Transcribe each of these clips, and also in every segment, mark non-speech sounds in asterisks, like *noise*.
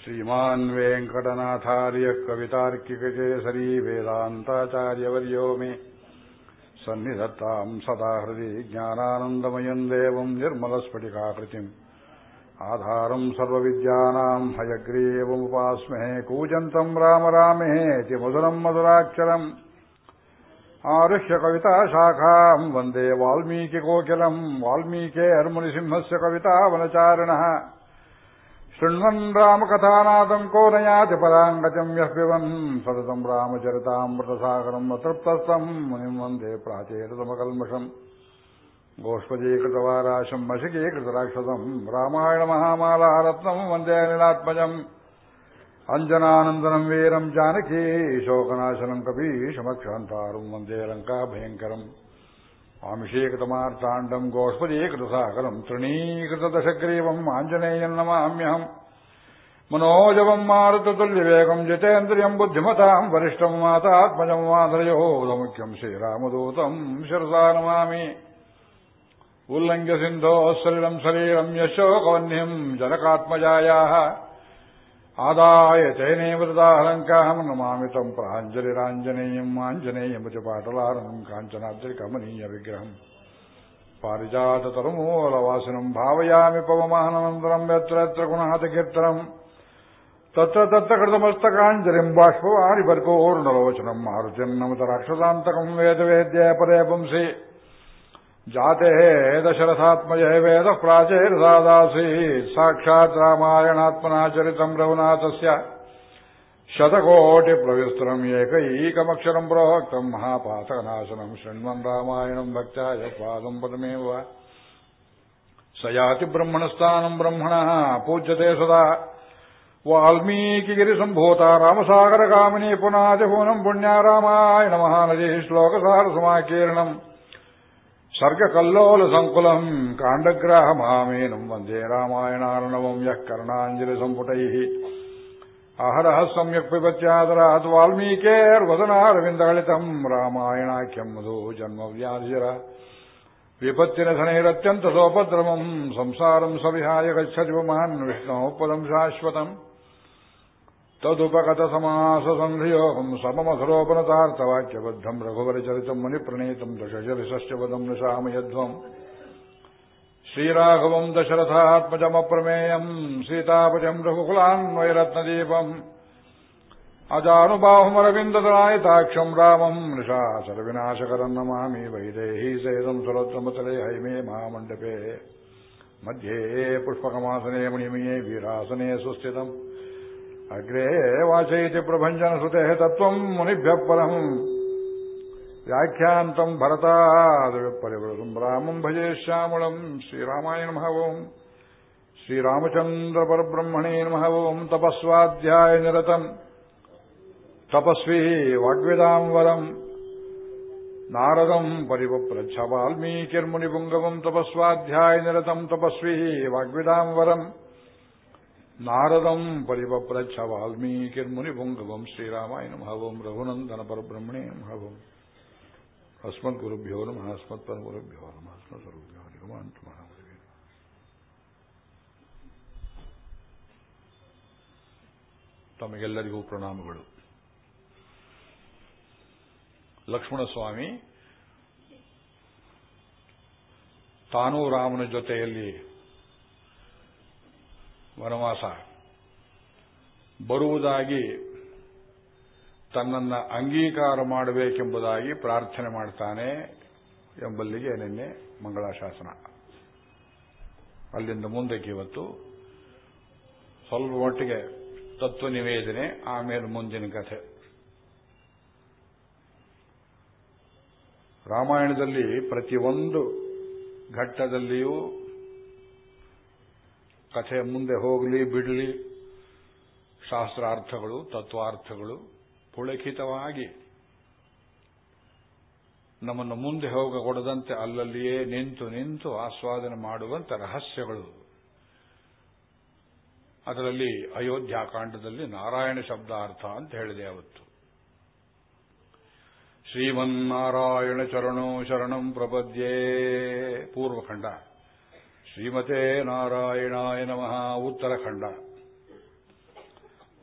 श्रीमान् वेङ्कटनाथार्य कवितार्किककेसरी वेदान्ताचार्यवर्यो मे सन्निधत्ताम् सदा हृदि ज्ञानानन्दमयम् देवम् निर्मलस्फटिकाकृतिम् आधारम् सर्वविद्यानाम् हयग्रीवमुपास्महे कूजन्तम् राम रामेति मधुरम् मधुराक्षरम् आरुह्य कविताशाखाम् वन्दे वाल्मीकिकोकिलम् वाल्मीकेर्मुनिसिंहस्य कवितावनचारिणः शृण्वन् रामकथानादम् को नयाति पराङ्गतिम् यः पिबन् सततम् रामचरितामृतसागरम् अतृप्तस्तम् मुनिम् वन्दे प्राचेरतमकल्मषम् गोष्पदीकृतवाराशम् मशिकीकृतराक्षसम् रामायणमहामालारत्नम् वन्दे अनिलात्मजम् अञ्जनानन्दनम् वीरम् जानकी शोकनाशनम् कपीशमक्षान्तारम् वन्दे लङ्काभयङ्करम् आमिषीकृतमार्ताण्डम् गोष्पदीकृतसागरम् तृणीकृतदशग्रीवम् आञ्जनेयम् नमाम्यहम् मनोजवम् मारुततुल्यवेगम् जितेन्द्रियम् बुद्धिमताम् वरिष्ठम् मातात्मजम् माधरयोधमुख्यम् श्रीरामदूतम् शिरसा नमामि उल्लङ्घ्य सिन्धोः सलिलम् शरीरम् यशोकवह्निम् जनकात्मजायाः ಆದಾಯ ಚಯನೇವೃದಾಹಲಂಕಾಹಂ ನಮಾಮಿ ತಂ ಪ್ರಾಂಜಲಿರಾಂಜನೇಯಂ ಆಂಜನೇಯಮತಿ ಪಾಟಲಾರಂ ಕಾಂಚನಾದ್ರಿ ಕಮನೀಯ ವಿಗ್ರಹಂ ಪಾರಿಜಾತತರುಮೂಲವಾಸಿನಂ ಭಾವಯಾಮಿ ಪವಮಾನನಂತರಂ ಯತ್ರ ಯತ್ರ ಗುಣಹಾತಕೀರ್ತನಂ ತತ್ರ ತತ್ರ ಕೃತಮಸ್ತಕಾಂಜಲಿಂ ಬಾಷ್ಪವಾರಿ ಬರ್ಕೋರ್ಣಲೋಚನಂ ಮಾರುತಿನ್ನಮತ ರಾಕ್ಷಸಾಂತಕಂ ವೇದವೇದ್ಯ ಪದೇ ಪುಂಸಿ. जाते दशरथात्मजे वेदः प्राचेरसादासीत् साक्षात् रामायणात्मना चरितम् रघुनाथस्य शतकोटिप्रविस्तरम् एकैकमक्षरम् प्रोक्तम् महापातकनाशनम् शृण्वन् रामायणम् भक्त्याय पादम् पदमेव स याति ब्रह्मणस्थानम् ब्रह्मणः पूज्यते सदा वाल्मीकिगिरिसम्भूता रामसागरकामिनी पुनातिभुवनम् पुण्या ಸರ್ಗಕಲ್ಲೋಲ ಸಂಕುಲಂ ಕಾಂಡಗ್ರಾಹ ಮಹಾಮೇನಂ ವಂದೇ ರಾಮಾಯಣಾರ್ಣವಂ ಯಃ ಕರ್ಣಾಂಜಲಿ ಸಂಪುಟೈ ಅಹರಹ ಸಮ್ಯಕ್ ಪಿಬತ್ಯಾದರಾತ್ ವಾಲ್ಮೀಕೇರ್ವದನಾರವಿಂದಗಳಿತಂ ರಾಮಾಯಣಾಖ್ಯಂ ಮಧು ಜನ್ಮವ್ಯಾಧಿರ ವಿಪತ್ತಿನ ಧನೈರತ್ಯಂತ ಸೋಪದ್ರಮಂ ಸಂಸಾರಂ ಸವಿಹಾಯ ಗಚ್ಚತಿ ಮಹಾನ್ ವಿಷ್ಣು ಪದಂ ಶಾಶ್ವತಂ शाश्वतम् तदुपगतसमाससन्धियोगम् सममधुरोपनतार्थवाक्यबद्धम् रघुवरचरितम् मुनिप्रणीतम् दशशरिषश्चपदम् निशाम यध्वम् श्रीराघवम् दशरथात्मजमप्रमेयम् सीतापजम् रघुकुलान्वयरत्नदीपम् अजानुबाहुमरविन्ददनायताक्षम् रामम् निशाचरविनाशकरम् नमामि वैदेही सेदम् सुरत्नमतले हैमे महामण्डपे मध्ये पुष्पकमासने मणिमये वीरासने सुस्थितम् ಅಗ್ರೇ ವಾಚಯತಿ ಪ್ರಭಂಜನ ಸುತೆ ತತ್ವಂ ಮುನಿಭ್ಯ ಪರಂ ವ್ಯಾಖ್ಯಾಂತಂ ಭರತಾದಪರಿವೃತಂ ರಾಮಂ ಭಜೆ ಶ್ಯಾಮಳಂ ಶ್ರೀರಾಮಾಯ ನಮಃ ಓಂ ಶ್ರೀರಾಮಚಂದ್ರ ಪರಬ್ರಹ್ಮಣೇ ನಮಃ ಓಂ ತಪಸ್ವಾಧ್ಯಾಯ ನಿರತಂ ತಪಸ್ವಿ ವಾಗ್ವೇದಾಂಬರಂ ನಾರದಂ ಪರಿವಪ್ರಚ್ಛ ವಾಲ್ಮೀಕಿರ್ಮುನಿಪುಂಗವಂ ತಪಸ್ವಾಧ್ಯಾಯ ನಿರತಂ ತಪಸ್ವಿ ವಾಗ್ವೇದಾಂಬರಂ ನಾರದಂ ಪರಿವಪ್ರಚ್ಛ ವಾಲ್ಮೀಕಿರ್ಮುನಿಪುಂಗವಂ ಶ್ರೀರಾಮಾಯಣ ಮಹಾಭಂ ರಘುನಂದನ ಪರಬ್ರಹ್ಮಣೇ ಮಹಾಭಂ ಅಸ್ಮದ್ ಗುರುಭ್ಯೋ ನಮಃ ಅಸ್ಮತ್ ಪರಗುರುಭ್ಯೋ ನಮಃ ಅಸ್ಮತ್ ಸ್ವರೂಭ್ಯೋ ನಿಗಮಾಂತ ಮಹಾಗುರುವೇ ತಮಗೆಲ್ಲರಿಗೂ ಪ್ರಣಾಮಗಳು. ಲಕ್ಷ್ಮಣಸ್ವಾಮಿ ತಾನೂ ರಾಮನ ಜೊತೆಯಲ್ಲಿ ವನವಾಸ. ಬರುವುದಾಗಿ ತನ್ನನ್ನು ಅಂಗೀಕಾರ ಮಾಡಬೇಕೆಂಬುದಾಗಿ ಪ್ರಾರ್ಥನೆ ಮಾಡ್ತಾನೆ ಎಂಬಲ್ಲಿಗೆ ನಿನ್ನೆ ಮಂಗಳಾಶಾಸನ. ಅಲ್ಲಿಂದ ಮುಂದಕ್ಕೆ ಇವತ್ತು ಸ್ವಲ್ಪ ಮಟ್ಟಿಗೆ ತತ್ವ ನಿವೇದನೆ, ಆಮೇಲೆ ಮುಂದಿನ ಕಥೆ. ರಾಮಾಯಣದಲ್ಲಿ ಪ್ರತಿಯೊಂದು ಘಟ್ಟದಲ್ಲಿಯೂ ಕಥೆ ಮುಂದೆ ಹೋಗಲಿ, ಬಿಡಲಿ. ಶಾಸ್ತ್ರಾರ್ಥಗಳು, ತತ್ವಾರ್ಥಗಳು ಪುಳಕಿತವಾಗಿ ನಮ್ಮನ್ನು ಮುಂದೆ ಹೋಗಕೊಡದಂತೆ ಅಲ್ಲಲ್ಲಿಯೇ ನಿಂತು ನಿಂತು ಆಸ್ವಾದನೆ ಮಾಡುವಂತ ರಹಸ್ಯಗಳು. ಅದರಲ್ಲಿ ಅಯೋಧ್ಯಾಕಾಂಡದಲ್ಲಿ ನಾರಾಯಣ ಶಬ್ದಾರ್ಥ ಅಂತ ಹೇಳಿದೆ ಅವತ್ತು. ಶ್ರೀಮನ್ನಾರಾಯಣ ಚರಣೋ ಶರಣಂ ಪ್ರಪದ್ಯೇ ಪೂರ್ವಖಂಡ. ಶ್ರೀಮತೆ ನಾರಾಯಣಾಯ ನಮಃ, ಉತ್ತರಖಂಡ.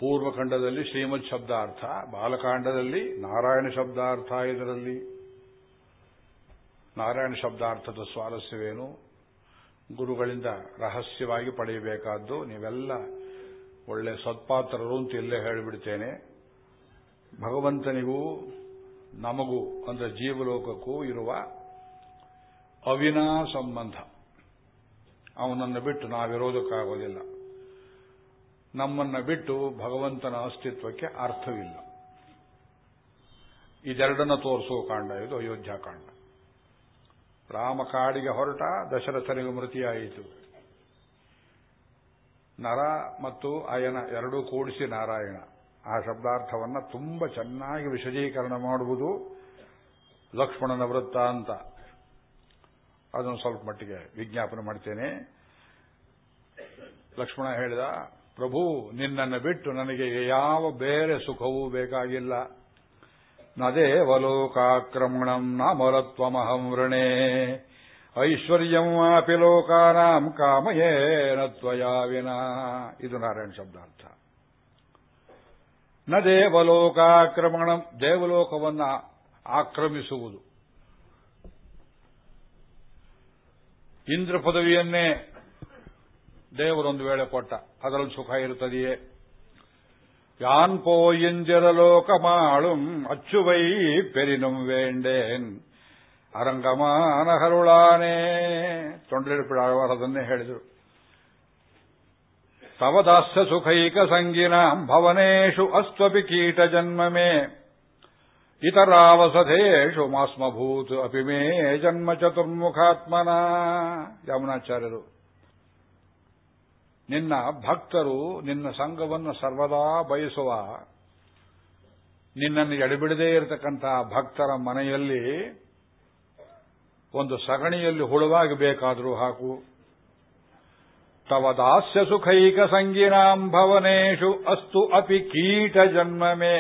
ಪೂರ್ವಖಂಡದಲ್ಲಿ ಶ್ರೀಮದ್ ಶಬ್ದಾರ್ಥ, ಬಾಲಕಾಂಡದಲ್ಲಿ ನಾರಾಯಣ ಶಬ್ದಾರ್ಥ ಇದರಲ್ಲಿ. ನಾರಾಯಣ ಶಬ್ದಾರ್ಥದ ಸ್ವಾರಸ್ಯವೇನು? ಗುರುಗಳಿಂದ ರಹಸ್ಯವಾಗಿ ಪಡೆಯಬೇಕಾದ್ದು ನೀವೆಲ್ಲ ಒಳ್ಳೆ ಸತ್ಪಾತ್ರರು ಅಂತ ಇಲ್ಲೇ ಹೇಳಿಬಿಡ್ತೇನೆ. ಭಗವಂತನಿಗೂ ನಮಗೂ, ಅಂದ್ರೆ ಜೀವಲೋಕಕ್ಕೂ ಇರುವ ಅವಿನಾ ಸಂಬಂಧ. ಅವನನ್ನು ಬಿಟ್ಟು ನಾವಿರೋದಕ್ಕಾಗೋದಿಲ್ಲ. ನಮ್ಮನ್ನ ಬಿಟ್ಟು ಭಗವಂತನ ಅಸ್ತಿತ್ವಕ್ಕೆ ಅರ್ಥವಿಲ್ಲ. ಇದೆರಡನ್ನ ತೋರಿಸುವ ಕಾಂಡ ಇದು ಅಯೋಧ್ಯಾಕಾಂಡ ರಾಮ ಕಾಡಿಗೆ ಹೊರಟ, ದಶರಥನಿಗೆ ಮೃತಿಯಾಯಿತು. ನರ ಮತ್ತು ಅಯನ ಎರಡೂ ಕೂಡಿಸಿ ನಾರಾಯಣ. ಆ ಶಬ್ದಾರ್ಥವನ್ನ ತುಂಬಾ ಚೆನ್ನಾಗಿ ವಿಶದೀಕರಣ ಮಾಡುವುದು ಲಕ್ಷ್ಮಣನ ವೃತ್ತ ಅಂತ. ಅದನ್ನು ಸ್ವಲ್ಪ ಮಟ್ಟಿಗೆ ವಿಜ್ಞಾಪನೆ ಮಾಡ್ತೇನೆ. ಲಕ್ಷ್ಮಣ ಹೇಳಿದ, ಪ್ರಭು, ನಿನ್ನನ್ನು ಬಿಟ್ಟು ನನಗೆ ಯಾವ ಬೇರೆ ಸುಖವೂ ಬೇಕಾಗಿಲ್ಲ. ನದೇವಲೋಕಾಕ್ರಮಣಂ ನಾಮರತ್ವಮಹಂ ವೃಣೇ. ಐಶ್ವರ್ಯಂ ವಾಪಿ ಲೋಕಾನಾಂ ಕಾಮಯೇನ ತ್ವಯಾ ವಿನಾ. ಇದು ನಾರಾಯಣ ಶಬ್ದಾರ್ಥ. ನ ದೇವಲೋಕಾಕ್ರಮಣಂ ದೇವಲೋಕವನ್ನ ಆಕ್ರಮಿಸುವುದು. ಇಂದ್ರ ಪದವಿಯನ್ನೇ ದೇವರೊಂದು ವೇಳೆ ಕೊಟ್ಟ ಅದರಲ್ಲಿ ಸುಖ ಇರುತ್ತದೆಯೇ யான் போயிந்திரலோகமாளும் அச்சுவை பெரினும் வேண்டேன் ಅರಂಗಮಾನಹರುಳಾನೇ ತೊಂಡರಿಪಿಡಾಳವಾರ ಅದನ್ನೇ ಹೇಳಿದರು ತವ ದಾಸ್ಯ ಸುಖೈಕ ಸಂಗಿನಾಂ ಭವನೇಶು ಅಸ್ತ್ವಪಿ ಕೀಟ ಜನ್ಮಮೇ ಇತರಾವಸಧೇಶು ಮಾಸ್ಮಭೂತ್. ಅಪಿಮೇ ಜನ್ಮ ಚತುರ್ಮುಖಾತ್ಮನ. ಯಮುನಾಚಾರ್ಯರು, ನಿನ್ನ ಭಕ್ತರು ನಿನ್ನ ಸಂಘವನ್ನು ಸರ್ವದಾ ಬಯಸುವ, ನಿನ್ನನ್ನು ಎಡೆಬಿಡದೇ ಇರತಕ್ಕಂತಹ ಭಕ್ತರ ಮನೆಯಲ್ಲಿ ಒಂದು ಸಗಣಿಯಲ್ಲಿ ಹುಳುವಾಗಿ ಬೇಕಾದರೂ ಹಾಕು. ತವ ದಾಸ್ಯ ಸುಖೈಕ ಸಂಗೀನಾಂ ಭವನೇಶು ಅಸ್ತು ಅಪಿ ಕೀಟ ಜನ್ಮಮೇ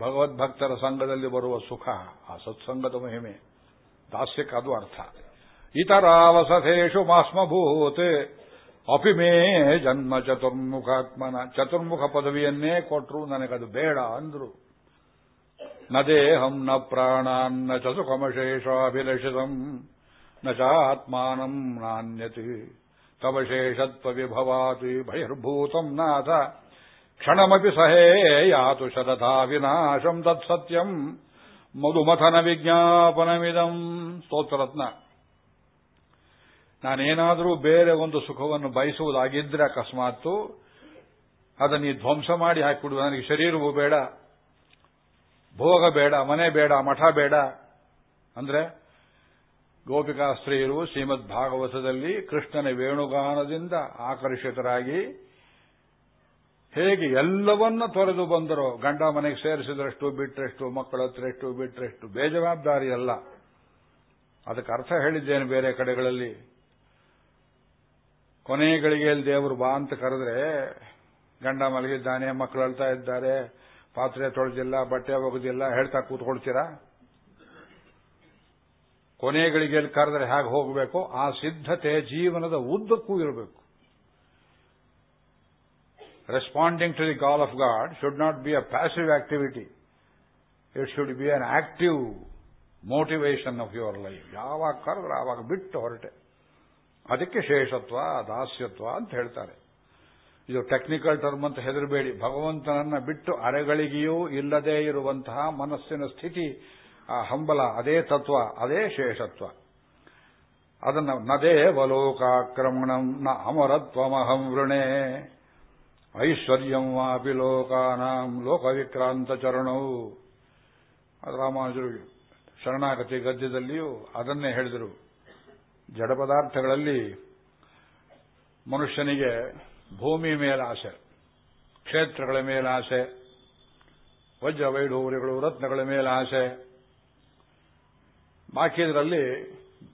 ಭಗವದ್ಭಕ್ತರ ಸಂಘದಲ್ಲಿ ಬರುವ ಸುಖ, ಆ ಸತ್ಸಂಗದ ಮಹಿಮೆ. ದಾಸ್ಯಕ್ಕೆ ಅದು ಅರ್ಥ. ಇತರಾವಸಥೇಶು ಮಾಸ್ಮಭೂತ್. ಅಪಿಮೇ ಜನ್ಮ ಚತುರ್ಮುಖಾತ್ಮನ, ಚತುರ್ಮುಖ ಪದವಿಯನ್ನೇ ಕೊಟ್ಟರು ನನಗದು ಬೇಡ ಅಂದ್ರು. ನ ದೇಹಂ ನ ಪ್ರಾಣಾನ್ನ ಚ ಸುಖಮಶೇಷಾಭಿಲಷಿತಂ, ನ ಚಾತ್ಮಾನಂ ನಾನ್ಯತಿ. ತವ ಶೇಷತ್ವ ವಿಭವಾತಿ ಭಯರ್ಭೂತಂ ನಾಥ. ಕ್ಷಣಮಪಿ ಸಹೇ ಯಾತು ಶರಥಾ ವಿನಾಶಂ ತತ್ಸತ್ಯಂ ಮಧುಮಥನ ವಿಜ್ಞಾಪನವಿದಂ ಸ್ತೋತ್ರರತ್ನ. ನಾನೇನಾದರೂ ಬೇರೆ ಒಂದು ಸುಖವನ್ನು ಬಯಸುವುದಾಗಿದ್ರೆ ಅಕಸ್ಮಾತ್ತು ಅದನ್ನು ಈ ಧ್ವಂಸ ಮಾಡಿ ಹಾಕಿಬಿಡುವ ನನಗೆ ಶರೀರವೂ ಬೇಡ, ಭೋಗ ಬೇಡ, ಮನೆ ಬೇಡ, ಮಠ ಬೇಡ. ಅಂದ್ರೆ ಗೋಪಿಕಾ ಸ್ತ್ರೀಯರು ಶ್ರೀಮದ್ ಭಾಗವತದಲ್ಲಿ ಕೃಷ್ಣನ ವೇಣುಗಾನದಿಂದ ಆಕರ್ಷಿತರಾಗಿ ಹೇಗೆ ಎಲ್ಲವನ್ನ ತೊರೆದು ಬಂದರು ಗಂಡ ಮನೆಗೆ ಸೇರಿಸಿದ್ರಷ್ಟು ಬಿಟ್ಟರೆಷ್ಟು ಮಕ್ಕಳ ಹತ್ರ ಎಷ್ಟು ಬಿಟ್ಟರೆಷ್ಟು ಬೇಜವಾಬ್ದಾರಿ ಅಲ್ಲ. ಅದಕ್ಕೆ ಅರ್ಥ ಹೇಳಿದ್ದೇನೆ ಬೇರೆ ಕಡೆಗಳಲ್ಲಿ. ಕೊನೆ ಗಳಿಗೆಯಲ್ಲಿ ದೇವರು ಬಾ ಅಂತ ಕರೆದ್ರೆ ಗಂಡ ಮಲಗಿದ್ದಾನೆ ಮಕ್ಕಳು ಅಳ್ತಾ ಇದ್ದಾರೆ, ಪಾತ್ರೆ ತೊಳೆದಿಲ್ಲ, ಬಟ್ಟೆ ಒಗೆದಿಲ್ಲ, ಹೇಳ್ತಾ ಕೂತ್ಕೊಳ್ತೀರಾ? ಕೊನೆ ಗಳಿಗೆಯಲ್ಲಿ ಕರೆದ್ರೆ ಹೇಗೆ ಹೋಗಬೇಕು? ಆ ಸಿದ್ಧತೆ ಜೀವನದ ಉದ್ದಕ್ಕೂ ಇರಬೇಕು. Responding to the call of God should not be a passive activity. It should be an active motivation of your life ಯಾವಾಗ ಕರೆದ್ರೆ ಆವಾಗ ಬಿಟ್ಟು ಹೊರಟೆ. ಅದಕ್ಕೆ ಶೇಷತ್ವ, ದಾಸ್ಯತ್ವ ಅಂತ ಹೇಳ್ತಾರೆ. ಇದು ಟೆಕ್ನಿಕಲ್ ಟರ್ಮ್ ಅಂತ ಹೆದರಬೇಡಿ. ಭಗವಂತನನ್ನ ಬಿಟ್ಟು ಅರೆಗಳಿಗೆಯೂ ಇಲ್ಲದೇ ಇರುವಂತಹ ಮನಸ್ಸಿನ ಸ್ಥಿತಿ, ಆ ಹಂಬಲ, ಅದೇ ತತ್ವ, ಅದೇ ಶೇಷತ್ವ. ಅದನ್ನ ನದೇ ವಲೋಕಾಕ್ರಮಣಂ ನ ಅಮರತ್ವಮಹಂ ವೃಣೆ. ಐಶ್ವರ್ಯಂ ವಾಪಿ ಲೋಕಾನಾಂ ಲೋಕವಿಕ್ರಾಂತ ಚರಣವು ರಾಮಾನುಜರು ಶರಣಾಗತಿ ಗದ್ಯದಲ್ಲಿಯೂ ಅದನ್ನೇ ಹೇಳಿದರು. ಜಡ ಪದಾರ್ಥಗಳಲ್ಲಿ ಮನುಷ್ಯನಿಗೆ ಭೂಮಿ ಮೇಲೆ ಆಸೆ ಕ್ಷೇತ್ರಗಳ ಮೇಲೆ ಆಸೆ ವಜ್ರ ವೈಢೂರ್ಯಗಳು, ರತ್ನಗಳ ಮೇಲೆ ಆಸೆ ಬಾಕಿದರಲ್ಲಿ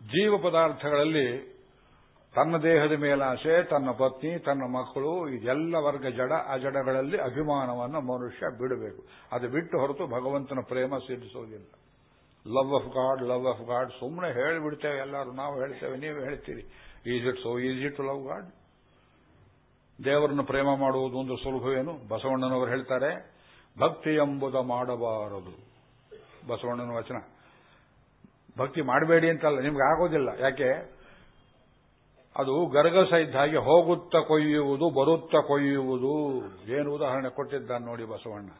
ಜೀವ ಪದಾರ್ಥಗಳಲ್ಲಿ ತನ್ನ ದೇಹದ ಮೇಲಾಸೆ ತನ್ನ ಪತ್ನಿ, ತನ್ನ ಮಕ್ಕಳು, ಇದೆಲ್ಲ ವರ್ಗ ಜಡ ಅಜಡಗಳಲ್ಲಿ ಅಭಿಮಾನವನ್ನು ಮನುಷ್ಯ ಬಿಡಬೇಕು. ಅದು ಬಿಟ್ಟು ಹೊರತು ಭಗವಂತನ ಪ್ರೇಮ ಸಿದ್ಧಿಸೋದಿಲ್ಲ love of God love of God ಸುಮ್ಮನೆ ಹೇಳಿಬಿಡ್ತೇವೆ ಎಲ್ಲರೂ, ನಾವು ಹೇಳ್ತೇವೆ, ನೀವು ಹೇಳ್ತೀರಿ. Is it so easy to love God ದೇವರನ್ನು ಪ್ರೇಮ ಮಾಡುವುದು ಒಂದು ಸುಲಭವೇನು? ಬಸವಣ್ಣನವರು ಹೇಳ್ತಾರೆ, ಭಕ್ತಿ ಎಂಬುದ ಮಾಡಬಾರದು. ಬಸವಣ್ಣನ ವಚನ. ಭಕ್ತಿ ಮಾಡಬೇಡಿ ಅಂತಲ್ಲ, ನಿಮ್ಗೆ ಆಗೋದಿಲ್ಲ. ಯಾಕೆ? ಅದು ಗರಗಸ ಇದ್ದ ಹಾಗೆ ಹೋಗುತ್ತ ಕೊಯ್ಯುವುದು, ಬರುತ್ತ ಕೊಯ್ಯುವುದು. ಏನು ಉದಾಹರಣೆ ಕೊಟ್ಟಿದ್ದಾನೆ ನೋಡಿ ಬಸವಣ್ಣ.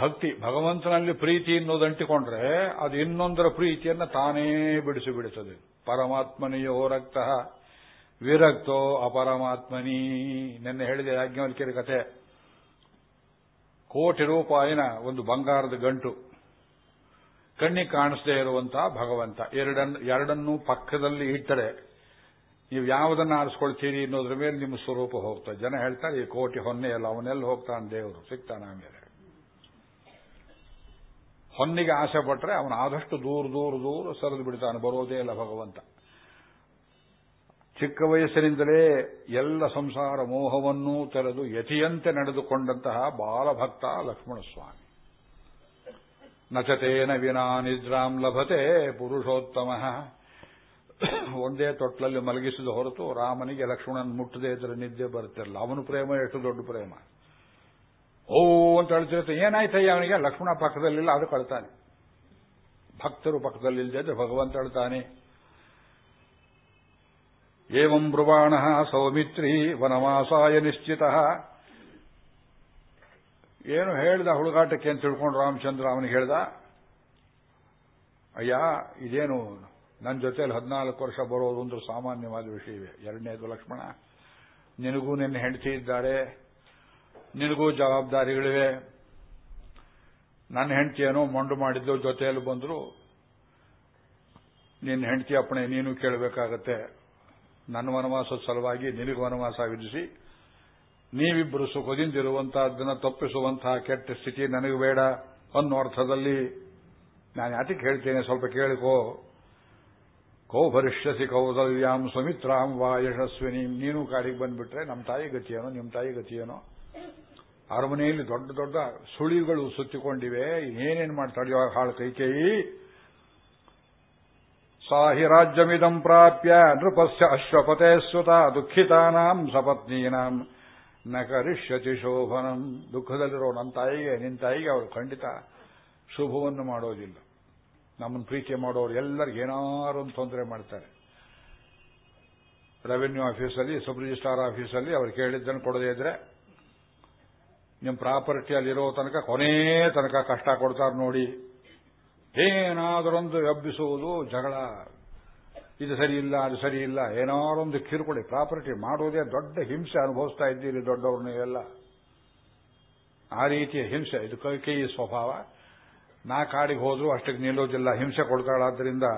ಭಕ್ತಿ, ಭಗವಂತನಲ್ಲಿ ಪ್ರೀತಿ ಅನ್ನೋದು ಅಂಟಿಕೊಂಡ್ರೆ ಅದು ಇನ್ನೊಂದರ ಪ್ರೀತಿಯನ್ನು ತಾನೇ ಬಿಡಿಸಿ ಬಿಡುತ್ತದೆ ಪರಮಾತ್ಮನಿಯೋ ರಕ್ತ ವಿರಕ್ತೋ ಅಪರಮಾತ್ಮನಿ. ನಿನ್ನೆ ಹೇಳಿದೆ ಯಾಜ್ಞವಲ್ಕಿಯರ ಕಥೆ. ಕೋಟಿ ರೂಪಾಯಿನ ಒಂದು ಬಂಗಾರದ ಗಂಟು. ಕಣ್ಣಿಗೆ ಕಾಣಿಸದೇ ಇರುವಂತಹ ಭಗವಂತ. ಎರಡನ್ನು ಎರಡನ್ನೂ ಪಕ್ಕದಲ್ಲಿ ಇಟ್ಟರೆ ನೀವು ಯಾವುದನ್ನು ಆರಿಸ್ಕೊಳ್ತೀರಿ ಅನ್ನೋದ್ರ ಮೇಲೆ ನಿಮ್ಮ ಸ್ವರೂಪ ಹೋಗ್ತದೆ. ಜನ ಹೇಳ್ತಾರೆ, ಈ ಕೋಟಿ ಹೊನ್ನೆ ಎಲ್ಲ, ಅವನೆಲ್ಲ ಹೋಗ್ತಾನೆ ದೇವರು, ಸಿಗ್ತಾನೆ ಆಮೇಲೆ. ಹೊನ್ನಿಗೆ ಆಸೆ ಪಟ್ಟರೆ ಅವನು ಆದಷ್ಟು ದೂರ ದೂರ ದೂರ ಸರಿದು ಬಿಡ್ತಾನೆ, ಬರೋದೇ ಇಲ್ಲ ಭಗವಂತ. ಚಿಕ್ಕ ವಯಸ್ಸಿನಿಂದಲೇ ಎಲ್ಲ ಸಂಸಾರ ಮೋಹವನ್ನೂ ತೆರೆದು ಯತಿಯಂತೆ ನಡೆದುಕೊಂಡಂತಹ ಬಾಲಭಕ್ತ ಲಕ್ಷ್ಮಣಸ್ವಾಮಿ. ನಚತೇನ ವಿನಾ ನಿದ್ರಾಂ ಲಭತೆ ಪುರುಷೋತ್ತಮ. ಒಂದೇ ತೊಟ್ಲಲ್ಲಿ ಮಲಗಿಸಿದ ಹೊರತು ರಾಮನಿಗೆ ಲಕ್ಷ್ಮಣನ್ ಮುಟ್ಟದೇ ಇದ್ರೆ ನಿದ್ದೆ ಬರುತ್ತಿರಲ್ಲ ಅವನು ಪ್ರೇಮ, ಎಷ್ಟು ದೊಡ್ಡ ಪ್ರೇಮ. ಓ ಅಂತ ಹೇಳ್ತಿರುತ್ತೆ ಏನಾಯ್ತಯ್ಯ ಅವನಿಗೆ? ಲಕ್ಷ್ಮಣ ಪಕ್ಕದಲ್ಲಿಲ್ಲ, ಅದು ಕಳ್ತಾನೆ. ಭಕ್ತರು ಪಕ್ಕದಲ್ಲಿಲ್ಲದೆ ಭಗವಂತ ಹೇಳ್ತಾನೆ ಏವಂ ಬ್ರುವಾಣ ಸೌಮಿತ್ರಿ ವನವಾಸಾಯ ನಿಶ್ಚಿತ. ಏನು ಹೇಳ್ದ ಹುಡುಗಾಟಕ್ಕೆ ಅಂತ ತಿಳ್ಕೊಂಡು ರಾಮಚಂದ್ರ ಅವನಿಗೆ ಹೇಳ್ದ, ಅಯ್ಯ, ಇದೇನು ನನ್ನ ಜೊತೆಯಲ್ಲಿ ಹದಿನಾಲ್ಕು ವರ್ಷ ಬರೋದು ಒಂದು ಸಾಮಾನ್ಯವಾದ ವಿಷಯವೇ ಎರಡನೇದು ಲಕ್ಷ್ಮಣ, ನಿನಗೂ ನಿನ್ನ ಹೆಂಡತಿ ಇದ್ದಾರೆ, ನಿನಗೂ ಜವಾಬ್ದಾರಿಗಳಿವೆ. ನನ್ನ ಹೆಂಡತಿಯೇನೋ ಮೊಂಡು ಮಾಡಿದ್ದು ಜೊತೆಯಲ್ಲಿ ಬಂದರು. ನಿನ್ನ ಹೆಂಡತಿ ಅಪ್ಪಣೆ ನೀನು ಕೇಳಬೇಕಾಗತ್ತೆ. ನನ್ನ ವನವಾಸದ ಸಲುವಾಗಿ ನಿನಗೆ ವನವಾಸ ವಿಧಿಸಿ. ನೀವಿಬ್ಬರು ಸುಖದಿಂದಿರುವಂತಹದ್ದನ್ನು ತಪ್ಪಿಸುವಂತಹ ಕೆಟ್ಟ ಸ್ಥಿತಿ ನನಗೆ ಬೇಡ ಅನ್ನೋ ಅರ್ಥದಲ್ಲಿ ನಾನು ಯಾತಕ್ಕೆ ಹೇಳ್ತೇನೆ, ಸ್ವಲ್ಪ ಕೇಳಿಕೋ. ಕೌಭರಿಷ್ಯಸಿ ಕೌದಲ್ಯಾಂ ಸುಮಿತ್ರಾಂ ವಾ ಯಶಸ್ವಿನಿ. ನೀನು ಕಾಡಿಗೆ ಬಂದ್ಬಿಟ್ರೆ ನಮ್ಮ ತಾಯಿ ಗತಿಯೇನೋ ನಿಮ್ಮ ತಾಯಿ ಗತಿಯೇನೋ. ಅರಮನೆಯಲ್ಲಿ ದೊಡ್ಡ ದೊಡ್ಡ ಸುಳಿಗಳು ಸುತ್ತಿಕೊಂಡಿವೆ. ಏನೇನು ಮಾಡ್ತಾಳೆ ಹಾಳು ಕೈಕೇಯಿ ಸಾಹಿ ರಾಜ್ಯಮಿದಂ ಪ್ರಾಪ್ಯ ನೃಪಸ್ಯ ಅಶ್ವಪತೆ ಸುತ ದುಃಖಿತಾನಾಂ ಸಪತ್ನೀನಾಂ. ನ ಕರಿಷ್ಯತಿ ಶೋಭನಂ. ದುಃಖದಲ್ಲಿರೋ ನನ್ನ ತಾಯಿಗೆ ನಿನ್ನ ತಾಯಿಗೆ ಅವರು ಖಂಡಿತ ಶುಭವನ್ನು ಮಾಡೋದಿಲ್ಲ. ನಮ್ಮನ್ನು ಪ್ರೀತಿ ಮಾಡೋರು ಎಲ್ಲರಿಗೂ ಏನಾರು ಒಂದು ತೊಂದರೆ ಮಾಡ್ತಾರೆ. ರೆವೆನ್ಯೂ ಆಫೀಸಲ್ಲಿ, ಸಬ್ ರಿಜಿಸ್ಟ್ರಾರ್ ಆಫೀಸಲ್ಲಿ ಅವ್ರು ಕೇಳಿದ್ದನ್ನು ಕೊಡದೇ ಇದ್ರೆ ನಿಮ್ಮ ಪ್ರಾಪರ್ಟಿಯಲ್ಲಿರೋ ತನಕ, ಕೊನೇ ತನಕ ಕಷ್ಟ ಕೊಡ್ತಾರೆ ನೋಡಿ. ಏನಾದರೊಂದು ಎಬ್ಬಿಸುವುದು ಜಗಳ. ಇದು ಸರಿ ಇಲ್ಲ ಅದು ಸರಿ ಇಲ್ಲ ಏನಾರೊಂದು ಕಿರುಕುಳಿ, ಪ್ರಾಪರ್ಟಿ ಮಾಡೋದೇ ದೊಡ್ಡ ಹಿಂಸೆ ಅನುಭವಿಸ್ತಾ ಇದ್ದೀರಿ ದೊಡ್ಡವ್ರನ್ನ ಎಲ್ಲ. ಆ ರೀತಿಯ ಹಿಂಸೆ, ಇದು ಕೈಕೇಯಿ ಸ್ವಭಾವ. ನಾ ಕಾಡಿಗೆ ಹೋದ್ರೂ ಅಷ್ಟಕ್ಕೆ ನಿಲ್ಲೋದಿಲ್ಲ, ಹಿಂಸೆ ಕೊಡ್ತಾಳಾದ್ರಿಂದ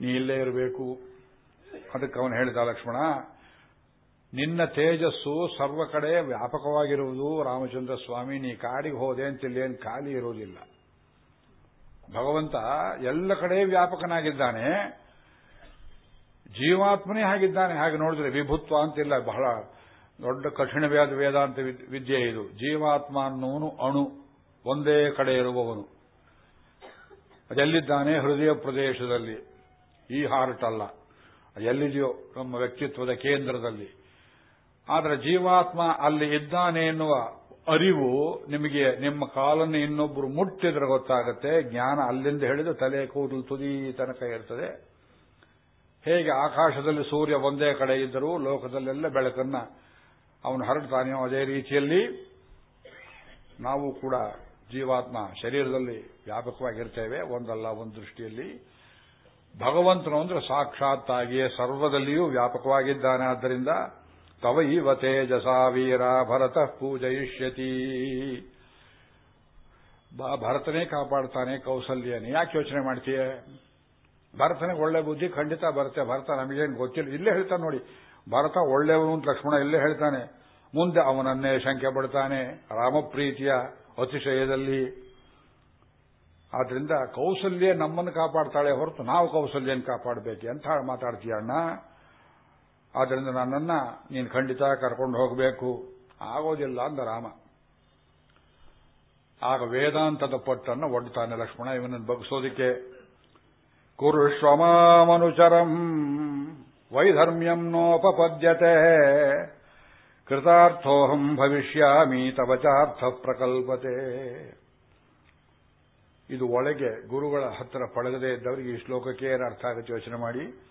ನೀ ಇಲ್ಲೇ ಇರಬೇಕು. ಅದಕ್ಕೆ ಅವನು ಹೇಳಿದ ಲಕ್ಷ್ಮಣ, ನಿನ್ನ ತೇಜಸ್ಸು ಸರ್ವ ಕಡೆ ವ್ಯಾಪಕವಾಗಿರುವುದು ರಾಮಚಂದ್ರ ಸ್ವಾಮಿ, ನೀ ಕಾಡಿಗೆ ಹೋದೆ ಅಂತಿಲ್ಲೇನು ಖಾಲಿ ಇರೋದಿಲ್ಲ. ಭಗವಂತ ಎಲ್ಲ ಕಡೆ ವ್ಯಾಪಕನಾಗಿದ್ದಾನೆ. ಜೀವಾತ್ಮನೇ ಹಾಗಿದ್ದಾನೆ, ಹಾಗೆ ನೋಡಿದ್ರೆ ವಿಭುತ್ವ ಅಂತಿಲ್ಲ, ಬಹಳ ದೊಡ್ಡ ಕಠಿಣವಾದ ವೇದಾಂತ ವಿದ್ಯೆ ಇದು. ಜೀವಾತ್ಮ ಅನ್ನೋನು ಅಣು, ಒಂದೇ ಕಡೆ ಇರುವವನು. ಅದೆಲ್ಲಿದ್ದಾನೆ ಹೃದಯ ಪ್ರದೇಶದಲ್ಲಿ, ಈ ಹಾರ್ಟ್ ಅಲ್ಲ ಎಲ್ಲಿದೆಯೋ ನಮ್ಮ ವ್ಯಕ್ತಿತ್ವದ ಕೇಂದ್ರದಲ್ಲಿ. ಆದರೆ ಜೀವಾತ್ಮ ಅಲ್ಲಿ ಇದ್ದಾನೆ ಎನ್ನುವ ಅರಿವು ನಿಮಗೆ ನಿಮ್ಮ ಕಾಲನ್ನು ಇನ್ನೊಬ್ಬರು ಮುಟ್ಟಿದ್ರೆ ಗೊತ್ತಾಗುತ್ತೆ. ಜ್ಞಾನ ಅಲ್ಲಿಂದ ಹೇಳಿದ ತಲೆ ಕೂದಲು ತುದಿ ತನಕ ಇರ್ತದೆ. ಹೇಗೆ ಆಕಾಶದಲ್ಲಿ ಸೂರ್ಯ ಒಂದೇ ಕಡೆ ಇದ್ದರೂ ಲೋಕದಲ್ಲೆಲ್ಲ ಬೆಳಕನ್ನ ಅವನು ಹರಡ್ತಾನೆಯೋ ಅದೇ ರೀತಿಯಲ್ಲಿ ನಾವು ಕೂಡ ಜೀವಾತ್ಮ ಶರೀರದಲ್ಲಿ ವ್ಯಾಪಕವಾಗಿರ್ತೇವೆ. ಒಂದಲ್ಲ, ಒಂದು ದೃಷ್ಟಿಯಲ್ಲಿ. ಭಗವಂತನು ಅಂದ್ರೆ ಸಾಕ್ಷಾತ್ತಾಗಿಯೇ ಸರ್ವದಲ್ಲಿಯೂ ವ್ಯಾಪಕವಾಗಿದ್ದಾನೆ. ಆದ್ದರಿಂದ ತವ ಇವ ತೇಜಸಾ ವೀರ ಭರತ ಪೂಜಯಿಷ್ಯತಿ. ಭರತನೇ ಕಾಪಾಡ್ತಾನೆ ಕೌಸಲ್ಯನೇ. ಯಾಕೆ ಯೋಚನೆ ಮಾಡ್ತೀಯ? ಭರತನಿಗೆ ಒಳ್ಳೆ ಬುದ್ಧಿ, ಖಂಡಿತ ಬರುತ್ತೆ. ಭರತ ನಮಗೇನು ಗೊತ್ತಿಲ್ಲ. ಇಲ್ಲೇ ಹೇಳ್ತಾನೆ ನೋಡಿ. ಭರತ ಒಳ್ಳೆಯವನು ಅಂತ ಲಕ್ಷ್ಮಣ ಇಲ್ಲೇ ಹೇಳ್ತಾನೆ. ಮುಂದೆ ಅವನನ್ನೇ ಶಂಕೆ ಪಡ್ತಾನೆ. ರಾಮಪ್ರೀತಿಯ ಅತಿಶಯದಲ್ಲಿ. ಆದ್ರಿಂದ ಕೌಸಲ್ಯ ನಮ್ಮನ್ನು ಕಾಪಾಡ್ತಾಳೆ ಹೊರತು ನಾವು ಕೌಸಲ್ಯನ ಕಾಪಾಡಬೇಕು ಅಂತ ಮಾತಾಡ್ತೀಯ ಅಣ್ಣ. ಆದ್ರಿಂದ ನನ್ನನ್ನ ನೀನು ಖಂಡಿತ ಕರ್ಕೊಂಡು ಹೋಗಬೇಕು. ಆಗೋದಿಲ್ಲ ಅಂದ ರಾಮ. ಆಗ ವೇದಾಂತದ ಪಟ್ಟನ್ನು ಒಡ್ತಾನೆ ಲಕ್ಷ್ಮಣ ಇವನನ್ನು ಬಗ್ಸೋದಿಕ್ಕೆ. ಕುರುಶ್ವಮಾಮನುಚರಂ ವೈಧರ್ಮ್ಯಂ ನೋಪಪದ್ಯತೆ ಕೃತಾರ್ಥೋಹಂ ಭವಿಷ್ಯಾಮಿ ತವಚಾರ್ಥ ಪ್ರಕಲ್ಪತೆ ಇದು ಒಳಗೆ ಗುರುಗಳ ಹತ್ತಿರ ಪಳಗದೇ ಇದ್ದವರಿಗೆ ಈ ಶ್ಲೋಕಕ್ಕೆ ಏನು ಅರ್ಥ ಆಗುತ್ತೆ ಯೋಚನೆ ಮಾಡಿ.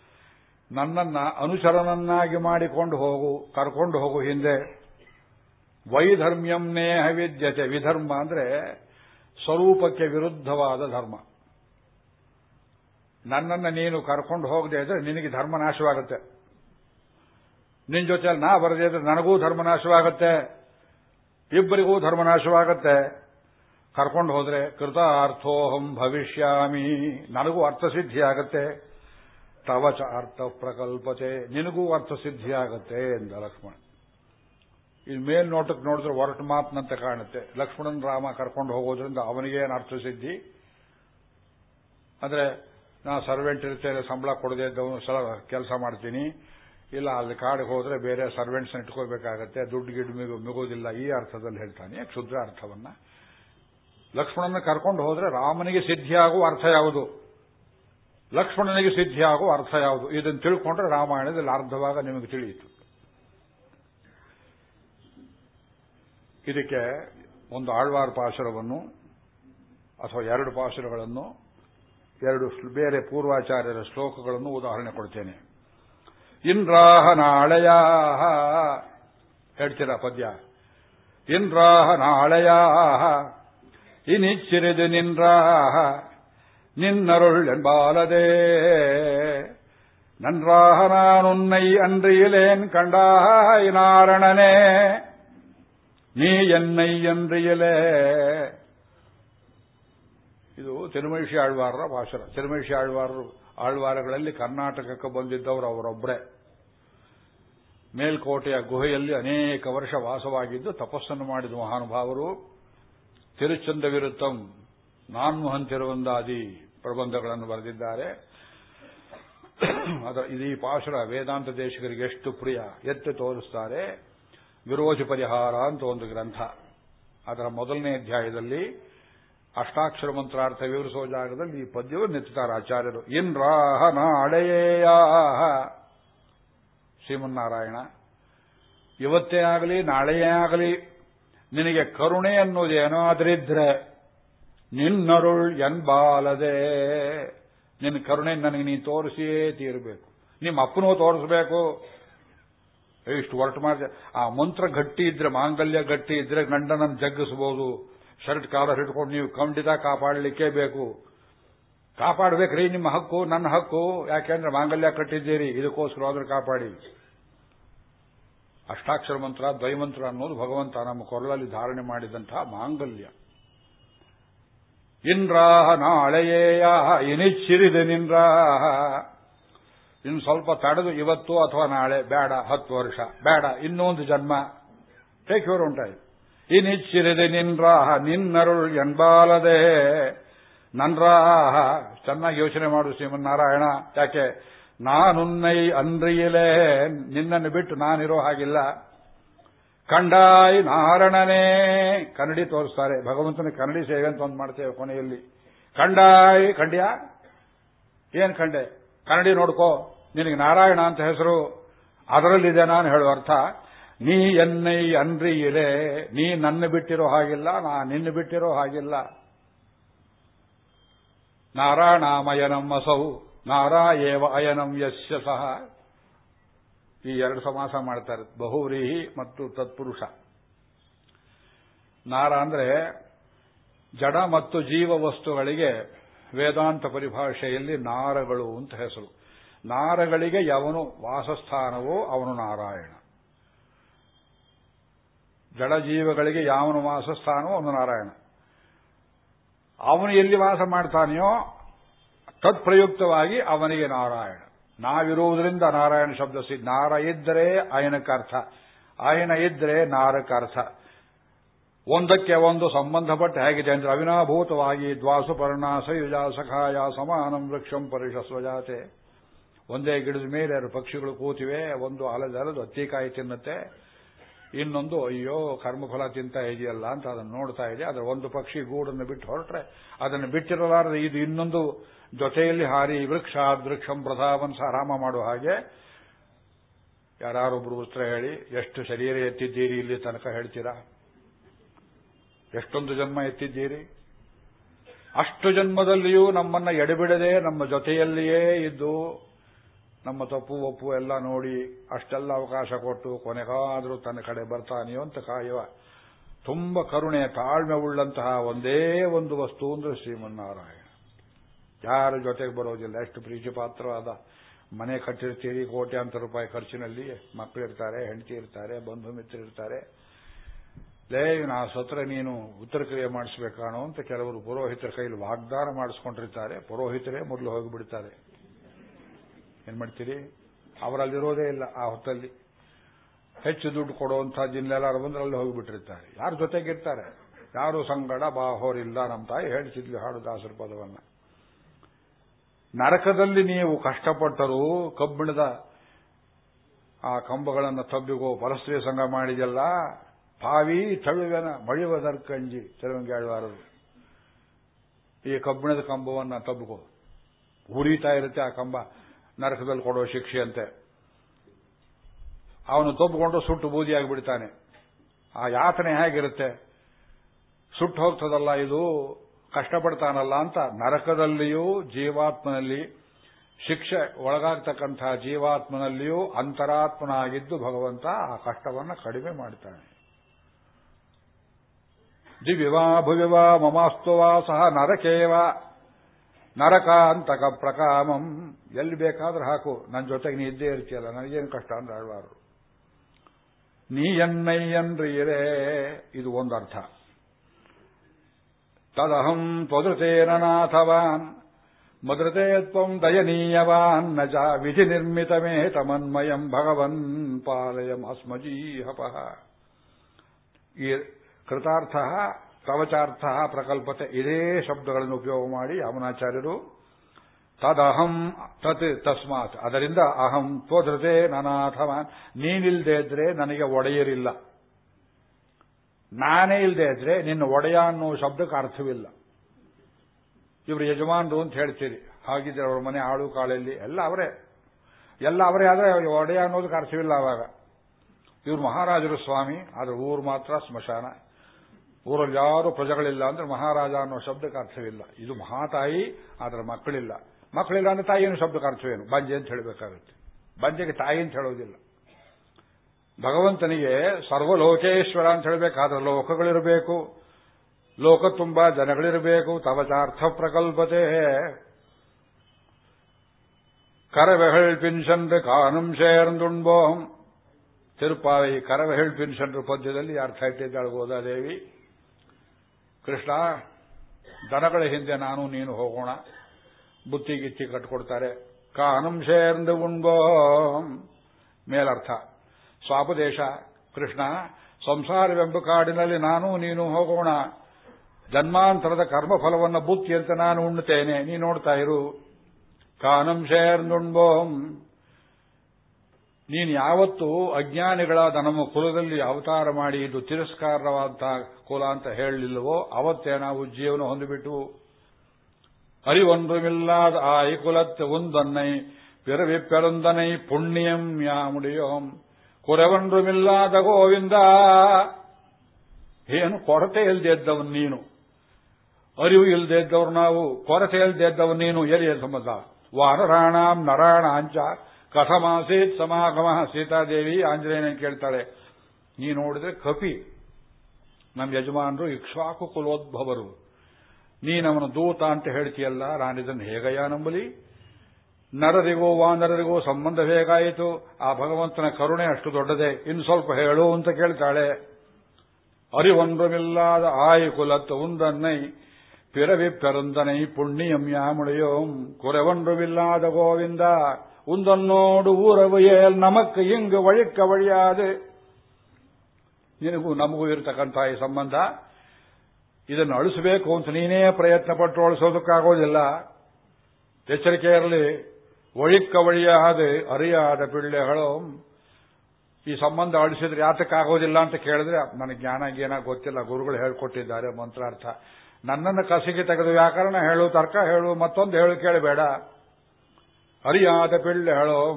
ನನ್ನನ್ನ ಅನುಚರನನ್ನಾಗಿ ಮಾಡಿಕೊಂಡು ಹೋಗು, ಕರ್ಕೊಂಡು ಹೋಗು ಹಿಂದೆ. ವೈಧರ್ಮ್ಯಂ ನೇಹ ವಿದ್ಯತೆ. ವಿಧರ್ಮ ಅಂದ್ರೆ ಸ್ವರೂಪಕ್ಕೆ ವಿರುದ್ಧವಾದ ಧರ್ಮ. ನನ್ನನ್ನು ನೀನು ಕರ್ಕೊಂಡು ಹೋಗದೆ ಇದ್ರೆ ನಿನಗೆ ಧರ್ಮನಾಶವಾಗುತ್ತೆ ನಿನ್ನ ಜೊತೆಯಲ್ಲಿ ನಾ ಬರದೇ ಇದ್ರೆ ನನಗೂ ಧರ್ಮನಾಶವಾಗುತ್ತೆ ಇಬ್ಬರಿಗೂ ಧರ್ಮನಾಶವಾಗುತ್ತೆ ಕರ್ಕೊಂಡು ಹೋದ್ರೆ ಕೃತ ಅರ್ಥೋಹಂ ಭವಿಷ್ಯಾಮಿ. ನನಗೂ ಅರ್ಥಸಿದ್ಧಿಯಾಗತ್ತೆ ತವಚ ಅರ್ಥ ಪ್ರಕಲ್ಪತೆ. ನಿನಗೂ ಅರ್ಥಸಿದ್ಧಿಯಾಗತ್ತೆ ಎಂದ ಲಕ್ಷ್ಮಣ. ಇದು ಮೇಲ್ ನೋಟಕ್ಕೆ ನೋಡಿದ್ರೆ ಹೊರಟು ಮಾತನಂತೆ ಕಾಣುತ್ತೆ. ಲಕ್ಷ್ಮಣನ್ ರಾಮ ಕರ್ಕೊಂಡು ಹೋಗೋದ್ರಿಂದ ಅವನಿಗೇನು ಅರ್ಥಸಿದ್ಧಿ? ಅಂದ್ರೆ ನಾ ಸರ್ವೆಂಟ್ ಇರ್ತೇನೆ, ಸಂಬಳ ಕೊಡದೆ ಇದ್ದವನು ಸಲ ಕೆಲಸ ಮಾಡ್ತೀನಿ. ಇಲ್ಲ, ಅಲ್ಲಿ ಕಾಡಿಗೆ ಹೋದ್ರೆ ಬೇರೆ ಸರ್ವೆಂಟ್ಸ್ ಇಟ್ಕೋಬೇಕಾಗತ್ತೆ ದುಡ್ಡು ಗಿಡ್ ಮಿಗು ಮಿಗೋದಿಲ್ಲ ಈ ಅರ್ಥದಲ್ಲಿ ಹೇಳ್ತಾನೆ. ಕ್ಷುದ್ರ ಅರ್ಥವನ್ನ? ಲಕ್ಷ್ಮಣನ ಕರ್ಕೊಂಡು ಹೋದ್ರೆ ರಾಮನಿಗೆ ಸಿದ್ಧಿಯಾಗುವ ಅರ್ಥ ಯಾವುದು? ಲಕ್ಷ್ಮಣನಿಗೆ ಸಿದ್ಧಿಯಾಗುವ ಅರ್ಥ ಯಾವುದು? ಇದನ್ನು ತಿಳ್ಕೊಂಡ್ರೆ ರಾಮಾಯಣದಲ್ಲಿ ಅರ್ಧವಾಗ ನಿಮಗೆ ತಿಳಿಯಿತು. ಇದಕ್ಕೆ ಒಂದು ಆಳ್ವಾರ್ ಪಾಶುರವನ್ನು ಅಥವಾ ಎರಡು ಪಾಶುರಗಳನ್ನು ಎರಡು ಬೇರೆ ಪೂರ್ವಾಚಾರ್ಯರ ಶ್ಲೋಕಗಳನ್ನು ಉದಾಹರಣೆ ಕೊಡ್ತೇನೆ ಇಂದ್ರಾಹ ನಾಳೆಯ ಹೇಳ್ತೀರಾ ಪದ್ಯ ಇಂದ್ರಾಹ ನಾಳೆಯ ಇನಿಚ್ಚಿರಿದು ನಿನ್ರಾಹ ನಿನ್ನರುಳೆಂಬಾಲದೆ நன்றாக நான் உன்னை அன்றியிலேன் கண்டாய் நாரணனே ನೀ ಎನ್ನೈ ಎಂದ್ರಿಯಲೇ ಇದು ತಿರುಮೇಶಿ ಆಳ್ವಾರರ ಭಾಷಣ. ತಿರುಮೇಶಿ ಆಳ್ವಾರರು, ಆಳ್ವಾರಗಳಲ್ಲಿ ಕರ್ನಾಟಕಕ್ಕೆ ಬಂದಿದ್ದವರು ಅವರೊಬ್ಬರೇ ಮೇಲ್ಕೋಟೆಯ ಗುಹೆಯಲ್ಲಿ ಅನೇಕ ವರ್ಷ ವಾಸವಾಗಿದ್ದು ತಪಸ್ಸನ್ನು ಮಾಡಿದ ಮಹಾನುಭಾವರು ತಿರುಚಂದ ವಿರುತ್ತಂ ನಾನ್ಮೋಹನ್ ತಿರುವಂದಾದಿ ಪ್ರಬಂಧಗಳನ್ನು ಬರೆದಿದ್ದಾರೆ. ಅದರ ಇದೀ ಪಾಶುರ ವೇದಾಂತ ದೇಶಿಗರಿಗೆ ಎಷ್ಟು ಪ್ರಿಯ ಎತ್ತಿ ತೋರಿಸ್ತಾರೆ. ವಿರೋಧಿ ಪರಿಹಾರ ಅಂತ ಒಂದು ಗ್ರಂಥ. ಅದರ ಮೊದಲನೇ ಅಧ್ಯಾಯದಲ್ಲಿ ಅಷ್ಟಾಕ್ಷರ ಮಂತ್ರಾರ್ಥ ವಿವರಿಸೋ ಜಾಗದಲ್ಲಿ ಈ ಪದ್ಯವನ್ನು ಎತ್ತುತ್ತಾರೆ ಆಚಾರ್ಯರು ಇನ್ರಾಹ ನಾಳೆಯ ಶ್ರೀಮನ್ನಾರಾಯಣ, ಇವತ್ತೇ ಆಗಲಿ, ನಾಳೆಯೇ ಆಗಲಿ, ನಿನಗೆ ಕರುಣೆ ಅನ್ನೋದೇನಾದ್ರಿದ್ರೆ ನಿನ್ನರುಳ್ ಎನ್ಬಾಲದೆ ನಿನ್ನ ಕರುಣೆ ನನಗೆ ನೀ ತೋರಿಸಿಯೇ ತೀರಬೇಕು. ನಿಮ್ಮ ಅಪ್ಪನೂ ತೋರಿಸಬೇಕು. ಇಷ್ಟು ಹೊರಟು ಮಾಡಿದೆ, ಆ ಮಂತ್ರ ಗಟ್ಟಿ ಇದ್ರೆ, ಮಾಂಗಲ್ಯ ಗಟ್ಟಿ ಇದ್ರೆ ಗಂಡನನ್ನು ಜಗ್ಗಿಸಬಹುದು ಶರ್ಟ್ ಕಾಲರ್ ಹಿಡ್ಕೊಂಡು ನೀವು ಖಂಡಿತ ಕಾಪಾಡಲಿಕ್ಕೆ ಬೇಕು. ಕಾಪಾಡಬೇಕ್ರಿ, ನಿಮ್ಮ ಹಕ್ಕು, ನನ್ನ ಹಕ್ಕು. ಯಾಕೆಂದ್ರೆ ಮಾಂಗಲ್ಯ ಕಟ್ಟಿದ್ದೀರಿ, ಇದಕ್ಕೋಸ್ಕರ ಆದರೂ ಕಾಪಾಡಿ. ಅಷ್ಟಾಕ್ಷರ ಮಂತ್ರ ದ್ವೈಮಂತ್ರ ಅನ್ನೋದು ಭಗವಂತ ನಮ್ಮ ಕೊರಲಲ್ಲಿ ಧಾರಣೆ ಮಾಡಿದಂತಹ ಮಾಂಗಲ್ಯ. ಇಂದ್ರಾಹ ನಾಳೆಯೇಯ ಇನಿಚ್ಚಿರಿದೆ ನಿನ್ರಾಹ ಇನ್ನು ಸ್ವಲ್ಪ ತಡೆದು ಇವತ್ತು ಅಥವಾ ನಾಳೆ, ಬೇಡ, ಹತ್ತು ವರ್ಷ, ಬೇಡ, ಇನ್ನೊಂದು ಜನ್ಮ. Take your ಉಂಟಾಯ್ತು ಇನಿಚ್ಚಿರಿದೆ ನಿನ್ರಾಹ ನಿನ್ನರುಳ್ ಎಂಬಾಲದೆ. ನನ್ರಾಹ, ಚೆನ್ನಾಗಿ ಯೋಚನೆ ಮಾಡು ಶ್ರೀಮನ್ನಾರಾಯಣ. ಯಾಕೆ? ನಾನುನ್ನೈ ಅನ್ರಿಯಲೇ ನಿನ್ನನ್ನು ಬಿಟ್ಟು ನಾನಿರೋ ಹಾಗಿಲ್ಲ. ಕಂಡಾಯ್ ನಾರಣನೇ. ಕನ್ನಡಿ ತೋರಿಸ್ತಾರೆ. ಭಗವಂತನ ಕನ್ನಡಿ ಸೇವೆ ಅಂತ ಒಂದು ಮಾಡ್ತೇವೆ ಕೊನೆಯಲ್ಲಿ. ಕಂಡಾಯ್, ಖಂಡ್ಯ? ಏನ್ ಕಂಡೆ ಕನ್ನಡಿ ನೋಡ್ಕೋ. ನಿನಗೆ ನಾರಾಯಣ ಅಂತ ಹೆಸರು. ಅದರಲ್ಲಿದೆ ನಾನು ಹೇಳುವ ಅರ್ಥ. ನೀ ಎನ್ನೈ ಅನ್ರಿ ಇರೆ, ನೀ ನನ್ನ ಬಿಟ್ಟಿರೋ ಹಾಗಿಲ್ಲ, ನಾ ನಿನ್ನ ಬಿಟ್ಟಿರೋ ಹಾಗಿಲ್ಲ. ನಾರಾಯಣಾಮಯನಂ ಅಸೌ, ನಾರಾಯೇವ ಅಯನಂ ಯಸ್ಯ ಸಹ. ಈ ಎರಡು ಸಮಾಸ ಮಾಡ್ತಾರೆ ಬಹುವ್ರೀಹಿ ಮತ್ತು ತತ್ಪುರುಷ. ನಾರ ಅಂದ್ರೆ, ಜಡ ಮತ್ತು ಜೀವ ವಸ್ತುಗಳಿಗೆ ವೇದಾಂತ ಪರಿಭಾಷೆಯಲ್ಲಿ ನಾರಗಳು ಅಂತ ಹೆಸರು. ನಾರಗಳಿಗೆ ಯಾವನು ವಾಸಸ್ಥಾನವೋ ಅವನು ನಾರಾಯಣ. ಜಡಜೀವಗಳಿಗೆ ಯಾವನು ವಾಸಸ್ಥಾನವೋ ಅವನು ನಾರಾಯಣ. ಅವನು ಎಲ್ಲಿ ವಾಸ ಮಾಡ್ತಾನೆಯೋ ತತ್ಪ್ರಯುಕ್ತವಾಗಿ ಅವನಿಗೆ ನಾರಾಯಣ. ನಾವಿರುವುದರಿಂದ ನಾರಾಯಣ ಶಬ್ದ ಸಿ ನಾರ ಇದ್ದರೆ ಅಯನಕ್ಕರ್ಥ ಅಯನ ಇದ್ರೆ ನಾರಕರ್ಥ ಒಂದಕ್ಕೆ ಒಂದು ಸಂಬಂಧಪಟ್ಟ ಹೇಗಿದೆ ಅಂದ್ರೆ ಅವಿನಾಭೂತವಾಗಿ ದ್ವಾಸು ಪರ್ಣಾಸ ಯುಜ ಸಖಾಯ ಸಮಾನಂ ವೃಕ್ಷಂ ಪರಿಷಸ್ವಜಾತೆ ಒಂದೇ ಗಿಡದ ಮೇಲೆ ಎರಡು ಪಕ್ಷಿಗಳು ಕೂತಿವೆ, ಒಂದು ಅಲದಲದು ಅತ್ತಿಕಾಯಿ ತಿನ್ನುತ್ತೆ ಇನ್ನೊಂದು, ಅಯ್ಯೋ, ಕರ್ಮಫಲ ತಿಂತ ಇದೆಯಲ್ಲ ಅಂತ ಅದನ್ನು ನೋಡ್ತಾ ಇದೆ. ಅದರ ಒಂದು ಪಕ್ಷಿ ಗೂಡನ್ನು ಬಿಟ್ಟು ಹೊರಟ್ರೆ ಅದನ್ನು ಬಿಟ್ಟಿರಲಾರದೆ ಇದು ಇನ್ನೊಂದು ಜೊತೆಯಲ್ಲಿ ಹಾರಿ ವೃಕ್ಷ ವೃಕ್ಷಂ ಪ್ರಧಾವಂಸ ಆರಾಮ ಮಾಡುವ ಹಾಗೆ. ಯಾರೊಬ್ರು ಉತ್ತರ ಹೇಳಿ, ಎಷ್ಟು ಶರೀರ ಎತ್ತಿದ್ದೀರಿ ಇಲ್ಲಿ ತನಕ ಹೇಳ್ತೀರಾ? ಎಷ್ಟೊಂದು ಜನ್ಮ ಎತ್ತಿದ್ದೀರಿ? ಅಷ್ಟು ಜನ್ಮದಲ್ಲಿಯೂ ನಮ್ಮನ್ನ ಎಡೆಬಿಡದೆ ನಮ್ಮ ಜೊತೆಯಲ್ಲಿಯೇ ಇದ್ದು ನಮ್ಮ ತಪ್ಪು ಒಪ್ಪು ಎಲ್ಲ ನೋಡಿ ಅಷ್ಟೆಲ್ಲ ಅವಕಾಶ ಕೊಟ್ಟು ಕೊನೆಗಾದರೂ ತನ್ನ ಕಡೆ ಬರ್ತಾನೆಯೋ ಅಂತ ಕಾಯುವ. ತುಂಬ ಕರುಣೆ, ತಾಳ್ಮೆ ಉಳ್ಳಂತಹ ಒಂದೇ ಒಂದು ವಸ್ತು ಅಂದ್ರೆ ಶ್ರೀಮನ್ನಾರಾಯಣ. ಯಾರ ಜೊತೆಗೆ ಬರೋದಿಲ್ಲ. ಎಷ್ಟು ಪ್ರೀತಿ ಪಾತ್ರವಾದ ಮನೆ ಕಟ್ಟಿರ್ತೀರಿ ಕೋಟ್ಯಾಂತರ ರೂಪಾಯಿ ಖರ್ಚಿನಲ್ಲಿ. ಮಕ್ಕಳಿರ್ತಾರೆ ಹೆಂಡತಿ ಇರ್ತಾರೆ, ಬಂಧು ಮಿತ್ರ ಇರ್ತಾರೆ. ಲೇ ನಾ ಸತ್ರ ನೀನು ಉತ್ತರ ಕ್ರಿಯೆ ಮಾಡಿಸ್ಬೇಕಾಣೋ ಅಂತ ಕೆಲವರು ಪುರೋಹಿತರ ಕೈಲಿ ವಾಗ್ದಾನ ಮಾಡಿಸ್ಕೊಂಡಿರ್ತಾರೆ. ಪುರೋಹಿತರೇ ಮೊದಲು ಹೋಗಿಬಿಡ್ತಾರೆ. ಏನ್ ಮಾಡ್ತೀರಿ? ಅವರಲ್ಲಿರೋದೇ ಇಲ್ಲ ಆ ಹೊತ್ತಲ್ಲಿ. ಹೆಚ್ಚು ದುಡ್ಡು ಕೊಡುವಂತಹದ್ದಿನ್ನೆಲ್ಲಾರು ಬಂದ್ರೆ ಅಲ್ಲಿ ಹೋಗಿಬಿಟ್ಟಿರ್ತಾರೆ. ಯಾರ ಜೊತೆಗಿರ್ತಾರೆ ಯಾರು ಸಂಗಡ ಬಾಹೋರಿಲ್ಲ ನಮ್ಮ ತಾಯಿ ಹೇಳ್ತಿದ್ಲಿ ಹಾಡು ದಾಸರ ಪದವನ್ನ. ನರಕದಲ್ಲಿ ನೀವು ಕಷ್ಟಪಟ್ಟರೂ ಕಬ್ಬಿಣದ ಆ ಕಂಬಗಳನ್ನು ತಬ್ಬಿಗೋ ಪರಸ್ತ್ರೀ ಸಂಘ ಮಾಡಿದೆಲ್ಲ ಪಾವಿ ತಳುವೆನ ಮಳಿವದರ್ಕಂಜಿ ತೆಲುಂಗಾಳುವಾರರು ಈ ಕಬ್ಬಿಣದ ಕಂಬವನ್ನ ತಬ್ಬಿಕೋ ಉರಿತಾ ಇರುತ್ತೆ ಆ ಕಂಬ. ನರಕದಲ್ಲಿ ಕೊಡೋ ಶಿಕ್ಷೆ ಅಂತೆ ಅವನು ತಬ್ಬಿಕೊಂಡು ಸುಟ್ಟು ಬೂದಿಯಾಗಿ ಬಿಡ್ತಾನೆ ಆ ಯಾತನೆ ಹೇಗಿರುತ್ತೆ? ಸುಟ್ಟು ಹೋಗ್ತದಲ್ಲ ಇದು, ಕಷ್ಟಪಡ್ತಾನಲ್ಲ ಅಂತ ನರಕದಲ್ಲಿಯೂ ಜೀವಾತ್ಮನಲ್ಲಿ ಶಿಕ್ಷೆ ಒಳಗಾಗ್ತಕ್ಕಂತಹ ಜೀವಾತ್ಮನಲ್ಲಿಯೂ ಅಂತರಾತ್ಮನಾಗಿದ್ದು ಭಗವಂತ ಆ ಕಷ್ಟವನ್ನು ಕಡಿಮೆ ಮಾಡ್ತಾನೆ. ದಿವ್ಯವಾ ಭುವಿವಾ ಮಮಾಸ್ತುವಾ ಸಹ ನರಕೇವ. ನರಕ ಅಂತಕ ಪ್ರಕಾಮಂ. ಎಲ್ಲಿ ಬೇಕಾದ್ರೆ ಹಾಕು. ನನ್ನ ಜೊತೆಗೆ ನೀ ಇದ್ದೇ ಇರ್ತೀಯಲ್ಲ, ನನಗೇನು ಕಷ್ಟ ಅಂದ್ರೆ ಆಳ್ವಾರು ನೀ ಎನ್ನಯ್ಯನ್ರಿಯರೇ ಇದು ಒಂದರ್ಥ ತದಹಂ ತ್ವದೃತೇನ ನಾಥವಾನ್. ಮದೃತೆ ತ್ವಂ ದಯನೀಯವಾನ್. ನ ವಿಧಿ ನಿರ್ಮಿತಮೇ ತಮನ್ಮಯಂ ಭಗವನ್ ಪಾಲಯಂ ಅಸ್ಮಜೀಹಪ. ಈ ಕೃತಾರ್ಥ ಕವಚಾರ್ಥ ಪ್ರಕಲ್ಪತೆ ಇದೇ ಶಬ್ದಗಳನ್ನು ಉಪಯೋಗ ಮಾಡಿ ಯಮುನಾಚಾರ್ಯರು, ತದಹಂ ತತ್ ತಸ್ಮಾತ್. ಅದರಿಂದ ಅಹಂ ತ್ವದೃತೆ ನನಾಥವಾನ್. ನೀನಿಲ್ದೆ ಇದ್ರೆ ನನಗೆ ಒಡೆಯರಿಲ್ಲ. ನಾನೇ ಇಲ್ಲದೆ ಇದ್ರೆ ನಿನ್ನ ಒಡೆಯ ಅನ್ನೋ ಶಬ್ದಕ್ಕೆ ಅರ್ಥವಿಲ್ಲ. ಇವರು ಯಜಮಾನರು ಅಂತ ಹೇಳ್ತೀರಿ. ಹಾಗಿದ್ರೆ ಅವರ ಮನೆ ಆಳು ಕಾಳಲ್ಲಿ ಎಲ್ಲ ಅವರೇ. ಎಲ್ಲ ಅವರೇ ಆದ್ರೆ ಒಡೆಯ ಅನ್ನೋದಕ್ಕೆ ಅರ್ಥವಿಲ್ಲ ಅವಾಗ. ಇವರು ಮಹಾರಾಜರು ಸ್ವಾಮಿ, ಆದ್ರೆ ಊರು ಮಾತ್ರ ಸ್ಮಶಾನ. ಊರಲ್ಲಿ ಯಾರು ಪ್ರಜೆಗಳಿಲ್ಲ ಅಂದ್ರೆ ಮಹಾರಾಜ ಅನ್ನೋ ಶಬ್ದಕ್ಕೆ ಅರ್ಥವಿಲ್ಲ. ಇದು ಮಹಾತಾಯಿ, ಆದ್ರೆ ಮಕ್ಕಳಿಲ್ಲ. ಮಕ್ಕಳಿಲ್ಲ ಅಂದ್ರೆ ತಾಯಿಯನ್ನು ಶಬ್ದಕ್ಕೆ ಅರ್ಥವೇನು ಬಂಜೆ ಅಂತ ಹೇಳಬೇಕಾಗುತ್ತೆ. ಬಂಜೆಗೆ ತಾಯಿ ಅಂತ ಹೇಳೋದಿಲ್ಲ. ಭಗವಂತನಿಗೆ ಸರ್ವಲೋಕೇಶ್ವರ ಅಂತ ಹೇಳಬೇಕಾದ್ರೆ ಲೋಕಗಳಿರಬೇಕು. ಲೋಕ ತುಂಬಾ ಜನಗಳಿರಬೇಕು. ತವಚಾರ್ಥ ಪ್ರಕಲ್ಪತೆ. ಕರವೆಹಳ್ ಪಿನ್ಷನ್ರು ಕಾನಂ ಶೇರ್ದುಂಬೋಂ ತಿರುಪಾವಿ ಕರವೆಹಳ್ ಪಿನ್ಷನ್ರು ಪದ್ಯದಲ್ಲಿ ಅರ್ಥ ಇಟ್ಟಿದ್ದಾಳೆ ಗೋದಾದೇವಿ. ಕೃಷ್ಣ, ದನಗಳ ಹಿಂದೆ ನಾನು, ನೀನು ಹೋಗೋಣ. ಬುತ್ತಿ ಗಿತ್ತಿ ಕಟ್ಕೊಡ್ತಾರೆ. ಕಾನಂ ಸೇರ್ಂದು ಉಣ್ಬೋಂ ಮೇಲರ್ಥ. ಸ್ವಾಪದೇಶ. ಕೃಷ್ಣ, ಸಂಸಾರವೆಂಬ ಕಾಡಿನಲ್ಲಿ ನಾನು, ನೀನು ಹೋಗೋಣ. ಜನ್ಮಾಂತರದ ಕರ್ಮಫಲವನ್ನು ಬುತ್ತಿ ಅಂತ ನಾನು ಉಣ್ಣುತ್ತೇನೆ. ನೀ ನೋಡ್ತಾ ಇರು. ಕಾನಂ ಶೇರ್ನುಣ್ಬೋಂ ನೀನು ಯಾವತ್ತು ಅಜ್ಞಾನಿಗಳಾದ ನಮ್ಮ ಕುಲದಲ್ಲಿ ಅವತಾರ ಮಾಡಿ ಇದು ತಿರಸ್ಕಾರವಾದ ಕುಲ ಅಂತ ಹೇಳಲಿಲ್ಲವೋ ಅವತ್ತೇ ನಾವು ಜೀವನ ಹೊಂದಿಬಿಟ್ಟು ಅರಿವೊಂದುಮಿಲ್ಲಾದ ಆಯಿ ಕುಲತ್ತೆ ಒಂದನ್ನೈ பிறவி பெருந்தனை புண்ணியம் யாமுடியோம் ಕುರೆವಂಡ್ರುಮಿಲ್ಲಾದ ಗೋವಿಂದ ಏನು ಕೊರತೆ ಇಲ್ಲದೆ ಇದ್ದವನು ನೀನು ಅರಿವು ಇಲ್ಲದೆ ಇದ್ದವ್ರು ನಾವು ಕೊರತೆ ಇಲ್ಲದೆ ಇದ್ದವನು ನೀನು ಎಲಿಯ ಸಂಬಂಧ ವಾನರಾಣಾಂ ನರಾಣಾಂಚ ಕಥಮಾಸೀತ್ ಸಮಾಗಮ ಸೀತಾದೇವಿ ಆಂಜನೇಯನ ಕೇಳ್ತಾಳೆ ನೀ ನೋಡಿದ್ರೆ ಕಪಿ ನಮ್ಮ ಯಜಮಾನರು ಇಕ್ಷ್ವಾಕು ಕುಲೋದ್ಭವರು ನೀನವನ ದೂತ ಅಂತ ಹೇಳ್ತೀಯಲ್ಲ ನಾನಿದನ್ನು ಹೇಗಯ್ಯ ನಂಬಲಿ ನರರಿಗೂ ವಾನರರಿಗೂ ಸಂಬಂಧ ಹೇಗಾಯಿತು ಆ ಭಗವಂತನ ಕರುಣೆ ಅಷ್ಟು ದೊಡ್ಡದೆ ಇನ್ನು ಸ್ವಲ್ಪ ಹೇಳು ಅಂತ ಕೇಳ್ತಾಳೆ ಅರಿವೊಂದ್ರಮಿಲ್ಲಾದ ಆಯಿ ಕುಲತ್ತು ಉಂದನ್ನೈ பிறவி பெருந்தனை புண்ணியம் யாமுடையோம் குறைவொன்றுமில்லாத கோவிந்த ಒಂದನ್ನೋಡು ஊரவையேல் ನಮಕ್ಕೆ இங்கு வழிக்க ಒಳಿಯಾದೆ ನಿನಗೂ ನಮಗೂ ಇರತಕ್ಕಂತಹ ಈ ಸಂಬಂಧ ಇದನ್ನು ಅಳಿಸಬೇಕು ಅಂತ ನೀನೇ ಪ್ರಯತ್ನ ಪಟ್ಟು ಅಳಿಸೋದಕ್ಕಾಗೋದಿಲ್ಲ ಎಚ್ಚರಿಕೆ ಇರಲಿ ಒಳಿಕ್ಕ ಒಳಿಯಾದೆ ಅರಿಯಾದ ಪಿಳ್ಳೆಗಳು ಈ ಸಂಬಂಧ ಅಳಿಸಿದ್ರೆ ಯಾತಕ್ಕಾಗೋದಿಲ್ಲ ಅಂತ ಕೇಳಿದ್ರೆ, ನನಗೆ ಜ್ಞಾನ ಏನೋ ಗೊತ್ತಿಲ್ಲ, ಗುರುಗಳು ಹೇಳ್ಕೊಟ್ಟಿದ್ದಾರೆ ಮಂತ್ರಾರ್ಥ. ನನ್ನನ್ನು ಕಸಿಗೆ ತೆಗೆದು ವ್ಯಾಕರಣ ಹೇಳು, ತರ್ಕ ಹೇಳು, ಮತ್ತೊಂದು ಹೇಳು ಕೇಳಬೇಡ. ಅರಿಯಾದ ಪಿಳ್ಳೆ ಹೇಳೋ,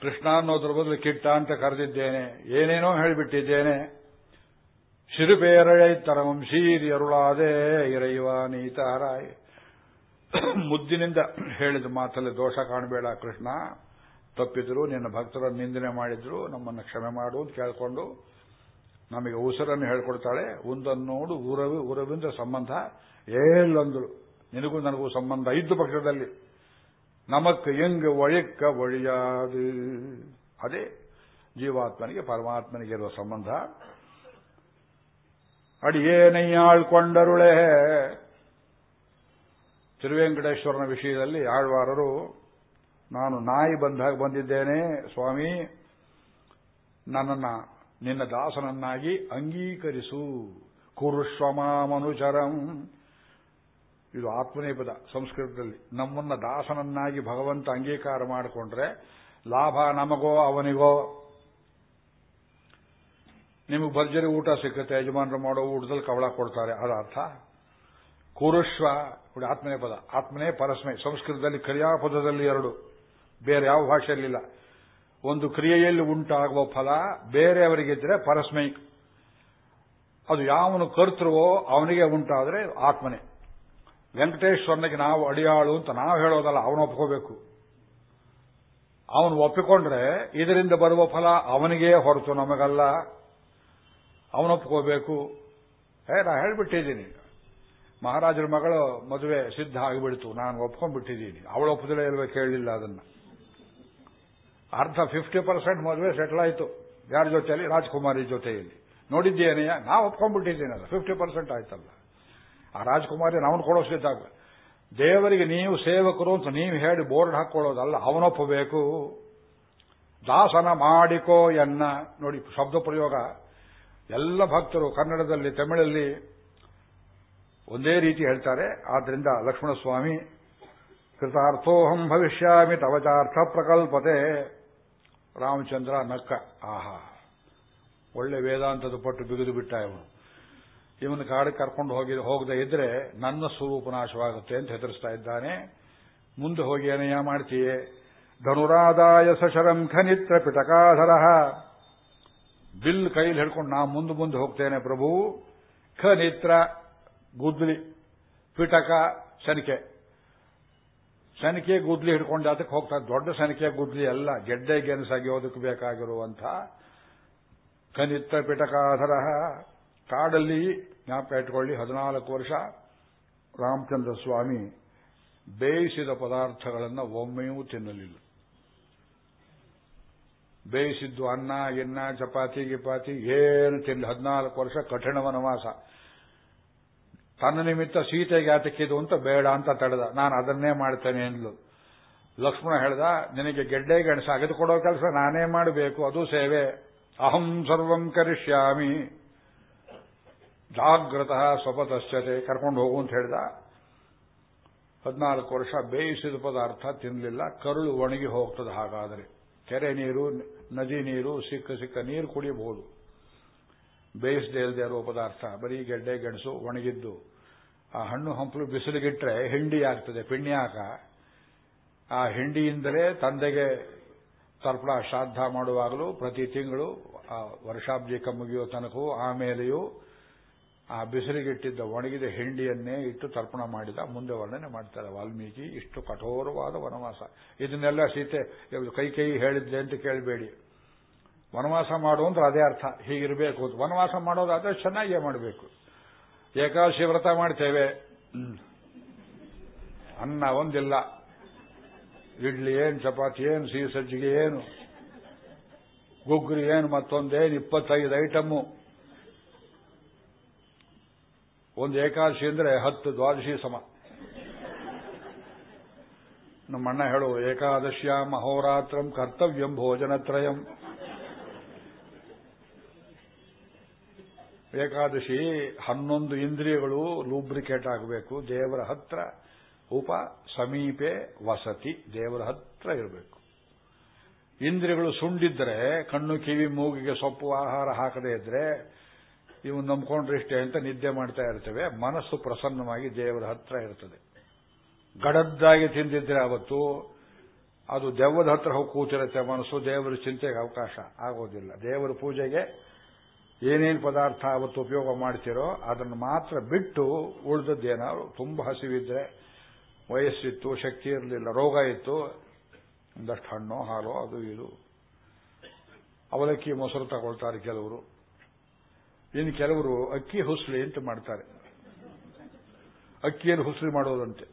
ಕೃಷ್ಣ ಅನ್ನೋದ್ರ ಬದಲು ಕಿಟ್ಟ ಅಂತ ಕರೆದಿದ್ದೇನೆ, ಏನೇನೋ ಹೇಳಿಬಿಟ್ಟಿದ್ದೇನೆ. ಸಿರುಪೇರಳೆ ತರ ಸೀರಿ ಅರುಳಾದೆ ಇರೈವ ನೀತಾರಾಯ್ ಮುದ್ದಿನಿಂದ ಹೇಳಿದ ಮಾತಲ್ಲಿ ದೋಷ ಕಾಣಬೇಡ ಕೃಷ್ಣ. ತಪ್ಪಿದ್ರು, ನಿನ್ನ ಭಕ್ತರ ನಿಂದನೆ ಮಾಡಿದ್ರು, ನಮ್ಮನ್ನು ಕ್ಷಮೆ ಮಾಡು ಅಂತ ಕೇಳಿಕೊಂಡು ನಮಗೆ ಉಸಿರನ್ನು ಹೇಳ್ಕೊಡ್ತಾಳೆ. ಒಂದನ್ನೋಡು ಉರವಿ, ಉರವಿಂದ ಸಂಬಂಧ. ಏಲ್ಲಂದ್ರು ನಿನಗೂ ನನಗೂ ಸಂಬಂಧ ಇದ್ದು ಪಕ್ಷದಲ್ಲಿ ನಮಕ್ ಹೆಂಗ್ ಒಳಿಕ್ಕ ಒಳಿಯಾದು? ಅದೇ ಜೀವಾತ್ಮನಿಗೆ ಪರಮಾತ್ಮನಿಗೆ ಇರುವ ಸಂಬಂಧ ಅಡಿಯೇನಯ್ಯಾಳ್ಕೊಂಡರುಳೆ ತಿರುವೆಂಕಟೇಶ್ವರನ ವಿಷಯದಲ್ಲಿ ಆಳ್ವಾರರು, ನಾನು ನಾಯಿ ಬಂದಾಗ ಬಂದಿದ್ದೇನೆ ಸ್ವಾಮಿ, ನನ್ನನ್ನ, ನಿನ್ನ ದಾಸನನ್ನಾಗಿ ಅಂಗೀಕರಿಸು. ಕುರುಶ್ವಮಾಮನುಚರಂ ಇದು ಆತ್ಮನೇ ಪದ, ಸಂಸ್ಕೃತದಲ್ಲಿ. ನಮ್ಮನ್ನ ದಾಸನನ್ನಾಗಿ ಭಗವಂತ ಅಂಗೀಕಾರ ಮಾಡಿಕೊಂಡ್ರೆ ಲಾಭ ನಮಗೋ ಅವನಿಗೋ. ನಿಮಗೆ ಭರ್ಜರಿ ಊಟ ಸಿಕ್ಕುತ್ತೆ, ಯಜಮಾನರು ಮಾಡೋ ಊಟದಲ್ಲಿ ಕವಳ ಕೊಡ್ತಾರೆ, ಅದ ಅರ್ಥ? ಕುರುಶ್ವ ಆತ್ಮನೇ ಪದ. ಆತ್ಮನೇ ಪರಸ್ಮೆ. ಸಂಸ್ಕೃತದಲ್ಲಿ ಕ್ರಿಯಾಪದದಲ್ಲಿ ಎರಡು. ಬೇರೆ ಯಾವ ಭಾಷೆಯಲ್ಲಿಲ್ಲ ಒಂದು ಕ್ರಿಯೆಯಲ್ಲಿ ಉಂಟಾಗುವ ಫಲ ಬೇರೆಯವರಿಗಿದ್ರೆ ಪರಸ್ಮೈ. ಅದು ಯಾವನು ಕರ್ತೃವೋ ಅವನಿಗೆ ಉಂಟಾದರೆ ಆತ್ಮನೇ. ವೆಂಕಟೇಶ್ವರನಿಗೆ ನಾವು ಅಡಿಯಾಳು ಅಂತ ನಾವು ಹೇಳೋದಲ್ಲ, ಅವನು ಒಪ್ಕೋಬೇಕು. ಅವನು ಒಪ್ಪಿಕೊಂಡ್ರೆ ಇದರಿಂದ ಬರುವ ಫಲ ಅವನಿಗೇ ಹೊರತು ನಮಗಲ್ಲ. ಅವನೊಪ್ಕೋಬೇಕು ಹೇ ನಾ ಹೇಳ್ಬಿಟ್ಟಿದ್ದೀನಿ. ಮಹಾರಾಜರ ಮಗಳು ಮದುವೆ ಸಿದ್ಧ ಆಗಿಬಿಡ್ತು, ನಾನು ಒಪ್ಕೊಂಡ್ಬಿಟ್ಟಿದ್ದೀನಿ. ಅವಳು ಒಪ್ಪದಲೇ ಇಲ್ವೇ ಕೇಳಲಿಲ್ಲ ಅದನ್ನ. ಅರ್ಧ ಫಿಫ್ಟಿ ಪರ್ಸೆಂಟ್ ಮದುವೆ ಸೆಟ್ಲ್ ಆಯಿತು. ಯಾರ ಜೊತೆಯಲ್ಲಿ? ರಾಜ್ಕುಮಾರಿ ಜೊತೆಯಲ್ಲಿ. ನೋಡಿದ್ದೇನೆಯ ನಾ ಒಪ್ಕೊಂಡ್ಬಿಟ್ಟಿದ್ದೀನಲ್ಲ ಫಿಫ್ಟಿ ಪರ್ಸೆಂಟ್ ಆಯ್ತಲ್ಲ. ಆ ರಾಜಕುಮಾರಿ ಅವನು ಕೊಡೋಸಿದ್ದಾಗ ದೇವರಿಗೆ ನೀವು ಸೇವಕರು ಅಂತ ನೀವು ಹೇಳಿ ಬೋರ್ಡ್ ಹಾಕೊಳ್ಳೋದಲ್ಲ ಅವನೊಪ್ಪಬೇಕು ದಾಸನ ಮಾಡಿಕೋ ಎನ್ನ. ನೋಡಿ, ಶಬ್ದ ಪ್ರಯೋಗ. ಎಲ್ಲ ಭಕ್ತರು ಕನ್ನಡದಲ್ಲಿ, ತಮಿಳಲ್ಲಿ ಒಂದೇ ರೀತಿ ಹೇಳ್ತಾರೆ. ಆದ್ರಿಂದ ಲಕ್ಷ್ಮಣಸ್ವಾಮಿ, ಕೃತಾರ್ಥೋಹಂ ಭವಿಷ್ಯಾಮಿ ತವಚಾರ್ಥ ಪ್ರಕಲ್ಪತೆ. ರಾಮಚಂದ್ರ ನಕ್ಕ. ಆಹಾ. ಒಳ್ಳೆ ವೇದಾಂತದ ಪಟ್ಟು ಬಿಗಿದು ಬಿಟ್ಟ ಇವನು. ಇವನು ಕಾಡಿಗೆ ಕರ್ಕೊಂಡು ಹೋಗಿ ಹೋಗದೆ ಇದ್ರೆ ನನ್ನ ಸ್ವರೂಪ ನಾಶವಾಗುತ್ತೆ ಅಂತ ಹೆದರಿಸ್ತಾ ಇದ್ದಾನೆ. ಮುಂದೆ ಹೋಗಿ ಏನಯ್ಯ ಮಾಡ್ತೀಯೇ? ಧನುರಾದಾಯ ಸಶರಂ ಖನಿತ್ರ ಪಿಟಕಾಧರ. ಬಿಲ್ ಕೈಲಿ ಹಿಡ್ಕೊಂಡು ನಾ ಮುಂದೆ ಮುಂದೆ ಹೋಗ್ತೇನೆ ಪ್ರಭು. ಖನಿತ್ರ, ಗುದ್ಲಿ, ಪಿಟಕ ಸನಿಕೆ ಸನಿಕೆ ಗುದ್ಲಿ ಹಿಡ್ಕೊಂಡು ಅದಕ್ಕೆ ಹೋಗ್ತಾ ದೊಡ್ಡ ಸನಿಕೆ ಗುದ್ಲಿ ಅಲ್ಲ, ಗೆಡ್ಡೆ ಗೆನಸಾಗಿಯೋದಕ್ಕೆ ಬೇಕಾಗಿರುವಂಥ ಖನಿತ್ರ, ಪಿಟಕಾಧರ. ಕಾಡಲ್ಲಿ ಜ್ಞಾಪಕ ಇಟ್ಕೊಳ್ಳಿ ಹದಿನಾಲ್ಕು ವರ್ಷ ರಾಮಚಂದ್ರ ಸ್ವಾಮಿ ಬೇಯಿಸಿದ ಪದಾರ್ಥಗಳನ್ನು ಒಮ್ಮೆಯೂ ತಿನ್ನಲಿಲ್ಲ. ಬೇಯಿಸಿದ್ದು ಅನ್ನ, ಎನ್ನ, ಚಪಾತಿ, ಗಿಪಾತಿ, ಏನು ತಿನ್ನಲಿ ಹದಿನಾಲ್ಕು ವರ್ಷ ಕಠಿಣ ವನವಾಸ. ತನ್ನ ನಿಮಿತ್ತ ಸೀತೆಗೆ ಆತಕ್ಕಿದು ಅಂತ ಬೇಡ ಅಂತ ತಡೆದ. ನಾನು ಅದನ್ನೇ ಮಾಡ್ತೇನೆ ಎಂದ್ಲು. ಲಕ್ಷ್ಮಣ ಹೇಳ್ದ, ನಿನಗೆ ಗೆಡ್ಡೆ ಗಣಸ, ಅಗೆದುಕೊಡೋ ಕೆಲಸ ನಾನೇ ಮಾಡಬೇಕು. ಅದು ಸೇವೆ. ಅಹಂ ಸರ್ವಂ ಕರಿಷ್ಯಾಮಿ. ಜಾಗ್ರತಃ ಸ್ವಪತಶ್ಚತೆ ಕರ್ಕೊಂಡು ಹೋಗು ಅಂತ ಹೇಳಿದ. ಹದಿನಾಲ್ಕು ವರ್ಷ ಬೇಯಿಸಿದ ಪದಾರ್ಥ ತಿನ್ನಲಿಲ್ಲ ಕರುಳು ಒಣಗಿ ಹೋಗ್ತದೆ ಹಾಗಾದರೆ. ಕೆರೆ ನೀರು, ನದಿ ನೀರು, ಸಿಕ್ಕ ಸಿಕ್ಕ ನೀರು ಕುಡಿಯಬಹುದು. ಬೇಯಿಸದೆ ಇಲ್ಲದೆ ಇರುವ ಪದಾರ್ಥ, ಬರೀ ಗೆಡ್ಡೆ, ಗೆಣಸು ಒಣಗಿದ್ದು, ಆ ಹಣ್ಣು ಹಂಪಲು ಬಿಸಿಲಿಗಿಟ್ರೆ ಹಿಂಡಿ ಆಗ್ತದೆ ಪಿಣ್ಯಾಕ ಆ ಹಿಂಡಿಯಿಂದಲೇ ತಂದೆಗೆ ತರ್ಪಣ, ಶ್ರಾದ್ದ ಮಾಡುವಾಗಲೂ ಪ್ರತಿ ತಿಂಗಳು ಆ ವರ್ಷಾಬ್ಜಿಕ ಮುಗಿಯೋ ತನಕವೂ ಆಮೇಲೆಯೂ ಆ ಬಿಸಿಲಿಗಿಟ್ಟಿದ್ದ ಒಣಗಿದ ಹಿಂಡಿಯನ್ನೇ ಇಟ್ಟು ತರ್ಪಣ ಮಾಡಿದ. ಮುಂದೆ ವರ್ಣನೆ ಮಾಡ್ತಾರೆ ವಾಲ್ಮೀಕಿ, ಇಷ್ಟು ಕಠೋರವಾದ ವನವಾಸ. ಇದನ್ನೆಲ್ಲ ಸೀತೆ ಕೈ ಕೈ ಹೇಳಿದ್ದೆ ಅಂತ ಕೇಳಬೇಡಿ. ವನವಾಸ ಮಾಡು ಅಂದ್ರೆ ಅದೇ ಅರ್ಥ. ಹೀಗಿರಬೇಕು. ವನವಾಸ ಮಾಡೋದಾದ್ರೆ ಚೆನ್ನಾಗೇ ಮಾಡಬೇಕು. ಏಕಾದಶಿ ವ್ರತ ಮಾಡ್ತೇವೆ. ಅನ್ನ ಒಂದಿಲ್ಲ. ಇಡ್ಲಿ ಏನು, ಚಪಾತಿ ಏನು, ಸಿಹಿ ಸಜ್ಜಿಗೆ ಏನು. ಗುಗ್ರಿ ಏನು ಮತ್ತೊಂದೇನು, ಇಪ್ಪತ್ತೈದು ಐಟಮ್ಮು ಒಂದು ಏಕಾದಶಿ ಅಂದ್ರೆ ಹತ್ತು ದ್ವಾದಶಿ ಸಮ. ನಮ್ಮಣ್ಣ ಹೇಳು, ಏಕಾದಶಿಯ ಮಹೋರಾತ್ರಂ ಕರ್ತವ್ಯಂ ಭೋಜನತ್ರಯಂ. ಏಕಾದಶಿ ಹನ್ನೊಂದು ಇಂದ್ರಿಯಗಳು ಲೂಬ್ರಿಕೇಟ್ ಆಗಬೇಕು, ದೇವರ ಹತ್ರ ಉಪ, ಸಮೀಪೆ, ವಸತಿ, ದೇವರ ಹತ್ರ ಇರಬೇಕು. ಇಂದ್ರಿಯಗಳು ಸುಂಡಿದ್ರೆ, ಕಣ್ಣು ಕಿವಿ ಮೂಗಿಗೆ ಸೊಪ್ಪು ಆಹಾರ ಹಾಕದೇ ಇದ್ರೆ ಇವು ನಂಬ್ಕೊಂಡ್ರೆ ಇಷ್ಟೇ ಅಂತ ನಿದ್ದೆ ಮಾಡ್ತಾ ಇರ್ತೇವೆ. ಮನಸ್ಸು ಪ್ರಸನ್ನವಾಗಿ ದೇವರ ಹತ್ರ ಇರ್ತದೆ. ಗಡದ್ದಾಗಿ ತಿಂದಿದ್ರೆ ಅವತ್ತು ಅದು ದೆವ್ವದ ಹತ್ರ ಹೋಗಿ ಕೂತಿರುತ್ತೆ ಮನಸ್ಸು, ದೇವರ ಚಿಂತೆಗೆ ಅವಕಾಶ ಆಗೋದಿಲ್ಲ. ದೇವರ ಪೂಜೆಗೆ ಏನೇನು ಪದಾರ್ಥ ಅವತ್ತು ಉಪಯೋಗ ಮಾಡ್ತಿರೋ ಅದನ್ನು ಮಾತ್ರ ಬಿಟ್ಟು ಉಳಿದದ್ದೇನಾದ್ರು, ತುಂಬ ಹಸಿವಿದ್ರೆ, ವಯಸ್ಸಿತ್ತು, ಶಕ್ತಿ ಇರಲಿಲ್ಲ, ರೋಗ ಇತ್ತು, ಒಂದಷ್ಟು ಹಣ್ಣು, ಹಾಲು, ಅದು ಇದು. ಅವಲಕ್ಕಿ ಮೊಸರು ತಗೊಳ್ತಾರೆ ಕೆಲವರು. ಇನ್ನು ಕೆಲವರು ಅಕ್ಕಿ ಹುಸ್ಲಿ ಅಂತ ಮಾಡ್ತಾರೆ. ಅಕ್ಕಿಯಲ್ಲಿ ಹುಸ್ಲಿ ಮಾಡೋದಂತೆ.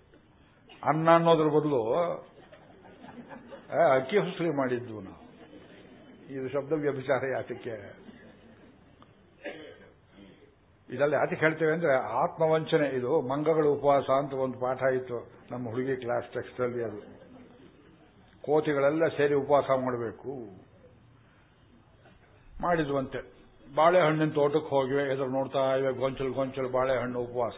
ಅನ್ನ ಅನ್ನೋದ್ರ ಬದಲು ಅಕ್ಕಿ ಹುಸ್ಲಿ ಮಾಡಿದ್ವು ನಾವು. ಇದು ಶಬ್ದ ವ್ಯಭಿಚಾರ ಯಾತಕ್ಕೆ? ಇದೆಲ್ಲ ಯಾತಕ್ಕೆ ಹೇಳ್ತೇವೆ ಅಂದ್ರೆ ಆತ್ಮವಂಚನೆ, ಇದು ಮಂಗಗಳು ಉಪವಾಸ ಅಂತ ಒಂದು ಪಾಠ ಇತ್ತು ನಮ್ಮ ಹುಡುಗಿ ಕ್ಲಾಸ್ ಟೆಕ್ಸ್ಟ್ ಅಲ್ಲಿ ಅದು. ಕೋತಿಗಳೆಲ್ಲ ಸೇರಿ ಉಪವಾಸ ಮಾಡಬೇಕು. ಮಾಡಿದ್ವಂತೆ. ಬಾಳೆಹಣ್ಣಿನ ತೋಟಕ್ಕೆ ಹೋಗಿವೆ, ಎದುರು ನೋಡ್ತಾ ಇವೆ, ಗೊಂಚಲು ಗೊಂಚಲು ಬಾಳೆಹಣ್ಣು ಉಪವಾಸ.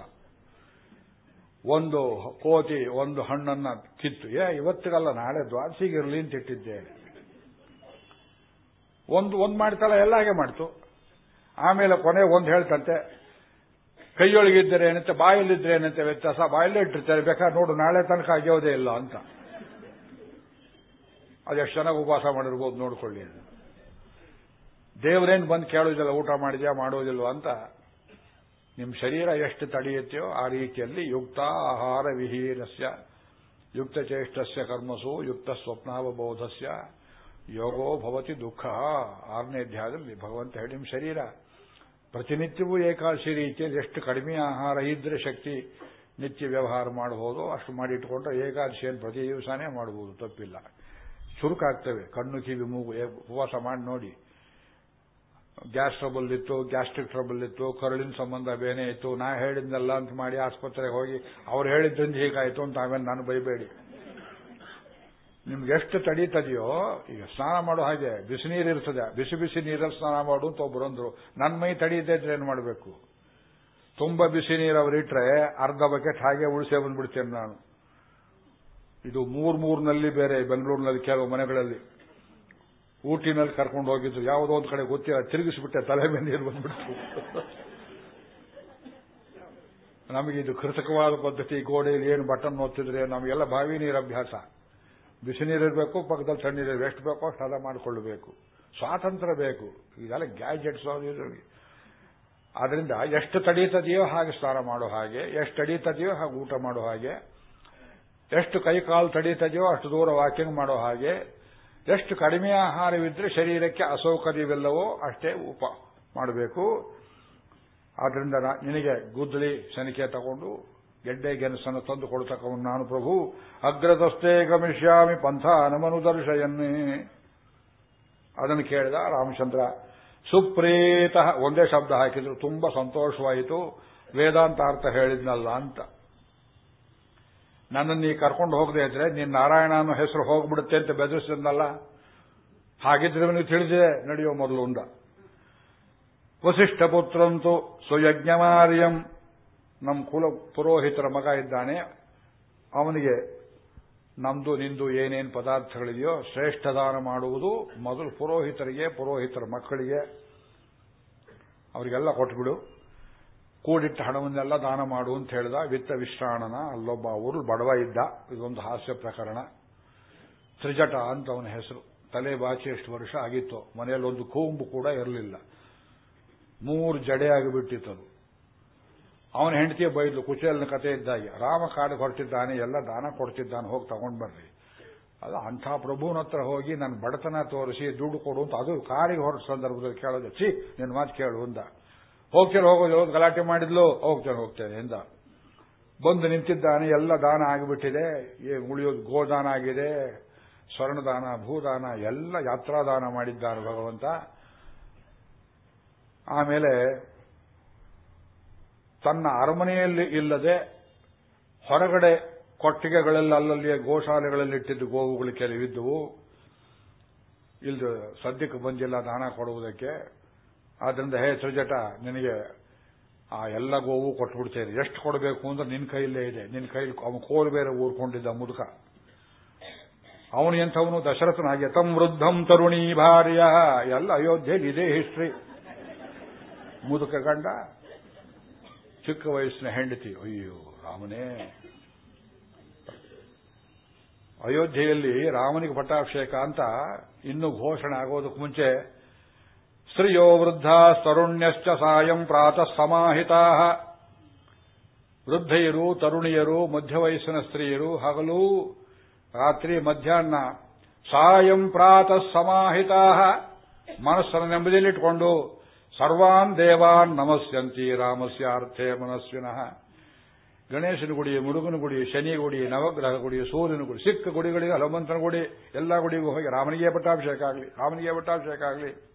ಒಂದು ಕೋತಿ, ಒಂದು ಹಣ್ಣನ್ನ ಕಿತ್ತು. ಏ, ಇವತ್ತಿಗಲ್ಲ, ನಾಳೆ ದ್ವಾದಸಿಗಿರಲಿ ಅಂತ ಇಟ್ಟಿದ್ದೆ. ಒಂದು ಒಂದು ಮಾಡ್ತಲ್ಲ, ಎಲ್ಲ ಹಾಗೆ ಮಾಡ್ತು. ಆಮೇಲೆ ಕೊನೆ ಒಂದು ಹೇಳ್ತಂತೆ ಕೈಯೊಳಗಿದ್ದರೆ ಏನಂತೆ ಬಾಯಲ್ಲಿದ್ರೆ ಏನಂತೆ ವ್ಯತ್ಯಾಸ? ಬಾಯಲ್ಲೇ ಇಟ್ಟಿರ್ತಾರೆ, ಬೇಕಾದ್ರೆ ನೋಡು, ನಾಳೆ ತನಕ ಆಗ್ಯೋದೇ ಇಲ್ಲ ಅಂತ. ಅದೆಷ್ಟು ಚೆನ್ನಾಗಿ ಉಪವಾಸ ಮಾಡಿರ್ಬೋದು, ನೋಡ್ಕೊಳ್ಳಿ ದೇವರೇನು ಬಂದು ಕೇಳೋದಿಲ್ಲ, ಊಟ ಮಾಡಿದ್ಯಾ, ಮಾಡೋದಿಲ್ವ ಅಂತ ನಿಮ್ಮ ಶರೀರ ಎಷ್ಟು ತಡೆಯುತ್ತೆಯೋ ಆ ರೀತಿಯಲ್ಲಿ ಯುಕ್ತ ಆಹಾರ ವಿಹೀನಸ್ಯ. ಯುಕ್ತ ಚೇಷ್ಟಸ್ಯ ಕರ್ಮಸು, ಯುಕ್ತ ಸ್ವಪ್ನಾವಬೋಧಸ್ಯ. ಯೋಗೋ ಭವತಿ ದುಃಖ. ಆರನೇ ಅಧ್ಯಾಯದಲ್ಲಿ ಭಗವಂತ ಹೇಳಿ ನಿಮ್ಮ ಶರೀರ ಪ್ರತಿನಿತ್ಯವೂ ಏಕಾದಶಿ ರೀತಿಯಲ್ಲಿ ಎಷ್ಟು ಕಡಿಮೆ ಆಹಾರ ಇದ್ರೆ ಶಕ್ತಿ ನಿತ್ಯ ವ್ಯವಹಾರ ಮಾಡಬಹುದು ಅಷ್ಟು ಮಾಡಿಟ್ಕೊಂಡ್ರೆ ಏಕಾದಶಿಯನ್ನು ಪ್ರತಿ ದಿವಸನೇ ಮಾಡಬಹುದು, ತಪ್ಪಿಲ್ಲ. ಚುರುಕಾಗ್ತವೆ ಕಣ್ಣು, ಕಿವಿ, ಮೂಗು ಉಪವಾಸ ಮಾಡಿ ನೋಡಿ. ಗ್ಯಾಸ್ ಟ್ರಬಲ್ ಇತ್ತು, ಗ್ಯಾಸ್ಟ್ರಿಕ್ ಟ್ರಬಲ್ ಇತ್ತು, ಕರುಳಿನ ಸಂಬಂಧ ಬೇನೆ ಇತ್ತು. ನಾ ಹೇಳಿದ್ನಲ್ಲ ಅಂತ ಮಾಡಿ ಆಸ್ಪತ್ರೆಗೆ ಹೋಗಿ, ಅವ್ರು ಹೇಳಿದ್ರಿಂದ ಹೀಗಾಯ್ತು ಅಂತ ಆಮೇಲೆ ನಾನು ಬೈಬೇಡಿ. ನಿಮ್ಗೆ ಎಷ್ಟು ತಡೀತದೆಯೋ, ಈಗ ಸ್ನಾನ ಮಾಡೋ ಹಾಗೆ ಬಿಸಿ ನೀರು ಇರ್ತದೆ. ಬಿಸಿ ಬಿಸಿ ನೀರಲ್ಲಿ ಸ್ನಾನ ಮಾಡು ಅಂತ ಒಬ್ರು ಅಂದ್ರು. ನನ್ನ ಮೈ ತಡೀತಾ ಇದ್ರೆ ಏನು ಮಾಡಬೇಕು? ತುಂಬಾ ಬಿಸಿ ನೀರು ಅವರಿಟ್ರೆ ಅರ್ಧ ಬಕೆಟ್ ಹಾಗೆ ಉಳಿಸೇ ಬಂದ್ಬಿಡ್ತೇನೆ ನಾನು. ಇದು ಮೂರ್ ಮೂರ್ನಲ್ಲಿ ಬೇರೆ, ಬೆಂಗಳೂರಿನಲ್ಲಿ ಕೆಲವು ಮನೆಗಳಲ್ಲಿ. ಊಟಿನಲ್ಲಿ ಕರ್ಕೊಂಡು ಹೋಗಿದ್ದು, ಯಾವುದೋ ಒಂದು ಕಡೆ ಗೊತ್ತಿಲ್ಲ, ತಿರುಗಿಸ್ಬಿಟ್ಟೆ, ತಲೆ ಮೇಲೆ ನೀರು ಬಂದ್ಬಿಟ್ಟು ನಮಗೆ ಇದು ಕೃತಕವಾದ ಪದ್ಧತಿ ಗೋಡೆಯಲ್ಲಿ ಏನು ಬಟನ್ ಓದ್ತಿದ್ರೆ ನಮಗೆಲ್ಲ ಬಾವಿ ನೀರು ಅಭ್ಯಾಸ. ಬಿಸಿ ನೀರಿರಬೇಕು ಪಕ್ಕದಲ್ಲಿ ತಣ್ಣೀರು ಎಷ್ಟು ಬೇಕೋ ಅಷ್ಟು ಹದ ಮಾಡಿಕೊಳ್ಳಬೇಕು. ಸ್ವಾತಂತ್ರ್ಯ ಬೇಕು. ಇದೆಲ್ಲ ಗ್ಯಾಜೆಟ್ಸ್ ಅದರಿಂದ ಎಷ್ಟು ತಡೀತದೆಯೋ ಹಾಗೆ ಸ್ನಾನ ಮಾಡೋ ಹಾಗೆ, ಎಷ್ಟು ತಡೀತದೆಯೋ ಹಾಗೆ ಊಟ ಮಾಡೋ ಹಾಗೆ, ಎಷ್ಟು ಕೈ ಕಾಲು ತಡೀತದೆಯೋ ಅಷ್ಟು ದೂರ ವಾಕಿಂಗ್ ಮಾಡೋ ಹಾಗೆ ಎಷ್ಟು ಕಡಿಮೆ ಆಹಾರವಿದ್ರೆ ಶರೀರಕ್ಕೆ ಅಸೌಕರ್ಯವಿಲ್ಲವೋ ಅಷ್ಟೇ ಉಪ ಮಾಡಬೇಕು. ಆದ್ರಿಂದ ನಿನಗೆ ಗುದ್ದಲಿ ಸನಿಕೆ ತಗೊಂಡು ಗೆಡ್ಡೆ ಗೆನಸನ್ನು ತಂದು ಕೊಡ್ತಕ್ಕವನು ನಾನು ಪ್ರಭು. ಅಗ್ರದಸ್ತೇ ಗಮಿಷ್ಯಾಮಿ ಪಂಥ ನಮನು ದರ್ಶಯನ್ನೇ. ಅದನ್ನು ಕೇಳಿದ ರಾಮಚಂದ್ರ, ಸುಪ್ರೀತ ಒಂದೇ ಶಬ್ದ ಹಾಕಿದ್ರು, ತುಂಬಾ ಸಂತೋಷವಾಯಿತು. ವೇದಾಂತ ಅರ್ಥ ಹೇಳಿದ್ನಲ್ಲ ಅಂತ. ನನ್ನನ್ನು ನೀ ಕರ್ಕೊಂಡು ಹೋಗದೆ ಇದ್ರೆ ನೀನ್ ನಾರಾಯಣ ಅನ್ನೋ ಹೆಸರು ಹೋಗ್ಬಿಡುತ್ತೆ ಅಂತ ಬೆದರಿಸಿದ್ನಲ್ಲ? ಹಾಗಿದ್ರೆ ನೀವು ತಿಳಿದಿದೆ, ನಡೆಯೋ ಮೊದಲು ಉಂಡ. ವಸಿಷ್ಠ ಪುತ್ರಂತು ಸುಯಜ್ಞಮಾರ್ಯಂ ನಮ್ಮ ಕುಲ ಪುರೋಹಿತರ ಮಗ ಇದ್ದಾನೆ. ಅವನಿಗೆ ನಮ್ದು, ನಿಂದು ಏನೇನು ಪದಾರ್ಥಗಳಿದೆಯೋ ಶ್ರೇಷ್ಠ ದಾನ ಮಾಡುವುದು ಮೊದಲು ಪುರೋಹಿತರಿಗೆ, ಪುರೋಹಿತರ ಮಕ್ಕಳಿಗೆ. ಅವರಿಗೆಲ್ಲ ಕೊಟ್ಬಿಡು. ಕೂಡಿಟ್ಟ ಹಣವನ್ನೆಲ್ಲ ದಾನ ಮಾಡು ಅಂತ ಹೇಳಿದ. ವಿತ್ತ ವಿಶ್ರಾಣನ, ಅಲ್ಲೊಬ್ಬ ಊರು ಬಡವ ಇದ್ದ. ಇದೊಂದು ಹಾಸ್ಯ ಪ್ರಕರಣ. ತ್ರಿಜಟ ಅಂತ ಅವನ ಹೆಸರು. ತಲೆ ಬಾಚಿ ಎಷ್ಟು ವರ್ಷ ಆಗಿತ್ತು. ಮನೆಯಲ್ಲಿ ಒಂದು ಕೂಂಬು ಕೂಡ ಇರಲಿಲ್ಲ. ಮೂರು ಜಡೆ ಆಗಿಬಿಟ್ಟಿತ್ತದು ಅವನ ಹೆಂಡತಿಯ ಬೈದ್ಲು ಕುಚೇಲನ ಕತೆ ಇದ್ದಾಗೆ. ರಾಮ ಕಾಡಿಗೆ ಹೊರಟಿದ್ದಾನೆ, ಎಲ್ಲ ದಾನ ಕೊಡ್ತಿದ್ದಾನೆ, ಹೋಗಿ ತಗೊಂಡು ಬರ್ರಿ. ಅದು ಅಂಥ ಪ್ರಭುನ ಹತ್ರ ಹೋಗಿ ನನ್ನ ಬಡತನ ತೋರಿಸಿ, ದುಡ್ಡು ಕೊಡು ಅಂತ ಅದು ಕಾರಿಗೆ ಹೊರಟ ಸಂದರ್ಭದಲ್ಲಿ ಕೇಳೋದು, ಛೀ ನಿನ್ನ ಮಾತು ಕೇಳು ಅಂದ ಹೋಗ್ತೇನೆ ಹೋಗೋದು ಗಲಾಟೆ ಮಾಡಿದ್ಲು, ಹೋಗ್ತೇನೆ ಹೋಗ್ತೇನೆ ಎಂದ. ಬಂದು ನಿಂತಿದ್ದಾನೆ, ಎಲ್ಲ ದಾನ ಆಗಿಬಿಟ್ಟಿದೆ ಉಳಿಯೋದು ಗೋದಾನ ಆಗಿದೆ, ಸ್ವರ್ಣದಾನ, ಭೂದಾನ, ಎಲ್ಲ ಯಾತ್ರಾದಾನ ಮಾಡಿದ್ದಾನೆ ಭಗವಂತ. ಆಮೇಲೆ ತನ್ನ ಅರಮನೆಯಲ್ಲಿ ಇಲ್ಲದೆ ಹೊರಗಡೆ ಕೊಟ್ಟಿಗೆಗಳಲ್ಲಿ ಅಲ್ಲಲ್ಲಿಯ ಗೋಶಾಲೆಗಳಲ್ಲಿ ಇಟ್ಟಿದ್ದು, ಗೋವುಗಳು ಕೆಲವಿದ್ದವು. ಇಲ್ಲಿ ಸದ್ಯಕ್ಕೆ ಬಂದಿಲ್ಲ ದಾನ ಕೊಡುವುದಕ್ಕೆ. ಆದ್ರಿಂದ, ಹೇ ಸುಜಟ, ನಿನಗೆ ಆ ಎಲ್ಲ ಗೋವು ಕೊಟ್ಬಿಡ್ತೇನೆ. ಎಷ್ಟು ಕೊಡಬೇಕು ಅಂದ್ರೆ ನಿನ್ನ ಕೈಯಲ್ಲೇ ಇದೆ. ನಿನ್ನ ಕೈಲಿ ಅವನು ಕೋಲು ಬೇರೆ ಊರ್ಕೊಂಡಿದ್ದ ಮುದುಕ. ಅವನು ಎಂಥವನು? ದಶರಥನಾಗಿ ತಂ ವೃದ್ಧಂ ತರುಣಿ ಭಾರ್ಯ. ಎಲ್ಲ ಅಯೋಧ್ಯೆಯಲ್ಲಿ ಇದೇ ಹಿಸ್ಟ್ರಿ ಮುದುಕ ಗಂಡ, ಚಿಕ್ಕ ವಯಸ್ಸಿನ ಹೆಂಡತಿ. ಅಯ್ಯೋ, ರಾಮನೇ. ಅಯೋಧ್ಯೆಯಲ್ಲಿ ರಾಮನಿಗೆ ಪಟ್ಟಾಭಿಷೇಕ ಅಂತ ಇನ್ನೂ ಘೋಷಣೆ ಆಗೋದಕ್ಕೆ ಮುಂಚೆ ವೃದ್ಧ ತರುಣ್ಯಶ್ಚ ಸಾಯಂ ಪ್ರಾತಃ ಸಮಾಹಿತಾ. ವೃದ್ಧೆಯರು, ತರುಣಿಯರು, ಮಧ್ಯವಯಸ್ಸಿನ ಸ್ತ್ರೀಯರು ಹಗಲು ರಾತ್ರಿ ಮಧ್ಯಾಹ್ನ ಸಾಯಂ ಪ್ರಾತಃ ಸಮಾಹಿತಾ. ಮನಸ್ಸನ್ನು ನೆಮ್ಮದಿಯಲ್ಲಿಟ್ಟುಕೊಂಡು ಸರ್ವಾನ್ ದೇವಾನ್ ನಮಸ್ಯಂತಿ ರಾಮಸ್ಯಾರ್ಥೇ ಮನಸ್ವಿನಃ. ಗಣೇಶನ ಗುಡಿ, ಮುರುಗನ ಗುಡಿ, ಶನಿ ಗುಡಿ, ನವಗ್ರಹ ಗುಡಿ, ಸೂರ್ಯನ ಗುಡಿ, ಸಿಕ್ಕ ಗುಡಿಗಳಿಗೆ ಹನುಮಂತನ ಗುಡಿ, ಎಲ್ಲ ಗುಡಿಗೂ ಹೋಗಿ ರಾಮನಿಗೆ ಪಟ್ಟಾಭಿಷೇಕ ಆಗಲಿ, ರಾಮನಿಗೆ ಪಟ್ಟಾಭಿಷೇಕ ಆಗಲಿ.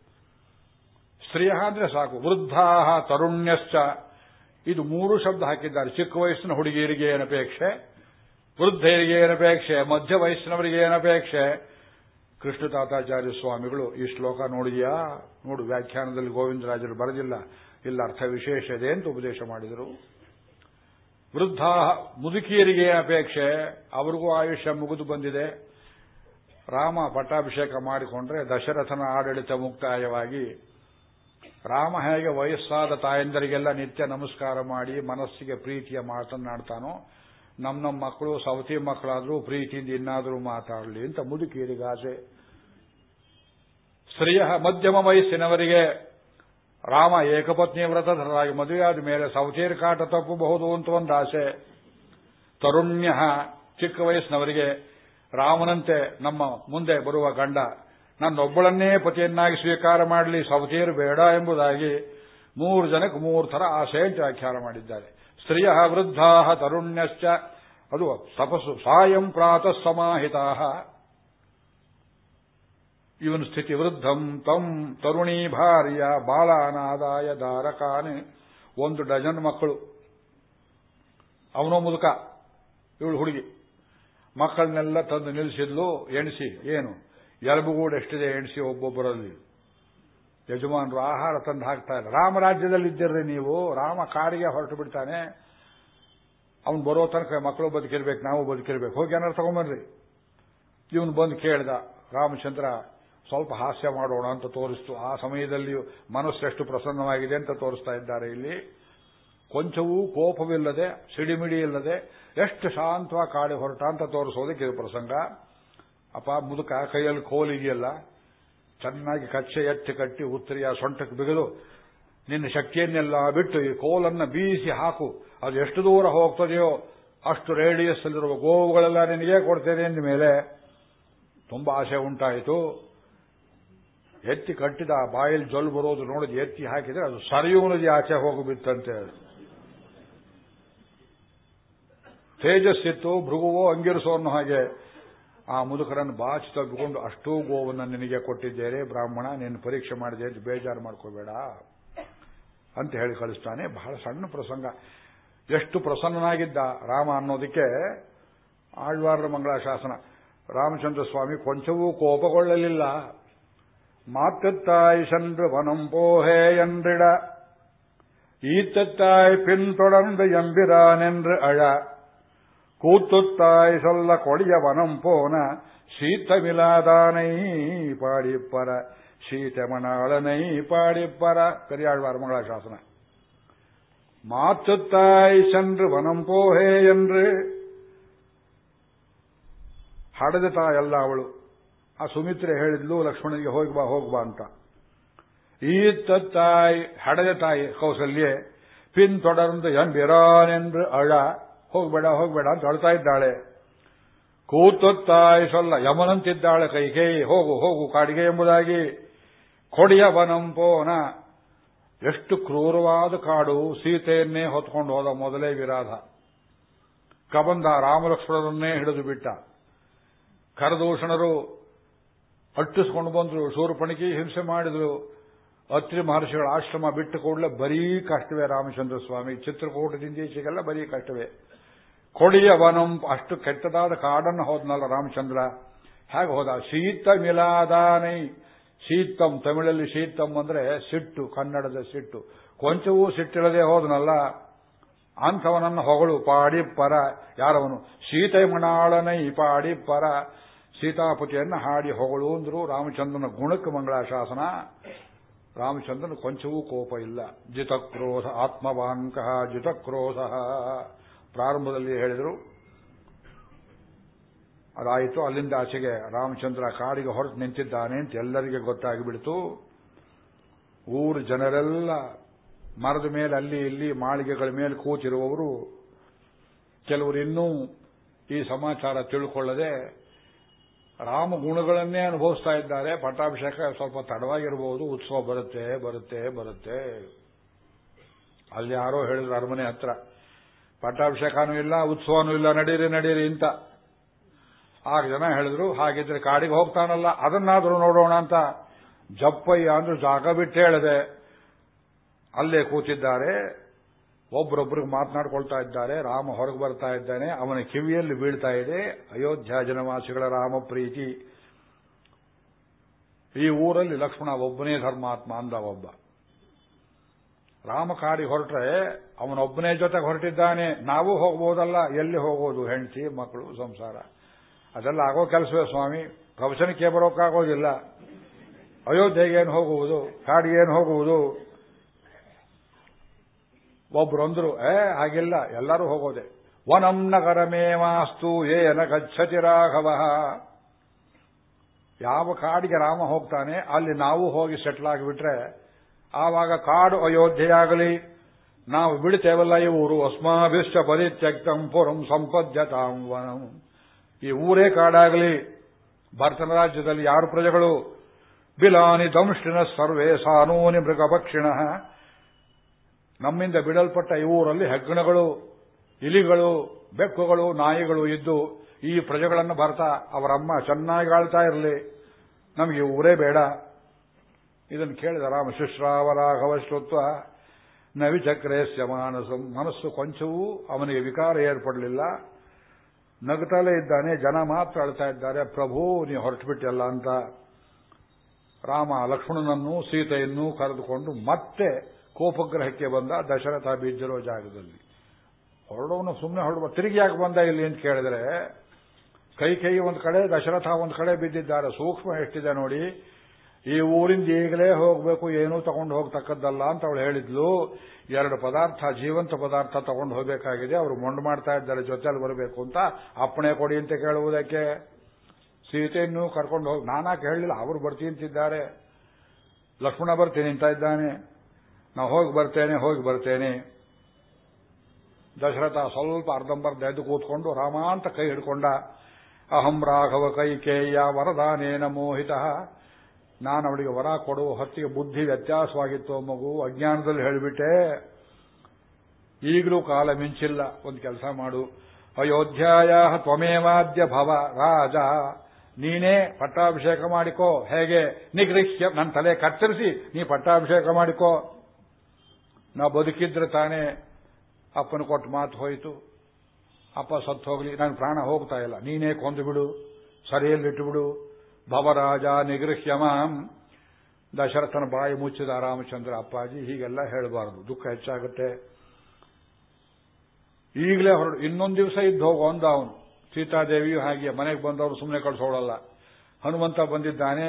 ಸ್ತ್ರೀಯ ಅಂದ್ರೆ ಸಾಕು. ವೃದ್ಧಾ ತರುಣ್ಯಶ್ಚ. ಇದು ಮೂರು ಶಬ್ದ ಹಾಕಿದ್ದಾರೆ. ಚಿಕ್ಕ ವಯಸ್ಸಿನ ಹುಡುಗಿಯರಿಗೆ ಏನಪೇಕ್ಷೆ ವೃದ್ಧರಿಗೆ ಏನಪೇಕ್ಷೆ ಮಧ್ಯ ವಯಸ್ಸಿನವರಿಗೆ ಏನಪೇಕ್ಷೆ ಕೃಷ್ಣ ತಾತಾಚಾರ್ಯ ಸ್ವಾಮಿಗಳು, ಈ ಶ್ಲೋಕ ನೋಡಿದೆಯಾ? ನೋಡು, ವ್ಯಾಖ್ಯಾನದಲ್ಲಿ ಗೋವಿಂದರಾಜರು ಬರೆದಿಲ್ಲ. ಇಲ್ಲ, ಅರ್ಥ ವಿಶೇಷ ಇದೆ ಅಂತ ಉಪದೇಶ ಮಾಡಿದರು. ವೃದ್ಧ ಮುದುಕಿಯರಿಗೆ ಅಪೇಕ್ಷೆ? ಅವ್ರಿಗೂ ಆಯುಷ್ಯ ಮುಗಿದು ಬಂದಿದೆ. ರಾಮ ಪಟ್ಟಾಭಿಷೇಕ ಮಾಡಿಕೊಂಡ್ರೆ ದಶರಥನ ಆಡಳಿತ ಮುಕ್ತಾಯವಾಗಿ ರಾಮ ಹೇಗೆ ವಯಸ್ಸಾದ ತಾಯಂದರಿಗೆಲ್ಲ ನಿತ್ಯ ನಮಸ್ಕಾರ ಮಾಡಿ ಮನಸ್ಸಿಗೆ ಪ್ರೀತಿಯ ಮಾತನ್ನಾಡ್ತಾನೋ ನಮ್ಮ ನಮ್ಮ ಮಕ್ಕಳು ಸವತಿ ಮಕ್ಕಳಾದರೂ ಪ್ರೀತಿಯಿಂದ ಇನ್ನಾದರೂ ಮಾತಾಡಲಿ ಅಂತ ಮುದುಕಿರಿ ಗಾಜೆ ಸ್ತ್ರೀಯ ಮಧ್ಯಮ ವಯಸ್ಸಿನವರಿಗೆ ರಾಮ ಏಕಪತ್ನಿ ವ್ರತಧರಾಗಿ ಮದುವೆಯಾದ ಮೇಲೆ ಸವತೀರ್ ಕಾಟ ತಪ್ಪಬಹುದು ಅಂತ ಒಂದು ಆಸೆ. ತರುಣ್ಯ ಚಿಕ್ಕ ವಯಸ್ಸಿನವರಿಗೆ ರಾಮನಂತೆ ನಮ್ಮ ಮುಂದೆ ಬರುವ ಗಂಡ ನನ್ನೊಬ್ಬಳನ್ನೇ ಪತಿಯನ್ನಾಗಿ ಸ್ವೀಕಾರ ಮಾಡಲಿ, ಸವತೇರು ಬೇಡ ಎಂಬುದಾಗಿ ಮೂರು ಜನಕ್ಕೆ ಮೂರು ಥರ ಆಸೆ ಅಂತ ವ್ಯಾಖ್ಯಾನ ಮಾಡಿದ್ದಾರೆ. ಸ್ತ್ರೀಯ ವೃದ್ಧಾ ತರುಣ್ಯಶ್ಚ. ಅದು ತಪಸ್ಸು. ಸಾಯಂ ಪ್ರಾತಃ ಸಮಾಹಿತಾ. ಇವನು ಸ್ಥಿತಿ ವೃದ್ಧಂ ತಂ ತರುಣಿ ಭಾರ್ಯ ಬಾಲಾನಾದಾಯ ದಾರಕಾನೆ. ಒಂದು ಡಜನ್ ಮಕ್ಕಳು. ಅವನೋ ಮುದುಕ. ಇವಳು ಹುಡುಗಿ. ಮಕ್ಕಳನ್ನೆಲ್ಲ ತಂದು ನಿಲ್ಲಿಸಿದ್ಲು, ಎಣಿಸಿ. ಏನು? ಎಲಬುಗೂಡು ಎಷ್ಟಿದೆ ಎಣಿಸಿ ಒಬ್ಬೊಬ್ಬರಲ್ಲಿ. ಯಜಮಾನರು ಆಹಾರ ತಂದು ಹಾಕ್ತಾ ಇಲ್ಲ ರಾಮರಾಜ್ಯದಲ್ಲಿದ್ದೀರ್ರಿ ನೀವು. ರಾಮ ಕಾಡಿಗೆ ಹೊರಟು ಬಿಡ್ತಾನೆ. ಅವನು ಬರೋ ತನಕ ಮಕ್ಕಳು ಬದುಕಿರ್ಬೇಕು, ನಾವು ಬದುಕಿರ್ಬೇಕು. ಹೋಗಿ ಏನಾರು ತಗೊಂಬನ್ರಿ. ಇವನು ಬಂದು ಕೇಳ್ದ, ರಾಮಚಂದ್ರ, ಸ್ವಲ್ಪ ಹಾಸ್ಯ ಮಾಡೋಣ ಅಂತ ತೋರಿಸ್ತು. ಆ ಸಮಯದಲ್ಲಿಯೂ ಮನಸ್ಸು ಎಷ್ಟು ಪ್ರಸನ್ನವಾಗಿದೆ ಅಂತ ತೋರಿಸ್ತಾ ಇದ್ದಾರೆ ಇಲ್ಲಿ. ಕೊಂಚವೂ ಕೋಪವಿಲ್ಲದೆ, ಸಿಡಿಮಿಡಿ ಇಲ್ಲದೆ, ಎಷ್ಟು ಶಾಂತವಾಗಿ ಕಾಡಿ ಹೊರಟ ಅಂತ ತೋರಿಸೋದಕ್ಕೆ ಇದು ಪ್ರಸಂಗ. ಅಪ್ಪ ಮುದುಕ ಕೈಯಲ್ಲಿ ಕೋಲಿದೆಯಲ್ಲ ಚೆನ್ನಾಗಿ ಕಚ್ಚೆ ಎತ್ತಿ ಕಟ್ಟಿ ಉತ್ತರಿಯ ಸೊಂಟಕ್ಕೆ ಬಿಗಿದು, ನಿನ್ನ ಶಕ್ತಿಯನ್ನೆಲ್ಲ ಬಿಟ್ಟು ಈ ಕೋಲನ್ನ ಬೀಸಿ ಹಾಕು. ಅದು ಎಷ್ಟು ದೂರ ಹೋಗ್ತದೆಯೋ ಅಷ್ಟು ರೇಡಿಯಸ್ ಅಲ್ಲಿರುವ ಗೋವುಗಳೆಲ್ಲ ನಿನಗೆ ಕೊಡ್ತೇನೆ ಅಂದ ಮೇಲೆ ತುಂಬಾ ಆಸೆ ಉಂಟಾಯಿತು. ಎತ್ತಿ ಕಟ್ಟಿದ ಬಾಯಲ್ಲಿ ಜೊಲ್ ಬರೋದು ನೋಡಿದ ಎತ್ತಿ ಹಾಕಿದ್ರೆ ಅದು ಸರಿಯೂ ನದಿ ಆಚೆ ಹೋಗಿಬಿತ್ತಂತೆ ತೇಜಸ್ಸಿತ್ತು, ಭೃಗುವೋ ಅಂಗಿರಿಸೋನ್ನು ಹಾಗೆ ಆ ಮುದುಕರನ್ನು ಬಾಚಿ ತಬ್ಬಿಕೊಂಡು ಅಷ್ಟೂ ಗೋವನ್ನು ನಿನಗೆ ಕೊಟ್ಟಿದ್ದೇನೆ, ಬ್ರಾಹ್ಮಣ ನೀನು ಪರೀಕ್ಷೆ ಮಾಡಿದೆ ಅಂತ ಬೇಜಾರು ಮಾಡ್ಕೋಬೇಡ ಅಂತ ಹೇಳಿ ಕಳಿಸ್ತಾನೆ. ಬಹಳ ಸಣ್ಣ ಪ್ರಸಂಗ. ಎಷ್ಟು ಪ್ರಸನ್ನನಾಗಿದ್ದ ರಾಮ ಅನ್ನೋದಕ್ಕೆ ಆಳ್ವಾರರ ಮಂಗಳ ಶಾಸನ ರಾಮಚಂದ್ರ ಸ್ವಾಮಿ ಕೊಂಚವೂ ಕೋಪಗೊಳ್ಳಲಿಲ್ಲ. ಮಾತತ್ತಾಯ್ ಸನ್ರು ವನಂ ಪೋಹೆ ಎಂದಿಡ ಈತ್ತತ್ತಾಯ್ ಪಿನ್ ತೊಡಂದು ಎಂಬಿರಾನೆನ್ರ ಅಳ. கூத்துத்தாய் சொல்ல கொடிய வனம் போன சீத்தமிலாதானை பாடிப்பற சீத்தமணாளனை பாடிப்பற பெரியாழ்வார் மங்களாசாசன மாற்றுத்தாய் சென்று வனம் போகே என்று ಹಡೆದ ತಾಯಲ್ಲ ಅವಳು ಆ ಸುಮಿತ್ರೆ ಹೇಳಿದ್ಲು ಲಕ್ಷ್ಮಣನಿಗೆ ಹೋಗಿ ಬಾ ಹೋಗ್ಬಾ ಅಂತ ಈತ್ತ ತಾಯಿ ಹಡೆದ ತಾಯಿ ಕೌಸಲ್ಯೆ ಪಿನ್ தொடர்ந்து ಎಂಬಿರಾನೆಂದು ಅಳ ಹೋಗ್ಬೇಡ ಹೋಗ್ಬೇಡ ಅಂತ ಅಳ್ತಾ ಇದ್ದಾಳೆ. ಕೂತೊತ್ತಾಯಿ ಸೊಲ್ಲ ಯಮನಂತಿದ್ದಾಳೆ ಕೈಗೆ. ಹೋಗು ಹೋಗು ಕಾಡಿಗೆ ಎಂಬುದಾಗಿ. ಕೊಡಿಯ ಬನಂಪೋನ ಎಷ್ಟು ಕ್ರೂರವಾದ ಕಾಡು. ಸೀತೆಯನ್ನೇ ಹೊತ್ಕೊಂಡು ಹೋದ ಮೊದಲೇ ವಿರಾಧ. ಕಬಂದ ರಾಮಲಕ್ಷ್ಮಣರನ್ನೇ ಹಿಡಿದು ಬಿಟ್ಟ. ಕರದೂಷಣರು ಅಟ್ಟಿಸ್ಕೊಂಡು ಬಂದ್ರು. ಶೂರ್ಪಣಿಕೆ ಹಿಂಸೆ ಮಾಡಿದ್ರು. ಅತ್ರಿ ಮಹರ್ಷಿಗಳ ಆಶ್ರಮ ಬಿಟ್ಟು ಕೂಡಲೇ ಬರೀ ಕಷ್ಟವೇ ರಾಮಚಂದ್ರ ಸ್ವಾಮಿ ಚಿತ್ರಕೂಟದಿಂದ ಈಚೆಗೆಲ್ಲ ಬರೀ ಕಷ್ಟವೇ. ಕೊಡಿಯ ವನಂ ಅಷ್ಟು ಕೆಟ್ಟದಾದ ಕಾಡನ್ನು ಹೋದ್ನಲ್ಲ ರಾಮಚಂದ್ರ. ಹೇಗೆ ಹೋದ? ಶೀತ ಮಿಲಾದಾನೈ. ಶೀತಂ ತಮಿಳಲ್ಲಿ ಶೀತಂ ಅಂದ್ರೆ ಸಿಟ್ಟು, ಕನ್ನಡದ ಸಿಟ್ಟು. ಕೊಂಚವೂ ಸಿಟ್ಟಿಲ್ಲದೆ ಹೋದನಲ್ಲ. ಅಂಥವನನ್ನು ಹೊಗಳು, ಪಾಡಿ ಪರ. ಯಾರವನು? ಪಾಡಿ ಪರ. ಸೀತಾಪತಿಯನ್ನು ಹಾಡಿ ಹೊಗಳು ಅಂದ್ರು ರಾಮಚಂದ್ರನ ಗುಣಕ್ಕೆ ಮಂಗಳಾಶಾಸನ. ರಾಮಚಂದ್ರನ ಕೊಂಚವೂ ಕೋಪ ಇಲ್ಲ. ಜಿತಕ್ರೋಧ ಆತ್ಮವಾಂಕ, ಜಿತಕ್ರೋಧ. ಪ್ರಾರಂಭದಲ್ಲಿ ಹೇಳಿದರು. ಅದಾಯಿತು, ಅಲ್ಲಿಂದ ಆಚೆಗೆ ರಾಮಚಂದ್ರ ಕಾಡಿಗೆ ಹೊರಟು ನಿಂತಿದ್ದಾನೆ ಅಂತ ಎಲ್ಲರಿಗೆ ಗೊತ್ತಾಗಿಬಿಡ್ತು. ಊರು ಜನರೆಲ್ಲ ಮರದ ಮೇಲೆ, ಅಲ್ಲಿ, ಇಲ್ಲಿ ಮಾಳಿಗೆಗಳ ಮೇಲೆ ಕೂತಿರುವವರು. ಕೆಲವರು ಇನ್ನೂ ಈ ಸಮಾಚಾರ ತಿಳ್ಕೊಳ್ಳದೆ ರಾಮ ಗುಣಗಳನ್ನೇ ಅನುಭವಿಸ್ತಾ ಇದ್ದಾರೆ. ಪಟ್ಟಾಭಿಷೇಕ ಸ್ವಲ್ಪ ತಡವಾಗಿರಬಹುದು ಉತ್ಸವ ಬರುತ್ತೆ ಬರುತ್ತೆ ಬರುತ್ತೆ. ಅಲ್ಲಿ ಯಾರೋ ಹೇಳಿದ್ರು ಅರಮನೆ ಹತ್ರ. ಪಟ್ಟಾಭಿಷೇಕನೂ ಇಲ್ಲ, ಉತ್ಸವನೂ ಇಲ್ಲ, ನಡೀರಿ ನಡೀರಿ ಅಂತ. ಆಗ ಜನ ಹೇಳಿದ್ರು, ಹಾಗಿದ್ರೆ ಕಾಡಿಗೆ ಹೋಗ್ತಾನಲ್ಲ, ಅದನ್ನಾದರೂ ನೋಡೋಣ ಅಂತ. ಜಪ್ಪಯ್ಯ ಅಂದ್ರೆ, ಜಾಗ ಬಿಟ್ಟು ಹೇಳಿದೆ. ಅಲ್ಲೇ ಕೂತಿದ್ದಾರೆ. ಒಬ್ರೊಬ್ರಿಗೆ ಮಾತನಾಡ್ಕೊಳ್ತಾ ಇದ್ದಾರೆ. ರಾಮ ಹೊರಗೆ ಬರ್ತಾ ಇದ್ದಾನೆ. ಅವನ ಕಿವಿಯಲ್ಲಿ ಬೀಳ್ತಾ ಇದೆ. ಅಯೋಧ್ಯ ಜನವಾಸಿಗಳ ರಾಮ ಪ್ರೀತಿ. ಈ ಊರಲ್ಲಿ ಲಕ್ಷ್ಮಣ ಒಬ್ಬನೇ ಧರ್ಮಾತ್ಮ ಅಂದ ಒಬ್ಬ. ರಾಮ ಕಾಡಿಗೆ ಹೊರಟ್ರೆ ಅವನೊಬ್ಬನೇ ಜೊತೆಗೆ ಹೊರಟಿದ್ದಾನೆ, ನಾವು ಹೋಗ್ಬೋದಲ್ಲ, ಎಲ್ಲಿ ಹೋಗೋದು? ಹೆಂಡತಿ, ಮಕ್ಕಳು, ಸಂಸಾರ. ಅದೆಲ್ಲ ಆಗೋ ಕೆಲಸವೇ ಸ್ವಾಮಿ ಪ್ರವಚನಕ್ಕೆ ಬರೋಕ್ಕಾಗೋದಿಲ್ಲ. ಅಯೋಧ್ಯೆಗೇನು ಹೋಗುವುದು? ಏನು ಹೋಗುವುದು? ಒಬ್ರೊಂದ್ರು, ಏ, ಹಾಗಿಲ್ಲ, ಎಲ್ಲರೂ ಹೋಗೋದೆ. ವನಂ ನಗರಮೇವಾಸ್ತು ಏನ ಗಚ್ಚತಿ ರಾಘವ. ಯಾವ ಕಾಡಿಗೆ ರಾಮ ಹೋಗ್ತಾನೆ, ಅಲ್ಲಿ ನಾವು ಹೋಗಿ ಸೆಟ್ಲ್ ಆಗಿಬಿಟ್ರೆ ಆವಾಗ ಕಾಡು ಅಯೋಧ್ಯೆಯಾಗಲಿ. ನಾವು ಬಿಡ್ತೇವಲ್ಲ ಈ ಊರು. ಅಸ್ಮಾಭಿಷ್ಟ ಪರಿತ್ಯಕ್ತಂ ಪುರಂ ಸಂಪದ್ಯತಾಂ ವನಂ. ಈ ಊರೇ ಕಾಡಾಗಲಿ. ಭರ್ತನ ರಾಜ್ಯದಲ್ಲಿ ಯಾರು ಪ್ರಜೆಗಳು? ಬಿಲಾನಿ ದಂಷ್ಟಿನ ಸರ್ವೇ ಸಾನೂನಿ ಮೃಗಪಕ್ಷಿಣ. ನಮ್ಮಿಂದ ಬಿಡಲ್ಪಟ್ಟ ಈ ಊರಲ್ಲಿ ಹೆಗ್ಗಣಗಳು, ಇಲಿಗಳು, ಬೆಕ್ಕುಗಳು, ನಾಯಿಗಳು ಇದ್ದು ಈ ಪ್ರಜೆಗಳನ್ನು ಬರ್ತಾ ಅವರಮ್ಮ ಚೆನ್ನಾಗಿ ಆಳ್ತಾ ಇರಲಿ. ನಮಗೆ ಊರೇ ಬೇಡ. ಇದನ್ನು ಕೇಳಿದ ರಾಮ ಶುಶ್ರಾವ ಶ್ರುತ್ವ ನವಿಚಕ್ರೇಸ್ಯ ಮಾನಸಂ, ಮನಸ್ಸು ಕೊಂಚವೂ ಅವನಿಗೆ ವಿಕಾರ ಏರ್ಪಡಲಿಲ್ಲ. ನಗುತ್ತಲೇ ಇದ್ದಾನೆ, ಜನ ಮಾತ್ರ ಅಳ್ತಾ ಇದ್ದಾರೆ, ಪ್ರಭು ನೀ ಹೊರಟುಬಿಟ್ಟಲ್ಲ ಅಂತ ರಾಮ ಲಕ್ಷ್ಮಣನನ್ನು ಸೀತೆಯನ್ನು ಕರೆದುಕೊಂಡು ಮತ್ತೆ ಕೋಪಗ್ರಹಕ್ಕೆ ಬಂದ ದಶರಥ ಬೀಜರೋ ಜಾಗದಲ್ಲಿ. ಹೊರಡೋನು ಸುಮ್ಮನೆ ಹೊರಡುವ, ತಿರುಗಿ ಯಾಕೆ ಬಂದ ಇಲ್ಲಿ ಅಂತ ಕೇಳಿದ್ರೆ, ಕೈ ಕೈ ಒಂದು ಕಡೆ, ದಶರಥ ಒಂದು ಕಡೆ ಬಿದ್ದಿದ್ದಾರೆ. ಸೂಕ್ಷ್ಮ ಎಷ್ಟಿದೆ ನೋಡಿ ಈ ಊರಿಂದ ಈಗಲೇ ಹೋಗಬೇಕು, ಏನೂ ತಗೊಂಡು ಹೋಗ್ತಕ್ಕದ್ದಲ್ಲ ಅಂತ ಅವಳು ಹೇಳಿದ್ಲು. ಎರಡು ಪದಾರ್ಥ, ಜೀವಂತ ಪದಾರ್ಥ ತಗೊಂಡು ಹೋಗಬೇಕಾಗಿದೆ. ಅವರು ಮೊಂಡು ಮಾಡ್ತಾ ಇದ್ದಾರೆ ಜೊತೆಯಲ್ಲಿ ಬರಬೇಕು ಅಂತ. ಅಪ್ಪಣೆ ಕೊಡಿ ಅಂತ ಕೇಳುವುದಕ್ಕೆ. ಸೀತೆಯನ್ನು ಕರ್ಕೊಂಡು ಹೋಗಿ ನಾನಾಕೆ ಹೇಳಲಿಲ್ಲ ಅವರು ಬರ್ತೀನಿ ಅಂತಿದ್ದಾರೆ. ಲಕ್ಷ್ಮಣ ಬರ್ತೀನಿ ಅಂತ ಇದ್ದಾನೆ. ನಾವು ಹೋಗಿ ಬರ್ತೇನೆ ಹೋಗಿ ಬರ್ತೇನೆ. ದಶರಥ ಸ್ವಲ್ಪ ಅರ್ಧಂಬರ್ಧ ಎದ್ದು ಕೂತ್ಕೊಂಡು ರಾಮ ಅಂತ ಕೈ ಹಿಡ್ಕೊಂಡ. ಅಹಂ ರಾಘವ ಕೈಕೇಯ ವರದಾನೇನ ಮೋಹಿತ. ನಾನು ಅವಳಿಗೆ ವರ ಕೊಡುವ ಹೊತ್ತಿಗೆ ಬುದ್ಧಿ ವ್ಯತ್ಯಾಸವಾಗಿತ್ತು ಮಗು, ಅಜ್ಞಾನದಲ್ಲಿ ಹೇಳಿಬಿಟ್ಟೆ. ಈಗಲೂ ಕಾಲ ಮಿಂಚಿಲ್ಲ, ಒಂದು ಕೆಲಸ ಮಾಡು. ಅಯೋಧ್ಯಾಯ ತ್ವಮೇವಾದ್ಯ ಭವ, ರಾಜ, ನೀನೇ ಪಟ್ಟಾಭಿಷೇಕ ಮಾಡಿಕೋ. ಹೇಗೆ? ನಿಗೃಹ್ಯ ನನ್ನ ತಲೆ ಕತ್ತರಿಸಿ, ನೀ ಪಟ್ಟಾಭಿಷೇಕ ಮಾಡಿಕೋ. ನಾ ಬದುಕಿದ್ರೆ ತಾನೇ ಅಪ್ಪನ ಕೊಟ್ಟು ಮಾತು ಹೋಯಿತು. ಅಪ್ಪ ಸತ್ತು ಹೋಗ್ಲಿ ನನ್ನ ಪ್ರಾಣ ಹೋಗ್ತಾ ಇಲ್ಲ. ನೀನೇ ಕೊಂದು ಬಿಡು, ಸರಿಯಲ್ಲಿಟ್ಟು ಬಿಡು. ಭವರಾಜ ನಿಗೃಹ್ಯಮಾಂ. ದಶರಥನ ಬಾಯಿ ಮುಚ್ಚಿದ ರಾಮಚಂದ್ರ ಅಪ್ಪಾಜಿ ಹೀಗೆಲ್ಲ ಹೇಳಬಾರದು, ದುಃಖ ಹೆಚ್ಚಾಗುತ್ತೆ. ಈಗಲೇ ಹೊರಡು, ಇನ್ನೊಂದು ದಿವಸ ಇದ್ದು ಹೋಗು ಅಂದ ಅವನು ಸೀತಾದೇವಿಯು ಹಾಗೆ ಮನೆಗೆ ಬಂದವರು ಸುಮ್ಮನೆ ಕಳಿಸೋಳಲ್ಲ. ಹನುಮಂತ ಬಂದಿದ್ದಾನೆ,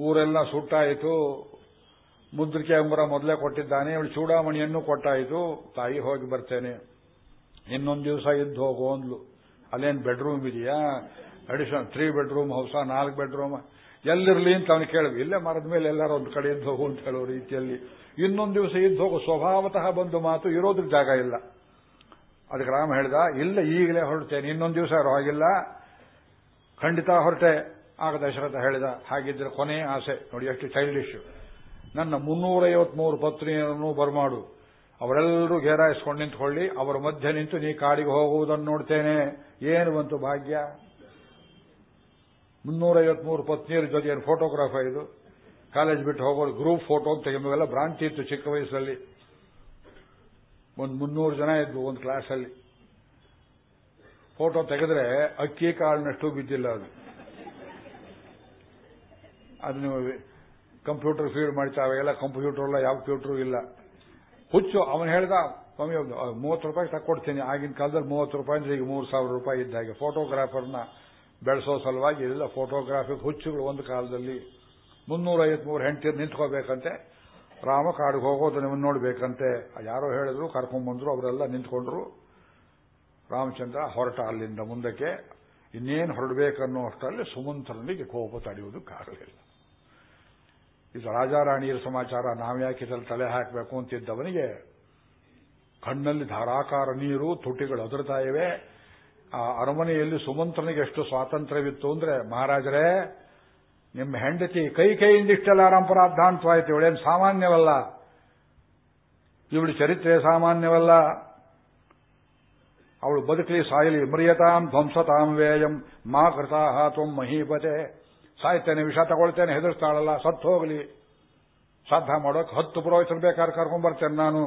ಊರೆಲ್ಲ ಸುಟ್ಟಾಯಿತು. ಮುದ್ರಿಕೆ ಅಂಬರ ಮೊದಲೇ ಕೊಟ್ಟಿದ್ದಾನೆ, ಇವಳು ಚೂಡಾಮಣಿಯನ್ನು ಕೊಟ್ಟಾಯಿತು. ತಾಯಿ ಹೋಗಿ ಬರ್ತೇನೆ. ಇನ್ನೊಂದು ದಿವಸ ಇದ್ದು ಹೋಗು ಅಂದ್ಲು. ಅಲ್ಲೇನು ಬೆಡ್ರೂಮ್ ಇದೆಯಾ? ಅಡಿಷನ್ ತ್ರೀ ಬೆಡ್ರೂಮ್ ಹೌಸ ನಾಲ್ಕು ಬೆಡ್ರೂಮ್ ಎಲ್ಲಿರಲಿ ಅಂತ ಅವನು ಕೇಳಿದ್ವಿ. ಇಲ್ಲೇ ಮರದ ಮೇಲೆ ಎಲ್ಲರೂ ಒಂದು ಕಡೆ ಇದ್ದು ಹೋಗು ಅಂತ ಹೇಳೋ ರೀತಿಯಲ್ಲಿ ಇನ್ನೊಂದು ದಿವಸ ಇದ್ದು ಹೋಗು. ಸ್ವಭಾವತಃ ಬಂದು ಮಾತು ಇರೋದ್ರ ಜಾಗ ಇಲ್ಲ. ಅದಕ್ಕೆ ರಾಮ ಹೇಳ್ದ, ಇಲ್ಲ, ಈಗಲೇ ಹೊರಡ್ತೇನೆ. ಇನ್ನೊಂದು ದಿವಸ ಹಾಗಿಲ್ಲ ಖಂಡಿತ ಹೊರಟೆ. ಆಗ ದಶರಥ ಹೇಳಿದ, ಹಾಗಿದ್ರೆ ಕೊನೆಯ ಆಸೆ. ನೋಡಿ ಎಷ್ಟು ಚೈಲ್ಡಿಶ್ ನನ್ನ ಮುನ್ನೂರೈವತ್ಮೂರು ಪತ್ನಿಯರನ್ನು ಬರಮಾಡು. ಅವರೆಲ್ಲರೂ ಗೇರಾಯಿಸ್ಕೊಂಡು ನಿಂತ್ಕೊಳ್ಳಿ. ಅವರ ಮಧ್ಯೆ ನಿಂತು ನೀ ಕಾಡಿಗೆ ಹೋಗುವುದನ್ನು ನೋಡ್ತೇನೆ. ಏನು ಬಂತು ಭಾಗ್ಯ? ಮುನ್ನೂರೈವತ್ಮೂರು ಪತ್ನಿಯರ ಜೊತೆ ಏನು ಫೋಟೋಗ್ರಾಫ್ ಇದು ಕಾಲೇಜ್ ಬಿಟ್ಟು ಹೋಗೋದು ಗ್ರೂಪ್ ಫೋಟೋ ಅಂತ ತೆಗೆಲ್ಲ ಭ್ರಾಂತಿ ಇತ್ತು ಚಿಕ್ಕ ವಯಸ್ಸಲ್ಲಿ. ಒಂದು ಮುನ್ನೂರು ಜನ ಇದ್ವು ಒಂದು ಕ್ಲಾಸಲ್ಲಿ ಫೋಟೋ ತೆಗೆದ್ರೆ ಅಕ್ಕಿ ಕಾಳಿನಷ್ಟು ಬಿದ್ದಿಲ್ಲ ಅದು. ಅದು ನೀವು ಕಂಪ್ಯೂಟರ್ ಫೀಡ್ ಮಾಡ್ತಾವೆ ಎಲ್ಲ ಕಂಪ್ಯೂಟರ್ ಎಲ್ಲ ಯಾವ ಕಂಪ್ಯೂಟರ್ ಇಲ್ಲ. ಹುಚ್ಚು, ಅವನು ಹೇಳ್ದ, ಸ್ವಾಮಿ ಮೂವತ್ತು ರೂಪಾಯಿ ತಕ್ಕೊಡ್ತೀನಿ. ಆಗಿನ ಕಾಲದಲ್ಲಿ ಮೂವತ್ತು ರೂಪಾಯಿ ಅಂದ್ರೆ ಈಗ ಮೂರು ಸಾವಿರ ರೂಪಾಯಿ ಇದ್ದ ಹಾಗೆ. ಫೋಟೋಗ್ರಾಫರ್ನ ಬೆಳೆಸೋ ಸಲುವಾಗಿ ಎಲ್ಲ ಫೋಟೋಗ್ರಾಫಿಕ್ ಹುಚ್ಚುಗಳು ಒಂದು ಕಾಲದಲ್ಲಿ ಮುನ್ನೂರ ಐವತ್ಮೂರು ಹೆಂಡತಿರು ನಿಂತ್ಕೋಬೇಕಂತೆ. ರಾಮ ಕಾಡಿಗೆ ಹೋಗೋದನ್ನು ನೋಡ್ಬೇಕಂತೆ. ಯಾರೋ ಹೇಳಿದ್ರು ಕರ್ಕೊಂಡ್ಬಂದ್ರು ಅವರೆಲ್ಲ ನಿಂತ್ಕೊಂಡ್ರು. ರಾಮಚಂದ್ರ ಹೊರಟ ಅಲ್ಲಿಂದ ಮುಂದಕ್ಕೆ. ಇನ್ನೇನು ಹೊರಡಬೇಕನ್ನೋ ಅಷ್ಟರಲ್ಲಿ ಸುಮಂತ್ರನಿಗೆ ಕೋಪ ತಡೆಯುವುದಕ್ಕಾಗಲಿಲ್ಲ ಇದು ರಾಜಾರಾಣಿಯರ ಸಮಾಚಾರ ನಾವ್ಯಾಕೆ ಇದರಲ್ಲಿ ತಲೆ ಹಾಕಬೇಕು ಅಂತಿದ್ದವನಿಗೆ ಕಣ್ಣಲ್ಲಿ ಧಾರಾಕಾರ ನೀರು, ತುಟಿಗಳು ಇವೆ ಆ ಅರಮನೆಯಲ್ಲಿ ಸುಮಂತ್ರನಿಗೆ ಎಷ್ಟು ಸ್ವಾತಂತ್ರ್ಯವಿತ್ತು ಅಂದ್ರೆ, ಮಹಾರಾಜರೇ, ನಿಮ್ಮ ಹೆಂಡತಿ ಕೈ ಕೈಯಿಂದ ಇಷ್ಟೆಲ್ಲ ಅಂತವಾಯ್ತು ಇವಳೇನು ಸಾಮಾನ್ಯವಲ್ಲ. ಇವಳು ಚರಿತ್ರೆ ಸಾಮಾನ್ಯವಲ್ಲ. ಅವಳು ಬದುಕಲಿ, ಸಾಯಲಿ ಮೃಯತಾಂ ಧ್ವಂಸತಾಂ ವೇಯಂ, ಮಾ ಕೃತಾಹ ತ್ವಂ ಮಹೀಪತೆ. ಸಾಯ್ತೇನೆ, ವಿಷ ತಗೊಳ್ತೇನೆ, ಹೆದರ್ಸ್ತಾಳಲ್ಲ, ಸತ್ತು ಹೋಗಲಿ. ಸಾಧ್ಯ ಮಾಡೋಕೆ ಹತ್ತು ಪುರೋಹಿತರು ಬೇಕಾದ್ರೆ ಕರ್ಕೊಂಡ್ಬರ್ತೇನೆ ನಾನು.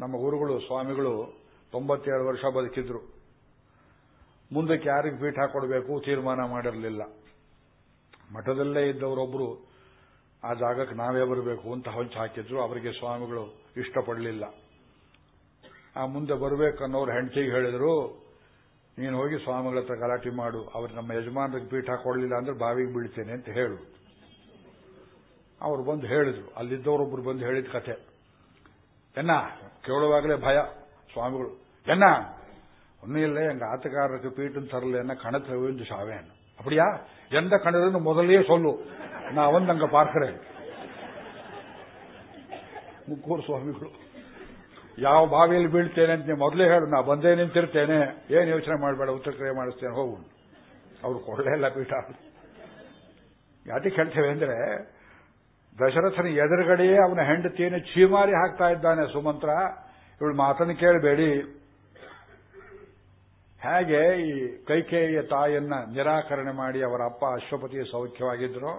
ನಮ್ಮ ಗುರುಗಳು ಸ್ವಾಮಿಗಳು ತೊಂಬತ್ತೇಳು ವರ್ಷ ಬದುಕಿದ್ರು. ಮುಂದಕ್ಕೆ ಯಾರಿಗೆ ಪೀಠ ಕೊಡಬೇಕು ತೀರ್ಮಾನ ಮಾಡಿರಲಿಲ್ಲ. ಮಠದಲ್ಲೇ ಇದ್ದವರೊಬ್ಬರು ಆ ಜಾಗಕ್ಕೆ ನಾವೇ ಬರಬೇಕು ಅಂತ ಹೊಂಚು ಹಾಕಿದ್ರು. ಅವರಿಗೆ ಸ್ವಾಮಿಗಳು ಇಷ್ಟಪಡಲಿಲ್ಲ. ಆ ಮುಂದೆ ಬರಬೇಕನ್ನೋರು ಹೆಂಡತಿಗೆ ಹೇಳಿದ್ರು, ನೀನು ಹೋಗಿ ಸ್ವಾಮಿಗಳ ಹತ್ರ ಗಲಾಟೆ ಮಾಡು. ಅವ್ರು ನಮ್ಮ ಯಜಮಾನರಿಗೆ ಪೀಠ ಕೊಡಲಿಲ್ಲ ಅಂದ್ರೆ ಬಾವಿಗೆ ಬೀಳ್ತೇನೆ ಅಂತ ಹೇಳು. ಅವರು ಬಂದು ಹೇಳಿದ್ರು. ಅಲ್ಲಿದ್ದವರೊಬ್ಬರು ಬಂದು ಹೇಳಿದ ಕಥೆ. ಎನ್ನ ಕೇಳುವಾಗಲೇ ಭಯ. ಸ್ವಾಮಿಗಳು ಎನ್ನ ஒன்றும் இல்லை எங்க ஆத்துக்காரருக்கு பீட்டும் தரலன்னா கணத்துல விழுந்து சாவேன் அப்படியா எந்த கணதுன்னு முதல்லயே சொல்லு நான் வந்து அங்க பார்க்கிறேன் ಮುಕ್ಕೂರು ಸ್ವಾಮಿಗಳು ಯಾವ ಬಾವಿಯಲ್ಲಿ ಬೀಳ್ತೇನೆ ಅಂತ ನೀವು ಮೊದಲೇ ಹೇಳು ನಾ ಬಂದೇ ನಿಂತಿರ್ತೇನೆ ಏನು ಯೋಚನೆ ಮಾಡಬೇಡ ಉತ್ತರ ಕ್ರಿಯೆ ಮಾಡಿಸ್ತೇನೆ ಹೋಗು ಅವ್ರು ಕೊಡಲೇ ಇಲ್ಲ ಪೀಠ ಯಾಕೆ ಹೇಳ್ತೇವೆ ಅಂದ್ರೆ ದಶರಥನ ಎದುರುಗಡೆಯೇ ಅವನ ಹೆಂಡತಿಯನ್ನು ಚೀಮಾರಿ ಹಾಕ್ತಾ ಇದ್ದಾನೆ ಸುಮಂತ್ರ ಇವಳು ಮಾತನ್ನು ಕೇಳಬೇಡಿ. ಹೇಗೆ ಈ ಕೈಕೇಯಿಯ ತಾಯಿಯನ್ನ ನಿರಾಕರಣೆ ಮಾಡಿ ಅವರ ಅಪ್ಪ ಅಶ್ವಪತಿ ಸೌಖ್ಯವಾಗಿದ್ರು?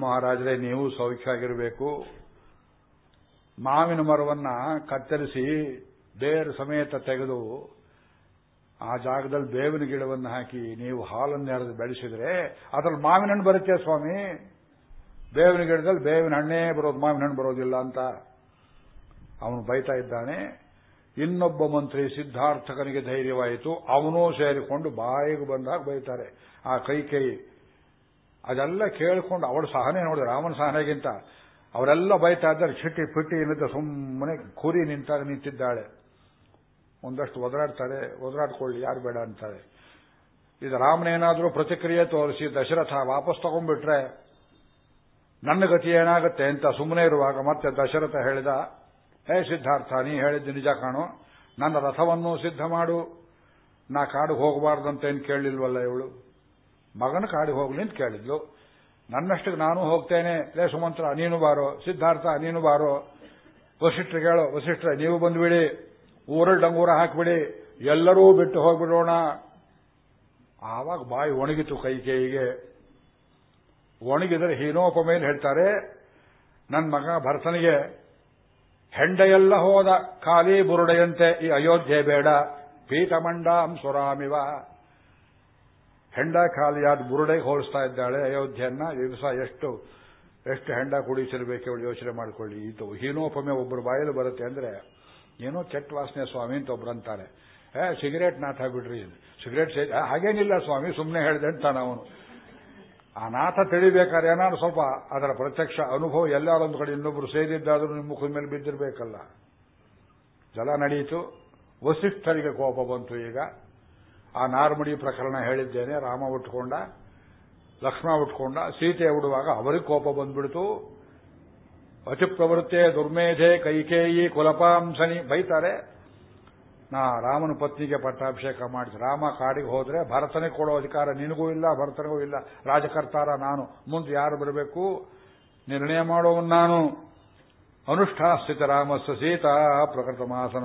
ಮಹಾರಾಜರೇ, ನೀವು ಸೌಖ್ಯವಾಗಿರಬೇಕು. ಮಾವಿನ ಮರವನ್ನ ಕತ್ತರಿಸಿ ಬೇರು ಸಮೇತ ತೆಗೆದು ಆ ಜಾಗದಲ್ಲಿ ಬೇವಿನ ಗಿಡವನ್ನು ಹಾಕಿ ನೀವು ಹಾಲನ್ನು ಎರೆದು ಬೆಳೆಸಿದ್ರೆ ಅದ್ರಲ್ಲಿ ಮಾವಿನ ಹಣ್ಣು ಬರುತ್ತೆ ಸ್ವಾಮಿ. ಬೇವಿನ ಗಿಡದಲ್ಲಿ ಬೇವಿನ ಹಣ್ಣೇ ಬರೋದು, ಮಾವಿನ ಹಣ್ಣು ಬರೋದಿಲ್ಲ ಅಂತ. ಅವನು ಬೈತಾ ಇದ್ದಾನೆ, ಇನ್ನೊಬ್ಬ ಮಂತ್ರಿ ಸಿದ್ಧಾರ್ಥಕನಿಗೆ ಧೈರ್ಯವಾಯಿತು, ಅವನೂ ಸೇರಿಕೊಂಡು ಬಾಯಿಗೆ ಬಂದಾಗ ಬೈತಾರೆ. ಆ ಕೈ ಕೈ, ಅದೆಲ್ಲ ಕೇಳಿಕೊಂಡು ಅವಳ ಸಹನೆ ನೋಡಿ ರಾಮನ ಸಹನೆಗಿಂತ. ಅವರೆಲ್ಲ ಬೈತಾ ಇದ್ದಾರೆ ಚಿಟ್ಟಿ ಪಿಟ್ಟಿ ಏನಿದ್ದ ಸುಮ್ಮನೆ ಕುರಿ ನಿಂತಾಗ ನಿಂತಿದ್ದಾಳೆ. ಒಂದಷ್ಟು ಒದರಾಡ್ತಾರೆ, ಒದರಾಡ್ಕೊಳ್ಳಿ, ಯಾರು ಬೇಡ ಅಂತಾರೆ. ಇದು ರಾಮನೇನಾದರೂ ಪ್ರತಿಕ್ರಿಯೆ ತೋರಿಸಿ ದಶರಥ ವಾಪಸ್ ತಗೊಂಡ್ಬಿಟ್ರೆ, ನನ್ನ ಗತಿ ಏನಾಗುತ್ತೆ ಅಂತ ಸುಮ್ಮನೆ ಇರುವಾಗ ಮತ್ತೆ ದಶರಥ ಹೇಳಿದ ಹೇ ಸಿದ್ಧಾರ್ಥ, ನೀ ಹೇಳಿದ್ದು ನಿಜ ಕಾಣು. ನನ್ನ ರಥವನ್ನು ಸಿದ್ಧ ಮಾಡು. ನಾ ಕಾಡಿಗೆ ಹೋಗಬಾರ್ದಂತೇನು ಕೇಳಲಿಲ್ವಲ್ಲ ಇವಳು? ಮಗನ ಕಾಡಿಗೆ ಹೋಗ್ಲಿ ಅಂತ ಕೇಳಿದ್ಲು. ನನ್ನಷ್ಟಕ್ಕೆ ನಾನು ಹೋಗ್ತೇನೆ. ಲೇ ಸುಮಂತ್ರ, ನೀನು ಬಾರೋ. ಸಿದ್ಧಾರ್ಥ, ನೀನು ಬಾರೋ. ವಸಿಷ್ಠರಿಗೆ ಕೇಳೋ. ವಸಿಷ್ಠರ, ನೀವು ಬಂದ್ಬಿಡಿ. ಊರಲ್ಲಿ ಡಂಗೂರ ಹಾಕಿಬಿಡಿ. ಎಲ್ಲರೂ ಬಿಟ್ಟು ಹೋಗ್ಬಿಡೋಣ. ಆವಾಗ ಬಾಯಿ ಒಣಗಿತು ಕೈ ಕೈಗೆ ಒಣಗಿದರೆ ಹೀನೋಪಮೇಲೆ ಹೇಳ್ತಾರೆ. ನನ್ನ ಮಗ ಭರತನಿಗೆ ಹೆಂಡೆಯೆಲ್ಲ ಹೋದ ಖಾಲಿ ಬುರುಡೆಯಂತೆ ಈ ಅಯೋಧ್ಯೆ ಬೇಡ. ಪೀಠಮಂಡಾಂ ಸುರಾಮಿವ. ಹೆಂಡ ಖಾಲಿಯಾದ ಬುರುಡೆಗೆ ಹೋಲಿಸ್ತಾ ಇದ್ದಾಳೆ ಅಯೋಧ್ಯೆಯನ್ನ. ದಿವಸ ಎಷ್ಟು ಎಷ್ಟು ಹೆಂಡ ಕುಡಿಸಿರ್ಬೇಕು ಇವಳು ಯೋಚನೆ ಮಾಡಿಕೊಳ್ಳಿ. ಇದು ಹೀನೋಪಮೆ ಒಬ್ಬರು ಬಾಯಲ್ಲಿ ಬರುತ್ತೆ ಅಂದ್ರೆ, ಏನೋ ಕೆಟ್ಟ ವಾಸನೆ ಸ್ವಾಮಿ ಅಂತ ಒಬ್ರು ಅಂತಾರೆ. ಏ, ಸಿಗರೇಟ್ ನಾಥ ಬಿಡ್ರಿ ಸಿಗರೇಟ್ ಹಾಗೇನಿಲ್ಲ ಸ್ವಾಮಿ ಸುಮ್ಮನೆ ಹೇಳಿದೆ ಅಂತಾನ ಅವನು. ಆ ನಾಥ ತಿಳಿಬೇಕಾದ್ರೆ ಏನಾದ್ರು ಸ್ವಲ್ಪ ಅದರ ಪ್ರತ್ಯಕ್ಷ ಅನುಭವ ಎಲ್ಲಾರೊಂದು ಕಡೆ ಇನ್ನೊಬ್ರು ಸೇರಿದ್ದಾದರೂ ನಿಮ್ಮ ಮುಖದ ಮೇಲೆ ಬಿದ್ದಿರಬೇಕಲ್ಲ. ಜಲ ನಡೆಯಿತು ವಸಿಷ್ಠರಿಗೆ ಕೋಪ ಬಂತು ಈಗ. ಆ ನಾರ್ಮಡಿ ಪ್ರಕರಣ ಹೇಳಿದ್ದೇನೆ. ರಾಮ ಉಟ್ಕೊಂಡ, ಲಕ್ಷ್ಮಣ ಉಟ್ಕೊಂಡ, ಸೀತೆ ಉಡುವಾಗ ಅವರಿಗೆ ಕೋಪ ಬಂದ್ಬಿಡ್ತು. ಅತಿ ಪ್ರವೃತ್ತೆ ದುರ್ಮೇಧೆ ಕೈಕೇಯಿ ಕುಲಪಾಂಸನಿ ಬೈತಾರೆ. ನಾ ರಾಮನ ಪತ್ನಿಗೆ ಪಟ್ಟಾಭಿಷೇಕ ಮಾಡಿಸಿ, ರಾಮ ಕಾಡಿಗೆ ಹೋದ್ರೆ ಭರತನೇ ಕೊಡೋ ಅಧಿಕಾರ ನಿನಗೂ ಇಲ್ಲ, ಭರತನಿಗೂ ಇಲ್ಲ. ರಾಜಕರ್ತಾರ ನಾನು. ಮುಂದೆ ಯಾರು ಬರಬೇಕು? ನಿರ್ಣಯ ಮಾಡೋವನ್ ನಾನು. ಅನುಷ್ಠಾಸ್ಥಿತ ರಾಮಸ್ಸ ಸೀತಾ ಪ್ರಕೃತ ಮಾಸನ.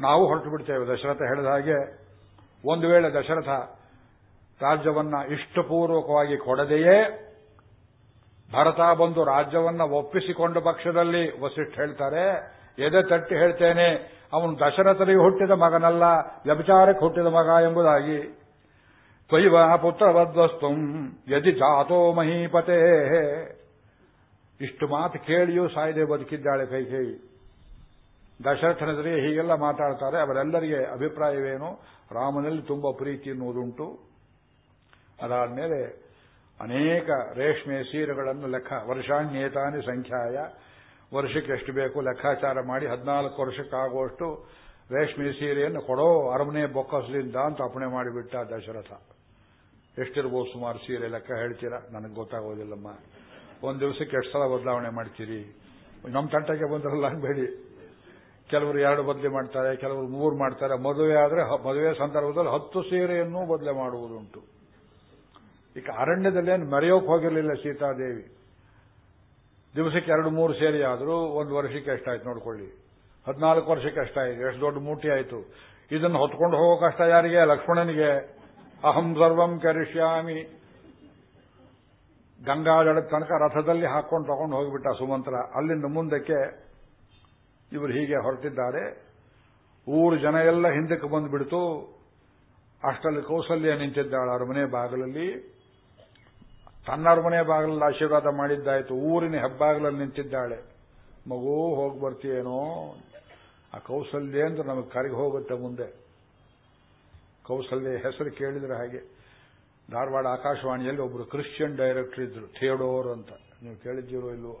ನಾವು ಹೊರಟು ಬಿಡ್ತೇವೆ. ದಶರಥ ಹೇಳಿದ ಹಾಗೆ, ಒಂದು ವೇಳೆ ದಶರಥ ರಾಜ್ಯವನ್ನ ಇಷ್ಟಪೂರ್ವಕವಾಗಿ ಕೊಡದೆಯೇ, ಭರತ ಬಂದು ರಾಜ್ಯವನ್ನ ಒಪ್ಪಿಸಿಕೊಂಡ ಪಕ್ಷದಲ್ಲಿ ವಸಿಷ್ಠ ಹೇಳ್ತಾರೆ, ಎದೆ ತಟ್ಟಿ ಹೇಳ್ತೇನೆ ಅವನು ದಶರಥರಿಗೆ ಹುಟ್ಟಿದ ಮಗನಲ್ಲ, ವ್ಯಭಿಚಾರಕ್ಕೆ ಹುಟ್ಟಿದ ಮಗ ಎಂಬುದಾಗಿ. ತ್ವೈವ ಪುತ್ರವದ್ವಸ್ತು ಯದಿ ಜಾತೋ ಮಹೀಪತೆ. ಇಷ್ಟು ಮಾತು ಕೇಳಿಯೂ ಸಾಯದೆ ಬದುಕಿದ್ದಾಳೆ ಕೈಕೇಯಿ ದಶರಥನದರಿಗೆ ಹೀಗೆಲ್ಲ ಮಾತಾಡ್ತಾರೆ, ಅವರೆಲ್ಲರಿಗೆ ಅಭಿಪ್ರಾಯವೇನು? ರಾಮನಲ್ಲಿ ತುಂಬ ಪ್ರೀತಿ ಎನ್ನುವುದುಂಟು. ಅದಾದ್ಮೇಲೆ ಅನೇಕ ರೇಷ್ಮೆ ಸೀರೆಗಳನ್ನು ಲೆಕ್ಕ ವರ್ಷಾಣ್ಯೇತಾನೆ ಸಂಖ್ಯಾಯ. ವರ್ಷಕ್ಕೆ ಎಷ್ಟು ಬೇಕು ಲೆಕ್ಕಾಚಾರ ಮಾಡಿ ಹದಿನಾಲ್ಕು ವರ್ಷಕ್ಕಾಗುವಷ್ಟು ರೇಷ್ಮೆ ಸೀರೆಯನ್ನು ಕೊಡೋ ಅರಮನೆ ಬೊಕ್ಕಸದಿಂದ ಅಂತ ಅಪಣೆ ಮಾಡಿಬಿಟ್ಟ ದಶರಥ. ಎಷ್ಟಿರ್ಬೋದು ಸುಮಾರು ಸೀರೆ ಲೆಕ್ಕ ಹೇಳ್ತೀರಾ? ನನಗೆ ಗೊತ್ತಾಗೋದಿಲ್ಲಮ್ಮ. ಒಂದು ದಿವಸಕ್ಕೆ ಎಷ್ಟು ಸಲ ಬದಲಾವಣೆ ಮಾಡ್ತೀರಿ? ನಮ್ಮ ತಂಟಕ್ಕೆ ಬಂದ್ರಲ್ಲ ಅನ್ಬೇಡಿ. ಕೆಲವರು ಎರಡು ಬದಲಿ ಮಾಡ್ತಾರೆ, ಕೆಲವರು ಮೂರು ಮಾಡ್ತಾರೆ. ಮದುವೆ ಆದರೆ ಮದುವೆ ಸಂದರ್ಭದಲ್ಲಿ ಹತ್ತು ಸೀರೆಯನ್ನು ಬದಲೆ ಮಾಡುವುದುಂಟು. ಈಗ ಅರಣ್ಯದಲ್ಲೇನು ಮರೆಯೋಕೆ ಹೋಗಿರಲಿಲ್ಲ ಸೀತಾದೇವಿ. ದಿವಸಕ್ಕೆ ಎರಡು ಮೂರು ಸೇರಿ ಆದರೂ ಒಂದು ವರ್ಷಕ್ಕೆ ಎಷ್ಟಾಯ್ತು ನೋಡ್ಕೊಳ್ಳಿ. ಹದಿನಾಲ್ಕು ವರ್ಷಕ್ಕೆ ಎಷ್ಟಾಯ್ತು, ಎಷ್ಟು ದೊಡ್ಡ ಮೂಟಿ ಆಯಿತು. ಇದನ್ನು ಹೊತ್ಕೊಂಡು ಹೋಗೋ ಕಷ್ಟ ಯಾರಿಗೆ? ಲಕ್ಷ್ಮಣನಿಗೆ. ಅಹಂ ಸರ್ವಂ ಕರಿಷ್ಯಾಮಿ. ಗಂಗಾಜಡ ತನಕ ರಥದಲ್ಲಿ ಹಾಕೊಂಡು ತಗೊಂಡು ಹೋಗಿಬಿಟ್ಟ ಸುಮಂತ್ರ. ಅಲ್ಲಿಂದ ಮುಂದಕ್ಕೆ ಇವರು ಹೀಗೆ ಹೊರಟಿದ್ದಾರೆ. ಊರು ಜನ ಎಲ್ಲ ಹಿಂದಕ್ಕೆ ಬಂದುಬಿಡ್ತು. ಅಷ್ಟರಲ್ಲಿ ಕೌಸಲ್ಯ ನಿಂತಿದ್ದಾಳೆ ಅರಮನೆ ಬಾಗಿಲಲ್ಲಿ. ತನ್ನ ಮನೆ ಬಾಗಿಲಲ್ಲಿ ಆಶೀರ್ವಾದ ಮಾಡಿದ್ದಾಯ್ತು. ಊರಿನ ಹೆಬ್ಬಾಗಿಲಲ್ಲಿ ನಿಂತಿದ್ದಾಳೆ. ಮಗು, ಹೋಗಿ ಬರ್ತೀಯೇನೋ? ಆ ಕೌಸಲ್ಯ ಅಂದ್ರೆ ನಮಗೆ ಕರೆಗೆ ಹೋಗುತ್ತೆ ಮುಂದೆ. ಕೌಸಲ್ಯ ಹೆಸರು ಕೇಳಿದ್ರೆ ಹಾಗೆ. ಧಾರವಾಡ ಆಕಾಶವಾಣಿಯಲ್ಲಿ ಒಬ್ಬರು ಕ್ರಿಶ್ಚಿಯನ್ ಡೈರೆಕ್ಟರ್ ಇದ್ರು, ಥಿಯೋಡೋರ್ ಅಂತ. ನೀವು ಕೇಳಿದ್ದೀರೋ ಇಲ್ವೋ?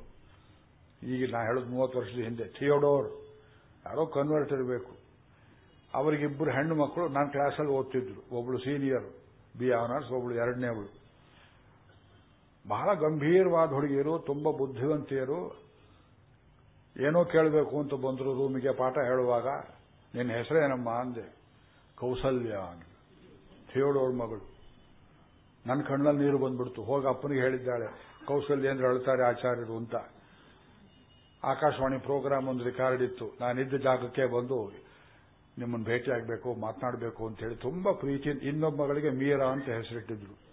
ಈಗ ನಾ ಹೇಳೋದು ಮೂವತ್ತು ವರ್ಷದ ಹಿಂದೆ. ಥಿಯೋಡೋರ್. ಯಾರೋ ಕನ್ವರ್ಟ್ ಇರಬೇಕು. ಅವರಿಗಿಬ್ಬರು ಹೆಣ್ಣು ಮಕ್ಕಳು, ನಾನು ಕ್ಲಾಸಲ್ಲಿ ಓದ್ತಿದ್ರು. ಒಬ್ಬಳು ಸೀನಿಯರ್ ಬಿ ಆನರ್ಸ್ ಎರಡನೇ ಎರಡನೇವಳು. ಬಹಳ ಗಂಭೀರವಾದ ಹುಡುಗಿಯರು, ತುಂಬಾ ಬುದ್ಧಿವಂತಿಯರು. ಏನೋ ಕೇಳಬೇಕು ಅಂತ ಬಂದರು ರೂಮಿಗೆ ಪಾಠ ಹೇಳುವಾಗ, ನಿನ್ನ ಹೆಸರೇನಮ್ಮ ಅಂದೆ, ಕೌಸಲ್ಯ ಥಿಯೋಡೋರ್ ಮಗಳು. ನನ್ನ ಕಣ್ಣಲ್ಲಿ ನೀರು ಬಂದ್ಬಿಡ್ತು. ಹೋಗಿ ಅಪ್ಪನಿಗೆ ಹೇಳಿದ್ದಾಳೆ, ಕೌಸಲ್ಯ ಅಂದ್ರೆ ಹೇಳ್ತಾರೆ ಆಚಾರ್ಯರು ಅಂತ. ಆಕಾಶವಾಣಿ ಪ್ರೋಗ್ರಾಮ್ ಒಂದು ರೆಕಾರ್ಡ್ ಇತ್ತು. ನಾನಿದ್ದ ಜಾಗಕ್ಕೆ ಬಂದು ನಿಮ್ಮನ್ನು ಭೇಟಿಯಾಗಬೇಕು, ಮಾತನಾಡಬೇಕು ಅಂತ ಹೇಳಿ ತುಂಬಾ ಪ್ರೀತಿ ಇನ್ನೊಬ್ಬ ಮಗಳಿಗೆ ಮೀರಾ ಅಂತ ಹೆಸರಿಟ್ಟಿದ್ರು.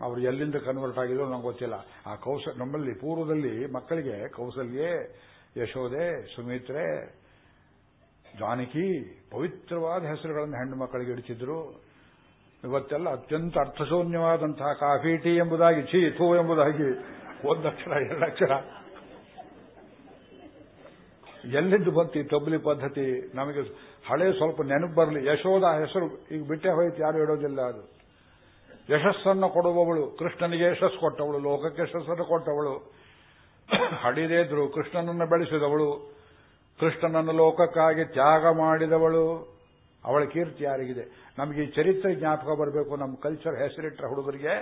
ಅವರು ಎಲ್ಲಿಂದ ಕನ್ವರ್ಟ್ ಆಗಿದ್ರು ನಂಗೆ ಗೊತ್ತಿಲ್ಲ. ಆ ಕೌಶ, ನಮ್ಮಲ್ಲಿ ಪೂರ್ವದಲ್ಲಿ ಮಕ್ಕಳಿಗೆ ಕೌಸಲ್ಯೆ ಯಶೋದೆ ಸುಮಿತ್ರೆ, ಜಾನಕಿ ಪವಿತ್ರವಾದ ಹೆಸರುಗಳನ್ನು ಹೆಣ್ಣು ಮಕ್ಕಳಿಗೆ ಇಡ್ತಿದ್ರು. ಇವತ್ತೆಲ್ಲ ಅತ್ಯಂತ ಅರ್ಥಶೂನ್ಯವಾದಂತಹ ಕಾಫಿ, ಟೀ ಎಂಬುದಾಗಿ, ಛೀ, ಥೂ ಎಂಬುದಾಗಿ ಒಂದಕ್ಷರ ಎರಡಕ್ಷರ ಎಲ್ಲಿಂದ ಬಂತಿ ತಬ್ಲಿ ಪದ್ಧತಿ? ನಮಗೆ ಹಳೆ ಸ್ವಲ್ಪ ನೆನಪು ಬರಲಿ. ಯಶೋದ ಹೆಸರು ಈಗ ಬಿಟ್ಟೆ ಹೋಯ್ತು, ಯಾರು ಇಡೋದಿಲ್ಲ ಅದು. ಯಶಸ್ಸನ್ನು ಕೊಡುವವಳು, ಕೃಷ್ಣನಿಗೆ ಯಶಸ್ಸು ಕೊಟ್ಟವಳು, ಲೋಕಕ್ಕೆ ಯಶಸ್ಸನ್ನು ಕೊಟ್ಟವಳು. ಹಡಿದೇ ಇದ್ರು ಕೃಷ್ಣನನ್ನು ಬೆಳೆಸಿದವಳು, ಕೃಷ್ಣನನ್ನು ಲೋಕಕ್ಕಾಗಿ ತ್ಯಾಗ ಮಾಡಿದವಳು. ಅವಳ ಕೀರ್ತಿ ಯಾರಿಗಿದೆ? ನಮಗೆ ಈ ಚರಿತ್ರೆ ಜ್ಞಾಪಕ ಬರಬೇಕು, ನಮ್ಮ ಕಲ್ಚರ್ ಹೆಸರಿಟ್ಟರೆ ಹುಡುಗರಿಗೆ.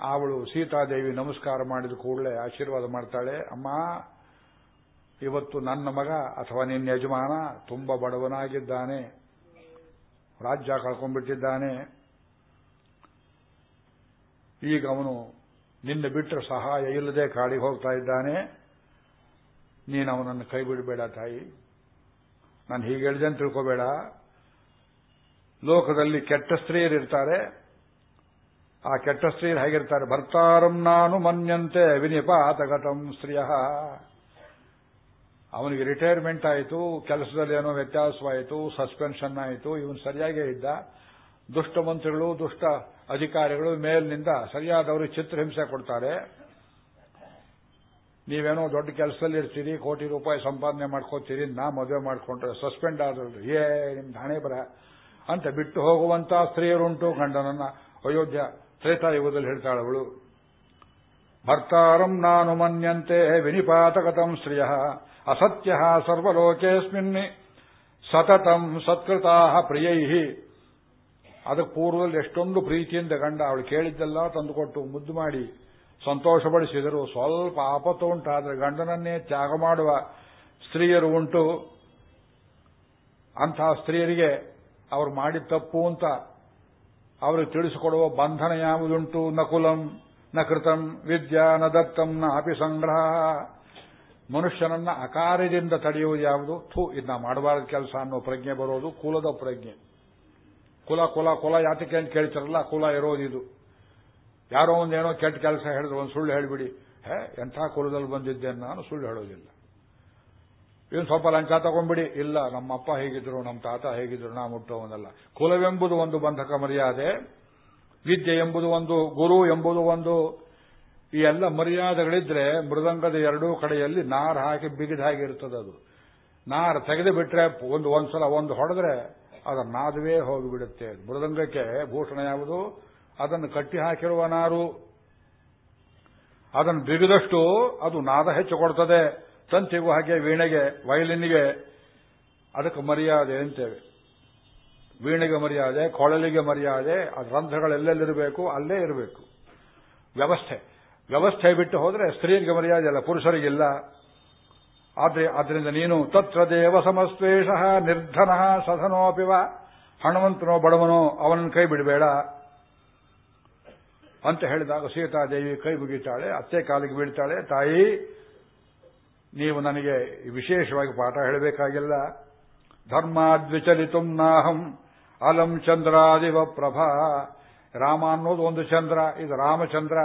ಅವಳು ಸೀತಾದೇವಿ ನಮಸ್ಕಾರ ಮಾಡಿದ ಕೂಡಲೇ ಆಶೀರ್ವಾದ ಮಾಡ್ತಾಳೆ, ಅಮ್ಮ, ಇವತ್ತು ನನ್ನ ಮಗ ಅಥವಾ ನಿನ್ನ ಯಜಮಾನ ತುಂಬಾ ಬಡವನಾಗಿದ್ದಾನೆ, ರಾಜ್ಯ ಕಳ್ಕೊಂಡ್ಬಿಟ್ಟಿದ್ದಾನೆ ಈಗ ಅವನು ನಿನ್ನ ಬಿಟ್ಟರೆ ಸಹಾಯ ಇಲ್ಲದೆ ಕಾಡಿಗೆ ಹೋಗ್ತಾ ಇದ್ದಾನೆ. ನೀನು ಅವನನ್ನು ಕೈ ಬಿಡಬೇಡ ತಾಯಿ. ನಾನು ಹೀಗೆ ಹೇಳಿದೆ ಅಂತ ತಿಳ್ಕೋಬೇಡ. ಲೋಕದಲ್ಲಿ ಕೆಟ್ಟ ಸ್ತ್ರೀಯರಿರ್ತಾರೆ ಆ ಕೆಟ್ಟ ಸ್ತ್ರೀಯರು ಹೇಗಿರ್ತಾರೆ? ಭರ್ತಾರಂ ನಾನು ಮನ್ಯಂತೆ ವಿನಿಪಾತಗತಂ ಸ್ತ್ರೀಯ. ಅವನಿಗೆ ರಿಟೈರ್ಮೆಂಟ್ ಆಯಿತು, ಕೆಲಸದಲ್ಲಿ ಏನೋ ವ್ಯತ್ಯಾಸವಾಯಿತು ಸಸ್ಪೆನ್ಷನ್ ಆಯಿತು, ಇವನು ಸರಿಯಾಗೇ ಇದ್ದ. ದುಷ್ಟ ಮಂತ್ರಿಗಳು, ದುಷ್ಟ ಅಧಿಕಾರಿಗಳು ಮೇಲಿನಿಂದ ಸರಿಯಾದವರು ಚಿತ್ರಹಿಂಸೆ ಕೊಡ್ತಾರೆ. ನೀವೇನೋ ದೊಡ್ಡ ಕೆಲಸದಲ್ಲಿ ಇರ್ತೀರಿ, ಕೋಟಿ ರೂಪಾಯಿ ಸಂಪಾದನೆ ಮಾಡ್ಕೋತೀರಿ, ನಾ ಮದುವೆ ಮಾಡ್ಕೊಂಡ್ರೆ ಸಸ್ಪೆಂಡ್ ಆದ್ರು ಏ, ನಿಮ್ ಹಣೆ ಬರ ಅಂತ ಬಿಟ್ಟು ಹೋಗುವಂತ ಸ್ತ್ರೀಯರುಂಟು ಗಂಡನನ್ನ. ಅಯೋಧ್ಯ ತ್ರೇತಾಯುಗದಲ್ಲಿ ಹೇಳ್ತಾಳವಳು. ಭರ್ತಾರಂ ನಾನು ಮನ್ಯಂತೆ ವಿನಿಪಾತಗತಂ ಶ್ರಿಯ ಅಸತ್ಯ ಸರ್ವಲೋಕೇಸ್ಮಿನ್ ಸತತಂ ಸತ್ಕೃತಾ ಪ್ರಿಯೈ. ಅದಕ್ಕೆ ಪೂರ್ವದಲ್ಲಿ ಎಷ್ಟೊಂದು ಪ್ರೀತಿಯಿಂದ ಗಂಡ ಅವಳು ಕೇಳಿದ್ದೆಲ್ಲ ತಂದುಕೊಟ್ಟು ಮುದ್ದು ಮಾಡಿ ಸಂತೋಷಪಡಿಸಿದರು. ಸ್ವಲ್ಪ ಆಪತ್ತು ಉಂಟಾದರೆ ಗಂಡನನ್ನೇ ತ್ಯಾಗ ಮಾಡುವ ಸ್ತ್ರೀಯರು ಉಂಟು. ಅಂತಹ ಸ್ತ್ರೀಯರಿಗೆ ಅವರು ಮಾಡಿದ ತಪ್ಪು ಅಂತ ಅವರು ತಿಳಿಸಿಕೊಡುವ ಬಂಧನ ಯಾವುದುಂಟು? ನಕುಲಂ ನ ಕೃತಂ, ವಿದ್ಯಾ, ನ ದತ್ತಂ, ನ ಅಪಿ ಸಂಗ್ರಹ. ಮನುಷ್ಯನನ್ನ ಅಕಾರ್ಯದಿಂದ ತಡೆಯುವುದು ಯಾವುದು? ಥೂ ಇದನ್ನ ಮಾಡಬಾರದು ಕೆಲಸ ಅನ್ನೋ ಪ್ರಜ್ಞೆ ಬರೋದು, ಕುಲದ ಪ್ರಜ್ಞೆ. ಕುಲ ಕುಲ ಕುಲ ಯಾತಕ್ಕೆ ಅಂತ ಕೇಳ್ತಾರಲ್ಲ, ಕುಲ ಇರೋದಿದು ಯಾರೋ ಒಂದೇನೋ ಕೆಟ್ಟ ಕೆಲಸ ಹೇಳಿದ್ರು, ಒಂದು ಸುಳ್ಳು ಹೇಳಿಬಿಡಿ. ಹೇ, ಎಂಥ ಕುಲದಲ್ಲಿ ಬಂದಿದ್ದೆ ನಾನು ಸುಳ್ಳು ಹೇಳೋದಿಲ್ಲ. ಇನ್ನು ಸ್ವಲ್ಪ ಲಂಚ ತಗೊಂಡ್ಬಿಡಿ. ಇಲ್ಲ, ನಮ್ಮಪ್ಪ ಹೇಗಿದ್ರು, ನಮ್ಮ ತಾತ ಹೇಗಿದ್ರು, ನಾ ಮುಟ್ಟೋವನಲ್ಲ. ಕುಲವೆಂಬುದು ಒಂದು ಬಂಧಕ ಮರ್ಯಾದೆ, ವಿದ್ಯೆ ಎಂಬುದು ಒಂದು, ಗುರು ಎಂಬುದು ಒಂದು. ಈ ಎಲ್ಲ ಮರ್ಯಾದೆಗಳಿದ್ರೆ ಮೃದಂಗದ ಎರಡೂ ಕಡೆಯಲ್ಲಿ ನಾರು ಹಾಕಿ ಬಿಗಿದಾಗಿರ್ತದೆ ಅದು ನಾರು ತೆಗೆದು ಬಿಟ್ರೆ ಒಂದು, ಒಂದ್ಸಲ ಒಂದು ಹೊಡೆದ್ರೆ ಅದರ ನಾದವೇ ಹೋಗಿಬಿಡುತ್ತೆ. ಮೃದಂಗಕ್ಕೆ ಭೂಷಣ ಯಾವುದು? ಅದನ್ನು ಕಟ್ಟಿ ಹಾಕಿರುವ ನಾರು. ಅದನ್ನು ಬಿಗಿದಷ್ಟು ಅದು ನಾದ ಹೆಚ್ಚು ಕೊಡ್ತದೆ ತಂತಿಗೂ ಹಾಗೆ ವೀಣೆಗೆ, ವಯಲಿನ್ಗೆ. ಅದಕ್ಕೆ ಮರ್ಯಾದೆ ಅಂತೇವೆ. ವೀಣೆಗೆ ಮರ್ಯಾದೆ, ಕೊಳಲಿಗೆ ಮರ್ಯಾದೆ, ಅದು ರಂಧ್ರಗಳೆಲ್ಲೆಲ್ಲಿರಬೇಕು ಅಲ್ಲೇ ಇರಬೇಕು. ವ್ಯವಸ್ಥೆ. ವ್ಯವಸ್ಥೆ ಬಿಟ್ಟು ಹೋದರೆ ಸ್ತ್ರೀಯರಿಗೆ ಮರ್ಯಾದೆ ಅಲ್ಲ, ಪುರುಷರಿಗಿಲ್ಲ. ಆದ್ರೆ ಆದ್ರಿಂದ ನೀನು ತತ್ರ ದೇವ ಸಮಸ್ವೇಷ ನಿರ್ಧನ ಸಧನೋಪಿವ. ಹಣವಂತನೋ ಬಡವನೋ ಅವನನ್ನು ಕೈ ಬಿಡಬೇಡ. ಅಂತ ಹೇಳಿದಾಗ ಸೀತಾದೇವಿ ಕೈ ಮುಗಿತಾಳೆ, ಅತ್ತೆ ಕಾಲಿಗೆ ಬೀಳ್ತಾಳೆ, ತಾಯಿ, ನೀವು ನನಗೆ ವಿಶೇಷವಾಗಿ ಪಾಠ ಹೇಳಬೇಕಾಗಿಲ್ಲ. ಧರ್ಮಾದ್ವಿಚಲಿತು ನಾಹಂ ಅಲಂ ಚಂದ್ರಾದಿವ ಪ್ರಭಾ. ರಾಮ ಅನ್ನೋದು ಒಂದು ಚಂದ್ರ, ಇದು ರಾಮಚಂದ್ರ.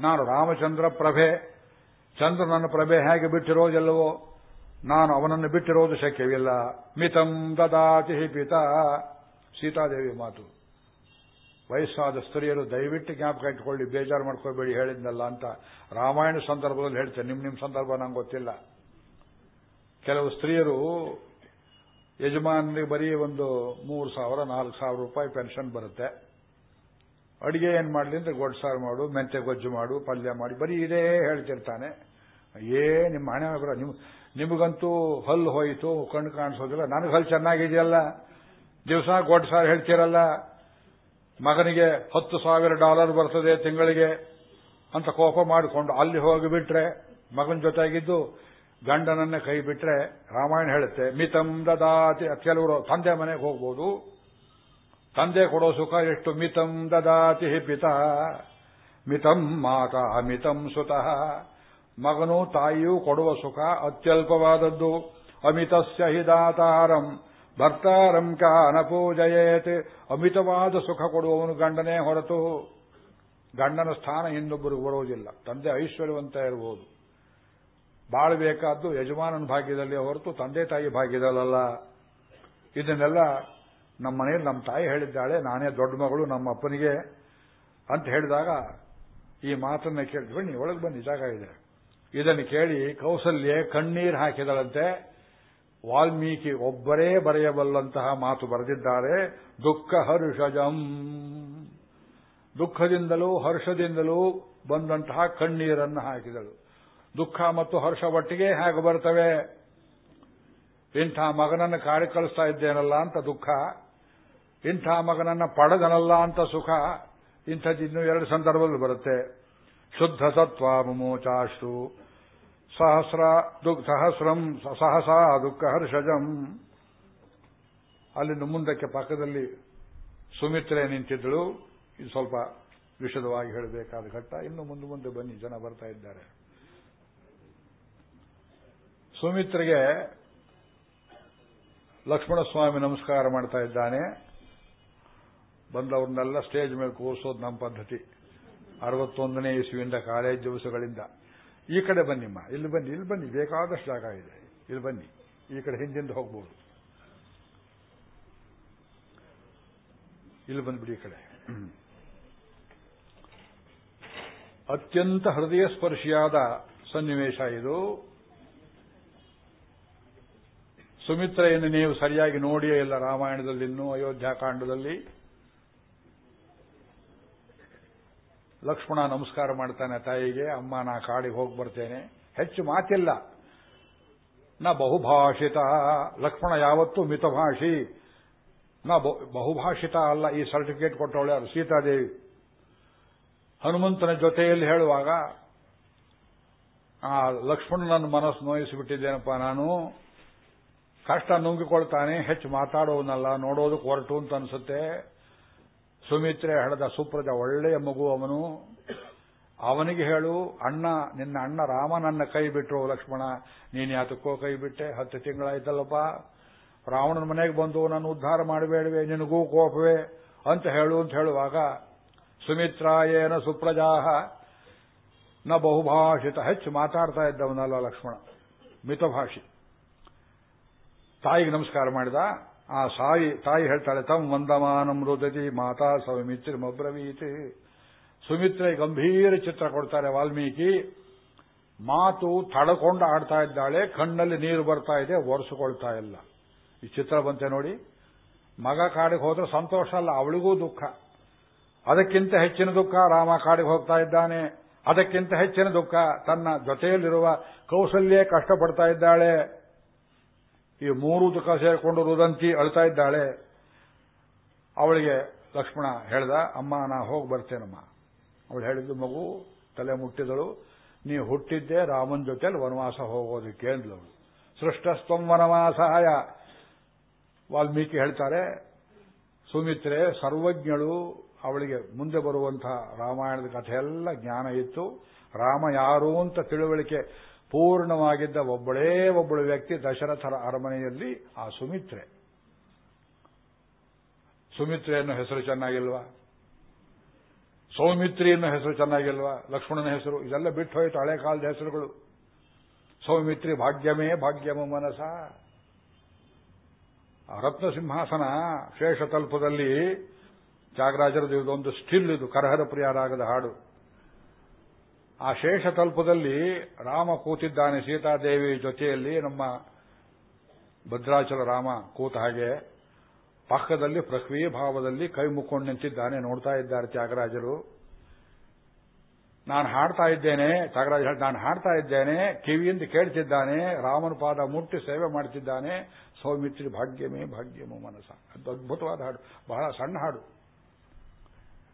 ನಾನು ರಾಮಚಂದ್ರ ಪ್ರಭೆ. ಚಂದ್ರನನ್ನು ಪ್ರಭೆ ಹೇಗೆ ಬಿಟ್ಟಿರೋದಿಲ್ಲವೋ, ನಾನು ಅವನನ್ನು ಬಿಟ್ಟಿರೋದು ಶಕ್ಯವಿಲ್ಲ. ಮಿತಂ ದದಾತಿ ಪಿತ. ಸೀತಾದೇವಿ ಮಾತು. ವಯಸ್ಸಾದ ಸ್ತ್ರೀಯರು ದಯವಿಟ್ಟು ಜ್ಞಾಪಕ ಇಟ್ಕೊಳ್ಳಿ ಬೇಜಾರು ಮಾಡ್ಕೋಬೇಡಿ, ಹೇಳಿದ್ನಲ್ಲ ಅಂತ ರಾಮಾಯಣ ಸಂದರ್ಭದಲ್ಲಿ ಹೇಳ್ತೇನೆ. ನಿಮ್ ನಿಮ್ ಸಂದರ್ಭ ನಂಗೆ ಗೊತ್ತಿಲ್ಲ. ಕೆಲವು ಸ್ತ್ರೀಯರು ಯಜಮಾನರಿಗೆ ಬರೀ ಒಂದು ಮೂರು ಸಾವಿರ, ನಾಲ್ಕು ಸಾವಿರ ರೂಪಾಯಿ ಪೆನ್ಷನ್ ಬರುತ್ತೆ. ಅಡಿಗೆ ಏನ್ ಮಾಡಲಿ ಅಂದ್ರೆ ಸಾರು ಮಾಡು ಮೆಂತೆ ಗೊಜ್ಜು ಮಾಡು, ಪಲ್ಯ ಮಾಡಿ, ಬರೀ ಇದೇ ಹೇಳ್ತಿರ್ತಾನೆ. ಏ ನಿಮ್ಮ ಹಣೆ ಬರ ನಿಮ್, ನಿಮಗಂತೂ ಹಲ್ಲು ಹೋಯಿತು, ಕಣ್ಣು ಕಾಣಿಸೋದಿಲ್ಲ. ನನಗೆ ಹಲ್ಲು ಚೆನ್ನಾಗಿದೆಯಲ್ಲ? ದಿವಸ ಸಾರು ಹೇಳ್ತೀರಲ್ಲ? ಮಗನಿಗೆ ಹತ್ತು ಸಾವಿರ ಡಾಲರ್ ಬರ್ತದೆ ತಿಂಗಳಿಗೆ ಅಂತ ಕೋಪ ಮಾಡಿಕೊಂಡು ಅಲ್ಲಿ ಹೋಗಿಬಿಟ್ರೆ ಮಗನ ಜೊತೆಗಿದ್ದು ಗಂಡನನ್ನ ಕೈ ಬಿಟ್ರೆ ರಾಮಾಯಣ ಹೇಳುತ್ತೆ, ಮಿತಂ ದದಾತಿ. ಕೆಲವರು ತಂದೆ ಮನೆಗೆ ಹೋಗ್ಬೋದು. ತಂದೆ ಕೊಡೋ ಸುಖ ಎಷ್ಟು ಮಿತಂ ದದಾತಿ ಪಿತ. ಮಿತಂ ಮಾತಾ ಅಮಿತಂ ಸುತಃ. ಮಗನು ತಾಯಿಯೂ ಕೊಡುವ ಸುಖ ಅತ್ಯಲ್ಪವಾದದ್ದು. ಅಮಿತಸ್ಯ ಹಿದಾತಾರಂ ಭರ್ತಾರಂ ಕಾನ ಪೂಜಯೇತ್ ಅಮಿತವಾದ ಸುಖ ಕೊಡುವವನು ಗಂಡನೇ ಹೊರತು ಗಂಡನ ಸ್ಥಾನ ಇನ್ನೊಬ್ಬರು ಬರುವುದಿಲ್ಲ ತಂದೆ ಐಶ್ವರ್ಯವಂತ ಇರಬಹುದು ಬಾಳಬೇಕಾದ್ದು ಯಜಮಾನನ ಭಾಗ್ಯದಲ್ಲಿ ಹೊರತು ತಂದೆ ತಾಯಿ ಭಾಗ್ಯದಲ್ಲ ಇದನ್ನೆಲ್ಲ ನಮ್ಮ ಮನೆಯಲ್ಲಿ ನಮ್ಮ ತಾಯಿ ಹೇಳಿದ್ದಾಳೆ, ನಾನೇ ದೊಡ್ಡ ಮಗಳು, ನಮ್ಮ ಅಪ್ಪನಿಗೆ ಅಂತ ಹೇಳಿದಾಗ ಈ ಮಾತನ್ನ ಕೇಳಿ ಬನ್ನಿ ಒಳಗೆ ಬನ್ನಿ ಜಾಗ ಇದೆ. ಇದನ್ನು ಕೇಳಿ ಕೌಸಲ್ಯ ಕಣ್ಣೀರು ಹಾಕಿದಳಂತೆ ವಾಲ್ಮೀಕಿ ಒಬ್ಬರೇ ಬರೆಯಬಲ್ಲಂತಹ ಮಾತು ಬರೆದಿದ್ದಾರೆ, ದುಃಖ ಹರ್ಷಜಂ. ದುಃಖದಿಂದಲೂ ಹರ್ಷದಿಂದಲೂ ಬಂದಂತಹ ಕಣ್ಣೀರನ್ನು ಹಾಕಿದಳು. ದುಃಖ ಮತ್ತು ಹರ್ಷ ಒಟ್ಟಿಗೆ ಹೇಗೆ ಬರ್ತವೆ? ಇಂಥ ಮಗನನ್ನು ಕಾಡಿ ಕಳಿಸ್ತಾ ಇದ್ದೇನಲ್ಲ ಅಂತ ದುಃಖ. ಇಂಥ ಮಗನನ್ನ ಪಡೆದನಲ್ಲ ಅಂತ ಸುಖ. ಇಂಥದ್ದು ಇನ್ನೂ ಎರಡು ಸಂದರ್ಭದಲ್ಲಿ ಬರುತ್ತೆ. ಶುದ್ಧ ಸತ್ವ ಮುಮೋಚಾಶ್ರು ಸಹಸ್ರ ದುಃಖ ಸಹಸ್ರಂ ಸಹಸ ದುಃಖ ಹರ್ಷಜಂ. ಅಲ್ಲಿಂದ ಮುಂದಕ್ಕೆ ಪಕ್ಕದಲ್ಲಿ ಸುಮಿತ್ರೆ ನಿಂತಿದ್ದಳು. ಇದು ಸ್ವಲ್ಪ ವಿಶದವಾಗಿ ಹೇಳಬೇಕಾದ ಘಟ್ಟ. ಇನ್ನು ಮುಂದೆ ಮುಂದೆ ಬನ್ನಿ, ಜನ ಬರ್ತಾ ಇದ್ದಾರೆ. ಸುಮಿತ್ರೆಗೆ ಲಕ್ಷ್ಮಣ ಸ್ವಾಮಿ ನಮಸ್ಕಾರ ಮಾಡ್ತಾ ಇದ್ದಾನೆ. ಬಂದವ್ರನ್ನೆಲ್ಲ ಸ್ಟೇಜ್ ಮೇಲೆ ಕೂರಿಸೋದು ನಮ್ಮ ಪದ್ಧತಿ. ಅರವತ್ತೊಂದನೇ ಇಸುವಿಂದ ಕಾಲೇಜ್ ದಿವಸಗಳಿಂದ. ಈ ಕಡೆ ಬನ್ನಿಮ್ಮ, ಇಲ್ಲಿ ಬನ್ನಿ ಇಲ್ಲಿ ಬನ್ನಿ, ಬೇಕಾದಷ್ಟು ಜಾಗ ಇದೆ. ಇಲ್ಲಿ ಬನ್ನಿ, ಈ ಕಡೆ ಹಿಂದಿಂದ ಹೋಗ್ಬೋದು. ಇಲ್ಲಿ ಬಂದ್ಬಿಡಿ ಈ ಕಡೆ. ಅತ್ಯಂತ ಹೃದಯ ಸ್ಪರ್ಶಿಯಾದ ಸನ್ನಿವೇಶ ಇದು. ಸುಮಿತ್ರೆಯನ್ನು ನೀವು ಸರಿಯಾಗಿ ನೋಡಿಯೇ ಇಲ್ಲ ರಾಮಾಯಣದಲ್ಲಿ, ಇನ್ನೂ ಅಯೋಧ್ಯಾಕಾಂಡದಲ್ಲಿ ಲಕ್ಷ್ಮಣ ನಮಸ್ಕಾರ ಮಾಡ್ತಾನೆ ತಾಯಿಗೆ, ಅಮ್ಮ ನಾ ಕಾಡಿಗೆ ಹೋಗಿ ಬರ್ತೇನೆ. ಹೆಚ್ಚು ಮಾತಿಲ್ಲ. ನ ಬಹುಭಾಷಿತ. ಲಕ್ಷ್ಮಣ ಯಾವತ್ತೂ ಮಿತಭಾಷಿ. ನ ಬಹುಭಾಷಿತ ಅಲ್ಲ, ಈ ಸರ್ಟಿಫಿಕೇಟ್ ಕೊಟ್ಟವಳೆ ಅದು ಸೀತಾದೇವಿ. ಹನುಮಂತನ ಜೊತೆಯಲ್ಲಿ ಹೇಳುವಾಗ, ಆ ಲಕ್ಷ್ಮಣನನ್ನು ಮನಸ್ಸು ನೋಯಿಸಿಬಿಟ್ಟಿದ್ದೇನಪ್ಪ ನಾನು. ಕಷ್ಟ ನುಂಗಿಕೊಳ್ತಾನೆ, ಹೆಚ್ಚು ಮಾತಾಡೋನಲ್ಲ ನೋಡೋದಕ್ಕೆ ಹೊರಟು ಅಂತ ಅನ್ಸುತ್ತೆ. ಸುಮಿತ್ರೆ ಹಣದ ಸುಪ್ರದ ಒಳ್ಳೆಯ ಮಗು ಅವನು. ಅವನಿಗೆ ಹೇಳು, ಅಣ್ಣ, ನಿನ್ನ ಅಣ್ಣ ರಾಮ ನನ್ನ ಕೈ ಬಿಟ್ಟರು ಲಕ್ಷ್ಮಣ, ನೀನು ಯಾತಕ್ಕೋ ಕೈ ಬಿಟ್ಟೆ, ಹತ್ತು ತಿಂಗಳಾಯ್ತಲ್ಲಪ್ಪ. ರಾವಣನ ಮನೆಗೆ ಬಂದು ನಾನು ಉದ್ಧಾರ ಮಾಡಬೇಡವೆ, ನಿನಗೂ ಕೋಪವೇ ಅಂತ ಹೇಳು ಅಂತ ಹೇಳುವಾಗ, ಸುಮಿತ್ರಾಯೇನ ಸುಪ್ರಜಾಹ, ನ ಬಹುಭಾಷಿತ, ಹೆಚ್ಚು ಮಾತಾಡ್ತಾ ಇದ್ದವನಲ್ಲ ಲಕ್ಷ್ಮಣ, ಮಿತಭಾಷಿ. ತಾಯಿಗೆ ನಮಸ್ಕಾರ ಮಾಡಿದ. ಆ ಸಾಯಿ, ತಾಯಿ ಹೇಳ್ತಾಳೆ ತಮ್ ವಂದಮಾನಂ ರುದತಿ ಮಾತಾ ಸೌಮಿತ್ರಿ ಮಬ್ರವೀತಿ. ಸುಮಿತ್ರೆ ಗಂಭೀರ ಚಿತ್ರ ಕೊಡ್ತಾರೆ ವಾಲ್ಮೀಕಿ. ಮಾತು ತಡಕೊಂಡು ಆಡ್ತಾ ಇದ್ದಾಳೆ, ಕಣ್ಣಲ್ಲಿ ನೀರು ಬರ್ತಾ ಇದೆ, ಒರೆಸಿಕೊಳ್ತಾ ಇಲ್ಲ. ಈ ಚಿತ್ರ ಬಂತೆ ನೋಡಿ. ಮಗ ಕಾಡಿಗೆ ಹೋದ್ರೆ ಸಂತೋಷ ಅಲ್ಲ, ಅವಳಿಗೂ ದುಃಖ. ಅದಕ್ಕಿಂತ ಹೆಚ್ಚಿನ ದುಃಖ, ರಾಮ ಕಾಡಿಗೆ ಹೋಗ್ತಾ ಇದ್ದಾನೆ. ಅದಕ್ಕಿಂತ ಹೆಚ್ಚಿನ ದುಃಖ, ತನ್ನ ಜೊತೆಯಲ್ಲಿರುವ ಕೌಶಲ್ಯ ಕಷ್ಟಪಡ್ತಾ ಇದ್ದಾಳೆ. ಈ ಮೂರು ದುಃಖ ಸೇರಿಕೊಂಡು ರುದಂತಿ ಅಳ್ತಾ ಇದ್ದಾಳೆ. ಅವಳಿಗೆ ಲಕ್ಷ್ಮಣ ಹೇಳ್ದ, ಅಮ್ಮ, ನಾ ಹೋಗಿ ಬರ್ತೇನಮ್ಮ. ಅವಳು ಹೇಳಿದ್ದು, ಮಗು, ತಲೆ ಮುಟ್ಟಿದಳು. ನೀ ಹುಟ್ಟಿದ್ದೆ ರಾಮನ ಜೊತೆಲಿ ವನವಾಸ ಹೋಗೋದಕ್ಕೆ ಅಂದ್ಲವಳು ಸೃಷ್ಟಸ್ತಂ ವನವಾಸಾಯ. ವಾಲ್ಮೀಕಿ ಹೇಳ್ತಾರೆ, ಸುಮಿತ್ರೆ, ಸರ್ವಜ್ಞಳು ಅವಳಿಗೆ ಮುಂದೆ ಬರುವಂತಹ ರಾಮಾಯಣದ ಕಥೆಯೆಲ್ಲ ಜ್ಞಾನ ಇತ್ತು. ರಾಮ ಯಾರು ಅಂತ ತಿಳುವಳಿಕೆ ಪೂರ್ಣವಾಗಿದ್ದ ಒಬ್ಬಳೇ ಒಬ್ಬಳು ವ್ಯಕ್ತಿ ದಶರಥರ ಅರಮನೆಯಲ್ಲಿ ಆ ಸುಮಿತ್ರೆ. ಸುಮಿತ್ರೆ ಅನ್ನೋ ಹೆಸರು ಚೆನ್ನಾಗಿಲ್ವಾ? ಸೌಮಿತ್ರಿ ಅನ್ನೋ ಹೆಸರು ಚೆನ್ನಾಗಿಲ್ವಾ? ಲಕ್ಷ್ಮಣನ ಹೆಸರು? ಇದೆಲ್ಲ ಬಿಟ್ಟು ಹೋಯಿತು ಹಳೆ ಕಾಲದ ಹೆಸರುಗಳು. ಸೌಮಿತ್ರಿ ಭಾಗ್ಯಮೇ ಭಾಗ್ಯಮ ಮನಸ. ರತ್ನ ಸಿಂಹಾಸನ ಶೇಷ ತಲ್ಪದಲ್ಲಿ ತ್ಯಾಗರಾಜರದು ಇದೊಂದು ಸ್ಟಿಲ್ ಇದು, ಕರಹರ ಪ್ರಿಯರಾಗದ ಹಾಡು. ಆ ಶೇಷ ತಲ್ಪದಲ್ಲಿ ರಾಮ ಕೂತಿದ್ದಾನೆ ಸೀತಾದೇವಿ ಜೊತೆಯಲ್ಲಿ, ನಮ್ಮ ಭದ್ರಾಚಲ ರಾಮ ಕೂತ ಹಾಗೆ ಪಕ್ಕದಲ್ಲಿ ಪ್ರಕ್ರಿಯೆ ಭಾವದಲ್ಲಿ ಕೈ ಮುಕ್ಕೊಂಡು ನಿಂತಿದ್ದಾನೆ, ನೋಡ್ತಾ ಇದ್ದಾರೆ ತ್ಯಾಗರಾಜರು. ನಾನು ಹಾಡ್ತಾ ಇದ್ದೇನೆ, ತ್ಯಾಗರಾಜ ನಾನು ಹಾಡ್ತಾ ಇದ್ದೇನೆ, ಕಿವಿಯಿಂದ ಕೇಳ್ತಿದ್ದಾನೆ ರಾಮನ ಪಾದ ಮುಟ್ಟಿ ಸೇವೆ ಮಾಡ್ತಿದ್ದಾನೆ, ಸೌಮಿತ್ರಿ ಭಾಗ್ಯಮೇ ಭಾಗ್ಯಮೋ ಮನಸ. ಅದು ಅದ್ಭುತವಾದ ಹಾಡು, ಬಹಳ ಸಣ್ಣ ಹಾಡು.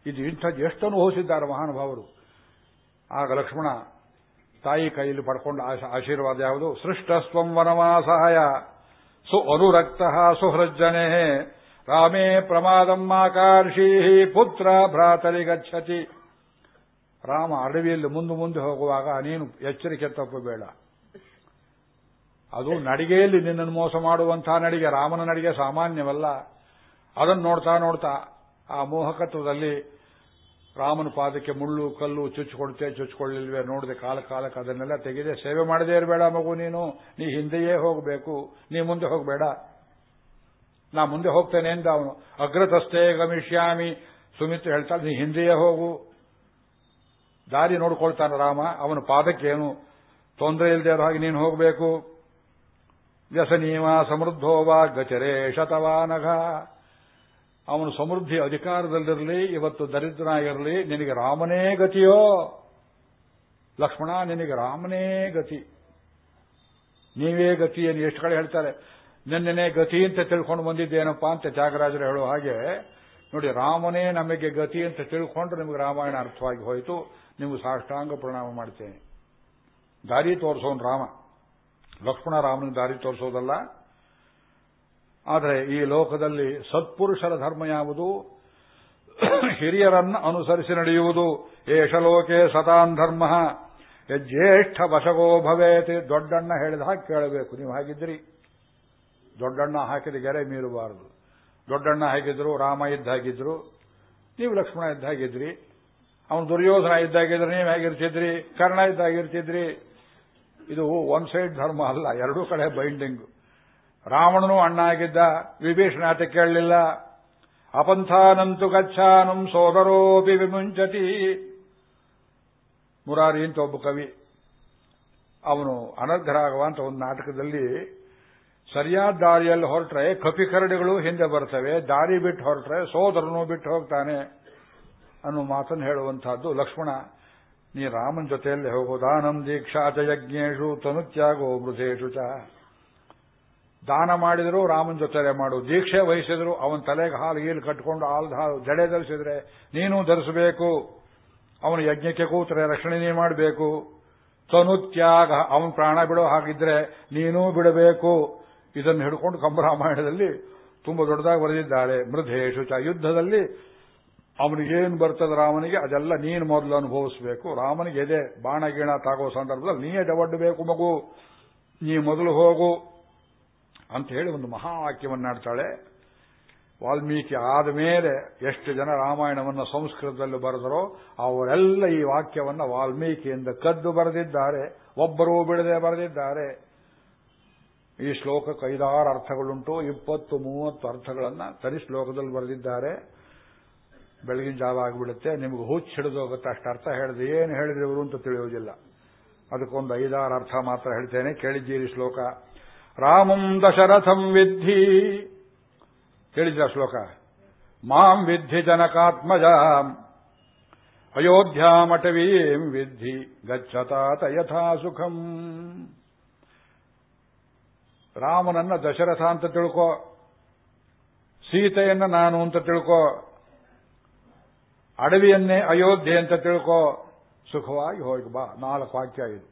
ಇದು ಇಂಥದ್ದು ಎಷ್ಟು ಅನುಭವಿಸಿದ್ದಾರೆ ಮಹಾನುಭಾವರು. ಆಗ ಲಕ್ಷ್ಮಣ ತಾಯಿ ಕೈಯಲ್ಲಿ ಪಡ್ಕೊಂಡ ಆಶೀರ್ವಾದ ಯಾವುದು? ಸೃಷ್ಟಸ್ವಂ ವನವಾಸಹಾಯ. ಸು ಅನುರಕ್ತ ಸುಹೃಜ್ಜನೆ. ರಾಮೇ ಪ್ರಮಾದಮ್ಮಾಕಾರ್ಷೀ ಪುತ್ರ ಭ್ರಾತರಿ ಗಚ್ಚತಿ. ರಾಮ ಅಡವಿಯಲ್ಲಿ ಮುಂದೆ ಮುಂದೆ ಹೋಗುವಾಗ ನೀನು ಎಚ್ಚರಿಕೆ ತಪ್ಪಬೇಡ ಅದು ನಡಿಗೆಯಲ್ಲಿ ನಿನ್ನನ್ನು ಮೋಸ ಮಾಡುವಂತಹ ನಡಿಗೆ, ರಾಮನ ನಡಿಗೆ ಸಾಮಾನ್ಯವಲ್ಲ. ಅದನ್ನು ನೋಡ್ತಾ ನೋಡ್ತಾ ಆ ಮೋಹಕತ್ವದಲ್ಲಿ ರಾಮನ ಪಾದಕ್ಕೆ ಮುಳ್ಳು, ಕಲ್ಲು ಚುಚ್ಚಿಕೊಡ್ತೆ ಚುಚ್ಚಿಕೊಳ್ಳಿಲ್ವೇ ನೋಡಿದೆ ಕಾಲ ಕಾಲಕ್ಕೆ ಅದನ್ನೆಲ್ಲ ತೆಗೆದೆ ಸೇವೆ ಮಾಡದೇ ಇರಬೇಡ ಮಗು ನೀನು. ನೀ ಹಿಂದೆಯೇ ಹೋಗಬೇಕು. ನೀ ಮುಂದೆ ಹೋಗಬೇಡ. ನಾ ಮುಂದೆ ಹೋಗ್ತೇನೆ ಅಂತ ಅವನು. ಅಗ್ರತಸ್ಥೆ ಗಮಿಷ್ಯಾಮಿ. ಸುಮಿತ್ರ ಹೇಳ್ತಾಳೆ ನೀ ಹಿಂದೆಯೇ ಹೋಗು. ದಾರಿ ನೋಡ್ಕೊಳ್ತಾನೆ ರಾಮ. ಅವನ ಪಾದಕ್ಕೇನು? ತೊಂದರೆ ಇಲ್ಲದೆ ಇರೋ ಹಾಗೆ ನೀನು ಹೋಗಬೇಕು. ವ್ಯಸನೀವ ಸಮೃದ್ಧೋವಾ ಗಚರೇ ಶತವಾನಘ ಅವನು ಸಮೃದ್ಧಿ ಅಧಿಕಾರದಲ್ಲಿರಲಿ, ಇವತ್ತು ದರಿದ್ರನಾಗಿರಲಿ, ನಿನಗೆ ರಾಮನೇ ಗತಿಯೋ? ಲಕ್ಷ್ಮಣ, ನಿನಗೆ ರಾಮನೇ ಗತಿ. ನೀವೇ ಗತಿ ಏನು ಎಷ್ಟು ಕಡೆ ಹೇಳ್ತಾರೆ. ನಿನ್ನೆನೇ ಗತಿ ಅಂತ ತಿಳ್ಕೊಂಡು ಬಂದಿದ್ದೇನಪ್ಪ ಅಂತ ತ್ಯಾಗರಾಜರು ಹೇಳೋ ಹಾಗೆ, ನೋಡಿ, ರಾಮನೇ ನಮಗೆ ಗತಿ ಅಂತ ತಿಳ್ಕೊಂಡ್ರೆ ನಿಮಗೆ ರಾಮಾಯಣ ಅರ್ಥವಾಗಿ ಹೋಯಿತು. ನೀವು ಸಾಷ್ಟಾಂಗ ಪ್ರಣಾಮ ಮಾಡ್ತೇನೆ. ದಾರಿ ತೋರಿಸೋನು ರಾಮ. ಲಕ್ಷ್ಮಣ ರಾಮನ ದಾರಿ ತೋರಿಸೋದಲ್ಲ. ಆದರೆ ಈ ಲೋಕದಲ್ಲಿ ಸತ್ಪುರುಷರ ಧರ್ಮ ಯಾವುದು? ಹಿರಿಯರನ್ನು ಅನುಸರಿಸಿ ನಡೆಯುವುದು. ಏಷಲೋಕೆ ಸತಾನ್ ಧರ್ಮ. ಜ್ಯೇಷ್ಠ ವಶಗೋ ಭವೇತಿ. ದೊಡ್ಡಣ್ಣ ಹೇಳಿದ ಹಾಗೆ ಕೇಳಬೇಕು. ನೀವು ಹಾಗಿದ್ರಿ ದೊಡ್ಡಣ್ಣ ಹಾಕಿದ ಗೆರೆ ಮೀರಬಾರದು. ದೊಡ್ಡಣ್ಣ ಹಾಕಿದ್ರು ರಾಮ ಇದ್ದ ಹಾಗಿದ್ರು. ನೀವು ಲಕ್ಷ್ಮಣ ಇದ್ದ ಹಾಗಿದ್ರಿ ಅವನು ದುರ್ಯೋಧನ ಇದ್ದಾಗಿದ್ರೆ ನೀವು ಹೇಗಿರ್ತಿದ್ರಿ? ಕರ್ಣ ಇದ್ದಾಗಿರ್ತಿದ್ರಿ ಇದು ಒನ್ ಸೈಡ್ ಧರ್ಮ ಅಲ್ಲ, ಎರಡೂ ಕಡೆ ಬೈಂಡಿಂಗ್ ರಾವಣನು ಅಣ್ಣ ಆಗಿದ್ದ ವಿಭೀಷಣ ಆತ ಕೇಳಲಿಲ್ಲ. ಅಪಂಥಾನಂತು ಗಚ್ಚಾನಂ ಸೋದರೋಪಿ ವಿಮುಂಚತಿ. ಮುರಾರಿ ಅಂತ ಒಬ್ಬ ಕವಿ, ಅವನು ಅನರ್ಘರಾಗವ ಅಂತ ಒಂದು ನಾಟಕದಲ್ಲಿ, ಸರಿಯಾದ ದಾರಿಯಲ್ಲಿ ಹೊರಟ್ರೆ ಕಪಿಕರಡಿಗಳು ಹಿಂದೆ ಬರ್ತವೆ, ದಾರಿ ಬಿಟ್ಟು ಹೊರಟ್ರೆ ಸೋದರನು ಬಿಟ್ಟು ಹೋಗ್ತಾನೆ ಅನ್ನೋ ಮಾತನ್ನು ಹೇಳುವಂತಹದ್ದು ಲಕ್ಷ್ಮಣ. ನೀ ರಾಮನ ಜೊತೆಯಲ್ಲಿ ಹೋಗೋದಾನಂ ದೀಕ್ಷಾ ಚ ಯಜ್ಞೇಶು ತನುತ್ಯಾಗೋ ಮೃಧೇಶು ಚ. ದಾನ ಮಾಡಿದ್ರು ರಾಮನ ಜೊತೆಲೆ ಮಾಡು, ದೀಕ್ಷೆ ವಹಿಸಿದ್ರು ಅವನ ತಲೆಗೆ ಹಾಲು ಗೀಲು ಕಟ್ಕೊಂಡು ಹಾಲು ಜಡೆ ಧರಿಸಿದ್ರೆ ನೀನು ಧರಿಸಬೇಕು, ಅವನು ಯಜ್ಞಕ್ಕೆ ಕೂತರೆ ರಕ್ಷಣೆ ನೀ ಮಾಡಬೇಕು, ತನುತ್ಯಾಗ ಅವನ ಪ್ರಾಣ ಬಿಡೋ ಹಾಗಿದ್ರೆ ನೀನೂ ಬಿಡಬೇಕು. ಇದನ್ನು ಹಿಡ್ಕೊಂಡು ಕಂಬರಾಮಾಯಣದಲ್ಲಿ ತುಂಬಾ ದೊಡ್ಡದಾಗಿ ಬರೆದಿದ್ದಾಳೆ. ಮೃಧೇಶು ಚ ಯುದ್ಧದಲ್ಲಿ ಅವನಿಗೇನು ಬರ್ತದೆ ರಾಮನಿಗೆ, ಅದೆಲ್ಲ ನೀನು ಮೊದಲು ಅನುಭವಿಸಬೇಕು. ರಾಮನಿಗೆ ಎದೆ ಬಾಣ ಗೀಣ ತಾಗೋ ಸಂದರ್ಭದಲ್ಲಿ ನೀಯೇ ಜವಡ್ಡಬೇಕು ಮಗು. ನೀ ಮೊದಲು ಹೋಗು. ಅಂತ ಹೇಳಿ ಒಂದು ಮಹಾವಾಕ್ಯವನ್ನಾಡ್ತಾಳೆ ವಾಲ್ಮೀಕಿ ಆದ ಮೇಲೆ ಎಷ್ಟು ಜನ ರಾಮಾಯಣವನ್ನು ಸಂಸ್ಕೃತದಲ್ಲಿ ಬರೆದರೋ ಅವರೆಲ್ಲ ಈ ವಾಕ್ಯವನ್ನು ವಾಲ್ಮೀಕಿಯಿಂದ ಕದ್ದು ಬರೆದಿದ್ದಾರೆ. ಒಬ್ಬರೂ ಬಿಡದೆ ಬರೆದಿದ್ದಾರೆ. ಈ ಶ್ಲೋಕಕ್ಕೆ ಐದಾರು ಅರ್ಥಗಳುಂಟು, ಇಪ್ಪತ್ತು, ಮೂವತ್ತು ಅರ್ಥಗಳನ್ನು ತರಿ ಶ್ಲೋಕದಲ್ಲಿ ಬರೆದಿದ್ದಾರೆ. ಬೆಳಗಿನ ಜಾವ ಆಗಿಬಿಡುತ್ತೆ. ನಿಮಗೆ ಹುಚ್ಚು ಹಿಡಿದೋಗುತ್ತೆ ಅಷ್ಟು ಅರ್ಥ ಹೇಳಿದೆ. ಏನು ಹೇಳಿದ್ರೆ ಇವರು ಅಂತ ತಿಳಿಯೋದಿಲ್ಲ. ಅದಕ್ಕೊಂದು ಐದಾರು ಅರ್ಥ ಮಾತ್ರ ಹೇಳ್ತೇನೆ. ಕೇಳಿದ್ದೀರಿ ಶ್ಲೋಕ. ರಾಮಂ ದಶರಥಂ ವಿದ್ಧಿ. ಕೇಳಿದ್ರ ಶ್ಲೋಕ? ಮಾಂ ವಿದ್ಧಿ ಜನಕಾತ್ಮಜ. ಅಯೋಧ್ಯಾಮಟವೀಂ ವಿದ್ಧಿ ಗಚ್ಚತಾತ ಯಥಾ ಸುಖಂ. ರಾಮನನ್ನ ದಶರಥ ಅಂತ ತಿಳ್ಕೋ. ಸೀತೆಯನ್ನ ನಾನು ಅಂತ ತಿಳ್ಕೋ. ಅಡವಿಯನ್ನೇ ಅಯೋಧ್ಯೆ ಅಂತ ತಿಳ್ಕೋ. ಸುಖವಾಗಿ ಹೋಗಿ ಬಾ. ನಾಲ್ಕು ವಾಕ್ಯ ಇದು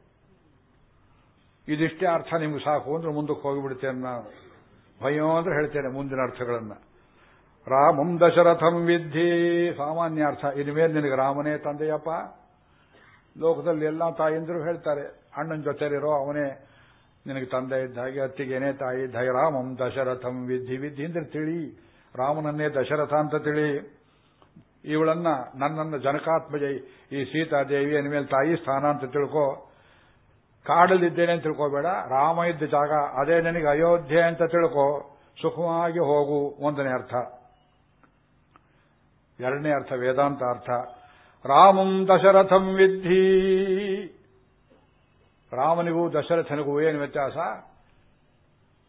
ಇದಿಷ್ಟೇ ಅರ್ಥ ನಿಮ್ಗೆ ಸಾಕು ಅಂದ್ರೆ ಮುಂದಕ್ಕೆ ಹೋಗಿಬಿಡ್ತೇನೆ ನಾನು ಭಯೋ ಅಂದ್ರೆ ಹೇಳ್ತೇನೆ ಮುಂದಿನ ಅರ್ಥಗಳನ್ನ. ರಾಮಂ ದಶರಥಂ ವಿದ್ಧಿ. ಸಾಮಾನ್ಯ ಅರ್ಥ. ಇನ್ಮೇಲೆ ನಿನಗೆ ರಾಮನೇ ತಂದೆಯಪ್ಪ. ಲೋಕದಲ್ಲಿ ಎಲ್ಲ ತಾಯಿಂದರು ಹೇಳ್ತಾರೆ, ಅಣ್ಣನ ಜೊತೆಲಿರೋ ಅವನೇ ನಿನಗೆ ತಂದೆ ಇದ್ದ ಹಾಗೆ, ಅತ್ತಿಗೆನೇ ತಾಯಿ ಇದ್ದ ರಾಮಂ ದಶರಥಂ ವಿದ್ಧಿ. ವಿದ್ಧಿ ಅಂದ್ರೆ ತಿಳಿ. ರಾಮನನ್ನೇ ದಶರಥ ಅಂತ ತಿಳಿ. ಇವಳನ್ನ ನನ್ನನ್ನು ಜನಕಾತ್ಮಜ ಈ ಸೀತಾದೇವಿ ಮೇಲೆ ತಾಯಿ ಸ್ಥಾನ ಅಂತ ತಿಳ್ಕೋ ಕಾಡಲ್ಲಿದ್ದೇನೆ ಅಂತ ತಿಳ್ಕೋಬೇಡ. ರಾಮ ಇದ್ದ ಜಾಗ, ಅದೇ ನನಗೆ ಅಯೋಧ್ಯೆ ಅಂತ ತಿಳ್ಕೋ, ಸುಖವಾಗಿ ಹೋಗು, ಒಂದನೇ ಅರ್ಥ. ಎರಡನೇ ಅರ್ಥ, ವೇದಾಂತ ಅರ್ಥ. ರಾಮಂ ದಶರಥಂ ವಿದ್ಧಿ. ರಾಮನಿಗೂ ದಶರಥನಿಗೂ ಏನು ವ್ಯತ್ಯಾಸ?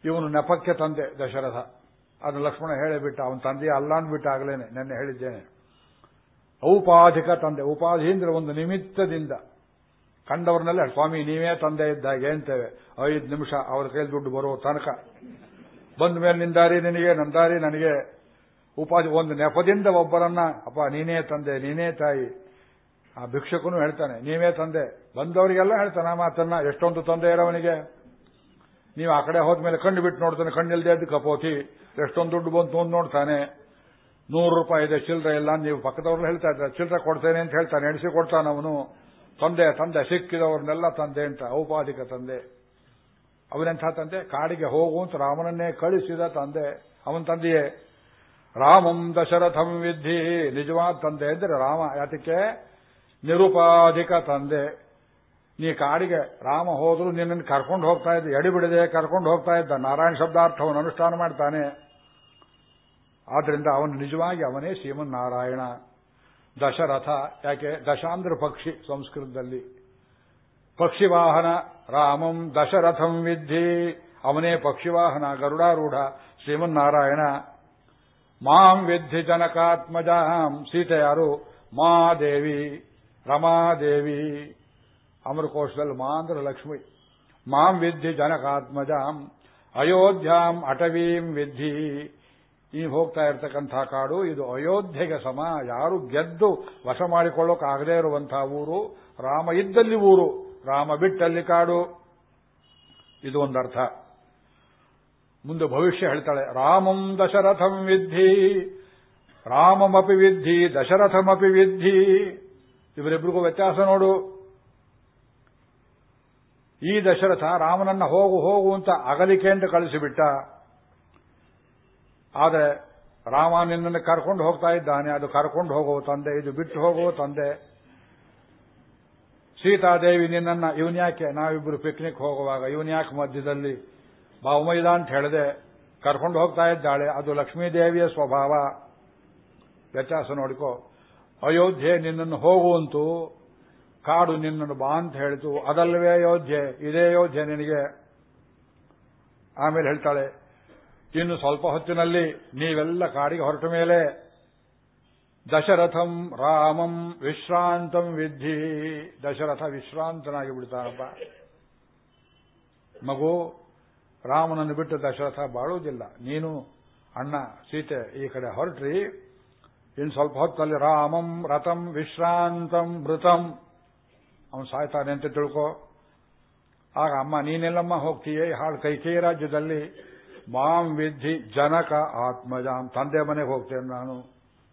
ಇವನು ನೆಪಕ್ಕೆ ತಂದೆ, ದಶರಥ. ಅದು ಲಕ್ಷ್ಮಣ ಹೇಳಿಬಿಟ್ಟ ಅವನ ತಂದೆ ಅಲ್ಲ ಆಗಲೇನೆ, ನೆನ್ನೆ ಹೇಳಿದ್ದೇನೆ. ಔಪಾಧಿಕ ತಂದೆ ಉಪಾಧಿ ಅಂದ್ರೆ ಒಂದು ನಿಮಿತ್ತದಿಂದ. ಕಂಡವ್ರನ್ನೆಲ್ಲ ಸ್ವಾಮಿ, ನೀವೇ ತಂದೆ ಇದ್ದಾಗೆ ಅಂತೇವೆ. ಐದು ನಿಮಿಷ ಅವ್ರ ಕೈಲಿ ದುಡ್ಡು ಬರೋ ತನಕ. ಬಂದ ಮೇಲೆ ನಿಂದಾರಿ ನಿನಗೆ ನಂದಾರಿ ನನಗೆ. ಉಪಾಧಿ, ಒಂದು ನೆಪದಿಂದ ಒಬ್ಬರನ್ನ, ಅಪ್ಪ, ನೀನೇ ತಂದೆ, ನೀನೇ ತಾಯಿ. ಆ ಭಿಕ್ಷಕನು ಹೇಳ್ತಾನೆ, ನೀವೇ ತಂದೆ. ಬಂದವರಿಗೆಲ್ಲ ಹೇಳ್ತಾನೆ ಆ ಮಾತನ್ನ ಎಷ್ಟೊಂದು ತಂದೆ ಇರೋವನಿಗೆ ನೀವು ಆ ಕಡೆ ಹೋದ್ಮೇಲೆ ಕಣ್ಣು ಬಿಟ್ಟು ನೋಡ್ತಾನೆ, ಕಣ್ಣಿಲ್ದೇ ಇದ್ದು ಕಪೋತಿ. ಎಷ್ಟೊಂದು ದುಡ್ಡು ಬಂತು ಅಂತ ನೋಡ್ತಾನೆ. ನೂರು ರೂಪಾಯಿ ಇದೆ, ಚಿಲ್ಲರೆ ಇಲ್ಲ ನೀವು ಪಕ್ಕದವ್ರಲ್ಲ ಹೇಳ್ತಾ ಇದ್ದಾರೆ. ಚಿಲ್ಲರೆ ಕೊಡ್ತೇನೆ ಅಂತ ಹೇಳ್ತಾನೆ, ಎಣಿಸಿ ಕೊಡ್ತಾನೆ ಅವನು. ತಂದೆ ತಂದೆ ಸಿಕ್ಕಿದವ್ರನ್ನೆಲ್ಲ ತಂದೆ ಅಂತ, ಔಪಾಧಿಕ ತಂದೆ. ಅವನೆಂಥ ತಂದೆ? ಕಾಡಿಗೆ ಹೋಗು ಅಂತ ರಾಮನನ್ನೇ ಕಳಿಸಿದ ತಂದೆ. ಅವನ ತಂದೆಯೇ? ರಾಮಂ ದಶರಥಂ ವಿದ್ಧಿ. ನಿಜವಾದ ತಂದೆ ಅಂದ್ರೆ ರಾಮ. ಯಾತಕ್ಕೆ? ನಿರುಪಾಧಿಕ ತಂದೆ. ನೀ ಕಾಡಿಗೆ ರಾಮ ಹೋದ್ರು ನಿನ್ನನ್ನು ಕರ್ಕೊಂಡು ಹೋಗ್ತಾ ಇದ್ದ, ಎಡಿಬಿಡದೆ ಕರ್ಕೊಂಡು ಹೋಗ್ತಾ ಇದ್ದ ನಾರಾಯಣ ಶಬ್ದಾರ್ಥವನ್ನು ಅನುಷ್ಠಾನ ಮಾಡ್ತಾನೆ. ಆದ್ರಿಂದ ಅವನು ನಿಜವಾಗಿ ಅವನೇ ಶ್ರೀಮನ್ನಾರಾಯಣ. ದಶರಥ, ಯಾಕೆ? ದಶಾಂಧ್ರ ಪಕ್ಷಿ ಸಂಸ್ಕೃತದಲ್ಲಿ. ಪಕ್ಷಿವಾಹನ, ರಾಮಂ ದಶರಥಂ ವಿದ್ಧಿ. ಅವನೇ ಪಕ್ಷಿವಾಹನ, ಗರುಡಾರೂಢ, ಶ್ರೀಮನ್ನಾರಾಯಣ. ಮಾಂ ವಿದ್ಧಿ ಜನಕಾತ್ಮಜಾಂ ಸೀತೆ ಯಾರು ಮಾದೇವಿ, ರಮಾದೇವಿ. ಅಮರಕೋಶದಲ್ಲಿ ಮಾ ಅಂದ್ರೆ ಲಕ್ಷ್ಮಿ. ಮಾಂ ವಿದ್ಧಿ ಜನಕಾತ್ಮಜಾಂ, ಅಯೋಧ್ಯಾಂ ಅಟವೀಂ ವಿದ್ಧಿ. ಈ ಹೋಗ್ತಾ ಇರ್ತಕ್ಕಂಥ ಕಾಡು, ಇದು ಅಯೋಧ್ಯೆಗೆ ಸಮ. ಯಾರು ಗೆದ್ದು ವಶ ಮಾಡಿಕೊಳ್ಳೋಕಾಗದೇ ಇರುವಂತಹ ಊರು, ರಾಮ ಇದ್ದಲ್ಲಿ ಊರು. ರಾಮ ಬಿಟ್ಟಲ್ಲಿ ಕಾಡು. ಇದು ಒಂದರ್ಥ. ಮುಂದೆ ಭವಿಷ್ಯ ಹೇಳ್ತಾಳೆ, ರಾಮಂ ದಶರಥಂ ವಿದ್ಧಿ ರಾಮಮಪಿ ವಿದ್ಧಿ ದಶರಥಮಪಿ ವಿದ್ಧಿ. ಇವರಿಬ್ಬರಿಗೂ ವ್ಯತ್ಯಾಸ ನೋಡು. ಈ ದಶರಥ ರಾಮನನ್ನ ಹೋಗು ಹೋಗು ಅಂತ ಅಗಲಿಕೆ ಅಂತ ಕಳಿಸಿಬಿಟ್ಟ. ಆದರೆ ರಾಮ ನಿನ್ನನ್ನು ಕರ್ಕೊಂಡು ಹೋಗ್ತಾ ಇದ್ದಾನೆ. ಅದು ಕರ್ಕೊಂಡು ಹೋಗೋ ತಂದೆ, ಇದು ಬಿಟ್ಟು ಹೋಗೋ ತಂದೆ. ಸೀತಾದೇವಿ ನಿನ್ನನ್ನ ಇವನ್ಯಾಕೆ ನಾವಿಬ್ಬರು ಪಿಕ್ನಿಕ್ ಹೋಗುವಾಗ ಇವನ್ಯಾಕೆ ಮಧ್ಯದಲ್ಲಿ? ಬಾವುಮೈದ ಅಂತ ಹೇಳಿದೆ. ಕರ್ಕೊಂಡು ಹೋಗ್ತಾ ಇದ್ದಾಳೆ. ಅದು ಲಕ್ಷ್ಮೀದೇವಿಯ ಸ್ವಭಾವ. ವ್ಯತ್ಯಾಸ ನೋಡಿಕೋ. ಅಯೋಧ್ಯೆ ನಿನ್ನನ್ನು ಹೋಗುವಂತೂ ಕಾಡು ನಿನ್ನನ್ನು ಬಾ ಅಂತ ಹೇಳಿತು. ಅದಲ್ಲವೇ ಅಯೋಧ್ಯೆ. ಇದೇ ಅಯೋಧ್ಯೆ ನಿನಗೆ. ಆಮೇಲೆ ಹೇಳ್ತಾಳೆ ಇನ್ನು ಸ್ವಲ್ಪ ಹೊತ್ತಿನಲ್ಲಿ ನೀವೆಲ್ಲ ಕಾಡಿಗೆ ಹೊರಟ ಮೇಲೆ ದಶರಥಂ ರಾಮಂ ವಿಶ್ರಾಂತಂ ವಿದ್ಧಿ. ದಶರಥ ವಿಶ್ರಾಂತನಾಗಿ ಬಿಡ್ತಾನಪ್ಪ ಮಗು, ರಾಮನನ್ನು ಬಿಟ್ಟು ದಶರಥ ಬಾಳುವುದಿಲ್ಲ. ನೀನು, ಅಣ್ಣ, ಸೀತೆ ಈ ಕಡೆ ಹೊರಟ್ರಿ. ಇನ್ನು ಸ್ವಲ್ಪ ಹೊತ್ತಲ್ಲಿ ರಾಮಂ ರಥಂ ವಿಶ್ರಾಂತಂ ಮೃತಂ. ಅವನು ಸಾಯ್ತಾನೆ ಅಂತ ತಿಳ್ಕೊ. ಆಗ ಅಮ್ಮ, ನೀನೆಲ್ಲಮ್ಮ ಹೋಗ್ತೀಯೇ? ಹಾಳು ಕೈಕೇಯ ರಾಜ್ಯದಲ್ಲಿ? ಮಾಂ ವಿದ್ಧಿ ಜನಕ ಆತ್ಮಜಾಂ. ತಂದೆ ಮನೆಗೆ ಹೋಗ್ತೇನೆ ನಾನು,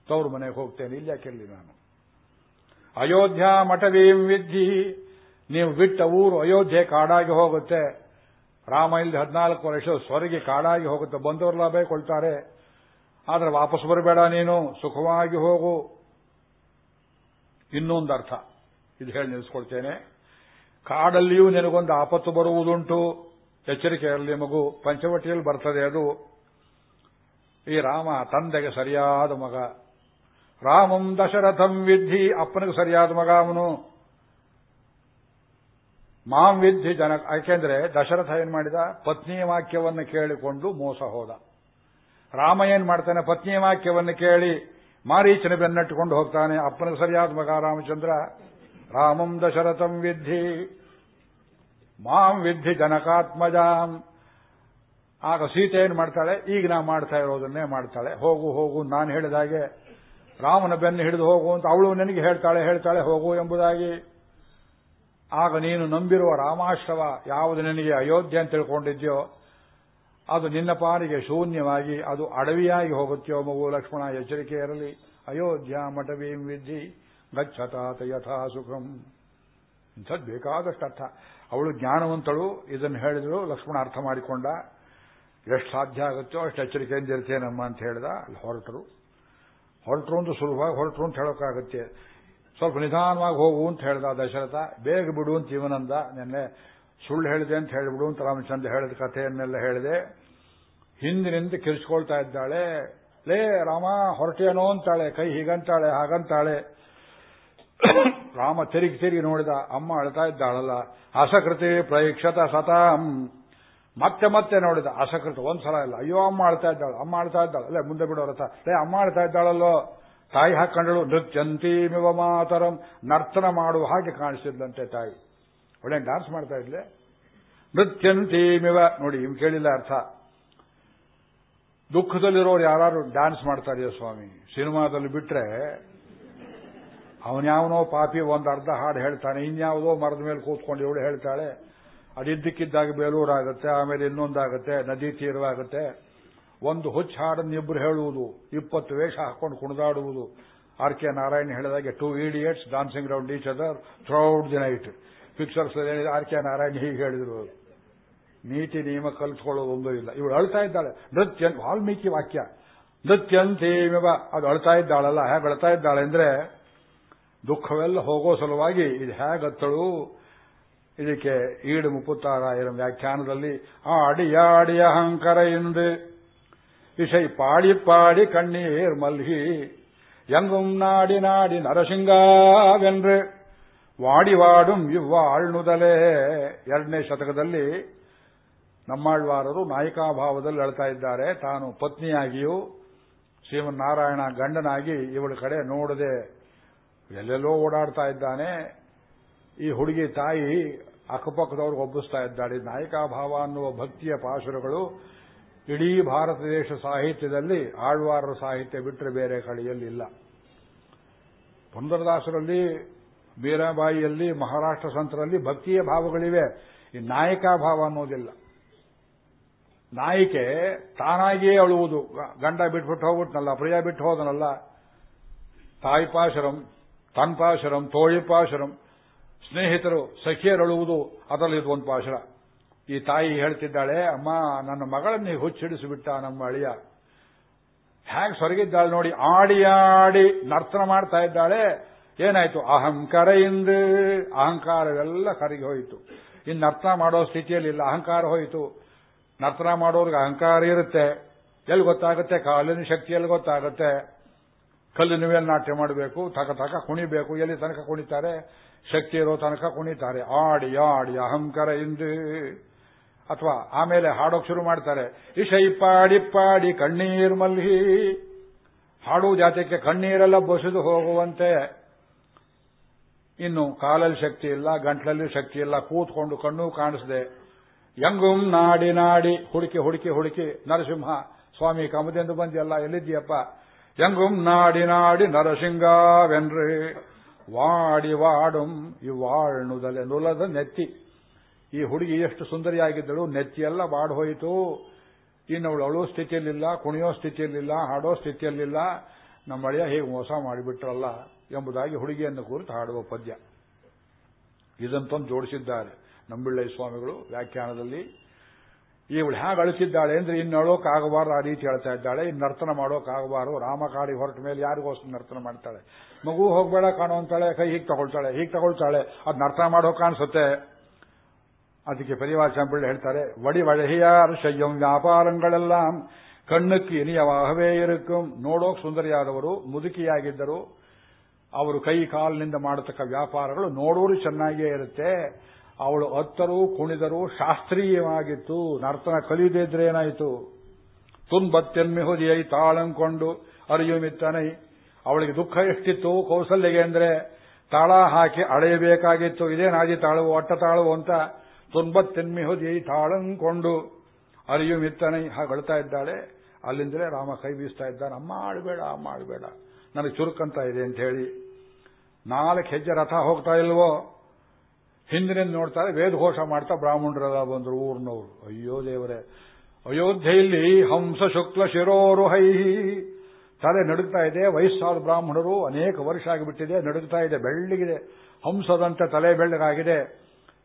ತವ್ರ ಮನೆಗೆ ಹೋಗ್ತೇನೆ, ಇಲ್ಲ ಯಾಕೆಲ್ಲಿ ನಾನು? ಅಯೋಧ್ಯ ಮಠವೀಂ ವಿದ್ಧಿ, ನೀವು ಬಿಟ್ಟ ಊರು ಅಯೋಧ್ಯೆ ಕಾಡಾಗಿ ಹೋಗುತ್ತೆ. ರಾಮ ಇಲ್ಲಿ ಹದಿನಾಲ್ಕು ವರ್ಷ ಸ್ವರ್ಗಿ ಕಾಡಾಗಿ ಹೋಗುತ್ತೆ ಬಂದವರು ಲಾಭ ಕೊಳ್ತಾರೆ ಆದರೆ ವಾಪಸ್ ಬರಬೇಡ ನೀನು, ಸುಖವಾಗಿ ಹೋಗು. ಇನ್ನೊಂದು ಅರ್ಥ, ಇದು ಹೇಳಿ ನಿಲ್ಲಿಸ್ಕೊಳ್ತೇನೆ. ಕಾಡಲ್ಲಿಯೂ ನಿನಗೊಂದು ಆಪತ್ತು ಬರುವುದುಂಟು. ಎಚ್ಚರಿಕೆ ಇರಲಿ ಮಗು. ಪಂಚವಟಿಯಲ್ಲಿ ಬರ್ತದೆ ಅದು. ಈ ರಾಮ ತಂದೆಗೆ ಸರಿಯಾದ ಮಗ. ರಾಮಂ ದಶರಥಂ ವಿದ್ಧಿ ಅಪ್ಪನಿಗೆ ಸರಿಯಾದ ಮಗ ಅವನು. ಮಾಂ ವಿದ್ಧಿ ಜನ, ಯಾಕೆಂದ್ರೆ ದಶರಥ ಏನ್ ಮಾಡಿದ? ಪತ್ನಿಯ ವಾಕ್ಯವನ್ನು ಕೇಳಿಕೊಂಡು ಮೋಸ ಹೋದ. ರಾಮ ಏನ್ ಮಾಡ್ತಾನೆ? ಪತ್ನಿಯ ವಾಕ್ಯವನ್ನು ಕೇಳಿ ಮಾರೀಚನ ಬೆನ್ನಟ್ಟುಕೊಂಡು ಹೋಗ್ತಾನೆ. ಅಪ್ಪನಿಗೆ ಸರಿಯಾದ ಮಗ ರಾಮಚಂದ್ರ. ರಾಮಂ ದಶರಥಂ ವಿದ್ಧಿ ಮಾಂ ವಿದ್ಧಿ ಜನಕಾತ್ಮಜಾಂ. ಆಗ ಸೀತೆ ಏನು ಮಾಡ್ತಾಳೆ? ಈಗ ನಾ ಮಾಡ್ತಾ ಇರೋದನ್ನೇ ಮಾಡ್ತಾಳೆ. ಹೋಗು ಹೋಗು, ನಾನು ಹೇಳಿದಾಗೆ ರಾಮನ ಬೆನ್ನು ಹಿಡಿದು ಹೋಗು ಅಂತ ಅವಳು ನನಗೆ ಹೇಳ್ತಾಳೆ ಹೇಳ್ತಾಳೆ, ಹೋಗು ಎಂಬುದಾಗಿ. ಆಗ ನೀನು ನಂಬಿರುವ ರಾಮಾಶ್ರವ ಯಾವುದು ನಿನಗೆ ಅಯೋಧ್ಯೆ ಅಂತ ತಿಳ್ಕೊಂಡಿದ್ಯೋ, ಅದು ನಿನ್ನ ಪಾಲಿಗೆ ಶೂನ್ಯವಾಗಿ, ಅದು ಅಡವಿಯಾಗಿ ಹೋಗುತ್ತೆಯೋ ಮಗು ಲಕ್ಷ್ಮಣ, ಎಚ್ಚರಿಕೆ ಇರಲಿ. ಅಯೋಧ್ಯ ಮಠವೀಂ ವಿದ್ಧಿ ಗಚ್ಚತಾತ ಯಥಾ ಸುಖಂ. ಇಂಥದ್ದು ಬೇಕಾದಷ್ಟು ಅರ್ಥ ಅವಳು ಜ್ಞಾನವಂತಳು, ಇದನ್ನು ಹೇಳಿದಳು, ಲಕ್ಷ್ಮಣ ಅರ್ಥ ಮಾಡಿಕೊಂಡ. ಎಷ್ಟು ಸಾಧ್ಯ ಆಗುತ್ತೋ ಅಷ್ಟು ಎಚ್ಚರಿಕೆಯಿಂದ ಇರ್ತೇನಮ್ಮ ಅಂತ ಹೇಳಿದ ಅಲ್ಲಿ ಹೊರಟರು. ಹೊರಟರು ಅಂತ ಸುಲಭವಾಗಿ ಹೊರಟರು ಅಂತ ಹೇಳೋಕ್ಕಾಗತ್ತೆ. ಸ್ವಲ್ಪ ನಿಧಾನವಾಗಿ ಹೋಗು ಅಂತ ಹೇಳ್ದ ದಶರಥ. ಬೇಗ ಬಿಡು ಅಂತ ಇವನಂದ. ನಿನ್ನೆ ಸುಳ್ಳು ಹೇಳಿದೆ ಅಂತ ಹೇಳಿಬಿಡು ಅಂತ ರಾಮಚಂದ್ರ ಹೇಳಿದ ಕಥೆಯನ್ನೆಲ್ಲ ಹೇಳಿದೆ. ಹಿಂದಿನಿಂದ ಕಿರಿಸ್ಕೊಳ್ತಾ ಇದ್ದಾಳೆ. ಲೇ ರಾಮ, ಹೊರಟೇನೋ ಅಂತಾಳೆ. ಕೈ ಹೀಗಂತಾಳೆ, ಹಾಗಂತಾಳೆ. ರಾಮ ತಿರುಗಿ ತಿರುಗಿ ನೋಡಿದ ಅಮ್ಮ ಅಳ್ತಾ ಇದ್ದಾಳಲ್ಲ, ಅಸಕೃತಿ ಪ್ರೈಕ್ಷತ ಸತಾಂ. ಮತ್ತೆ ಮತ್ತೆ ನೋಡಿದ ಅಸಕೃತ ಒಂದ್ಸಲ ಇಲ್ಲ, ಅಯ್ಯೋ, ಅಮ್ಮ ಅಳ್ತಾ ಇದ್ದಾಳು, ಅಮ್ಮ ಅಳ್ತಾ ಇದ್ದಾಳೆ. ಅಲ್ಲೇ ಮುಂದೆ ಬಿಡೋ ರಥ ಲೇ, ಅಮ್ಮ ಅಳ್ತಾ ಇದ್ದಾಳಲ್ಲೋ? ತಾಯಿ ಹಾಕೊಂಡಳು ನೃತ್ಯಂತೀಮಿವ ಮಾತರಂ, ನರ್ತನ ಮಾಡುವ ಹಾಗೆ ಕಾಣಿಸಿದ್ಲಂತೆ ತಾಯಿ. ಒಳ್ಳೆ ಡಾನ್ಸ್ ಮಾಡ್ತಾ ಇದ್ಲೆ? ನೃತ್ಯಂತೀಮಿವ ನೋಡಿ ಇವ್ ಕೇಳಿಲ್ಲ ಅರ್ಥ. ದುಃಖದಲ್ಲಿರೋರು ಯಾರು ಡ್ಯಾನ್ಸ್ ಮಾಡ್ತಾರೆಯೋ ಸ್ವಾಮಿ? ಸಿನಿಮಾದಲ್ಲಿ ಬಿಟ್ರೆ ಅವನ್ಯಾವನೋ ಪಾಪಿ ಒಂದು ಅರ್ಧ ಹಾಡು ಹೇಳ್ತಾನೆ ಇನ್ಯಾವುದೋ ಮರದ ಮೇಲೆ ಕೂತ್ಕೊಂಡು ಇವಳು ಹೇಳ್ತಾಳೆ, ಅದಿದ್ದಕ್ಕಿದ್ದಾಗ ಬೇಲೂರಾಗುತ್ತೆ, ಆಮೇಲೆ ಇನ್ನೊಂದಾಗುತ್ತೆ, ನದಿ ತೀರವಾಗುತ್ತೆ, ಒಂದು ಹುಚ್ಚು ಹಾಡನ್ನು ಇಬ್ಬರು ಹೇಳುವುದು, ಇಪ್ಪತ್ತು ವೇಷ ಹಾಕೊಂಡು ಕುಣಿದಾಡುವುದು. ಆರ್ ಕೆ ನಾರಾಯಣ್ ಹೇಳಿದಾಗೆ two idiots dancing round each other throughout the night pictures R K Narayan ಹೀಗೆ ಹೇಳಿದ್ರು. ನೀತಿ ನಿಯಮ ಕಲಿಸ್ಕೊಳ್ಳೋದೊಂದು ಇಲ್ಲ. ಇವಳು ಅಳ್ತಾ ಇದ್ದಾಳೆ. ನೃತ್ಯ ವಾಲ್ಮೀಕಿ ವಾಕ್ಯ. ನೃತ್ಯಂತೇಮಿವ. ಅದು ಅಳ್ತಾ ಇದ್ದಾಳಲ್ಲ, ಹೇಗೆ ಅಳ್ತಾ ಇದ್ದಾಳೆ ಅಂದ್ರೆ ದುಃಖವೆಲ್ಲ ಹೋಗೋ ಸಲುವಾಗಿ ಇದು ಹೇಗತ್ತಳು ಇದಕ್ಕೆ ಈಡು ಮುಪ್ಪತ್ತಾರಾಯಿರ ವ್ಯಾಖ್ಯಾನದಲ್ಲಿ ಆಡಿಯಾಡಿಯ ಅಹಂಕಾರ ಎಂದು இசை பாடி பாடி கண்ணீர் மல்கி எங்கும் நாடி நாடி ನರಸಿಂಗವೆಂದ್ರೆ ವಾಡಿ ವಾಡುಂ ಇವ್ವಾಳ್ನುದಲೇ ಎರಡನೇ ಶತಕದಲ್ಲಿ ನಮ್ಮಾಳ್ವಾರರು ನಾಯಿಕಾಭಾವದಲ್ಲಿ ಅಳ್ತಾ ಇದ್ದಾರೆ ತಾನು ಪತ್ನಿಯಾಗಿಯೂ ಶ್ರೀಮನ್ನಾರಾಯಣ ಗಂಡನಾಗಿ ಇವಳ ಕಡೆ ನೋಡದೆ ಎಲ್ಲೆಲ್ಲೋ ಓಡಾಡ್ತಾ ಇದ್ದಾನೆ. ಈ ಹುಡುಗಿ ತಾಯಿ ಅಕ್ಕಪಕ್ಕದವ್ರಿಗೆ ಒಬ್ಬಿಸ್ತಾ ಇದ್ದಾಳೆ. ನಾಯಿಕಾಭಾವ ಅನ್ನುವ ಭಕ್ತಿಯ ಪಾಶುರಗಳು ಇಡೀ ಭಾರತ ದೇಶ ಸಾಹಿತ್ಯದಲ್ಲಿ ಆಳ್ವಾರರ ಸಾಹಿತ್ಯ ಬಿಟ್ಟರೆ ಬೇರೆ ಕಡೆಯಲ್ಲಿಲ್ಲ. ಪುಂದರದಾಸರಲ್ಲಿ, ಬೀರಾಬಾಯಿಯಲ್ಲಿ, ಮಹಾರಾಷ್ಟ್ರ ಸಂತರಲ್ಲಿ ಭಕ್ತಿಯ ಭಾವಗಳಿವೆ. ಈ ನಾಯಕಾ ಭಾವ ಅನ್ನೋದಿಲ್ಲ. ನಾಯಿಕೆ ತಾನಾಗಿಯೇ ಅಳುವುದು. ಗಂಡ ಬಿಟ್ಬಿಟ್ಟು ಹೋಗ್ಬಿಟ್ನಲ್ಲ, ಪ್ರಿಯ ಬಿಟ್ಟು ಹೋದನಲ್ಲ. ತಾಯಿ ಪಾಶರಂ ತನ್ಪಾಶರಂ ತೋಳಿಪಾಶರಂ ಸ್ನೇಹಿತರು ಸಖಿಯರಳುವುದು ಅದರಲ್ಲಿ ಇದು ಒಂದು ಪಾಶರ. ಈ ತಾಯಿ ಹೇಳ್ತಿದ್ದಾಳೆ, ಅಮ್ಮ, ನನ್ನ ಮಗಳನ್ನೇ ಹುಚ್ಚಿಡಿಸಿಬಿಟ್ಟ, ನಮ್ಮ ಅಳಿಯ. ಹ್ಯಾಕ್ ಸೊರಗಿದ್ದಾಳೆ ನೋಡಿ, ಆಡಿ ಆಡಿ ನರ್ತನ ಮಾಡ್ತಾ ಇದ್ದಾಳೆ. ಏನಾಯ್ತು? ಇಂದ, ಅಹಂಕಾರವೆಲ್ಲ ಕರಗಿ ಹೋಯಿತು. ಇನ್ನು ನರ್ತನ ಮಾಡೋ ಸ್ಥಿತಿಯಲ್ಲಿಲ್ಲ ಅಹಂಕಾರ ಹೋಯಿತು. ನರ್ತನ ಮಾಡೋರ್ಗೆ ಅಹಂಕಾರ ಇರುತ್ತೆ. ಎಲ್ಲಿ ಗೊತ್ತಾಗುತ್ತೆ? ಕಾಲಿನ ಶಕ್ತಿಯಲ್ಲಿ ಗೊತ್ತಾಗುತ್ತೆ. ಕಲ್ಲಿನ ಮೇಲೆ ನಾಟ್ಯ ಮಾಡಬೇಕು? ತಕ ತಕ ಕುಣಿಬೇಕು. ಎಲ್ಲಿ ತನಕ ಕುಣಿತಾರೆ? ಶಕ್ತಿ ಇರೋ ತನಕ ಕುಣಿತಾರೆ. ಆಡಿ ಆಡಿ, ಅಹಂಕಾರ ಇಂದು. ಅಥವಾ ಆಮೇಲೆ ಹಾಡೋಕ್ ಶುರು ಮಾಡ್ತಾರೆ. ಇಶೈ ಪಾಡಿ ಪಾಡಿ, ಕಣ್ಣೀರ್ ಮಲ್ಹಿ ಹಾಡು ಜಾತಕ್ಕೆ ಕಣ್ಣೀರೆಲ್ಲ ಬಸಿದು ಹೋಗುವಂತೆ. ಇನ್ನು ಕಾಲಲ್ಲಿ ಶಕ್ತಿ ಇಲ್ಲ, ಗಂಟ್ಲಲ್ಲಿ ಶಕ್ತಿ ಇಲ್ಲ. ಕೂತ್ಕೊಂಡು ಕಣ್ಣು ಕಾಣಿಸದೆ. ಯಂಗುಂ ನಾಡಿ ನಾಡಿ. ಹುಡುಕಿ ಹುಡುಕಿ ಹುಡುಕಿ. ನರಸಿಂಹ, ಸ್ವಾಮಿ ಕಮದೆಂದು ಬಂದಿಯಲ್ಲ, ಎಲ್ಲಿದ್ದೀಯಪ್ಪ? ಯಂಗುಂ ನಾಡಿ ನಾಡಿ நரசிங்காவென்று ವಾಡಿ வாடும் ಇವಾಳ್ನುದಲೆ ನುಲದ ನೆತ್ತಿ ಈ ಹುಡುಗಿ ಎಷ್ಟು ಸುಂದರಿಯಾಗಿದ್ದಳು, ನೆತ್ತಿಯೆಲ್ಲ ಬಾಡ್ಹೋಯಿತು ಇನ್ನವಳು ಅಳೋ ಸ್ಥಿತಿಯಲ್ಲಿಲ್ಲ, ಕುಣಿಯೋ ಸ್ಥಿತಿಯಲ್ಲಿಲ್ಲ, ಹಾಡೋ ಸ್ಥಿತಿಯಲ್ಲಿಲ್ಲ. ನಮ್ಮ ಅಳಿಯ ಹೇಗೆ ಮೋಸ ಮಾಡಿಬಿಟ್ರಲ್ಲ ಎಂಬುದಾಗಿ ಹುಡುಗಿಯನ್ನು ಕುರಿತು ಹಾಡುವ ಪದ್ಯ. ಇದಂತೊಂದು ಜೋಡಿಸಿದ್ದಾರೆ. ನಂಬಿಳ್ಳಯ್ಯ ಸ್ವಾಮಿಗಳು ವ್ಯಾಖ್ಯಾನದಲ್ಲಿ ಇವಳು ಹೇಗೆ ಅಳುತ್ತಿದ್ದಾಳೆ ಅಂದ್ರೆ ಇನ್ನಳೋಕಾಗಬಾರ್ದು ಆ ರೀತಿ ಹೇಳ್ತಾ ಇದ್ದಾಳೆ. ಇನ್ನು ನರ್ತನ ಮಾಡೋಕ್ಕಾಗಬಾರ್ದು ರಾಮ ಕಾಡಿ ಹೊರಟ ಮೇಲೆ ಯಾರಿಗೋಸ್ಕರ ನರ್ತನ ಮಾಡ್ತಾಳೆ? ಮಗು ಹೋಗ್ಬೇಡ ಕಾಣೋ ಅಂತಾಳೆ, ಕೈ ಹೀಗೆ ತಗೊಳ್ತಾಳೆ ಹೀಗೆ ತಗೊಳ್ತಾಳೆ. ಅದು ನರ್ತನ ಮಾಡೋ ಕಾಣಿಸುತ್ತೆ. ಅದಕ್ಕೆ ಪರಿವಾರ ಚಂಪಳ್ಳಿ ಹೇಳ್ತಾರೆ, ವಡಿ ವಳಹಿಯಾರ್ ಶಯ್ಯಂ ವ್ಯಾಪಾರಗಳೆಲ್ಲ ಕಣ್ಣಕ್ಕೆ ಇನಿಯವಾಗವೇ ಇರುಕು ನೋಡೋಕ್ ಸುಂದರಿಯಾದವರು, ಮುದುಕಿಯಾಗಿದ್ದರು. ಅವರು ಕೈ ಕಾಲಿನಿಂದ ಮಾಡತಕ್ಕ ವ್ಯಾಪಾರಗಳು ನೋಡೋರು ಚೆನ್ನಾಗಿಯೇ ಇರುತ್ತೆ. ಅವಳು ಅತ್ತರು ಕುಣಿದರು ಶಾಸ್ತ್ರೀಯವಾಗಿತ್ತು. ನರ್ತನ ಕಲಿಯದಿದ್ರೆ ಏನಾಯಿತು? ತುನ್ಬತ್ತೆನ್ಮಿಹುದಿಯೈ ತಾಳಂಕೊಂಡು ಅರಿಯುಮಿತ್ತನೈ ಅವಳಿಗೆ ದುಃಖ ಎಷ್ಟಿತ್ತು? ಕೌಸಲ್ಯಗೆ ಅಂದ್ರೆ ತಾಳ ಹಾಕಿ ಅಳೆಯಬೇಕಾಗಿತ್ತು. ಇದೇನಾದಿ ತಾಳುವು? ಅಟ್ಟ ತಾಳುವು ಅಂತ ತುನ್ಬತ್ತೆನ್ಮಿಹುದಿಯೈ ತಾಳಂಕೊಂಡು ಅರಿಯು ಮಿತ್ತನೈ ಹಾಗೆ ಅಳ್ತಾ ಇದ್ದಾಳೆ. ಅಲ್ಲಿಂದಲೇ ರಾಮ ಕೈ ಬೀಸ್ತಾ ಇದ್ದಾನೆ. ಅಮ್ಮ ಆಡಬೇಡ ಅಮ್ಮ ಆಡಬೇಡ ನನಗೆ ಚುರುಕಂತ ಇದೆ ಅಂತ ಹೇಳಿ ನಾಲ್ಕು ಹೆಜ್ಜೆ ರಥ ಹೋಗ್ತಾ ಇಲ್ವೋ? ಹಿಂದಿನಿಂದ ನೋಡ್ತಾರೆ ವೇದಘೋಷ ಮಾಡ್ತಾ ಬ್ರಾಹ್ಮಣರೆಲ್ಲ ಬಂದರು ಊರ್ನವರು. ಅಯ್ಯೋ ದೇವರೇ, ಅಯೋಧ್ಯೆಯಲ್ಲಿ ಹಂಸ ಶುಕ್ಲ ಶಿರೋರುಹೈ ತಲೆ ನಡುಗ್ತಾ ಇದೆ, ವಯಸ್ಸಾದ ಬ್ರಾಹ್ಮಣರು ಅನೇಕ ವರ್ಷ ಆಗಿಬಿಟ್ಟಿದೆ, ನಡುಗ್ತಾ ಇದೆ, ಬೆಳ್ಳಿಗಿದೆ. ಹಂಸದಂತೆ ತಲೆ ಬೆಳ್ಳಗಾಗಿದೆ.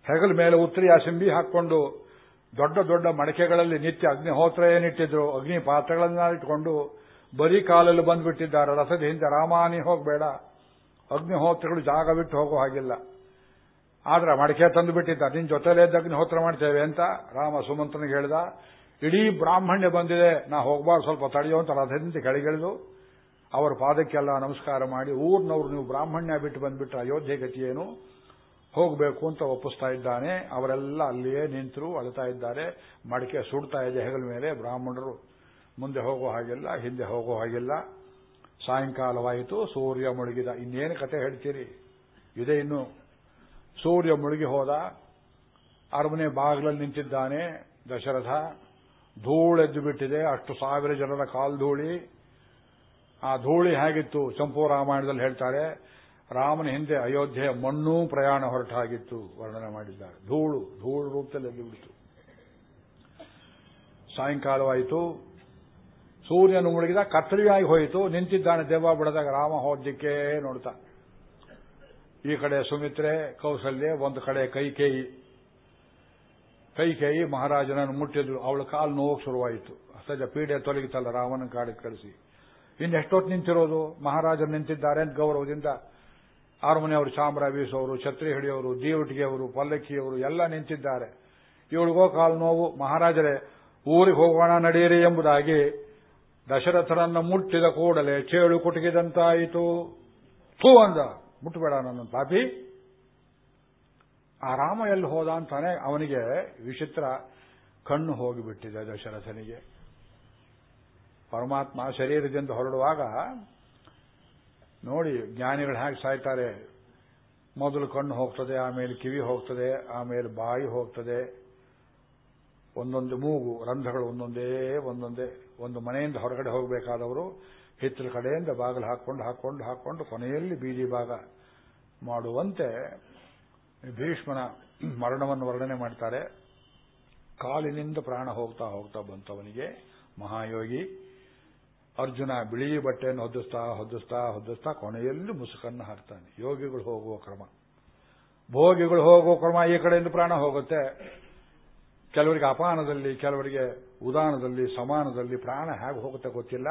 ಹೆಗಲ ಮೇಲೆ ಉತ್ತರಿ ಸಿಂಬಿ ಹಾಕೊಂಡು ದೊಡ್ಡ ದೊಡ್ಡ ಮಡಕೆಗಳಲ್ಲಿ ನಿತ್ಯ ಅಗ್ನಿಹೋತ್ರ ಏನಿಟ್ಟಿದ್ರು ಅಗ್ನಿ ಪಾತ್ರಗಳನ್ನ ಇಟ್ಕೊಂಡು ಬರೀ ಕಾಲಲ್ಲಿ ಬಂದ್ಬಿಟ್ಟಿದ್ದಾರೆ. ರಥದ ಹಿಂದೆ ರಾಮಾನಿ ಹೋಗಬೇಡ. ಅಗ್ನಿಹೋತ್ರಗಳು ಜಾಗ ಬಿಟ್ಟು ಹೋಗೋ ಹಾಗಿಲ್ಲ. ಆದ್ರೆ ಮಡಕೆ ತಂದು ಬಿಟ್ಟಿದ್ದ. ನಿನ್ ಜೊತೆಲೇ ಅಗ್ನಿಹೋತ್ರ ಮಾಡ್ತೇವೆ ಅಂತ ರಾಮ ಸುಮಂತ್ರನಿಗೆ ಹೇಳ್ದ. ಇಡೀ ಬ್ರಾಹ್ಮಣ್ಯ ಬಂದಿದೆ. ನಾ ಹೋಗಬಾರ್ದು, ಸ್ವಲ್ಪ ತಡೆಯೋ ಅಂತ ರಥದಿಂದ ಕೆಳಗಿಳಿದು ಅವರ ಪಾದಕ್ಕೆಲ್ಲ ನಮಸ್ಕಾರ ಮಾಡಿ, ಊರ್ನವ್ರು ನೀವು ಬ್ರಾಹ್ಮಣ್ಯ ಬಿಟ್ಟು ಬಂದ್ಬಿಟ್ರೆ ಅಯೋಧ್ಯೆ ಗತಿಯೇನು ಹೋಗಬೇಕು ಅಂತ ಒಪ್ಪಿಸ್ತಾ ಇದ್ದಾನೆ. ಅವರೆಲ್ಲ ಅಲ್ಲಿಯೇ ನಿಂತರು, ಅಳ್ತಾ ಇದ್ದಾರೆ. ಮಡಿಕೆ ಸುಡ್ತಾ ಇದೆ ಹೆಗಲ ಮೇಲೆ. ಬ್ರಾಹ್ಮಣರು ಮುಂದೆ ಹೋಗೋ ಹಾಗಿಲ್ಲ, ಹಿಂದೆ ಹೋಗೋ ಹಾಗಿಲ್ಲ. ಸಾಯಂಕಾಲವಾಯಿತು, ಸೂರ್ಯ ಮುಳುಗಿದ. ಇನ್ನೇನು ಕತೆ ಹೇಳ್ತೀರಿ? ಇದೇ ಇನ್ನು. ಸೂರ್ಯ ಮುಳುಗಿ ಹೋದ. ಅರಮನೆ ಬಾಗಿಲಲ್ಲಿ ನಿಂತಿದ್ದಾನೆ ದಶರಥ. ಧೂಳೆದ್ದು ಬಿಟ್ಟಿದೆ. ಅಷ್ಟು ಸಾವಿರ ಜನರ ಕಾಲ್ಧೂಳಿ ಆ ಧೂಳಿ ಹೇಗಿತ್ತು? ಚಂಪು ರಾಮಾಯಣದಲ್ಲಿ ಹೇಳ್ತಾರೆ, ರಾಮನ ಹಿಂದೆ ಅಯೋಧ್ಯೆಯ ಮಣ್ಣೂ ಪ್ರಯಾಣ ಹೊರಟಾಗಿತ್ತು, ವರ್ಣನೆ ಮಾಡಿದ್ದಾರೆ. ಧೂಳು ಧೂಳು ರೂಪದಲ್ಲಿ ಎದ್ದು ಬಿಡ್ತು. ಸಾಯಂಕಾಲವಾಯಿತು. ಸೂರ್ಯನು ಮುಳುಗಿದ ಕತ್ತಲಿಯಾಗಿ ಹೋಯಿತು. ನಿಂತಿದ್ದಾನೆ ದೇವ, ಬಿಡದಾಗ ರಾಮ ಹೋದ್ಯಕ್ಕೆ ನೋಡ್ತಾ. ಈ ಕಡೆ ಸುಮಿತ್ರೆ ಕೌಸಲ್ಯ ಒಂದು ಕಡೆ ಕೈಕೇಯಿ. ಕೈಕೇಯಿ ಮಹಾರಾಜನನ್ನು ಮುಟ್ಟಿದ್ರು. ಅವಳ ಕಾಲು ನೋವು ಶುರುವಾಯಿತು. ಸಜ ಪೀಡೆ ತೊಲಗಿತಲ್ಲ ರಾಮನ ಕಾಡಿಗೆ ಕಳಿಸಿ. ಇನ್ನೆಷ್ಟೊತ್ತು ನಿಂತಿರೋದು? ಮಹಾರಾಜರು ನಿಂತಿದ್ದಾರೆ ಅಂತ ಗೌರವದಿಂದ ಆರುಮನೆಯವರು ಚಾಮರ ಬೀಸೋರು ಛತ್ರಿ ಹಿಡಿಯೋರು ದೇವಟಿಗೆಯವರು, ಪಲ್ಲಕ್ಕಿಯವರು ಎಲ್ಲ ನಿಂತಿದ್ದಾರೆ. ಇವಳಿಗೋ ಕಾಲು ನೋವು. ಮಹಾರಾಜರೇ, ಊರಿಗೆ ಹೋಗೋಣ ನಡೆಯಿರಿ ಎಂಬುದಾಗಿ ದಶರಥರನ್ನು ಮುಟ್ಟಿದ ಕೂಡಲೇ ಚೇಳು ಕುಟುಕಿದಂತಾಯಿತು. ಥೂ ಅಂದ. ಮುಟ್ಟಬೇಡ ನನ್ನ ಪಾಪಿ ಆ ರಾಮ ಎಲ್ಲಿ ಹೋದ ಅಂತಾನೆ ಅವನಿಗೆ ವಿಚಿತ್ರ ಕಣ್ಣು ಹೋಗಿಬಿಟ್ಟಿದೆ ದಶರಥನಿಗೆ. ಪರಮಾತ್ಮ ಶರೀರದಿಂದ ಹೊರಡುವಾಗ ನೋಡಿ ಜ್ಞಾನಿಗಳು ಹೇಗೆ ಸಾಯ್ತಾರೆ. ಮೊದಲು ಕಣ್ಣು ಹೋಗ್ತದೆ, ಆಮೇಲೆ ಕಿವಿ ಹೋಗ್ತದೆ, ಆಮೇಲೆ ಬಾಯಿ ಹೋಗ್ತದೆ. ಒಂದೊಂದು ಮೂಗು, ರಂಧ್ರಗಳು ಒಂದೊಂದೇ ಒಂದೊಂದೇ, ಒಂದು ಮನೆಯಿಂದ ಹೊರಗಡೆ ಹೋಗಬೇಕಾದವರು ಹಿತ್ತಲ ಕಡೆಯಿಂದ ಬಾಗಿಲು ಹಾಕೊಂಡು ಹಾಕೊಂಡು ಹಾಕೊಂಡು ಕೊನೆಯಲ್ಲಿ ಬೀದಿ ಭಾಗ ಮಾಡುವಂತೆ ಭೀಷ್ಮನ ಮರಣವನ್ನು ವರ್ಣನೆ ಮಾಡ್ತಾರೆ. ಕಾಲಿನಿಂದ ಪ್ರಾಣ ಹೋಗ್ತಾ ಹೋಗ್ತಾ ಬಂತವನಿಗೆ ಮಹಾಯೋಗಿ. ಅರ್ಜುನ ಬಿಳಿ ಬಟ್ಟೆಯನ್ನು ಹೊದ್ದಿಸ್ತಾ ಹೊದ್ದಿಸ್ತಾ ಹೊದ್ದಿಸ್ತಾ ಕೊನೆಯಲ್ಲಿ ಮುಸುಕನ್ನು ಹಾಕ್ತಾನೆ. ಯೋಗಿಗಳು ಹೋಗುವ ಕ್ರಮ. ಭೋಗಿಗಳು ಹೋಗುವ ಕ್ರಮ ಈ ಕಡೆಯಿಂದ ಪ್ರಾಣ ಹೋಗುತ್ತೆ. ಕೆಲವರಿಗೆ ಅಪಾನದಲ್ಲಿ, ಕೆಲವರಿಗೆ ಉದಾನದಲ್ಲಿ, ಸಮಾನದಲ್ಲಿ ಪ್ರಾಣ ಹೇಗೆ ಹೋಗುತ್ತೆ ಗೊತ್ತಿಲ್ಲ.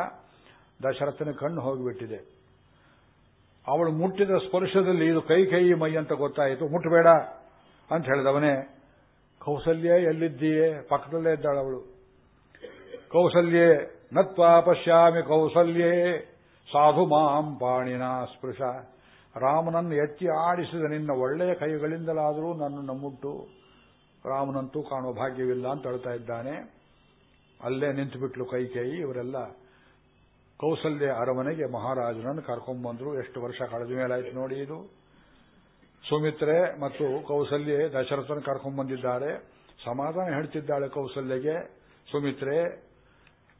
ದಶರಥನ ಕಣ್ಣು ಹೋಗಿಬಿಟ್ಟಿದೆ. ಅವಳು ಮುಟ್ಟಿದ ಸ್ಪರ್ಶದಲ್ಲಿ ಇದು ಕೈ ಕೈ ಮೈ ಅಂತ ಗೊತ್ತಾಯಿತು. ಮುಟ್ಟಬೇಡ ಅಂತ ಹೇಳಿದವನೇ, ಕೌಸಲ್ಯ ಎಲ್ಲಿದ್ದೀಯೇ? ಪಕ್ಕದಲ್ಲೇ ಇದ್ದಾಳೆ ಅವಳು. ಕೌಸಲ್ಯೇ, ನತ್ವಾ ಪಶ್ಯಾಮಿ ಕೌಸಲ್ಯೇ, ಸಾಧು ಮಾಂ ಪಾಣಿನ ಸ್ಪೃಶ. ರಾಮನನ್ನು ಎತ್ತಿ ಆಡಿಸಿದ ನಿನ್ನ ಒಳ್ಳೆಯ ಕೈಗಳಿಂದಲಾದರೂ ನನ್ನನ್ನು ಮುಟ್ಟು ರಾಮನಂತೂ ಕಾಣುವ ಭಾಗ್ಯವಿಲ್ಲ ಅಂತ ಹೇಳ್ತಾ ಇದ್ದಾನೆ. ಅಲ್ಲೇ ನಿಂತುಬಿಟ್ಲು ಕೈ ಕೈ ಇವರೆಲ್ಲ. ಕೌಸಲ್ಯ ಅರಮನೆಗೆ ಮಹಾರಾಜನನ್ನು ಕರ್ಕೊಂಡ್ಬಂದ್ರು ಎಷ್ಟು ವರ್ಷ ಕಳೆದ ಮೇಲಾಯ್ತು ನೋಡಿ ಇದು. ಸುಮಿತ್ರೆ ಮತ್ತು ಕೌಸಲ್ಯ ದಶರಥನ ಕರ್ಕೊಂಡ್ಬಂದಿದ್ದಾರೆ ಸಮಾಧಾನ ಹೇಳ್ತಿದ್ದಾಳೆ ಕೌಸಲ್ಯಗೆ. ಸುಮಿತ್ರೆ,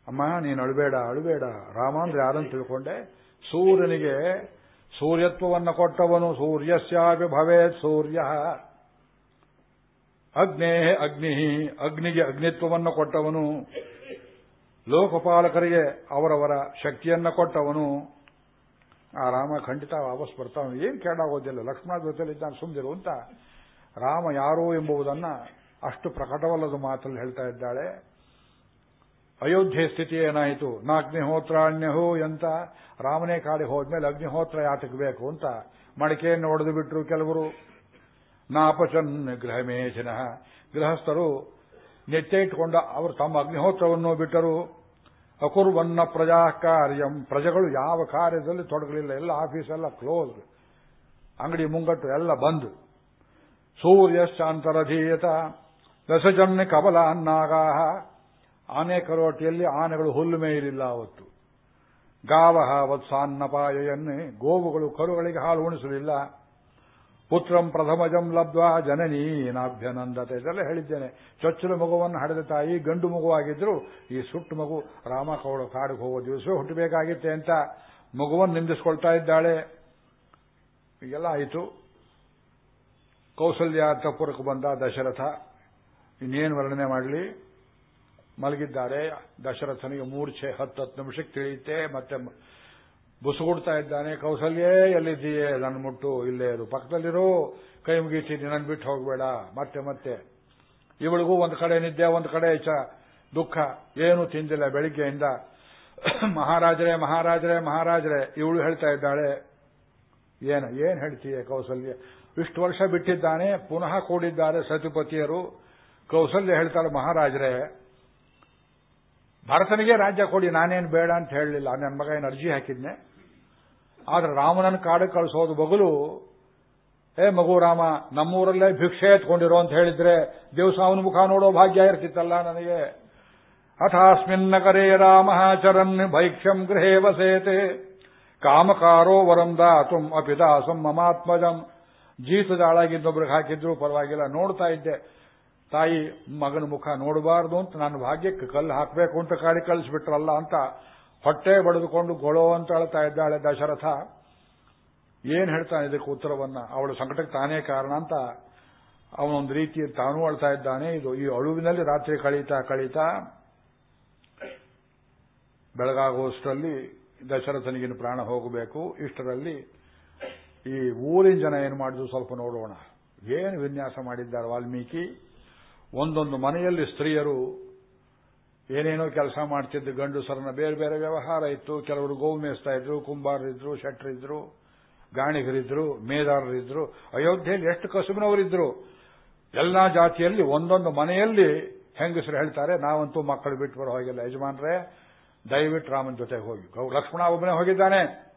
ಅಮ್ಮ, ನೀನು ಅಳಬೇಡ ಅಳಬೇಡ. ರಾಮ ಅಂದ್ರೆ ಯಾರನ್ನು ತಿಳ್ಕೊಂಡೆ? ಸೂರ್ಯನಿಗೆ ಸೂರ್ಯತ್ವವನ್ನು ಕೊಟ್ಟವನು ಸೂರ್ಯಸ್ಯಾಪಿ ಭವೇತ್ ಸೂರ್ಯ. ಅಗ್ನೇ ಅಗ್ನಿ ಅಗ್ನಿಗೆ ಅಗ್ನಿತ್ವವನ್ನು ಕೊಟ್ಟವನು ಲೋಕಪಾಲಕರಿಗೆ ಅವರವರ ಶಕ್ತಿಯನ್ನ ಕೊಟ್ಟವನು. ಆ ರಾಮ ಖಂಡಿತ ವಾಪಸ್ ಬರ್ತಾವನು ಏನ್ ಕೇಳಾಗೋದಿಲ್ಲ ಲಕ್ಷ್ಮಣ ಜೊತೆಲಿದ್ದಾನೆ ಸುಮ್ಮನಿರು ಅಂತ. ರಾಮ ಯಾರು ಎಂಬುದನ್ನ ಅಷ್ಟು ಪ್ರಕಟವಲ್ಲದ ಮಾತಲ್ಲಿ ಹೇಳ್ತಾ ಇದ್ದಾಳೆ. ಅಯೋಧ್ಯೆ ಸ್ಥಿತಿ ಏನಾಯಿತು? ನಾ ಅಗ್ನಿಹೋತ್ರಾಣ್ಯಹೋ ಅಂತ ರಾಮನೇ ಕಾಡಿ ಹೋದ್ಮೇಲೆ ಅಗ್ನಿಹೋತ್ರ ಯಾತಕ್ಕೆ ಬೇಕು ಅಂತ ಮಡಿಕೆಯನ್ನು ಒಡೆದು ಬಿಟ್ರು ಕೆಲವರು. ನಾಪಚನ್ ಗೃಹಮೇಶನ ಗೃಹಸ್ಥರು ನೆಚ್ಚೆ ಇಟ್ಟುಕೊಂಡ ಅವರು ತಮ್ಮ ಅಗ್ನಿಹೋತ್ರವನ್ನು ಬಿಟ್ಟರು. ಅಕುರ್ವನ್ನ ಪ್ರಜಾ ಕಾರ್ಯಂ ಪ್ರಜೆಗಳು ಯಾವ ಕಾರ್ಯದಲ್ಲಿ ತೊಡಗಲಿಲ್ಲ. ಎಲ್ಲ ಆಫೀಸ್ ಎಲ್ಲ ಕ್ಲೋಸ್ ಅಂಗಡಿ ಮುಂಗಟ್ಟು ಎಲ್ಲ ಬಂದು. ಸೂರ್ಯಶ್ಚಾಂತರಧೀಯತ. ದಸಜನ್ಯ ಕಬಲ ಅನ್ನಾಗಾಹ ಆನೆ ಕರೋಟಿಯಲ್ಲಿ ಆನೆಗಳು ಹುಲ್ಲು ಮೇಯಲಿಲ್ಲ ಅವತ್ತು. ಗಾವಹ ವತ್ಸಾನ್ನಪಾಯನ್ನೇ ಗೋವುಗಳು ಕರುಗಳಿಗೆ ಹಾಲು ಉಣಿಸಲಿಲ್ಲ. ಪುತ್ರಂ ಪ್ರಥಮಜಂ ಲಬ್ಧ್ವಾ ಜನನೀ ನಾಭ್ಯನಂದತೆ ಇದೆಲ್ಲ ಹೇಳಿದ್ದೇನೆ. ಚೊಚ್ಚಲ ಮಗುವನ್ನು ಹಡೆದ ತಾಯಿ, ಗಂಡು ಮಗುವಾಗಿದ್ರು ಈ ಸುಟ್ಟು ಮಗು ರಾಮ ಕೌಡ ಕಾಡಿಗೆ ಹೋಗೋ ದಿವಸ ಹುಟ್ಟಬೇಕಾಗಿತ್ತೆ ಅಂತ ಮಗುವನ್ನು ನಿಂದಿಸ್ಕೊಳ್ತಾ ಇದ್ದಾಳೆ. ಈಗೆಲ್ಲ ಆಯಿತು. ಕೌಸಲ್ಯ ತಪ್ಪುರಕ್ಕೆ ಬಂದ ದಶರಥ, ಇನ್ನೇನು ವರ್ಣನೆ ಮಾಡಲಿ? ಮಲಗಿದ್ದಾರೆ. ದಶರಥನಿಗೆ ಮೂರ್ಛೆ ಹತ್ತು ಹತ್ತು ನಿಮಿಷಕ್ಕೆ ತಿಳಿಯುತ್ತೆ, ಮತ್ತೆ ಬುಸುಗುಡ್ತಾ ಇದ್ದಾನೆ, ಕೌಸಲ್ಯೇ, ಎಲ್ಲಿದ್ದೀಯೇ, ನನ್ನ ಮುಟ್ಟು, ಇಲ್ಲೇ ಇರು. ಪಕ್ಕದಲ್ಲಿರು, ಕೈ ಮುಗೀತೀನಿ ನನ್ನ ಬಿಟ್ಟು ಹೋಗಬೇಡ. ಮತ್ತೆ ಮತ್ತೆ. ಇವಳಿಗೂ ಒಂದು ಕಡೆ ನಿದ್ದೆ, ಒಂದು ಕಡೆ ಚ ದುಃಖ. ಏನು ತಿಂದಿಲ್ಲ ಬೆಳಿಗ್ಗೆಯಿಂದ. *coughs* ಮಹಾರಾಜರೇ ಮಹಾರಾಜರೇ ಮಹಾರಾಜರೇ, ಇವಳು ಹೇಳ್ತಾ ಇದ್ದಾಳೆ. ಏನ, ಏನ್ ಹೇಳ್ತೀಯ ಕೌಸಲ್ಯ? ಇಷ್ಟು ವರ್ಷ ಬಿಟ್ಟಿದ್ದಾನೆ, ಪುನಃ ಕೂಡಿದ್ದಾರೆ ಸತಿಪತಿಯರು. ಕೌಸಲ್ಯ ಹೇಳ್ತಾಳೆ, ಮಹಾರಾಜರೇ, ಭರತನಿಗೆ ರಾಜ್ಯ ಕೊಡಿ, ನಾನೇನು ಬೇಡ ಅಂತ ಹೇಳಲಿಲ್ಲ. ನನ್ನ ಮಗ ಏನು ಅರ್ಜಿ ಹಾಕಿದ್ನೆ? ಆದ್ರೆ ರಾಮನನ್ನು ಕಾಡು ಕಳಿಸೋದು ಬಗಲು ಏ ಮಗು ರಾಮ, ನಮ್ಮೂರಲ್ಲೇ ಭಿಕ್ಷೆ ಎತ್ಕೊಂಡಿರೋ ಅಂತ ಹೇಳಿದ್ರೆ ದಿವಸ ಅವನ ಮುಖ ನೋಡೋ ಭಾಗ್ಯ ಇರ್ತಿತ್ತಲ್ಲ ನನಗೆ. ಅಥಾಸ್ಮಿನ್ ನಗರೇ ರಾಮ ಚರನ್ ಭೈಕ್ಷ್ಯಂ ಗೃಹೇ ವಸೇತೆ, ಕಾಮಕಾರೋ ವರಂ ದಾತುಂ ಅಪಿದಾಸಂ ಮಮಾತ್ಮಜಂ. ಜೀತದ ಆಳಾಗಿದ್ದೊಬ್ರಿಗೆ ಹಾಕಿದ್ರು ಪರವಾಗಿಲ್ಲ, ನೋಡ್ತಾ ಇದ್ದೆ. ತಾಯಿ, ಮಗನ ಮುಖ ನೋಡಬಾರ್ದು ಅಂತ ನಾನು ಭಾಗ್ಯಕ್ಕೆ ಕಲ್ಲು ಹಾಕಬೇಕು ಅಂತ ಕಾಡಿ ಕಳಿಸ್ಬಿಟ್ರಲ್ಲ ಅಂತ ಹೊಟ್ಟೆ ಬಡಿದುಕೊಂಡು ಗೊಳೋ ಅಂತ ಹೇಳ್ತಾ ಇದ್ದಾಳೆ ದಶರಥ. ಏನ್ ಹೇಳ್ತಾನೆ ಇದಕ್ಕೆ ಉತ್ತರವನ್ನ? ಅವಳ ಸಂಕಟಕ್ಕೆ ತಾನೇ ಕಾರಣ ಅಂತ ಅವನೊಂದು ರೀತಿಯಲ್ಲಿ ತಾನೂ ಅಳ್ತಾ ಇದ್ದಾನೆ. ಇದು ಈ ಅಳುವಿನಲ್ಲಿ ರಾತ್ರಿ ಕಳೀತಾ ಕಳೀತಾ ಬೆಳಗಾಗುವಷ್ಟರಲ್ಲಿ ದಶರಥನಿಗಿನ ಪ್ರಾಣ ಹೋಗಬೇಕು. ಇಷ್ಟರಲ್ಲಿ ಈ ಊರಿನ ಜನ ಏನು ಮಾಡಿದ್ರು ಸ್ವಲ್ಪ ನೋಡೋಣ. ಏನು ವಿನ್ಯಾಸ ಮಾಡಿದ್ದಾರೆ ವಾಲ್ಮೀಕಿ? ಒಂದೊಂದು ಮನೆಯಲ್ಲಿ ಸ್ತ್ರೀಯರು ಏನೇನೋ ಕೆಲಸ ಮಾಡ್ತಿದ್ದ, ಗಂಡು ಸರನ ಬೇರೆ ಬೇರೆ ವ್ಯವಹಾರ ಇತ್ತು. ಕೆಲವರು ಗೋವು ಮೇಯಿಸ್ತಾ ಇದ್ರು ಕುಂಬಾರರಿದ್ರು ಶೆಟ್ರಿದ್ರು ಗಾಣಿಗರಿದ್ರು ಮೇದಾರರಿದ್ರು ಅಯೋಧ್ಯೆಯಲ್ಲಿ ಎಷ್ಟು ಕಸುಬಿನವರಿದ್ರು. ಎಲ್ಲಾ ಜಾತಿಯಲ್ಲಿ, ಒಂದೊಂದು ಮನೆಯಲ್ಲಿ ಹೆಂಗಸರು ಹೇಳ್ತಾರೆ, ನಾವಂತೂ ಮಕ್ಕಳು ಬಿಟ್ಟು ಬರೋ ಹೋಗಿಲ್ಲ. ಯಜಮಾನ್ರೆ, ದಯವಿಟ್ಟು ರಾಮನ ಜೊತೆಗೆ ಹೋಗಿ. ಲಕ್ಷ್ಮಣ ಒಬ್ಬನೇ ಹೋಗಿದ್ದಾನೆ.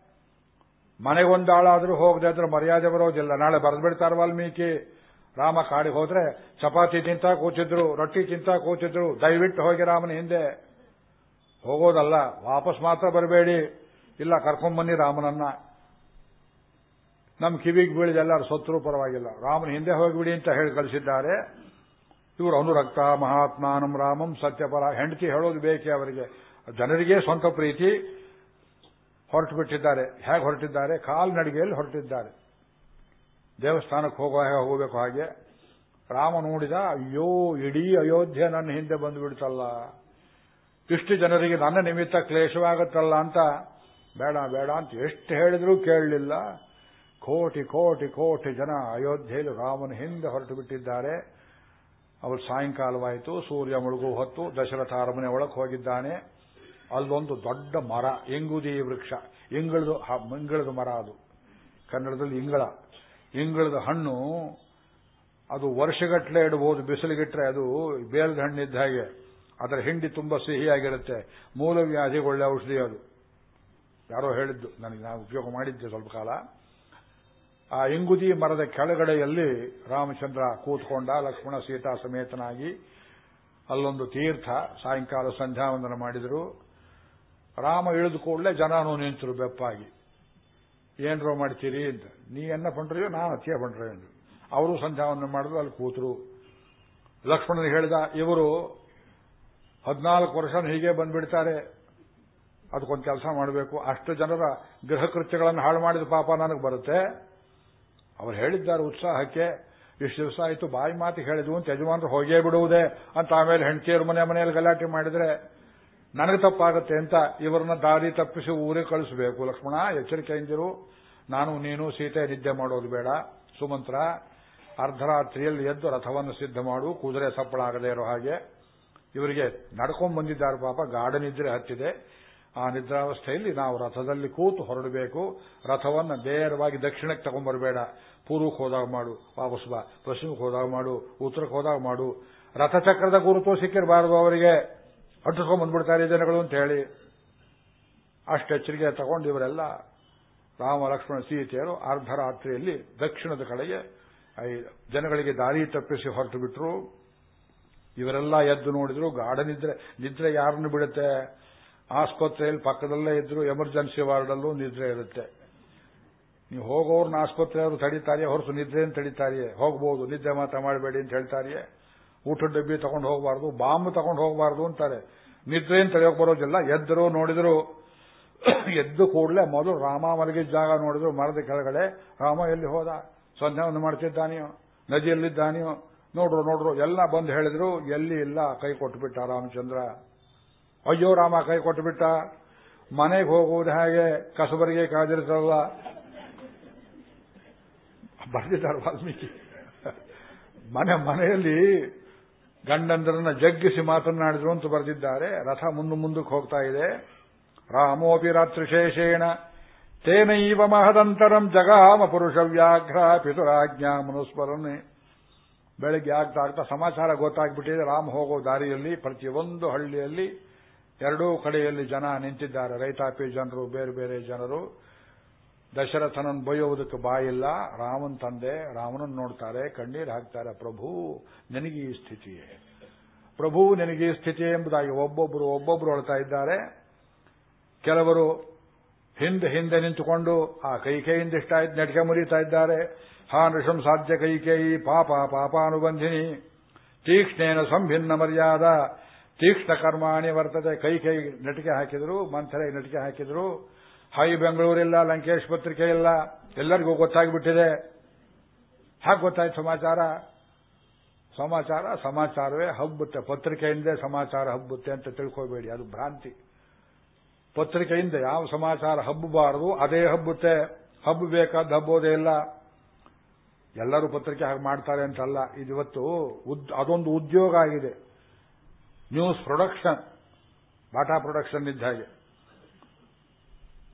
ಮನೆಗೊಂದಾಳಾದ್ರೂ ಹೋಗದೆ ಅಂದ್ರೆ ಮರ್ಯಾದೆ ಬರೋದಿಲ್ಲ. ನಾಳೆ ಬರೆದ್ಬಿಡ್ತಾರೆ ವಾಲ್ಮೀಕಿ. ರಾಮ ಕಾಡಿಗೆ ಹೋದ್ರೆ ಚಪಾತಿ ತಿಂತ ಕೂತಿದ್ರು, ರೊಟ್ಟಿ ತಿಂತ ಕೂತಿದ್ರು, ದಯವಿಟ್ಟು ಹೋಗಿ ರಾಮನ ಹಿಂದೆ. ಹೋಗೋದಲ್ಲ, ವಾಪಸ್ ಮಾತ್ರ ಬರಬೇಡಿ. ಇಲ್ಲ ಕರ್ಕೊಂಬನ್ನಿ ರಾಮನನ್ನ. ನಮ್ಮ ಕಿವಿಗೆ ಬೀಳಿದ ಎಲ್ಲರೂ ಸತ್ರು ಪರವಾಗಿಲ್ಲ. ರಾಮನ ಹಿಂದೆ ಹೋಗಿಬಿಡಿ ಅಂತ ಹೇಳಿ ಕಳಿಸಿದ್ದಾರೆ. ಇವರು ಅನುರಕ್ತ, ಮಹಾತ್ಮಾನಂ ರಾಮಂ ಸತ್ಯಪರ. ಹೆಂಡತಿ ಹೇಳೋದು ಬೇಕೆ ಅವರಿಗೆ. ಜನರಿಗೆ ಸ್ವಂತ ಪ್ರೀತಿ. ಹೊರಟು ಬಿಟ್ಟಿದ್ದಾರೆ ಹೇಗೆ ಹೊರಟಿದ್ದಾರೆ? ಕಾಲ್ನಡಿಗೆಯಲ್ಲಿ ಹೊರಟಿದ್ದಾರೆ. ದೇವಸ್ಥಾನಕ್ಕೆ ಹೋಗುವ ಹೋಗಬೇಕು ಹಾಗೆ. ರಾಮ ನೋಡಿದ, ಅಯ್ಯೋ, ಇಡೀ ಅಯೋಧ್ಯೆ ನನ್ನ ಹಿಂದೆ ಬಂದು ಬಿಡ್ತಲ್ಲ. ಇಷ್ಟು ಜನರಿಗೆ ನನ್ನ ನಿಮಿತ್ತ ಕ್ಲೇಶವಾಗುತ್ತಲ್ಲ ಅಂತ. ಬೇಡ ಬೇಡ ಅಂತ ಎಷ್ಟು ಹೇಳಿದ್ರೂ ಕೇಳಲಿಲ್ಲ. ಕೋಟಿ ಕೋಟಿ ಕೋಟಿ ಜನ ಅಯೋಧ್ಯೆಯಲ್ಲಿ ರಾಮನ ಹಿಂದೆ ಹೊರಟು ಬಿಟ್ಟಿದ್ದಾರೆ. ಅವರು ಸಾಯಂಕಾಲವಾಯಿತು, ಸೂರ್ಯ ಮುಳುಗು ಹೊತ್ತು ದಶರಥ ಅರಮನೆ ಒಳಗೆ ಹೋಗಿದ್ದಾನೆ. ಅಲ್ಲೊಂದು ದೊಡ್ಡ ಮರ, ಇಂಗುದಿ ವೃಕ್ಷ. ಇಂಗಳದು ಇಂಗಳದ ಮರ ಅದು. ಕನ್ನಡದಲ್ಲಿ ಇಂಗಳ. ಇಂಗಳದ ಹಣ್ಣು, ಅದು ವರ್ಷಗಟ್ಟಲೆ ಇಡಬಹುದು ಬಿಸಿಲಿಗಿಟ್ರೆ ಅದು ಬೇಲದ ಹಣ್ಣಿದ್ದ ಹಾಗೆ. ಅದರ ಹಿಂಡಿ ತುಂಬಾ ಸಿಹಿಯಾಗಿರುತ್ತೆ. ಮೂಲವ್ಯಾಧಿಗೊಳ್ಳೆ ಔಷಧಿ ಅದು. ಯಾರೋ ಹೇಳಿದ್ದು, ನನಗೆ ನಾನು ಉಪಯೋಗ ಮಾಡಿದ್ದೆ ಸ್ವಲ್ಪ ಕಾಲ. ಆ ಇಂಗುದಿ ಮರದ ಕೆಳಗಡೆಯಲ್ಲಿ ರಾಮಚಂದ್ರ ಕೂತ್ಕೊಂಡ, ಲಕ್ಷ್ಮಣ ಸೀತಾ ಸಮೇತನಾಗಿ ಅಲ್ಲೊಂದು ತೀರ್ಥ, ಸಾಯಂಕಾಲ ಸಂಧ್ಯಾವಂದನ ಮಾಡಿದರು. ರಾಮ ಇಳಿದು ಕೂಡಲೇ ಜನನು ನಿಂತರು ಬೆಪ್ಪಾಗಿ. ಏನ್ರೋ ಮಾಡ್ತೀರಿ ಅಂತ. ನೀ ಎನ್ನ ಪಂಡ್ರಿಯೋ ನಾನು ಅತ್ತಿಯ ಪಂಡ್ರೆ ಅಂತ ಅವರು ಸಂಧ್ಯಾವನ್ನು ಮಾಡಿದ್ರು, ಅಲ್ಲಿ ಕೂತರು. ಲಕ್ಷ್ಮಣನಿಗೆ ಹೇಳಿದ, ಇವರು ಹದಿನಾಲ್ಕು ವರ್ಷ ಹೀಗೆ ಬಂದ್ಬಿಡ್ತಾರೆ. ಅದಕ್ಕೊಂದು ಕೆಲಸ ಮಾಡಬೇಕು. ಅಷ್ಟು ಜನರ ಗೃಹ ಕೃತ್ಯಗಳನ್ನು ಹಾಳು ಮಾಡಿದ ಪಾಪ ನನಗೆ ಬರುತ್ತೆ. ಅವ್ರು ಹೇಳಿದ್ದಾರೆ ಉತ್ಸಾಹಕ್ಕೆ, ಇಷ್ಟು ದಿವಸ ಆಯಿತು, ಬಾಯಿ ಮಾತಿಗೆ ಹೇಳಿದ್ವು ಅಂತ ಯಜಮಾನರು ಹೋಗೇ ಬಿಡುವುದೇ ಅಂತ ಆಮೇಲೆ ಹೆಂಡತಿಯರು ಮನೆ ಮನೆಯಲ್ಲಿ ಗಲಾಟೆ ಮಾಡಿದ್ರೆ ನನಗೆ ತಪ್ಪಾಗುತ್ತೆ ಅಂತ ಇವರನ್ನ ದಾರಿ ತಪ್ಪಿಸಿ ಊರಿಗೆ ಕಳಿಸಬೇಕು. ಲಕ್ಷ್ಮಣ, ಎಚ್ಚರಿಕೆಯಿಂದಿರು. ನಾನು, ನೀನು ಸೀತೆ ನಿದ್ದೆ ಮಾಡೋದು ಬೇಡ. ಸುಮಂತ್ರ, ಅರ್ಧರಾತ್ರಿಯಲ್ಲಿ ಎದ್ದು ರಥವನ್ನು ಸಿದ್ಧ ಮಾಡು. ಕುದುರೆ ಸಪ್ಪಳ ಆಗದೇ ಇರೋ ಹಾಗೆ. ಇವರಿಗೆ ನಡ್ಕೊಂಡು ಬಂದಿದ್ದಾರೆ ಪಾಪ. ಗಾಢ ನಿದ್ರೆ ಹತ್ತಿದೆ. ಆ ನಿದ್ರಾವಸ್ಥೆಯಲ್ಲಿ ನಾವು ರಥದಲ್ಲಿ ಕೂತು ಹೊರಡಬೇಕು. ರಥವನ್ನು ನೇರವಾಗಿ ದಕ್ಷಿಣಕ್ಕೆ ತಗೊಂಡ್ಬರಬೇಡ ಪೂರ್ವಕ್ಕೆ ಹೋದಾಗ ಮಾಡು, ವಾಪಸ್ ಬಾ. ಪಶ್ಚಿಮಕ್ಕೆ ಹೋದಾಗ ಮಾಡು, ಉತ್ತರಕ್ಕೆ ಹೋದಾಗ ಮಾಡು. ರಥಚಕ್ರದ ಗುರುತು ಸಿಕ್ಕಿರಬಾರದು ಅವರಿಗೆ. ಅಟ್ಟಿಸ್ಕೊಂಡ್ ಬಂದ್ಬಿಡ್ತಾರೆ ಜನಗಳು ಅಂತ ಹೇಳಿ. ಅಷ್ಟೆಚ್ಚರಿಕೆ ತಗೊಂಡು ಇವರೆಲ್ಲ ರಾಮ ಲಕ್ಷ್ಮಣ ಸೀತೆಯರು ಅರ್ಧರಾತ್ರಿಯಲ್ಲಿ ದಕ್ಷಿಣದ ಕಡೆಗೆ ಜನಗಳಿಗೆ ದಾರಿ ತಪ್ಪಿಸಿ ಹೊರಟು ಬಿಟ್ರು. ಇವರೆಲ್ಲ ಎದ್ದು ನೋಡಿದ್ರು, ಗಾಢ ನಿದ್ರೆ ನಿದ್ರೆ ಯಾರನ್ನು ಬಿಡುತ್ತೆ? ಆಸ್ಪತ್ರೆಯಲ್ಲಿ ಪಕ್ಕದಲ್ಲೇ ಇದ್ರು, ಎಮರ್ಜೆನ್ಸಿ ವಾರ್ಡಲ್ಲೂ ನಿದ್ರೆ ಇರುತ್ತೆ. ನೀವು ಹೋಗೋರ್ನ ಆಸ್ಪತ್ರೆಯವರು ತಡೀತಾರೆಯೇ ಹೊರತು ನಿದ್ರೆಯನ್ನು ತಡೀತಾರೆಯೇ? ಹೋಗ್ಬೋದು ನಿದ್ದೆ ಮಾತ್ರ ಮಾಡಬೇಡಿ ಅಂತ ಹೇಳ್ತಾರಿಯೇ? ಊಟದ ಡಬ್ಬಿ ತಗೊಂಡು ಹೋಗಬಾರ್ದು, ಬಾಂಬ್ ತಗೊಂಡು ಹೋಗಬಾರ್ದು ಅಂತಾರೆ. ನಿದ್ರೆಯನ್ನು ತಡೆಯೋಕೆ ಬರೋದಿಲ್ಲ. ಎದ್ದರು ನೋಡಿದ್ರು. ಎದ್ದು ಕೂಡಲೇ ಮೊದಲು ರಾಮ ಮಲಗಿದ ಜಾಗ ನೋಡಿದ್ರು, ಮರದ ಕೆಳಗಡೆ. ರಾಮ ಎಲ್ಲಿ ಹೋದ? ಸಂಧ್ಯಾವನ್ನು ಮಾಡ್ತಿದ್ದಾನೆಯೋ? ನದಿಯಲ್ಲಿದ್ದಾನೆಯೋ? ನೋಡ್ರು ನೋಡ್ರು, ಎಲ್ಲ ಬಂದು ಹೇಳಿದ್ರು, ಎಲ್ಲಿ ಇಲ್ಲ, ಕೈ ಕೊಟ್ಟುಬಿಟ್ಟ ರಾಮಚಂದ್ರ. ಅಯ್ಯೋ, ರಾಮ, ಕೈ ಕೊಟ್ಟುಬಿಟ್ಟ ಮನೆಗೆ ಹೋಗುವುದು ಹೇಗೆ? ಕಸಬರಿಗೆ ಕಾದಿರ್ತಾರಲ್ಲ. ಬರ್ತಿದ್ದಾರೆ ವಾಲ್ಮೀಕಿ. ಮನೆ, ಮನೆಯಲ್ಲಿ ಗಂಡಂದರನ್ನ ಜಗ್ಗಿಸಿ ಮಾತನಾಡಿದ್ರು ಅಂತ ಬರೆದಿದ್ದಾರೆ. ರಥ ಮುಂದೆ ಮುಂದಕ್ಕೆ ಹೋಗ್ತಾ ಇದೆ. ರಾಮೋಪಿ ರಾತ್ರಿಶೇಷೇಣ, ತೇನೈವ ಮಹದಂತರಂ ಜಗಾಮ ಪುರುಷ ವ್ಯಾಘ್ರ ಪಿತುರಾಜ್ಞಾ ಮನುಸ್ಮರಣೆ. ಬೆಳಗ್ಗೆ ಆಗ್ತಾ ಆಗ್ತಾ ಸಮಾಚಾರ ಗೊತ್ತಾಗ್ಬಿಟ್ಟಿದೆ. ರಾಮ ಹೋಗೋ ದಾರಿಯಲ್ಲಿ, ಪ್ರತಿಯೊಂದು ಹಳ್ಳಿಯಲ್ಲಿ ಎರಡೂ ಕಡೆಯಲ್ಲಿ ಜನ ನಿಂತಿದ್ದಾರೆ. ರೈತಾಪಿ ಜನರು, ಬೇರೆ ಬೇರೆ ಜನರು. ದಶರಥನನ್ನು ಬೈಯೋದಕ್ಕೆ ಬಾಯಿಲ್ಲ. ರಾಮನ್ ತಂದೆ ರಾಮನನ್ನು ನೋಡ್ತಾರೆ, ಕಣ್ಣೀರು ಹಾಕ್ತಾರೆ, ಪ್ರಭು, ನನಗೆ ಈ ಸ್ಥಿತಿಯೇ? ಪ್ರಭು, ನನಗೆ ಈ ಸ್ಥಿತಿ ಎಂಬುದಾಗಿ ಒಬ್ಬೊಬ್ಬರು ಒಬ್ಬೊಬ್ಬರು ಹೇಳ್ತಾ ಇದ್ದಾರೆ. ಕೆಲವರು ಹಿಂದೆ ಹಿಂದೆ ನಿಂತುಕೊಂಡು ಆ ಕೈಕೇಯಿಂದ ಇಷ್ಟ ಆಯ್ತು ನೆಟ್ಗೆ ಮುರಿತಾ ಇದ್ದಾರೆ. ಹಾ, ನೃಷಂ ಸಾಧ್ಯ ಕೈಕೇಯಿ, ಪಾಪ, ಪಾಪಾನುಬಂಧಿನಿ. ತೀಕ್ಷ್ಣೇನ ಸಂಭಿನ್ನ ಮರ್ಯಾದ. ತೀಕ್ಷ್ಣ ಕರ್ಮಾಣಿ ವರ್ತದೆ. ಕೈ ಕೈ ನಟಿಕೆ ಹಾಕಿದ್ರು, ಮಂಥರೆ ನಟಿಕೆ ಹಾಕಿದ್ರು. ಹೈ ಬೆಂಗಳೂರಿಲ್ಲ, ಲಂಕೇಶ್ ಪತ್ರಿಕೆ ಇಲ್ಲ, ಎಲ್ಲರಿಗೂ ಗೊತ್ತಾಗ್ಬಿಟ್ಟಿದೆ. ಹಾಗೆ ಗೊತ್ತಾಯ್ತು ಸಮಾಚಾರ? ಸಮಾಚಾರ, ಸಮಾಚಾರವೇ ಹಬ್ಬುತ್ತೆ. ಪತ್ರಿಕೆಯಿಂದೇ ಸಮಾಚಾರ ಹಬ್ಬುತ್ತೆ ಅಂತ ತಿಳ್ಕೊಬೇಡಿ, ಅದು ಭ್ರಾಂತಿ. ಪತ್ರಿಕೆಯಿಂದ ಯಾವ ಸಮಾಚಾರ ಹಬ್ಬಬಾರದು, ಅದೇ ಹಬ್ಬುತ್ತೆ. ಹಬ್ಬಬೇಕಾದ ಹಬ್ಬೋದೇ ಇಲ್ಲ. ಎಲ್ಲರೂ ಪತ್ರಿಕೆ ಹಾಗೆ ಮಾಡ್ತಾರೆ ಅಂತಲ್ಲ. ಇವತ್ತು ಅದೊಂದು ಉದ್ಯೋಗ ಆಗಿದೆ. ನ್ಯೂಸ್ ಪ್ರೊಡಕ್ಷನ್, ಬಾಟಾ ಪ್ರೊಡಕ್ಷನ್ ಇದ್ದ ಹಾಗೆ.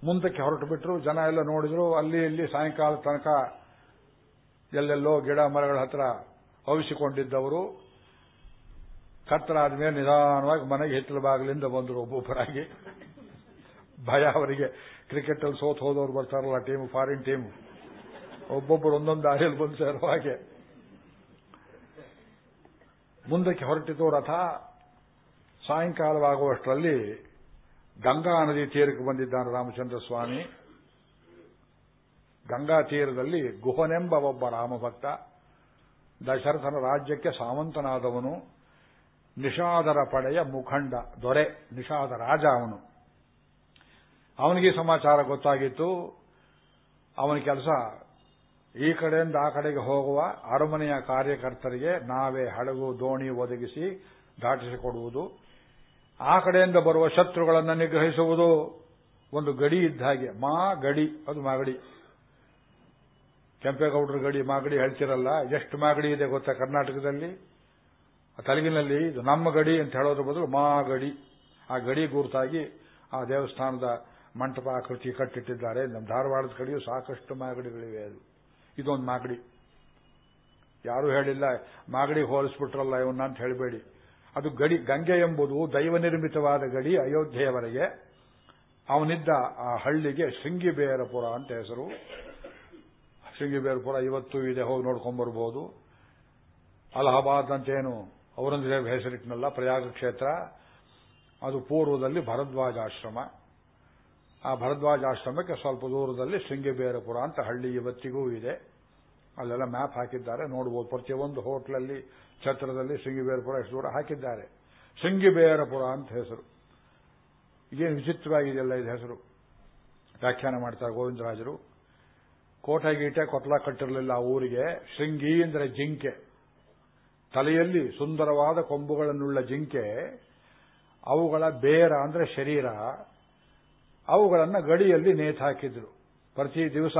ಮುಂದಕ್ಕೆ ಹೊರಟು ಬಿಟ್ಟರು ಜನ ಎಲ್ಲ ನೋಡಿದ್ರು, ಅಲ್ಲಿ ಇಲ್ಲಿ ಸಾಯಂಕಾಲ ತನಕ ಎಲ್ಲೆಲ್ಲೋ ಗಿಡ ಮರಗಳ ಹತ್ರ ಅವಿಸಿಕೊಂಡಿದ್ದವರು ಕತ್ತಲಾದ ಮೇಲೆ ನಿಧಾನವಾಗಿ ಮನೆಗೆ ಹಿತ್ತಲ ಬಾಗಿಲಿಂದ ಬಂದರು ಒಬ್ಬೊಬ್ಬರಾಗಿ. ಭಯ ಅವರಿಗೆ. ಕ್ರಿಕೆಟ್ ಅಲ್ಲಿ ಸೋತ್ ಹೋದವರು ಬರ್ತಾರಲ್ಲ ಟೀಮ್ ಫಾರಿನ್ ಟೀಮ್ ಒಬ್ಬೊಬ್ಬರು ಒಂದೊಂದು ದಾರಿಯಲ್ಲಿ ಬಂದು ಸೇರೋ ಹಾಗೆ. ಮುಂದಕ್ಕೆ ಹೊರಟಿತು ರಥ. ಸಾಯಂಕಾಲವಾಗುವಷ್ಟರಲ್ಲಿ ಗಂಗಾ ನದಿ ತೀರಕ್ಕೆ ಬಂದಿದ್ದಾನೆ ರಾಮಚಂದ್ರ ಸ್ವಾಮಿ. ಗಂಗಾ ತೀರದಲ್ಲಿ ಗುಹನೆಂಬ ಒಬ್ಬ ರಾಮಭಕ್ತ, ದಶರಥನ ರಾಜ್ಯಕ್ಕೆ ಸಾಮಂತನಾದವನು ನಿಷಾದರ ಪಡೆಯ ಮುಖಂಡ, ದೊರೆ, ನಿಷಾದ ರಾಜ ಅವನು. ಅವನಿಗೆ ಸಮಾಚಾರ ಗೊತ್ತಾಗಿತ್ತು. ಅವನ ಕೆಲಸ ಈ ಕಡೆಯಿಂದ ಆ ಕಡೆಗೆ ಹೋಗುವ ಅರಮನೆಯ ಕಾರ್ಯಕರ್ತರಿಗೆ ನಾವೇ ಹಡಗು ದೋಣಿ ಒದಗಿಸಿ ದಾಟಿಸಿಕೊಡುವುದು. ಆ ಕಡೆಯಿಂದ ಬರುವ ಶತ್ರುಗಳನ್ನು ನಿಗ್ರಹಿಸುವುದು ಒಂದು ಗಡಿ ಇದ್ದ ಹಾಗೆ. ಮಾ ಗಡಿ, ಅದು ಮಾಗಡಿ. ಕೆಂಪೇಗೌಡರ ಗಡಿ ಮಾಗಡಿ ಹೇಳ್ತಿರಲ್ಲ, ಎಷ್ಟು ಮಾಗಡಿ ಇದೆ ಗೊತ್ತಾ ಕರ್ನಾಟಕದಲ್ಲಿ? ತಲಗಿನಲ್ಲಿ ಇದು ನಮ್ಮ ಗಡಿ ಅಂತ ಹೇಳೋದ್ರ ಬದಲು ಮಾ ಗಡಿ. ಆ ಗಡಿ ಗುರುತಾಗಿ ಆ ದೇವಸ್ಥಾನದ ಮಂಟಪ ಆಕೃತಿ ಕಟ್ಟಿಟ್ಟಿದ್ದಾರೆ. ನಮ್ಮ ಧಾರವಾಡದ ಕಡೆಯೂ ಸಾಕಷ್ಟು ಮಾಗಡಿಗಳಿವೆ ಅದು. ಇದೊಂದು ಮಾಗಡಿ. ಯಾರೂ ಹೇಳಿಲ್ಲ, ಮಾಗಡಿ ಹೋಲಿಸ್ಬಿಟ್ರಲ್ಲ ಇವನ್ನ ಅಂತ ಹೇಳಬೇಡಿ. ಅದು ಗಡಿ, ಗಂಗೆ ಎಂಬುದು ದೈವ ನಿರ್ಮಿತವಾದ ಗಡಿ ಅಯೋಧ್ಯೆಯವರೆಗೆ. ಅವನಿದ್ದ ಆ ಹಳ್ಳಿಗೆ ಶೃಂಗಿಬೇರಪುರ ಅಂತ ಹೆಸರು. ಶೃಂಗಿಬೇರಪುರ ಇವತ್ತು ಇದೆ, ಹೋಗಿ ನೋಡ್ಕೊಂಡ್ಬರ್ಬೋದು ಅಲಹಾಬಾದ್ ಅಂತೇನು ಔರಂಗಜೇಬ್ ಹೆಸರಿಟ್ನಲ್ಲ, ಪ್ರಯಾಗ ಕ್ಷೇತ್ರ. ಅದು ಪೂರ್ವದಲ್ಲಿ ಭರದ್ವಾಜಾಶ್ರಮ ಆ ಭರದ್ವಾಜ ಆಶ್ರಮಕ್ಕೆ ಸ್ವಲ್ಪ ದೂರದಲ್ಲಿ ಶೃಂಗಿಬೇರಪುರ ಅಂತ ಹಳ್ಳಿ ಇವತ್ತಿಗೂ ಇದೆ. ಅಲ್ಲೆಲ್ಲ ಮ್ಯಾಪ್ ಹಾಕಿದ್ದಾರೆ. ನೋಡಬಹುದು ಪ್ರತಿಯೊಂದು ಹೋಟ್ಲಲ್ಲಿ, ಛತ್ರದಲ್ಲಿ ಸಿಂಗಿಬೇರಪುರ ಎಷ್ಟು ದೂರ ಹಾಕಿದ್ದಾರೆ. ಸಿಂಗಿಬೇರಪುರ ಅಂತ ಹೆಸರು. ಏನು ವಿಚಿತ್ರವಾಗಿದೆಯಲ್ಲ ಇದು ಹೆಸರು? ವ್ಯಾಖ್ಯಾನ ಮಾಡ್ತಾರೆ ಗೋವಿಂದರಾಜರು. ಕೋಟೆ ಗೀಟೆ ಕೊಟ್ಲ ಕಟ್ಟಿರಲಿಲ್ಲ ಆ ಊರಿಗೆ. ಶೃಂಗಿ ಅಂದರೆ ಜಿಂಕೆ. ತಲೆಯಲ್ಲಿ ಸುಂದರವಾದ ಕೊಂಬುಗಳನ್ನುಳ್ಳ ಜಿಂಕೆ. ಅವುಗಳ ಬೇರ ಅಂದರೆ ಶರೀರ. ಅವುಗಳನ್ನು ಗಡಿಯಲ್ಲಿ ನೇತಾಕಿದ್ರು ಪ್ರತಿ ದಿವಸ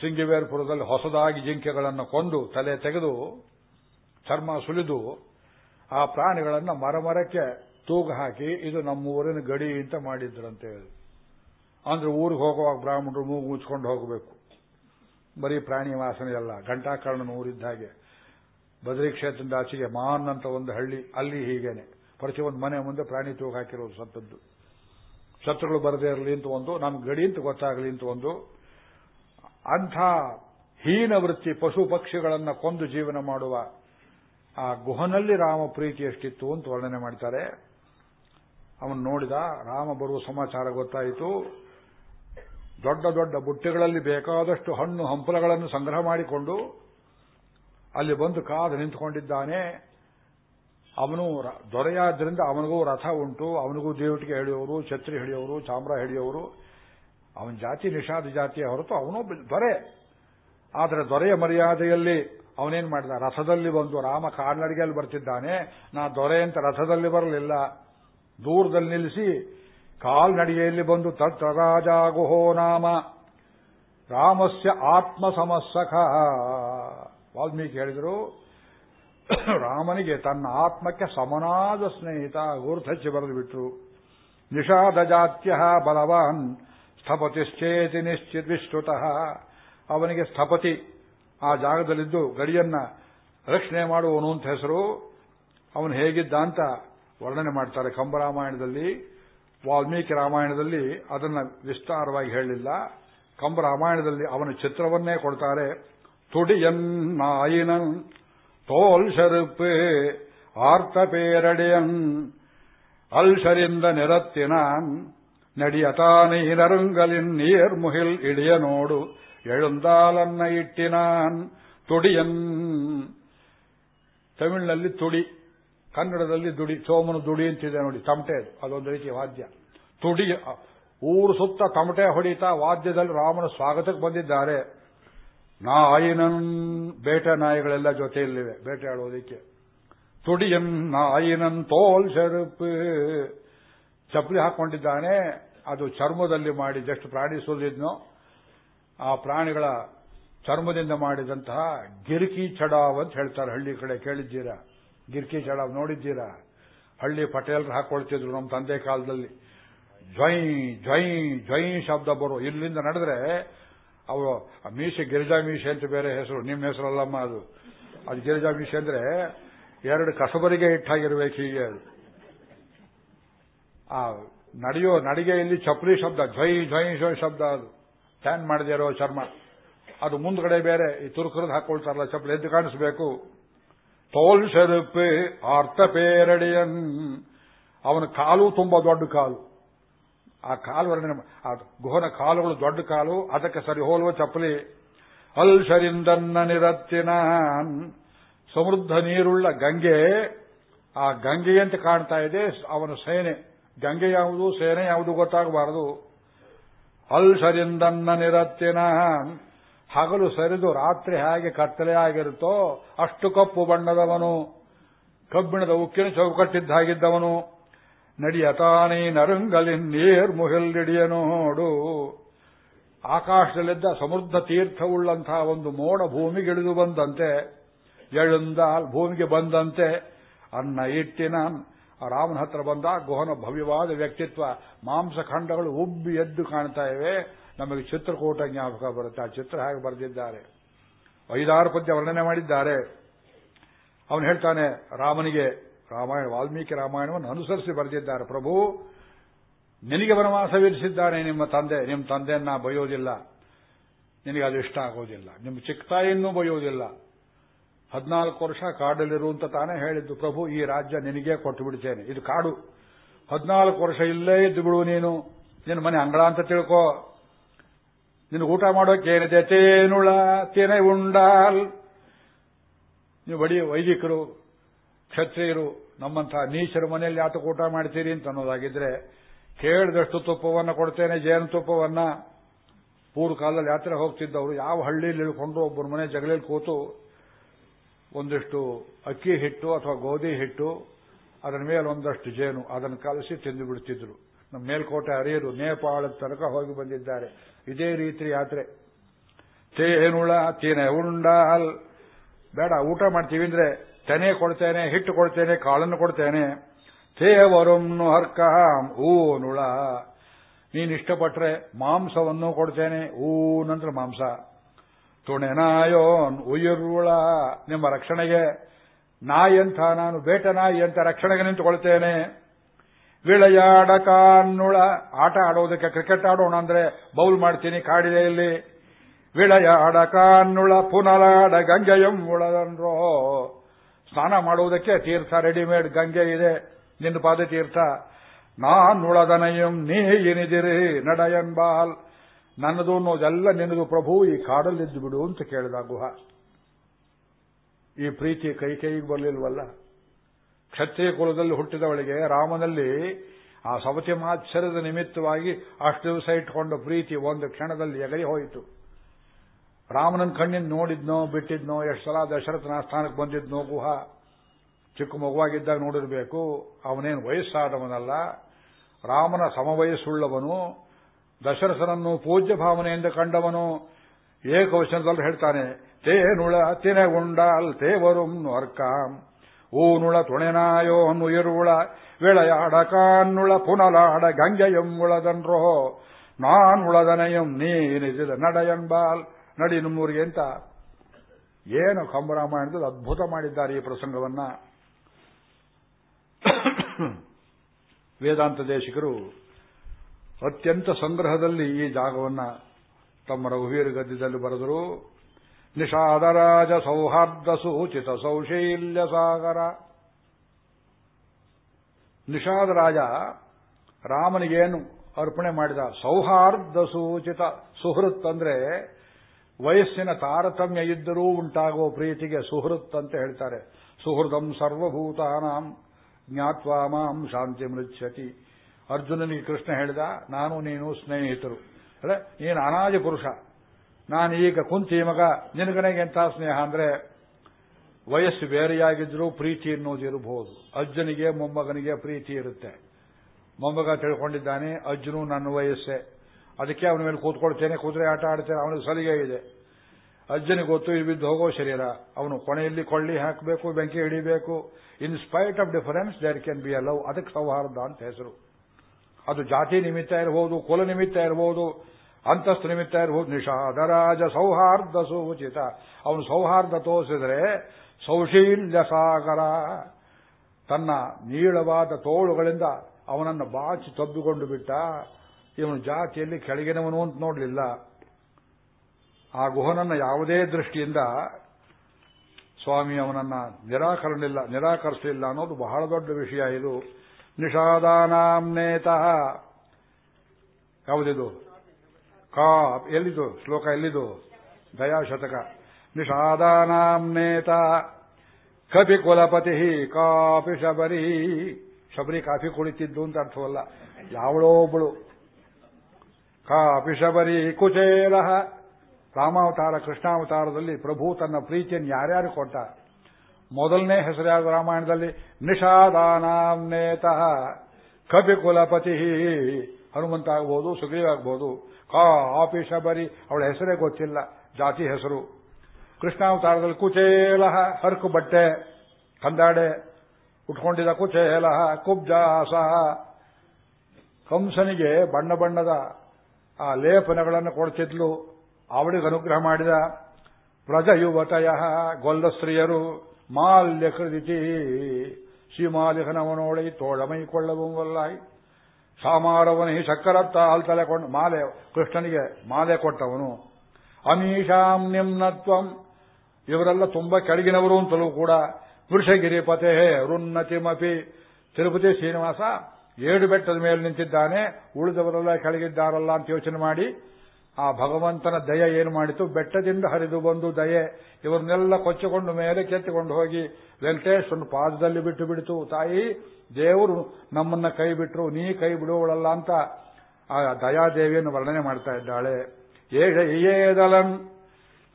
ಸಿಂಗಿವೇರ್ಪುರದಲ್ಲಿ ಹೊಸದಾಗಿ ಜಿಂಕೆಗಳನ್ನು ಕೊಂದು ತಲೆ ತೆಗೆದು, ಚರ್ಮ ಸುಲಿದು, ಆ ಪ್ರಾಣಿಗಳನ್ನು ಮರಮರಕ್ಕೆ ತೂಗು ಹಾಕಿ, ಇದು ನಮ್ಮ ಊರಿನ ಗಡಿ ಅಂತ ಮಾಡಿದ್ರಂತೆ. ಅಂದ್ರೆ ಊರಿಗೆ ಹೋಗುವಾಗ ಬ್ರಾಹ್ಮಣರು ಮೂಗು ಮುಚ್ಕೊಂಡು ಹೋಗಬೇಕು. ಬರೀ ಪ್ರಾಣಿ ವಾಸನೆ ಅಲ್ಲ ಘಂಟಾಕರ್ಣನ ಊರಿದ್ದ ಹಾಗೆ. ಬದರಿ ಕ್ಷೇತ್ರದ ಆಚೆಗೆ ಮಾನ್ ಅಂತ ಒಂದು ಹಳ್ಳಿ, ಅಲ್ಲಿ ಹೀಗೇನೆ. ಪ್ರತಿಯೊಂದು ಮನೆ ಮುಂದೆ ಪ್ರಾಣಿ ತೂಗು ಹಾಕಿರೋದು ಸತ್ತದ್ದು. ಶತ್ರುಗಳು ಬರದೇ ಇರಲಿ ಅಂತ ಒಂದು, ನಮ್ಗೆ ಗಡಿ ಅಂತ ಗೊತ್ತಾಗಲಿ ಅಂತ ಒಂದು ಅಂಥ ಹೀನ ವೃತ್ತಿ ಪಶು ಪಕ್ಷಿಗಳನ್ನು ಕೊಂದು ಜೀವನ ಮಾಡುವ ಆ ಗುಹನಲ್ಲಿ ರಾಮ ಪ್ರೀತಿ ಎಷ್ಟಿತ್ತು ಅಂತ ವರ್ಣನೆ ಮಾಡ್ತಾರೆ. ಅವನು ನೋಡಿದ, ರಾಮ ಬರುವ ಸಮಾಚಾರ ಗೊತ್ತಾಯಿತು. ದೊಡ್ಡ ದೊಡ್ಡ ಬುಟ್ಟೆಗಳಲ್ಲಿ ಬೇಕಾದಷ್ಟು ಹಣ್ಣು ಹಂಪಲಗಳನ್ನು ಸಂಗ್ರಹ ಮಾಡಿಕೊಂಡು ಅಲ್ಲಿ ಬಂದು ಕಾದು ನಿಂತುಕೊಂಡಿದ್ದಾನೆ. ಅವನು ದೊರೆಯಾದ್ರಿಂದ ಅವನಿಗೂ ರಥ ಉಂಟು, ಅವನಿಗೂ ದೇವಟಿಗೆ ಹಿಡಿಯೋರು ಛತ್ರಿ ಹಿಡಿಯೋರು ಚಾಮ್ರ ಹಿಡಿಯೋರು ಅವನ ಜಾತಿ ನಿಷಾದ ಜಾತಿಯ ಹೊರತು ಅವನು ದೊರೆ. ಆದರೆ ದೊರೆಯ ಮರ್ಯಾದೆಯಲ್ಲಿ ಅವನೇನ್ ಮಾಡಿದ? ರಥದಲ್ಲಿ ಬಂದು ರಾಮ ಕಾಲ್ನಡಿಗೆಯಲ್ಲಿ ಬರ್ತಿದ್ದಾನೆ. ನಾ ದೊರೆ ಅಂತ ರಥದಲ್ಲಿ ಬರಲಿಲ್ಲ. ದೂರದಲ್ಲಿ ನಿಲ್ಲಿಸಿ ಕಾಲ್ನಡಿಗೆಯಲ್ಲಿ ಬಂದು ತತ್ತರಾಜಾಗುಹೋ ನಾಮ. ರಾಮಸ್ಯ ಆತ್ಮ ಸಮಸ್ಸಖ ವಾಲ್ಮೀಕಿ ಹೇಳಿದರು, *coughs* ರಾಮನಿಗೆ ತನ್ನ ಆತ್ಮಕ್ಕೆ ಸಮನಾದ ಸ್ನೇಹಿತ ಗೂರ್ಥಚ್ಚಿ ಬರೆದು ಬಿಟ್ರು. ನಿಷಾದ ಜಾತ್ಯ ಬಲವಾನ್. ಸ್ಥಪತಿಶ್ಚೇತಿ ನಿಶ್ಚಿತ್ ವಿಶ್ರುತಃ ಅವನಿಗೆ ಸ್ಥಪತಿ ಆ ಜಾಗದಲ್ಲಿದ್ದು ಗಡಿಯನ್ನ ರಕ್ಷಣೆ ಮಾಡುವವನು ಅಂತ ಹೆಸರು ಅವನು ಹೇಗಿದ್ದ ಅಂತ ವರ್ಣನೆ ಮಾಡ್ತಾರೆ ಕಂಬರಾಮಾಯಣದಲ್ಲಿ ವಾಲ್ಮೀಕಿ ರಾಮಾಯಣದಲ್ಲಿ ಅದನ್ನ ವಿಸ್ತಾರವಾಗಿ ಹೇಳಲಿಲ್ಲ ಕಂಬ ರಾಮಾಯಣದಲ್ಲಿ ಅವನ ಚಿತ್ರವನ್ನೇ ಕೊಡ್ತಾರೆ ತುಡಿಯನ್ನಾಯಿನನ್ தோல் செருப்பு ஆர்த்த பேரடியன் அல்சரிந்த நிறத்தினான் ನಡಿ ಅತಾನೇ ಹೀರಂಗಲಿನ್ ನೀರ್ ಮುಹಿಲ್ ಇಳಿಯ ನೋಡು அன்ன இட்டினான் ತುಡಿಯನ್. ತಮಿಳಿನಲ್ಲಿ ತುಡಿ, ಕನ್ನಡದಲ್ಲಿ ದುಡಿ, ಸೋಮನ ದುಡಿ ಅಂತಿದೆ ನೋಡಿ, ತಮಟೆ ಅದು, ಅದೊಂದು ರೀತಿಯ ವಾದ್ಯ. ತುಡಿ ಊರು ಸುತ್ತ ತಮಟೆ ಹೊಡಿತಾ ವಾದ್ಯದಲ್ಲಿ ರಾಮನ ಸ್ವಾಗತಕ್ಕೆ ಬಂದಿದ್ದಾರೆ. ನಾಯಿನನ್ ಬೇಟೆ ನಾಯಿಗಳೆಲ್ಲ ಜೊತೆಯಲ್ಲಿವೆ ಬೇಟೆಯಾಡೋದಿಕ್ಕೆ ತುಡಿಯನ್ ನಾಯಿನನ್ ತೋಲ್ ಶರುಪ್. ಚಪ್ಪಲಿ ಹಾಕೊಂಡಿದ್ದಾನೆ ಅದು ಚರ್ಮದಲ್ಲಿ ಮಾಡಿ ಜಸ್ಟ್ ಪ್ರಾಣಿ ಸುಲಿದ್ನೋ ಆ ಪ್ರಾಣಿಗಳ ಚರ್ಮದಿಂದ ಮಾಡಿದಂತಹ ಗಿರ್ಕಿ ಚಡಾವ್ ಅಂತ ಹೇಳ್ತಾರೆ. ಹಳ್ಳಿ ಕಡೆ ಕೇಳಿದ್ದೀರಾ? ಗಿರ್ಕಿ ಚಡಾವ್ ನೋಡಿದ್ದೀರಾ? ಹಳ್ಳಿ ಪಟೇಲ್ರು ಹಾಕೊಳ್ತಿದ್ರು ನಮ್ಮ ತಂದೆ ಕಾಲದಲ್ಲಿ. ಜ್ವೈ ಜ್ವೈ ಜ್ವೈ ಶಬ್ದ ಬರೋ, ಇಲ್ಲಿಂದ ನಡೆದ್ರೆ ಅವರು ಮೀಸೆ, ಗಿರಿಜಾ ಮೀಸೆ ಅಂತ ಬೇರೆ ಹೆಸರು, ನಿಮ್ಮ ಹೆಸರಲ್ಲಮ್ಮ ಅದು. ಅದು ಗಿರಿಜಾ ಮೀಸೆ ಅಂದ್ರೆ ಎರಡು ಕಸಬರಿಗೆ ಇಟ್ಟಾಗಿರ್ಬೇಕು ಹೀಗೆ ಅದು. ಆ ನಡೆಯೋ ನಡಿಗೆಯಲ್ಲಿ ಚಪ್ಪಲಿ ಶಬ್ದ ಜ್ವೈ ಜ್ವೈ ಜ್ವೈ ಶಬ್ದ ಅದು. ಟ್ಯಾನ್ ಮಾಡದೇ ಇರೋ ಚರ್ಮ. ಅದು ಮುಂದ್ಗಡೆ ಬೇರೆ, ಈ ತುರುಕರದ್ದು ಹಾಕೊಳ್ತಾರಲ್ಲ, ಚಪ್ಪಲಿ ಎದ್ದು ಕಾಣಿಸ್ಬೇಕು. ತೋಲ್ ಸೆರುಪು ಅರ್ಥ ಪೇರಡಿಯನ್. ಅವನ ಕಾಲು ತುಂಬಾ ದೊಡ್ಡ ಕಾಲು. ಆ ಕಾಲು ವರ್ಣನೆ ಆ ಗುಹನ ಕಾಲುಗಳು ದೊಡ್ಡ ಕಾಲು, ಅದಕ್ಕೆ ಸರಿ ಹೋಲುವ ಚಪ್ಪಲಿ. ಅಲ್ ಶರಿಂದನ್ನ ನಿರತ್ತಿನ ಸಮೃದ್ಧ ನೀರುಳ್ಳ ಗಂಗೆ. ಆ ಗಂಗೆಯಂತೆ ಕಾಣ್ತಾ ಇದೆ ಅವನ ಸೇನೆ. ಗಂಗೆ ಯಾವುದು, ಸೇನೆ ಯಾವುದು ಗೊತ್ತಾಗಬಾರದು. ಅಲ್ಸರಿಂದನ್ನ ನಿರತ್ತಿನ ಹಗಲು ಸರಿದು ರಾತ್ರಿ ಹೇಗೆ ಕತ್ತಲೆ ಆಗಿರುತ್ತೋ ಅಷ್ಟು ಕಪ್ಪು ಬಣ್ಣದವನು. ಕಬ್ಬಿಣದ ಉಕ್ಕಿನ ಚೌಕಟ್ಟಿದ್ದ ಹಾಗಿದ್ದವನು. ನಡಿಯತಾನೇ ನರಂಗಲಿನ್ ನೀರ್ ನೋಡು. ಆಕಾಶದಲ್ಲಿದ್ದ ಸಮೃದ್ಧ ತೀರ್ಥವುಳ್ಳಂತಹ ಒಂದು ಮೋಡ ಭೂಮಿಗಿಳಿದು ಬಂದಂತೆ. ಎಳುಂದ ಭೂಮಿಗೆ ಬಂದಂತೆ. ಅನ್ನ ಇಟ್ಟಿನ ರಾಮನ ಹತ್ರ ಬಂದ ಗುಹನ ಭವ್ಯವಾದ ವ್ಯಕ್ತಿತ್ವ ಮಾಂಸಖಂಡಗಳು ಉಬ್ಬಿ ಎದ್ದು ಕಾಣ್ತಾ ಇವೆ. ನಮಗೆ ಚಿತ್ರಕೂಟ ಜ್ಞಾಪಕ ಬರುತ್ತೆ. ಆ ಚಿತ್ರ ಹೇಗೆ ಬರೆದಿದ್ದಾರೆ. ಐದಾರು ಪದ್ಯ ವರ್ಣನೆ ಮಾಡಿದ್ದಾರೆ. ಅವನು ಹೇಳ್ತಾನೆ, ರಾಮನಿಗೆ ರಾಮಾಯಣ, ವಾಲ್ಮೀಕಿ ರಾಮಾಯಣವನ್ನು ಅನುಸರಿಸಿ ಬರೆದಿದ್ದಾರೆ. ಪ್ರಭು, ನಿನಗೆ ವನವಾಸವಿರಿಸಿದ್ದಾನೆ ನಿಮ್ಮ ತಂದೆ. ನಿಮ್ಮ ತಂದೆಯನ್ನ ಬಯೋದಿಲ್ಲ ನಿನಗೆ ಅದು ಇಷ್ಟ ಆಗೋದಿಲ್ಲ. ನಿಮ್ಮ ಚಿಕ್ಕ ತಾಯಿಯನ್ನೂ ಬಯೋದಿಲ್ಲ ಹದಿನಾಲ್ಕು ವರ್ಷ ಕಾಡಲ್ಲಿರುವಂತ ತಾನೇ ಹೇಳಿದ್ದು, ಪ್ರಭು, ಈ ರಾಜ್ಯ ನಿನಗೆ ಕೊಟ್ಟು ಬಿಡ್ತೇನೆ. ಇದು ಕಾಡು. ಹದಿನಾಲ್ಕು ವರ್ಷ ಇಲ್ಲೇ ಇದ್ದು ಬಿಡು ನೀನು. ನಿನ್ನ ಮನೆ ಅಂಗಳ ಅಂತ ತಿಳ್ಕೋ. ನಿನ್ನ ಊಟ ಮಾಡೋಕ್ಕೇನಿದೆ ತೇನುಳ, ತೇನೆ ಉಂಡಾಲ್. ನೀವು ಬಡಿ ವೈದಿಕರು, ಕ್ಷತ್ರಿಯರು ನಮ್ಮಂತಹ ನೀಚರ ಮನೆಯಲ್ಲಿ ಆತ ಊಟ ಮಾಡ್ತೀರಿ ಅಂತ ಅನ್ನೋದಾಗಿದ್ರೆ, ಕೇಳಿದಷ್ಟು ತುಪ್ಪವನ್ನು ಕೊಡ್ತೇನೆ ಜೇನುತುಪ್ಪವನ್ನ ಪೂರ್ವ ಕಾಲದಲ್ಲಿ ಯಾತ್ರೆ ಹೋಗ್ತಿದ್ದವರು, ಯಾವ ಹಳ್ಳಿಯಲ್ಲಿ ಇಳ್ಕೊಂಡು ಒಬ್ಬರ ಮನೆ ಜಗಲಲ್ಲಿ ಕೂತು ಒಂದಿಷ್ಟು ಅಕ್ಕಿ ಹಿಟ್ಟು ಅಥವಾ ಗೋಧಿ ಹಿಟ್ಟು, ಅದರ ಮೇಲೆ ಒಂದಷ್ಟು ಜೇನು, ಅದನ್ನು ಕಲಸಿ ತಿಂದು ಬಿಡ್ತಿದ್ರು. ನಮ್ಮ ಮೇಲ್ಕೋಟೆ ಅರಿಯರು ನೇಪಾಳದ ತನಕ ಹೋಗಿ ಬಂದಿದ್ದಾರೆ. ಇದೇ ರೀತಿ ಯಾತ್ರೆ ತೇನುಳ ತಿನ ಉಂಡಾಲ್. ಬೇಡ, ಊಟ ಮಾಡ್ತೀವಿ ಅಂದ್ರೆ ತೆನೆ ಕೊಡ್ತೇನೆ, ಹಿಟ್ಟು ಕೊಡ್ತೇನೆ, ಕಾಳನ್ನು ಕೊಡ್ತೇನೆ. ತೇವರುಮ್ನು ಹರ್ಕ ಊ ನುಳ. ನೀನು ಇಷ್ಟಪಟ್ರೆ ಮಾಂಸವನ್ನು ಕೊಡ್ತೇನೆ, ಊ ನಂತರ ಮಾಂಸ. ತುಣೆನಾಯೋನ್ ಉಯಿರುಳ ನಿಮ್ಮ ರಕ್ಷಣೆಗೆ ನಾಯಂಥ ನಾನು ಬೇಟ ನಾಯಿ ಅಂತ ರಕ್ಷಣೆಗೆ ನಿಂತುಕೊಳ್ತೇನೆ ವಿಳೆಯಾಡ ಆಟ ಆಡೋದಕ್ಕೆ ಕ್ರಿಕೆಟ್ ಆಡೋಣ ಅಂದ್ರೆ ಬೌಲ್ ಮಾಡ್ತೀನಿ ಕಾಡಿದೆಯಲ್ಲಿ ವಿಳೆಯಾಡ ಕಾನ್ನುಳ ಪುನಲಾಡ ಗಂಗೆಯಂ ಉಳದನ್ರೋ ಸ್ನಾನ ಮಾಡುವುದಕ್ಕೆ ತೀರ್ಥ, ರೆಡಿಮೇಡ್ ಗಂಗೆ ಇದೆ. ನಿನ್ನ ಪಾದ ತೀರ್ಥ. ನಾನುಳದನಯಂ ನೀ ಇನಿದಿರಿ, ನಡಯನ್ ಬಾಲ್. ನನ್ನದು ಅನ್ನೋದೆಲ್ಲ ನಿನದು ಪ್ರಭು, ಈ ಕಾಡಲ್ಲಿದ್ದು ಬಿಡು ಅಂತ ಕೇಳಿದ ಗುಹ. ಈ ಪ್ರೀತಿ ಕೈ ಕೈಗೆ ಬರಲಿಲ್ವಲ್ಲ? ಕ್ಷತ್ರಿಯ ಕುಲದಲ್ಲಿ ಹುಟ್ಟಿದವಳಿಗೆ ರಾಮನಲ್ಲಿ ಆ ಸವತಿ ಮಾತ್ಸರದ ನಿಮಿತ್ತವಾಗಿ ಅಷ್ಟು ದಿವಸ ಇಟ್ಕೊಂಡ ಪ್ರೀತಿ ಒಂದು ಕ್ಷಣದಲ್ಲಿ ಎಗರಿ ಹೋಯಿತು. ರಾಮನನ್ ಕಣ್ಣಿನ ನೋಡಿದ್ನೋ, ಬಿಟ್ಟಿದ್ನೋ, ಎಷ್ಟು ಸಲ ದಶರಥನ ಸ್ಥಾನಕ್ಕೆ ಬಂದಿದ್ನೋ ಗುಹ. ಚಿಕ್ಕ ಮಗುವಾಗಿದ್ದಾಗ ನೋಡಿರಬೇಕು, ಅವನೇನು ವಯಸ್ಸಾದವನಲ್ಲ. ರಾಮನ ಸಮವಯಸ್ಸುಳ್ಳವನು ದಶರಥನನ್ನು ಪೂಜ್ಯ ಭಾವನೆಯಿಂದ ಕಂಡವನು ಏಕವಚನದಲ್ಲಿ ಹೇಳ್ತಾನೆ ತೇನುಳ ತಿನೆಗುಂಡಾಲ್ ತೇವರುಂ ನೋರ್ಕಾಂ ಊನುಳ ಅನ್ನು ಇರುಳ, ವಿಳೆಯಾಡ ಕಾನ್ನುಳ ಪುನಲಾಡ ಗಂಗೆಯಂ ಉಳದನ್ರೋ ನಾನ್ ಉಳದನೆಯಂ ನಡ ನಡೆಯನ್ಬಾಲ್ ನಡಿ ನಮ್ಮೂರಿಗೆ ಅಂತ. ಏನು ಕಂಬರಾಮಾಯಣದಲ್ಲಿ ಅದ್ಭುತ ಮಾಡಿದ್ದಾರೆ ಈ ಪ್ರಸಂಗವನ್ನ. *coughs* ವೇದಾಂತ ದೇಶಿಕರು ಅತ್ಯಂತ ಸಂಗ್ರಹದಲ್ಲಿ ಈ ಜಾಗವನ್ನ ತಮ್ಮ ರಘುವೀರ ಗದ್ದಿದಲ್ಲಿ ಬರೆದರು. ನಿಷಾದರಾಜ ಸೌಹಾರ್ದ ಸೂಚಿತ ಸೌಶೈಲ್ಯ ಸಾಗರ. ನಿಷಾದರಾಜ ರಾಮನಿಗೇನು ಅರ್ಪಣೆ ಮಾಡಿದ? ಸೌಹಾರ್ದ ಸೂಚಿತ ಸುಹೃತ್ ಅಂದ್ರೆ ವಯಸ್ಸಿನ ತಾರತಮ್ಯ ಇದ್ದರೂ ಉಂಟಾಗುವ ಪ್ರೀತಿಗೆ ಸುಹೃತ್ ಅಂತ ಹೇಳ್ತಾರೆ. ಸುಹೃದಂ ಸರ್ವಭೂತಾನಾಂ ಜ್ಞಾತ್ವಾ ಮಾಂ ಶಾಂತಿ ಮೃಚ್ಯತಿ ಅರ್ಜುನನಿಗೆ ಕೃಷ್ಣ ಹೇಳಿದ, ನಾನು ನೀನು ಸ್ನೇಹಿತರು. ಅಲ್ಲ ನೀನು ಅನಾಜ ಪುರುಷ. ನಾನು ಈಗ ಕುಂತಿ ಮಗ, ನಿನಗನೆಗೆ ಎಂಥ ಸ್ನೇಹ ಅಂದ್ರೆ, ವಯಸ್ಸು ಬೇರೆಯಾಗಿದ್ರೂ ಪ್ರೀತಿ ಅನ್ನೋದು ಇರಬಹುದು. ಅಜ್ಜನಿಗೆ, ಮೊಮ್ಮಗನಿಗೆ ಪ್ರೀತಿ ಇರುತ್ತೆ. ಮೊಮ್ಮಗ ತಿಳ್ಕೊಂಡಿದ್ದಾನೆ, ಅಜ್ಜನು ನನ್ನ ವಯಸ್ಸೇ. ಅದಕ್ಕೆ ಅವನ ಮೇಲೆ ಕೂತ್ಕೊಳ್ತೇನೆ, ಕುದುರೆ ಆಟ ಆಡ್ತೇನೆ, ಅವನಿಗೆ ಸಲಿಗೆ ಇದೆ. ಅಜ್ಜನಿಗೆ ಗೊತ್ತು ಬಿದ್ದು ಹೋಗೋ ಶರೀರ. ಅವನು ಕೊನೆಯಲ್ಲಿ ಕೊಳ್ಳಿ ಹಾಕಬೇಕು, ಬೆಂಕಿ ಹಿಡಿಬೇಕು. In spite of difference there can be a love ಅದಕ್ಕೆ ಸೌಹಾರ್ದ ಅಂತ ಹೆಸರು. ಅದು ಜಾತಿ ನಿಮಿತ್ತ ಇರಬಹುದು, ಕುಲ ನಿಮಿತ್ತ ಇರಬಹುದು, ಅಂತಸ್ತು ನಿಮಿತ್ತ ಇರಬಹುದು, ನಿಷಾದರಾಜ ಸೌಹಾರ್ದ ಸೂಚಿತ. ಅವನು ಸೌಹಾರ್ದ ತೋರಿಸಿದರೆ ಸೌಶೀಲ್ಯ ಸಾಗರ. ತನ್ನ ನೀಳವಾದ ತೋಳುಗಳಿಂದ ಅವನನ್ನು ಬಾಚಿ ತಬ್ಬಿಕೊಂಡು ಬಿಟ್ಟ. ಇವನು ಜಾತಿಯಲ್ಲಿ ಕೆಳಗಿನವನು ಅಂತ ನೋಡಲಿಲ್ಲ. ಆ ಗುಹನನ್ನ ಯಾವುದೇ ದೃಷ್ಟಿಯಿಂದ ಸ್ವಾಮಿ ಅವನನ್ನ ನಿರಾಕರಣಿಲ್ಲ, ನಿರಾಕರಿಸಲಿಲ್ಲ ಅನ್ನೋದು ಬಹಳ ದೊಡ್ಡ ವಿಷಯ ಇದು. ನಿಷಾದಾನಾಂನೇತ ಯಾವುದಿದು? ಕಾ, ಎಲ್ಲಿದು? ಶ್ಲೋಕ ಎಲ್ಲಿದು? ದಯಾಶತಕ. ನಿಷಾದಾನಾಂನೇತ ಕಪಿ ಕುಲಪತಿ ಕಾಪಿ ಶಬರಿ. ಶಬರಿ ಕಾಫಿ ಕುಳಿತಿದ್ದು ಅಂತ ಅರ್ಥವಲ್ಲ. ಯಾವಳೋ ಒಬ್ಬಳು ಕಾಪಿ ಶಬರಿ ಕುಚೇಲ. ರಾಮಾವತಾರ, ಕೃಷ್ಣಾವತಾರದಲ್ಲಿ ಪ್ರಭು ತನ್ನ ಪ್ರೀತಿಯನ್ನು ಯಾರ್ಯಾರು ಕೊಟ್ಟ? ಮೊದಲನೇ ಹೆಸರಾದ ರಾಮಾಯಣದಲ್ಲಿ ನಿಷಾದಾನೇತ ಕಪಿ ಕುಲಪತಿ ಹನುಮಂತ ಆಗ್ಬೋದು ಸುಗ್ರೀವ್ ಆಗ್ಬೋದು ಕಾ ಆಪಿ ಬರಿ ಅವಳ ಹೆಸರೇ ಗೊತ್ತಿಲ್ಲ, ಜಾತಿ ಹೆಸರು. ಕೃಷ್ಣಾವತಾರದಲ್ಲಿ ಕುಚೇಲ ಹರ್ಕು ಬಟ್ಟೆ, ಕಂದಾಡೆ, ಉಟ್ಕೊಂಡಿದ್ದ ಕುಚೇಲ ಕುಬ್ಜಾಸ. ಕಂಸನಿಗೆ ಬಣ್ಣ ಬಣ್ಣದ, ಆ ಲೇಪನಗಳನ್ನು ಕೊಡ್ತಿದ್ಲು ಅವಳಿಗೆ ಅನುಗ್ರಹ ಮಾಡಿದ ಪ್ರಜಯುವತಯ ಗೊಲ್ಲ ಸ್ತ್ರೀಯರು ಮಾಲ್ಯ ಕೃದಿತಿ ಶ್ರೀಮಾಲಿಕನವನೋಳೈ ತೋಳಮೈ ಕೊಳ್ಳವುವಲ್ಲಾಯ್ ಸಾಮಾರವನಿ ಸಕ್ಕರತ್ತ ತಲೆ ಮಾಲೆ, ಕೃಷ್ಣನಿಗೆ ಮಾಲೆ ಕೊಟ್ಟವನು. ಅಮೀಶಾಂ ನಿಮ್ನತ್ವಂ. ಇವರೆಲ್ಲ ತುಂಬಾ ಕೆಳಗಿನವರು ಅಂತಲೂ ಕೂಡ ವೃಷಗಿರಿ ಪತೆ ರುನ್ನತಿಮಪಿ. ತಿರುಪತಿ ಶ್ರೀನಿವಾಸ ಏಳು ಬೆಟ್ಟದ ಮೇಲೆ ನಿಂತಿದ್ದಾನೆ. ಉಳಿದವರೆಲ್ಲ ಕೆಳಗಿದ್ದಾರಲ್ಲ ಅಂತ ಯೋಚನೆ ಮಾಡಿ ಆ ಭಗವಂತನ ದಯ ಏನು ಮಾಡಿತು? ಬೆಟ್ಟದಿಂದ ಹರಿದು ಬಂದು ದಯೆ. ಇವರನ್ನೆಲ್ಲ ಕೊಚ್ಚಿಕೊಂಡು ಮೇಲೆ ಕೆತ್ತಿಕೊಂಡು ಹೋಗಿ ವೆಂಕಟೇಶ್ವರನ ಪಾದದಲ್ಲಿ ಬಿಟ್ಟು ಬಿಡಿತು. ತಾಯಿ, ದೇವರು ನಮ್ಮನ್ನ ಕೈ ಬಿಟ್ರು. ನೀ ಕೈ ಬಿಡುವಳಲ್ಲ ಅಂತ ಆ ದಯಾದೇವಿಯನ್ನು ವರ್ಣನೆ ಮಾಡ್ತಾ ಇದ್ದಾಳೆ. ಏದಲನ್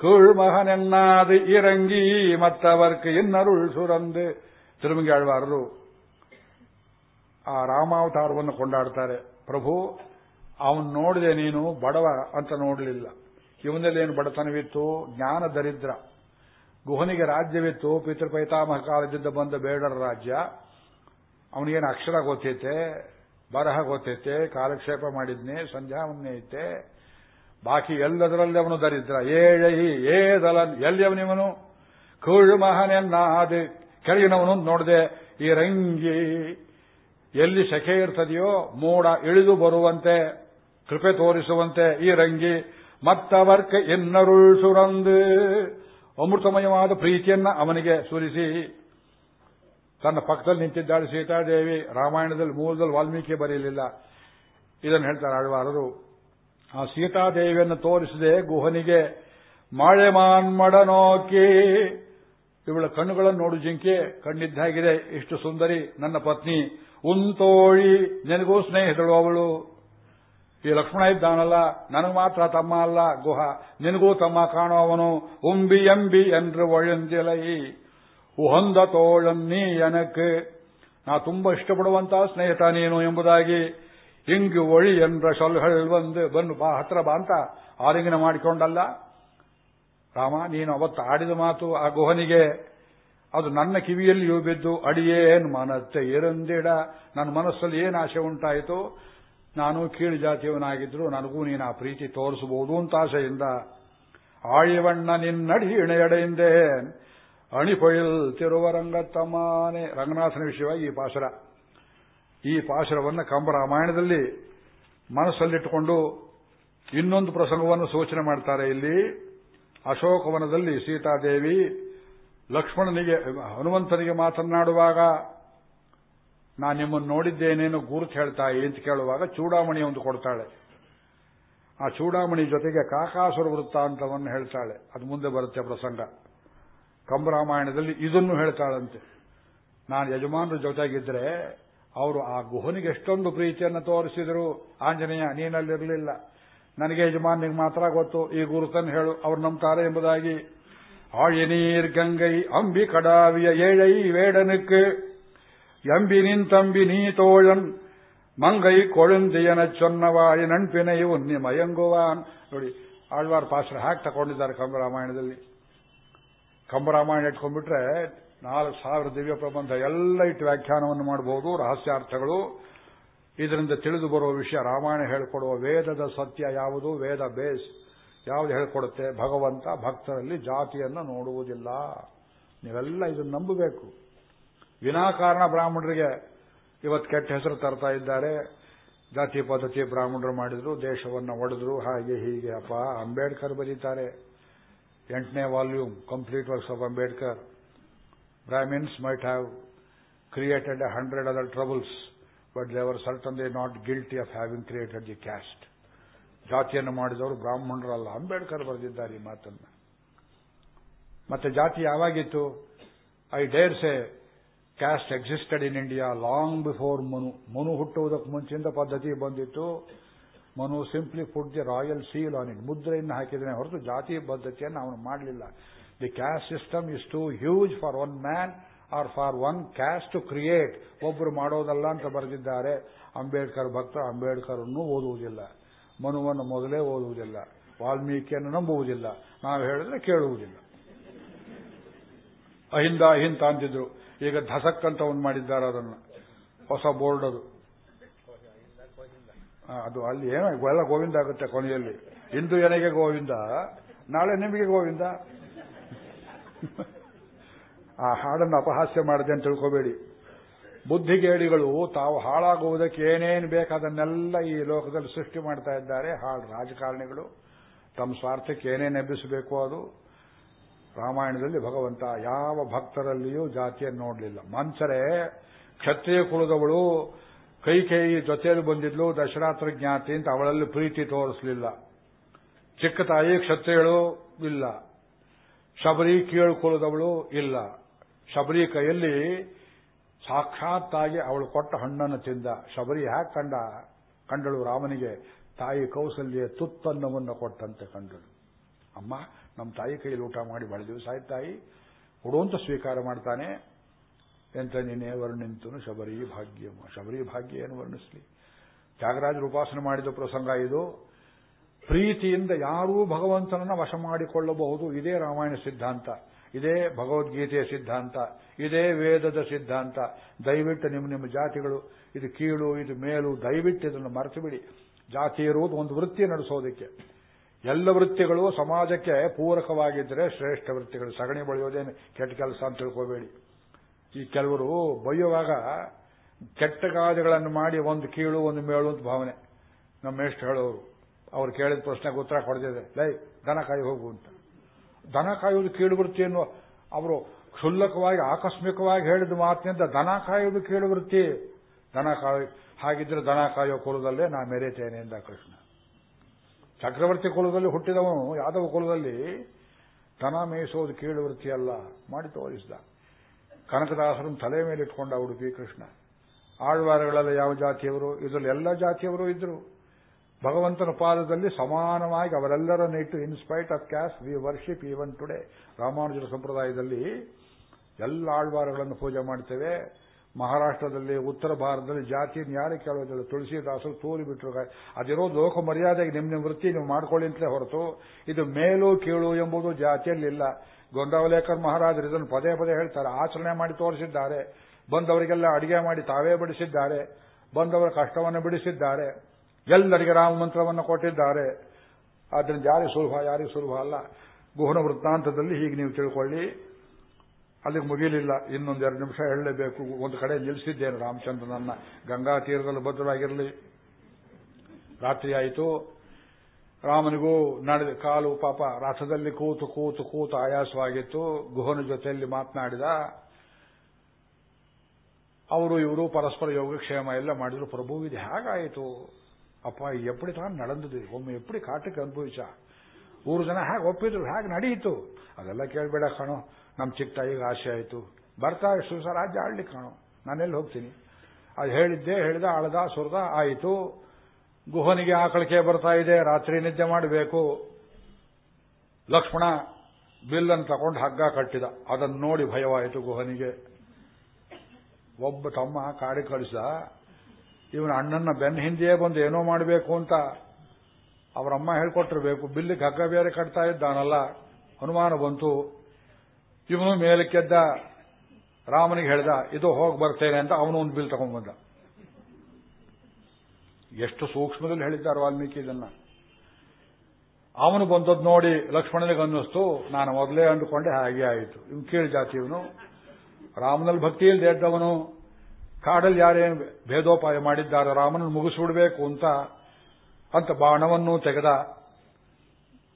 ಕೀಳ್ಮಹನೆನ್ನಾದು ಇರಂಗಿ ಮತ್ತವರ್ಕ್ ಇನ್ನರುಳ್ ಸುರಂದು. ಆಳ್ವಾರರು ಆ ರಾಮಾವತಾರವನ್ನು ಕೊಂಡಾಡ್ತಾರೆ. ಪ್ರಭು ಅವನು ನೋಡಿದೆ ನೀನು ಬಡವ ಅಂತ ನೋಡಲಿಲ್ಲ. ಇವನಲ್ಲಿ ಏನು ಬಡತನವಿತ್ತು? ಜ್ಞಾನ ದರಿದ್ರ. ಗುಹನಿಗೆ ರಾಜ್ಯವಿತ್ತು. ಪಿತೃಪೈತಾಮಹ ಕಾಲದಿಂದ ಬಂದ ಬೇಡರ ರಾಜ್ಯ. ಅವನಿಗೇನು ಅಕ್ಷರ ಗೊತ್ತೈತೆ? ಬರಹ ಗೊತ್ತೈತೆ? ಕಾಲಕ್ಷೇಪ ಮಾಡಿದ್ನೆ? ಸಂಧ್ಯಾವನ್ನೇ ಐತೆ? ಬಾಕಿ ಎಲ್ಲದರಲ್ಲಿ ಅವನು ದರಿದ್ರ. ಏಳಹಿ ಏದಲ ಎಲ್ಲಿ ಅವನಿವನು ಕೂಳು ಮಹನೆನ್ನಾದೆ ಕೆಳಗಿನವನು ನೋಡಿದೆ, ಈ ರಂಗಿ ಎಲ್ಲಿ ಸೆಖೆ ಇರ್ತದೆಯೋ, ಮೋಡ ಇಳಿದು ಬರುವಂತೆ ಕೃಪೆ ತೋರಿಸುವಂತೆ ಈ ರಂಗಿ ಮತ್ತವರ್ಕ ಎನ್ನರುಳ್ ಸುರಂದು. ಅಮೃತಮಯವಾದ ಪ್ರೀತಿಯನ್ನ ಅವನಿಗೆ ಸುರಿಸಿ. ತನ್ನ ಪಕ್ಕದಲ್ಲಿ ನಿಂತಿದ್ದಾಳೆ ಸೀತಾದೇವಿ. ರಾಮಾಯಣದಲ್ಲಿ ಮೂಲದಲ್ಲಿ ವಾಲ್ಮೀಕಿ ಬರೆಯಲಿಲ್ಲ. ಇದನ್ನು ಹೇಳ್ತಾರೆ ಆಳ್ವಾರರು. ಆ ಸೀತಾದೇವಿಯನ್ನು ತೋರಿಸಿದೆ ಗುಹನಿಗೆ, ಮಾಳೆ ಮಾನ್ಮಡನೋಕಿ ಇವಳ ಕಣ್ಣುಗಳನ್ನು ನೋಡು ಜಿಂಕೆ. ಕಣ್ಣಿದ್ದಾಗಿದೆ ಇಷ್ಟು ಸುಂದರಿ. ನನ್ನ ಪತ್ನಿ. ಉಂತೋಳಿ. ನಿನಗೂ ಸ್ನೇಹಿತಳು ಅವಳು. ಈ ಲಕ್ಷ್ಮಣ ಇದ್ದಾನಲ್ಲ, ನನಗೆ ಮಾತ್ರ ತಮ್ಮ ಅಲ್ಲ, ಗುಹ. ನಿನಗೂ ತಮ್ಮ ಕಾಣೋವನು ಉಂಬಿ ಎಂಬಿ ಎನ್ರು ಒಳಂದಿಲೈ ಉಹಂದ ತೋಳನ್ನೀ ಎನಕ್ಕೆ ನಾ ತುಂಬಾ ಇಷ್ಟಪಡುವಂತಹ ಸ್ನೇಹಿತ ನೀನು ಎಂಬುದಾಗಿ ಇಂಗು ಒಳಿ ಎಂದ್ರ ಸೊಲ್ಹಳ್ ಬಂದು ಬಂದು ಬಾ, ಹತ್ರ ಬಾ ಅಂತ ಆಲಿಂಗನ ಮಾಡಿಕೊಂಡಲ್ಲ. ರಾಮ, ನೀನು ಅವತ್ತು ಆಡಿದ ಮಾತು ಆ ಗುಹನಿಗೆ, ಅದು ನನ್ನ ಕಿವಿಯಲ್ಲಿಯೂ ಬಿದ್ದು ಅಡಿಯೇನ್ ಮನತ್ತೆ, ಇರಂದಿಡ. ನನ್ನ ಮನಸ್ಸಲ್ಲಿ ಏನು ಆಶೆ ಉಂಟಾಯಿತು? ನಾನು ಕೀಳು ಜಾತಿಯವನಾಗಿದ್ರು ನನಗೂ ನೀನು ಆ ಪ್ರೀತಿ ತೋರಿಸಬಹುದು ಅಂತ ಆಸೆಯಿಂದ, ಆಳಿವಣ್ಣ ನಿನ್ನಡಿ ಇಣೆಯಡೆಯಿಂದೇ ಅಣಿಪೊಯಿಲ್ ತಿರುವರಂಗತ್ತಮಾನೆ, ರಂಗನಾಥನ ವಿಷಯವಾಗಿ ಈ ಪಾಶರ. ಈ ಪಾಶರವನ್ನು ಕಂಬ ರಾಮಾಯಣದಲ್ಲಿ ಮನಸ್ಸಲ್ಲಿಟ್ಟುಕೊಂಡು ಇನ್ನೊಂದು ಪ್ರಸಂಗವನ್ನು ಸೂಚನೆ ಮಾಡ್ತಾರೆ. ಇಲ್ಲಿ ಅಶೋಕವನದಲ್ಲಿ ಸೀತಾದೇವಿ ಲಕ್ಷ್ಮಣನಿಗೆ, ಹನುಮಂತನಿಗೆ ಮಾತನಾಡುವಾಗ ನಾನು ನಿಮ್ಮನ್ನು ನೋಡಿದ್ದೇನೇನು ಗುರುತು ಹೇಳ್ತಾಯಿ ಅಂತ ಕೇಳುವಾಗ ಚೂಡಾಮಣಿ ಒಂದು ಕೊಡ್ತಾಳೆ ಆ ಚೂಡಾಮಣಿ ಜೊತೆಗೆ ಕಾಕಾಸುರ ವೃತ್ತಾಂತವನ್ನು ಹೇಳ್ತಾಳೆ ಅದು ಮುಂದೆ ಬರುತ್ತೆ ಪ್ರಸಂಗ ಕಂಬರಾಮಾಯಣದಲ್ಲಿ ಇದನ್ನು ಹೇಳ್ತಾಳಂತೆ ನಾನು ಯಜಮಾನರ ಜೊತೆಗಿದ್ರೆ ಅವರು ಆ ಗುಹನಿಗೆ ಎಷ್ಟೊಂದು ಪ್ರೀತಿಯನ್ನು ತೋರಿಸಿದರು ಆಂಜನೇಯ ನೀನಲ್ಲಿರಲಿಲ್ಲ ನನಗೆ ಯಜಮಾನಿಗೆ ಮಾತ್ರ ಗೊತ್ತು ಈ ಗುರುತನ್ನು ಹೇಳು ಅವ್ರು ನಂಬ್ತಾರೆ ಎಂಬುದಾಗಿ ஆழிநீர் கங்கை அம்பி கடாவிய ஏழை வேடனுக்கு எம்பி நின் தம்பி நீ தோழன் ಮಂಗೈ ಕೊಳುಂದಿಯನ ಚೊನ್ನವಾಯಿ ನಣ್ಪಿನೈ ಉನ್ನಿ ಮಯಂಗುವಾನ್ ನೋಡಿ ಆಳ್ವಾರ್ ಪಾಸ್ರ ಹಾಕಿ ತಗೊಂಡಿದ್ದಾರೆ ಕಂಬರಾಮಾಯಣದಲ್ಲಿ ಕಂಬರಾಮಾಯಣ ಇಟ್ಕೊಂಡ್ಬಿಟ್ರೆ ನಾಲ್ಕು ಸಾವಿರ ದಿವ್ಯ ಪ್ರಬಂಧ ಎಲ್ಲ ಇಟ್ಟು ವ್ಯಾಖ್ಯಾನವನ್ನು ಮಾಡಬಹುದು ರಹಸ್ಯಾರ್ಥಗಳು ಇದರಿಂದ ತಿಳಿದು ಬರುವ ವಿಷಯ ರಾಮಾಯಣ ಹೇಳಿಕೊಡುವ ವೇದದ ಸತ್ಯ ಯಾವುದು ವೇದ ಬೇಸ್ ಯಾವುದು ಹೇಳ್ಕೊಡುತ್ತೆ ಭಗವಂತ ಭಕ್ತರಲ್ಲಿ ಜಾತಿಯನ್ನು ನೋಡುವುದಿಲ್ಲ ನೀವೆಲ್ಲ ಇದನ್ನು ನಂಬಬೇಕು ವಿನಾಕಾರಣ ಬ್ರಾಹ್ಮಣರಿಗೆ ಇವತ್ತು ಕೆಟ್ಟ ಹೆಸರು ತರ್ತಾ ಇದ್ದಾರೆ. ಜಾತಿ, ಪದ್ಧತಿ ಬ್ರಾಹ್ಮಣರು ಮಾಡಿದ್ರು, ದೇಶವನ್ನು ಒಡೆದ್ರು, ಹಾಗೆ ಹೀಗೆ. ಅಪ್ಪ, ಅಂಬೇಡ್ಕರ್ ಬರೀತಾರೆ. ಎಂಟನೇ volume, complete works of Ambedkar. Brahmins might have created a hundred other troubles but they are they not guilty of having created the caste ಜಾತಿಯನ್ನು ಮಾಡಿದವರು ಬ್ರಾಹ್ಮಣರಲ್ಲ. ಅಂಬೇಡ್ಕರ್ ಬರೆದಿದ್ದಾರೆ ಈ ಮಾತನ್ನು. ಮತ್ತೆ ಜಾತಿ ಯಾವಾಗಿತ್ತು? I dare say caste existed in India long before Manu Manu ಹುಟ್ಟುವುದಕ್ಕೆ ಮುಂಚಿಂದ ಪದ್ಧತಿ ಬಂದಿತ್ತು. Manu simply put the royal seal on it ಮುದ್ರೆಯನ್ನು ಹಾಕಿದ್ರೆ ಹೊರತು ಜಾತಿ ಪದ್ಧತಿಯನ್ನು ಅವನು ಮಾಡಲಿಲ್ಲ. The caste system is too huge for one man or for one caste to create ಒಬ್ಬರು ಮಾಡೋದಲ್ಲ ಅಂತ ಬರೆದಿದ್ದಾರೆ. ಅಂಬೇಡ್ಕರ್ ಭಕ್ತ ಅಂಬೇಡ್ಕರ್ ಓದುವುದಿಲ್ಲ. ಮನುವನ್ನು ಮೊದಲೇ ಓದುವುದಿಲ್ಲ. ವಾಲ್ಮೀಕಿಯನ್ನು ನಂಬುವುದಿಲ್ಲ. ನಾವು ಹೇಳಿದ್ರೆ ಕೇಳುವುದಿಲ್ಲ. ಅಹಿಂದ ಅಹಿಂತ ಅಂತಿದ್ರು. ಈಗ ಧಸಕ್ ಅಂತ ಒಂದು ಮಾಡಿದ್ದಾರೆ ಅದನ್ನು. ಹೊಸ ಬೋರ್ಡ್ ಅದು. ಅದು ಅಲ್ಲಿ ಏನೋ ಎಲ್ಲ ಗೋವಿಂದ ಆಗುತ್ತೆ ಕೊನೆಯಲ್ಲಿ. ಇಂದು ಏನಿಗೆ ಗೋವಿಂದ? ನಾಳೆ ನಿಮಗೆ ಗೋವಿಂದ? ಆ ಹಾಡನ್ನು ಅಪಹಾಸ್ಯ ಮಾಡಿದೆ ಅಂತ ತಿಳ್ಕೋಬೇಡಿ. ಬುದ್ಧಿಗೇಡಿಗಳು ತಾವು ಹಾಳಾಗುವುದಕ್ಕೆ ಏನೇನು ಬೇಕಾದನ್ನೆಲ್ಲ ಈ ಲೋಕದಲ್ಲಿ ಸೃಷ್ಟಿ ಮಾಡ್ತಾ ಇದ್ದಾರೆ. ಹಾಳು ರಾಜಕಾರಣಿಗಳು ತಮ್ಮ ಸ್ವಾರ್ಥಕ್ಕೆ ಏನೇನು ಎಬ್ಬಿಸಬೇಕು ಅದು. ರಾಮಾಯಣದಲ್ಲಿ ಭಗವಂತ ಯಾವ ಭಕ್ತರಲ್ಲಿಯೂ ಜಾತಿಯನ್ನು ನೋಡಲಿಲ್ಲ. ಮಂಚರೆ ಕ್ಷತ್ರಿಯ ಕುಲದವಳು ಕೈ ಕೈ ಜೊತೆಯಲ್ಲಿ ಬಂದಿದ್ಲು, ದಶರಾತ್ರ ಜ್ಞಾತಿ ಅಂತ ಅವಳಲ್ಲಿ ಪ್ರೀತಿ ತೋರಿಸಲಿಲ್ಲ. ಚಿಕ್ಕ ತಾಯಿ ಕ್ಷತ್ರಿಯಳು ಇಲ್ಲ. ಶಬರಿ ಕೀಳು ಕುಲದವಳು ಇಲ್ಲ. ಶಬರಿ ಕೈಯಲ್ಲಿ ಸಾಕ್ಷಾತ್ತಾಗಿ ಅವಳು ಕೊಟ್ಟ ಹಣ್ಣನ್ನು ತಿಂದ. ಶಬರಿ ಹ್ಯಾಕ್ ಕಂಡ? ಕಂಡಳು ರಾಮನಿಗೆ ತಾಯಿ ಕೌಸಲ್ಯ ತುತ್ತನ್ನವನ್ನು ಕೊಟ್ಟಂತೆ ಕಂಡಳು. ಅಮ್ಮ ನಮ್ಮ ತಾಯಿ ಕೈಯಲ್ಲಿ ಊಟ ಮಾಡಿ ಬಹಳ ದಿವಸ ಆಯ್ತು ತಾಯಿ. ಕೊಡುವಂತ ಸ್ವೀಕಾರ ಮಾಡ್ತಾನೆ. ಎಂತ ನಿನ್ನೇ ವರ್ಣಿಂತನು ಶಬರಿ ಭಾಗ್ಯಮ ಶಬರಿ ಭಾಗ್ಯ ಏನು ವರ್ಣಿಸ್ಲಿ? ತ್ಯಾಗರಾಜರು ಉಪಾಸನೆ ಮಾಡಿದ ಪ್ರಸಂಗ ಇದು. ಪ್ರೀತಿಯಿಂದ ಯಾರೂ ಭಗವಂತನನ್ನ ವಶ ಮಾಡಿಕೊಳ್ಳಬಹುದು. ಇದೇ ರಾಮಾಯಣ ಸಿದ್ಧಾಂತ. ಇದೇ ಭಗವದ್ಗೀತೆಯ ಸಿದ್ಧಾಂತ. ಇದೇ ವೇದದ ಸಿದ್ಧಾಂತ. ದಯವಿಟ್ಟು ನಿಮ್ಮ ನಿಮ್ಮ ಜಾತಿಗಳು, ಇದು ಕೀಳು, ಇದು ಮೇಲು, ದಯವಿಟ್ಟು ಇದನ್ನು ಮರೆತು ಬಿಡಿ. ಜಾತಿ ಇರುವುದು ಒಂದು ವೃತ್ತಿ ನಡೆಸೋದಕ್ಕೆ. ಎಲ್ಲ ವೃತ್ತಿಗಳು ಸಮಾಜಕ್ಕೆ ಪೂರಕವಾಗಿದ್ದರೆ ಶ್ರೇಷ್ಠ ವೃತ್ತಿಗಳು. ಸಗಣಿ ಬಳಿಯೋದೇನು ಕೆಟ್ಟ ಕೆಲಸ ಅಂತ ತಿಳ್ಕೋಬೇಡಿ. ಈ ಕೆಲವರು ಬೈಯುವಾಗ ಕೆಟ್ಟ ಮಾಡಿ ಒಂದು ಕೀಳು, ಒಂದು ಮೇಳು ಅಂತ ಭಾವನೆ. ನಮ್ಮ ಹೇಳೋರು ಅವ್ರು. ಕೇಳಿದ ಪ್ರಶ್ನೆಗೆ ಉತ್ತರ ಕೊಡದಿದೆ ಲೈ, ದನ ಕಾಯಿ ಹೋಗು ಅಂತ. ದನ ಕಾಯುವುದು ಕೀಳು ವೃತ್ತಿ ಎನ್ನುವ ಅವರು ಕ್ಷುಲ್ಲಕವಾಗಿ, ಆಕಸ್ಮಿಕವಾಗಿ ಹೇಳಿದ ಮಾತಿನಿಂದ ದನ ಕಾಯುವುದು ಕೀಳು ವೃತ್ತಿ. ದನ ಕಾಯಿ ಹಾಗಿದ್ರೆ ದನ ಕಾಯೋ ಕುಲದಲ್ಲೇ ನಾ ಮೆರೆತೇನೆ ಎಂದ ಕೃಷ್ಣ. ಚಕ್ರವರ್ತಿ ಕುಲದಲ್ಲಿ ಹುಟ್ಟಿದವನು, ಯಾದವ ಕುಲದಲ್ಲಿ ತನ ಮೇಯಿಸೋದು ಕೀಳು ವೃತ್ತಿಯಲ್ಲ ಮಾಡಿ ತೋರಿಸಿದ. ಕನಕದಾಸರನ್ನು ತಲೆ ಮೇಲೆ ಇಟ್ಕೊಂಡ ಉಡುಪಿ ಕೃಷ್ಣ ಆಳ್ವಾರಗಳೆಲ್ಲ ಯಾವ ಜಾತಿಯವರು? ಇದರಲ್ಲಿ ಎಲ್ಲ ಜಾತಿಯವರು ಇದ್ರು. ಭಗವಂತನ ಪಾದದಲ್ಲಿ ಸಮಾನವಾಗಿ ಅವರೆಲ್ಲರನ್ನು ಇಟ್ಟು in spite of caste we worship even today ರಾಮಾನುಜರ ಸಂಪ್ರದಾಯದಲ್ಲಿ ಎಲ್ಲ ಆಳ್ವಾರಗಳನ್ನು ಪೂಜೆ ಮಾಡ್ತೇವೆ. ಮಹಾರಾಷ್ಟ್ರದಲ್ಲಿ, ಉತ್ತರ ಭಾರತದಲ್ಲಿ ಜಾತಿಯನ್ನು ಯಾರು ಕೇಳೋದಿಲ್ಲ ತುಳಸಿದಾಸರು ತೋರಿ ಬಿಟ್ಟರು ಅದಿರೋ ಲೋಕ ಮರ್ಯಾದೆಗೆ ನಿಮ್ಮ ನಿಮ್ಮ ವೃತ್ತಿ ನೀವು ಮಾಡ್ಕೊಳ್ಳಿ ಅಂತಲೇ ಹೊರತು, ಇದು ಮೇಲು ಕೀಳು ಎಂಬುದು ಜಾತಿಯಲ್ಲಿಲ್ಲ ಗೊಂಡಾವಲೇಕರ್ ಮಹಾರಾಜರು ಇದನ್ನು ಪದೇ ಪದೇ ಹೇಳ್ತಾರೆ. ಆಚರಣೆ ಮಾಡಿ ತೋರಿಸಿದ್ದಾರೆ. ಬಂದವರಿಗೆಲ್ಲ ಅಡಿಗೆ ಮಾಡಿ ತಾವೇ ಬಡಿಸಿದ್ದಾರೆ. ಬಂದವರ ಕಷ್ಟವನ್ನು ಬಿಡಿಸಿದ್ದಾರೆ. ಎಲ್ಲರಿಗೆ ರಾಮ ಮಂತ್ರವನ್ನು ಕೊಟ್ಟಿದ್ದಾರೆ. ಆದ್ದರಿಂದ ಯಾರಿಗೆ ಸುಲಭ ಯಾರಿಗೆ ಸುಲಭ ಅಲ್ಲ. ಗುಹನ ವೃತ್ತಾಂತದಲ್ಲಿ ಹೀಗೆ ನೀವು ತಿಳ್ಕೊಳ್ಳಿ. ಅಲ್ಲಿಗೆ ಮುಗಿಲಿಲ್ಲ. ಇನ್ನೊಂದೆರಡು ನಿಮಿಷ ಹೇಳಲೇಬೇಕು. ಒಂದು ಕಡೆ ನಿಲ್ಲಿಸಿದ್ದೇನೆ ರಾಮಚಂದ್ರನನ್ನ. ಗಂಗಾ ತೀರದಲ್ಲಿ ಭದ್ರವಾಗಿರಲಿ ರಾತ್ರಿ ಆಯಿತು. ರಾಮನಿಗೂ ನಡೆದ ಕಾಲು ಪಾಪ ರಥದಲ್ಲಿ ಕೂತು ಕೂತು ಕೂತು ಆಯಾಸವಾಗಿತ್ತು. ಗುಹನ ಜೊತೆಯಲ್ಲಿ ಮಾತನಾಡಿದ, ಅವರು ಇವರು ಪರಸ್ಪರ ಯೋಗಕ್ಷೇಮ ಎಲ್ಲ ಮಾಡಿದ್ರು. ಪ್ರಭು, ಇದು ಹೇಗಾಯಿತು? ಅಪ್ಪ ಎಪ್ಪಡಿ ತಾನು ನಡೆದಿದೆ ಒಮ್ಮೆ ಎಪ್ಪಡಿ ಕಾಟಕ್ಕೆ ಅನುಭವಿಸ. ಊರು ಜನ ಹೇಗೆ ಒಪ್ಪಿದ್ರು? ಹೇಗೆ ನಡೆಯಿತು? ಅದೆಲ್ಲ ಕೇಳಬೇಡ ಕಾಣೋ. ನಮ್ಮ ಚಿಕ್ಕ ತಾಯಿಗೆ ಆಸೆ ಆಯಿತು. ಬರ್ತಾ ಸುಸ ರಾಜ್ಯ ಆಡ್ಲಿಕ್ಕೆ ಕಾಣು. ನಾನೆಲ್ಲಿ ಹೋಗ್ತೀನಿ? ಅದು ಹೇಳಿದ್ದೆ ಹೇಳಿದ, ಆಳದ, ಸುರದ, ಆಯಿತು. ಗುಹನಿಗೆ ಆಕಳಿಕೆ ಬರ್ತಾ ಇದೆ, ರಾತ್ರಿ ನಿದ್ದೆ ಮಾಡಬೇಕು. ಲಕ್ಷ್ಮಣ ಬಿಲ್ಲನ್ನು ತಗೊಂಡು ಹಗ್ಗ ಕಟ್ಟಿದ. ಅದನ್ನು ನೋಡಿ ಭಯವಾಯಿತು ಗುಹನಿಗೆ. ಒಬ್ಬ ತಮ್ಮ ಕಾಡಿ ಕಳಿಸಿದ, ಇವನ ಅಣ್ಣನ ಬೆನ್ನ ಹಿಂದೆಯೇ ಬಂದು ಏನೋ ಮಾಡಬೇಕು ಅಂತ ಅವರಮ್ಮ ಹೇಳ್ಕೊಟ್ಟಿರಬೇಕು. ಬಿಲ್ಲಿಗೆ ಹಗ್ಗ ಬೇರೆ ಕಟ್ತಾ ಇದ್ದಾನಲ್ಲ. ಅನುಮಾನ ಬಂತು. ಇವನು ಮೇಲಕ್ಕೆದ್ದ ರಾಮನಿಗೆ ಹೇಳ್ದ, ಇದು ಹೋಗಿ ಬರ್ತೇನೆ ಅಂತ ಅವನು ಒಂದು ಬಿಲ್ ತಗೊಂಡ್ಬಂದ ಎಷ್ಟು ಸೂಕ್ಷ್ಮದಲ್ಲಿ ಹೇಳಿದ್ದಾರೆ ವಾಲ್ಮೀಕಿ ಇದನ್ನ. ಅವನು ಬಂದದ್ದು ನೋಡಿ ಲಕ್ಷ್ಮಣನಿಗೆ ಅನ್ನಿಸ್ತು, ನಾನು ಮೊದಲೇ ಅಂದುಕೊಂಡೆ ಹಾಗೆ ಆಯಿತು. ಇವ್ ಕೇಳಿ ಜಾತಿ ಇವನು. ರಾಮನಲ್ಲಿ ಭಕ್ತಿ ಇಲ್ಲದೆ ಎದ್ದವನು ಕಾಡಲ್ಲಿ ಯಾರೇನು ಭೇದೋಪಾಯ ಮಾಡಿದ್ದಾರೆ ರಾಮನನ್ನು ಮುಗಿಸ್ಬಿಡ್ಬೇಕು ಅಂತ ಅಂತ ಬಾಣವನ್ನು ತೆಗೆದ.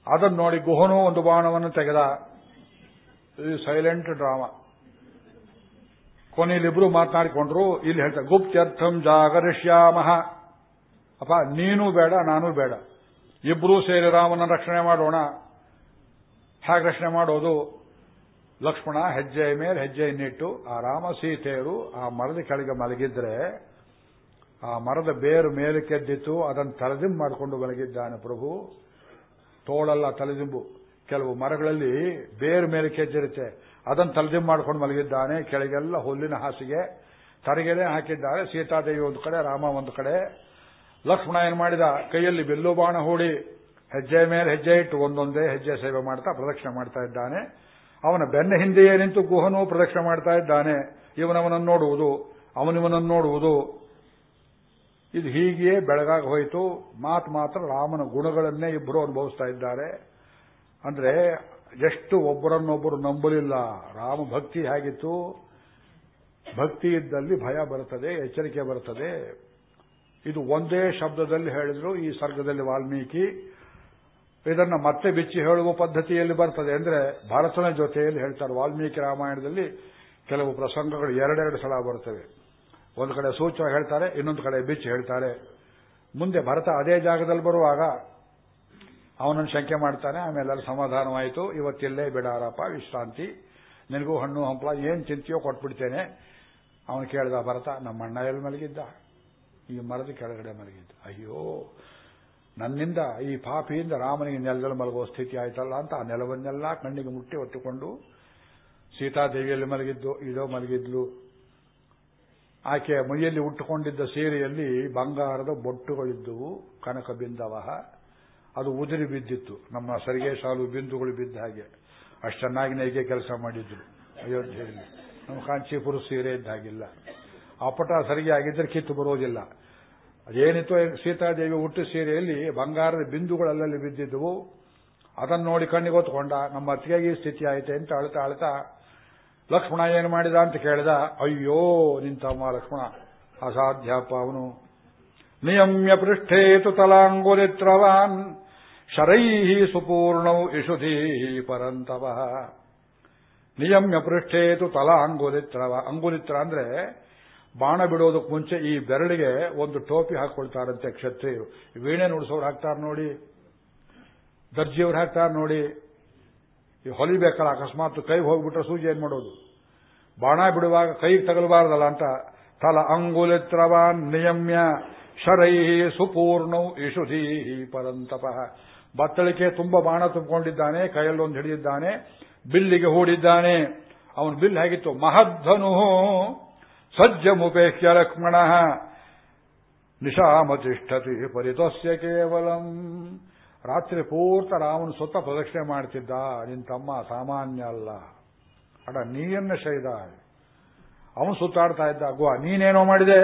ಅದನ್ನು ನೋಡಿ ಗುಹನೂ ಒಂದು ಬಾಣವನ್ನು ತೆಗೆದ. ಇದು ಸೈಲೆಂಟ್ ಡ್ರಾಮಾ ಕೊನೆಯಲ್ಲಿಬ್ರು ಮಾತನಾಡಿಕೊಂಡ್ರು, ಇಲ್ಲಿ ಹೇಳ್ತಾರೆ, ಗುಪ್ತ್ಯರ್ಥಂ ಜಾಗರಿಷ್ಯಾಮಹ ಅಪ್ಪ, ನೀನೂ ಬೇಡ, ನಾನೂ ಬೇಡ. ಇಬ್ಬರೂ ಸೇರಿ ರಾಮನ ರಕ್ಷಣೆ ಮಾಡೋಣ. ಹೇಗೆ ರಕ್ಷಣೆ ಮಾಡೋದು ಲಕ್ಷ್ಮಣ ಹೆಜ್ಜೆಯ ಮೇಲೆ ಹೆಜ್ಜೆಯನ್ನಿಟ್ಟು ಆ ರಾಮ ಸೀತೆಯರು ಆ ಮರದ ಕೆಳಗೆ ಮಲಗಿದ್ರೆ, ಆ ಮರದ ಬೇರು ಮೇಲೆ ಕೆದ್ದಿತ್ತು, ಅದನ್ನು ತಲೆದಿಂಬು ಮಾಡಿಕೊಂಡು ಮಲಗಿದ್ದಾನೆ ಪ್ರಭು. ತೋಳಲ್ಲ ತಲೆದಿಂಬು. ಕೆಲವು ಮರಗಳಲ್ಲಿ ಬೇರು ಮೇಲೆ ಕೆಜ್ಜಿರುತ್ತೆ. ಅದನ್ನು ತಲೆದಿಂಬು ಮಾಡ್ಕೊಂಡು ಮಲಗಿದ್ದಾನೆ. ಕೆಳಗೆಲ್ಲ ಹುಲ್ಲಿನ ಹಾಸಿಗೆ. ತರಗೆಲೆ ಹಾಕಿದ್ದಾರೆ. ಸೀತಾದೇವಿ ಒಂದು ಕಡೆ, ರಾಮ ಒಂದು ಕಡೆ. ಲಕ್ಷ್ಮಣ ಏನು ಮಾಡಿದ? ಕೈಯಲ್ಲಿ ಬಿಲ್ಲು ಬಾಣ ಹೂಡಿ ಹೆಜ್ಜೆ ಮೇಲೆ ಹೆಜ್ಜೆ ಇಟ್ಟು ಒಂದೊಂದೇ ಹೆಜ್ಜೆ ಸೇವೆ ಮಾಡ್ತಾ ಪ್ರದಕ್ಷಿಣೆ ಮಾಡ್ತಾ ಇದ್ದಾನೆ. ಅವನ ಬೆನ್ನ ಹಿಂದೆಯೇ ನಿಂತು ಗುಹನು ಪ್ರದಕ್ಷಿಣೆ ಮಾಡ್ತಾ ಇದ್ದಾನೆ. ಇವನವನನ್ನು ನೋಡುವುದು, ಅವನಿವನನ್ನು ನೋಡುವುದು. ಇದು ಹೀಗೆಯೇ ಬೆಳಗಾಗಿ ಹೋಯಿತು. ಮಾತು ಮಾತ್ರ ರಾಮನ ಗುಣಗಳನ್ನೇ ಇಬ್ಬರು ಅನುಭವಿಸ್ತಾ ಇದ್ದಾರೆ. ಅಂದ್ರೆ ಎಷ್ಟು ಒಬ್ಬರನ್ನೊಬ್ಬರು ನಂಬಲಿಲ್ಲ. ರಾಮ ಭಕ್ತಿ ಹೇಗಿತ್ತು? ಭಕ್ತಿ ಇದ್ದಲ್ಲಿ ಭಯ ಬರುತ್ತದೆ, ಎಚ್ಚರಿಕೆ ಬರುತ್ತದೆ. ಇದು ಒಂದೇ ಶಬ್ದದಲ್ಲಿ ಹೇಳಿದ್ರು, ಈ ಸರ್ಗದಲ್ಲಿ ವಾಲ್ಮೀಕಿ. ಇದನ್ನ ಮತ್ತೆ ಬಿಚ್ಚಿ ಹೇಳುವ ಪದ್ಧತಿಯಲ್ಲಿ ಬರ್ತದೆ. ಅಂದ್ರೆ ಭರತನ ಜೊತೆಯಲ್ಲಿ ಹೇಳ್ತಾರೆ, ವಾಲ್ಮೀಕಿ ರಾಮಾಯಣದಲ್ಲಿ ಕೆಲವು ಪ್ರಸಂಗಗಳು ಎರಡೆರಡು ಸಲ ಬರುತ್ತವೆ ಒಂದು ಕಡೆ ಸೂಚ ಹೇಳ್ತಾರೆ, ಇನ್ನೊಂದು ಕಡೆ ಬಿಚ್ಚಿ ಹೇಳ್ತಾರೆ. ಮುಂದೆ ಭರತ ಅದೇ ಜಾಗದಲ್ಲಿ ಬರುವಾಗ ಅವನನ್ನು ಶಂಕೆ ಮಾಡ್ತಾನೆ ಆಮೇಲೆ ಸಮಾಧಾನವಾಯಿತು. ಇವತ್ತಿಲ್ಲೇ ಬಿಡಾರಪ್ಪ, ವಿಶ್ರಾಂತಿ. ನಿನಗೂ ಹಣ್ಣು, ಹಂಪಲ, ಏನು ಚಿಂತೆಯೋ ಕೊಟ್ಬಿಡ್ತೇನೆ. ಅವನು ಕೇಳಿದ ಭರತ ನಮ್ಮ ಅಣ್ಣ ಎಲ್ಲಿ ಮಲಗಿದ್ದ? ಈ ಮರದ ಕೆಳಗಡೆ ಮಲಗಿದ್ದ. ಅಯ್ಯೋ, ನನ್ನಿಂದ ಈ ಪಾಪಿಯಿಂದ ರಾಮನಿಗೆ ನೆಲದಲ್ಲಿ ಮಲಗುವ ಸ್ಥಿತಿ ಆಯ್ತಲ್ಲ ಅಂತ ಆ ನೆಲವನ್ನೆಲ್ಲ ಕಣ್ಣಿಗೆ ಮುಟ್ಟಿ ಒತ್ತಿಕೊಂಡು ಸೀತಾದೇವಿಯಲ್ಲಿ ಮಲಗಿದ್ದು ಇದೋ ಮಲಗಿದ್ಲು. ಆಕೆ ಮೈಯಲ್ಲಿ ಉಟ್ಟುಕೊಂಡಿದ್ದ ಸೀರೆಯಲ್ಲಿ ಬಂಗಾರದ ಬೊಟ್ಟುಗಳಿದ್ದವು ಕನಕ ಬಿಂದವಹ ಅದು ಉದುರಿ ಬಿದ್ದಿತ್ತು. ನಮ್ಮ ಸರಿಗೆ ಸಾಲು ಬಿಂದುಗಳು ಬಿದ್ದ ಹಾಗೆ. ಅಷ್ಟು ಚೆನ್ನಾಗಿ ನೇಗೆ ಕೆಲಸ ಮಾಡಿದ್ರು. ಅಯೋಧ್ಯೆಯಲ್ಲಿ ನಮ್ಮ ಕಾಂಚೀಪುರ ಸೀರೆ ಇದ್ದ ಹಾಗಿಲ್ಲ. ಅಪಟ ಸರಿಗೆ ಆಗಿದ್ದರೆ ಕಿತ್ತು ಬರೋದಿಲ್ಲ. ಅದೇನಿತ್ತು ಸೀತಾದೇವಿ ಹುಟ್ಟು ಸೀರೆಯಲ್ಲಿ ಬಂಗಾರದ ಬಿಂದುಗಳಲ್ಲಲ್ಲಿ ಬಿದ್ದಿದ್ದವು ಅದನ್ನು ನೋಡಿ ಕಣ್ಣಿಗೆ ಹೊತ್ಕೊಂಡ, ನಮ್ಮ ಅತ್ತಿಗೆಗೆ ಸ್ಥಿತಿ ಆಯ್ತೆ ಅಂತ ಅಳ್ತಾ ಅಳ್ತಾ, ಲಕ್ಷ್ಮಣ ಏನು ಮಾಡಿದ ಅಂತ ಕೇಳಿದ, ಅಯ್ಯೋ ನಿಂತಮ್ಮ ಲಕ್ಷ್ಮಣ ಅಸಾಧ್ಯಪ್ಪ ಅವನು ನಿಯಮ್ಯ ಪೃಷ್ಠೇತು ತಲಾಂಗುಲಿತ್ರವಾನ್. ಶರೈ ಸುಪೂರ್ಣೌ ಇಷುಧೀ ಪರಂತವ ನಿಯಮ್ಯ ಪೃಷ್ಠೇತು ತಲಾ ಅಂಗುಲಿತ್ರವ. ಅಂಗುಲಿತ್ರ ಅಂದ್ರೆ ಬಾಣ ಬಿಡೋದಕ್ಕೆ ಮುಂಚೆ ಈ ಬೆರಳಿಗೆ ಒಂದು ಟೋಪಿ ಹಾಕೊಳ್ತಾರಂತೆ ಕ್ಷತ್ರಿಯರು. ವೀಣೆ ನುಡಿಸೋರು ಹಾಕ್ತಾರೆ ನೋಡಿ, ದರ್ಜಿಯವ್ರು ಹಾಕ್ತಾರೆ ನೋಡಿ, ಈ ಹೊಲಿಬೇಕಲ್ಲ ಅಕಸ್ಮಾತ್ ಕೈ ಹೋಗ್ಬಿಟ್ರೆ ಸೂಜಿ ಏನ್ ಮಾಡೋದು? ಬಾಣ ಬಿಡುವಾಗ ಕೈ ತಗಲಬಾರ್ದಲ್ಲ ಅಂತ ತಲ ಅಂಗುಲಿತ್ರವಾನ್ ನಿಯಮ್ಯ ಶರೈ ಸುಪೂರ್ಣೌ ಇಷುಧೀ ಪರಂತಪ. ಬತ್ತಳಿಕೆ ತುಂಬಾ ಬಾಣ ತುಂಬಿಕೊಂಡಿದ್ದಾನೆ ಕೈಯಲ್ಲೊಂದು ಹಿಡಿದಿದ್ದಾನೆ, ಬಿಲ್ಲಿಗೆ ಹೂಡಿದ್ದಾನೆ. ಅವನು ಬಿಲ್ ಹೇಗಿತ್ತು? ಮಹಧ್ವನು ಸಜ್ಜ ಮುಪೇಶ್ಯ ಲಕ್ಷ್ಮಣ. ನಿಶಾಮತಿಷ್ಠತಿ ಪರಿತಸ್ಯ ಕೇವಲಂ. ರಾತ್ರಿ ಪೂರ್ತ ರಾಮನು ಸುತ್ತ ಪ್ರದಕ್ಷಿಣೆ ಮಾಡ್ತಿದ್ದ, ನಿನ್ ತಮ್ಮ ಸಾಮಾನ್ಯ ಅಲ್ಲ. ಅಡ, ನೀಯನ್ನ ಶೈದ. ಅವನು ಸುತ್ತಾಡ್ತಾ ಇದ್ದ ಗುವಾ ನೀನೇನೋ ಮಾಡಿದೆ?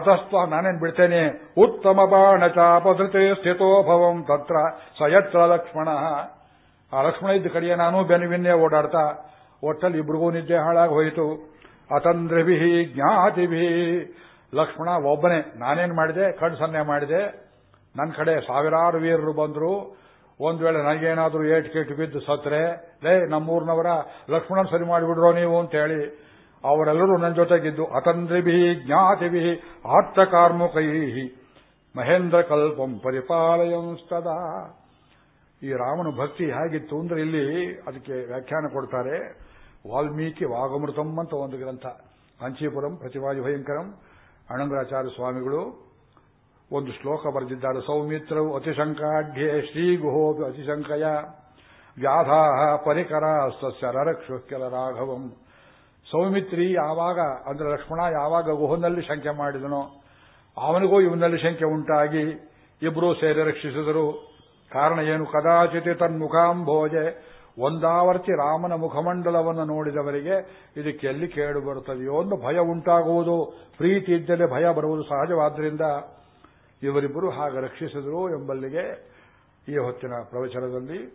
ತತಸ್ತ್ವ ನಾನೇನ್ ಬಿಡ್ತೇನೆ? ಉತ್ತಮ ಬಾಣ ಚಾಪಧೃತೆ ಸ್ಥಿತೋಭವಂ ತತ್ರ ಸಯತ್ರ ಲಕ್ಷ್ಮಣ. ಆ ಲಕ್ಷ್ಮಣ ಇದ್ದ ಕಡೆಗೆ ನಾನು ಬೆನುವಿನ್ನೇ ಓಡಾಡ್ತಾ ಒಟ್ಟಲ್ಲಿ ಇಬ್ರಿಗೂ ನಿದ್ದೆ ಹಾಳಾಗಿ ಹೋಯಿತು. ಅತಂದ್ರಭಿ ಜ್ಞಾತಿಭಿ. ಲಕ್ಷ್ಮಣ ಒಬ್ಬನೇ, ನಾನೇನ್ ಮಾಡಿದೆ? ಕಣ್ ಸನ್ನೆ ಮಾಡಿದೆ. ನನ್ನ ಕಡೆ ಸಾವಿರಾರು ವೀರರು ಬಂದ್ರು. ಒಂದ್ ವೇಳೆ ನನಗೇನಾದ್ರೂ ಏಟ್ ಕೇಟು ಬಿದ್ದು ಸತ್ರೆ, ಲೇ, ನಮ್ಮೂರ್ನವರ, ಲಕ್ಷ್ಮಣನ್ ಸರಿ ಮಾಡಿಬಿಡ್ರೋ ನೀವು? ಅಂತ ಹೇಳಿ ಅವರೆಲ್ಲರೂ ನನ್ನ ಜೊತೆಗಿದ್ದು ಅತಂದ್ರಿಭಿ ಜ್ಞಾತಿಭಿ ಆರ್ತ ಕಾರ್ಮುಕೈ ಮಹೇಂದ್ರ ಕಲ್ಪಂ ಪರಿಪಾಲಯಂಸ್ತದಾ. ಈ ರಾಮನ ಭಕ್ತಿ ಹೇಗಿತ್ತು ಅಂದ್ರೆ ಇಲ್ಲಿ ಅದಕ್ಕೆ ವ್ಯಾಖ್ಯಾನ ಕೊಡ್ತಾರೆ, ವಾಲ್ಮೀಕಿ ವಾಗಮೃತಂ ಅಂತ ಒಂದು ಗ್ರಂಥ. ಕಾಂಚೀಪುರಂ ಪ್ರತಿವಾದಿ ಭಯಂಕರಂ ಅಣಂಗರಾಚಾರ್ಯ ಸ್ವಾಮಿಗಳು ಒಂದು ಶ್ಲೋಕ ಬರೆದಿದ್ದಾರೆ ಸೌಮಿತ್ರವು ಶ್ರೀ ಶ್ರೀಗುಹೋಪಿ ಅತಿಶಂಕಯ ವ್ಯಾಧಾ ಪರಿಕರ ಸಸ್ಯ ರರಕ್ಷು ಕೆಲ ರಾಘವಂ. ಸೌಮಿತ್ರಿ ಯಾವಾಗ, ಅಂದ್ರೆ ಲಕ್ಷ್ಮಣ ಯಾವಾಗ ಗುಹನಲ್ಲಿ ಶಂಕೆ ಮಾಡಿದನೋ, ಅವನಿಗೂ ಇವನಲ್ಲಿ ಶಂಕೆ ಉಂಟಾಗಿ ಇಬ್ಬರೂ ಸೇರಿ ರಕ್ಷಿಸಿದರು. ಕಾರಣ ಏನು? ಕದಾಚಿತಿ ತನ್ಮುಖಾಂಭೋಜೆ ಒಂದಾವರ್ತಿ ರಾಮನ ಮುಖಮಂಡಲವನ್ನು ನೋಡಿದವರಿಗೆ ಇದಕ್ಕೆ ಎಲ್ಲಿ ಕೇಳು ಬರುತ್ತದೆಯೋ ಒಂದು ಭಯ ಉಂಟಾಗುವುದು. ಪ್ರೀತಿ ಇದ್ದಲ್ಲಿ ಭಯ ಬರುವುದು ಸಹಜವಾದ್ದರಿಂದ ಇವರಿಬ್ಬರು ಹಾಗೆ ರಕ್ಷಿಸಿದರು ಎಂಬಲ್ಲಿಗೆ ಈ ಹೊತ್ತಿನ ಪ್ರವಚನದಲ್ಲಿ,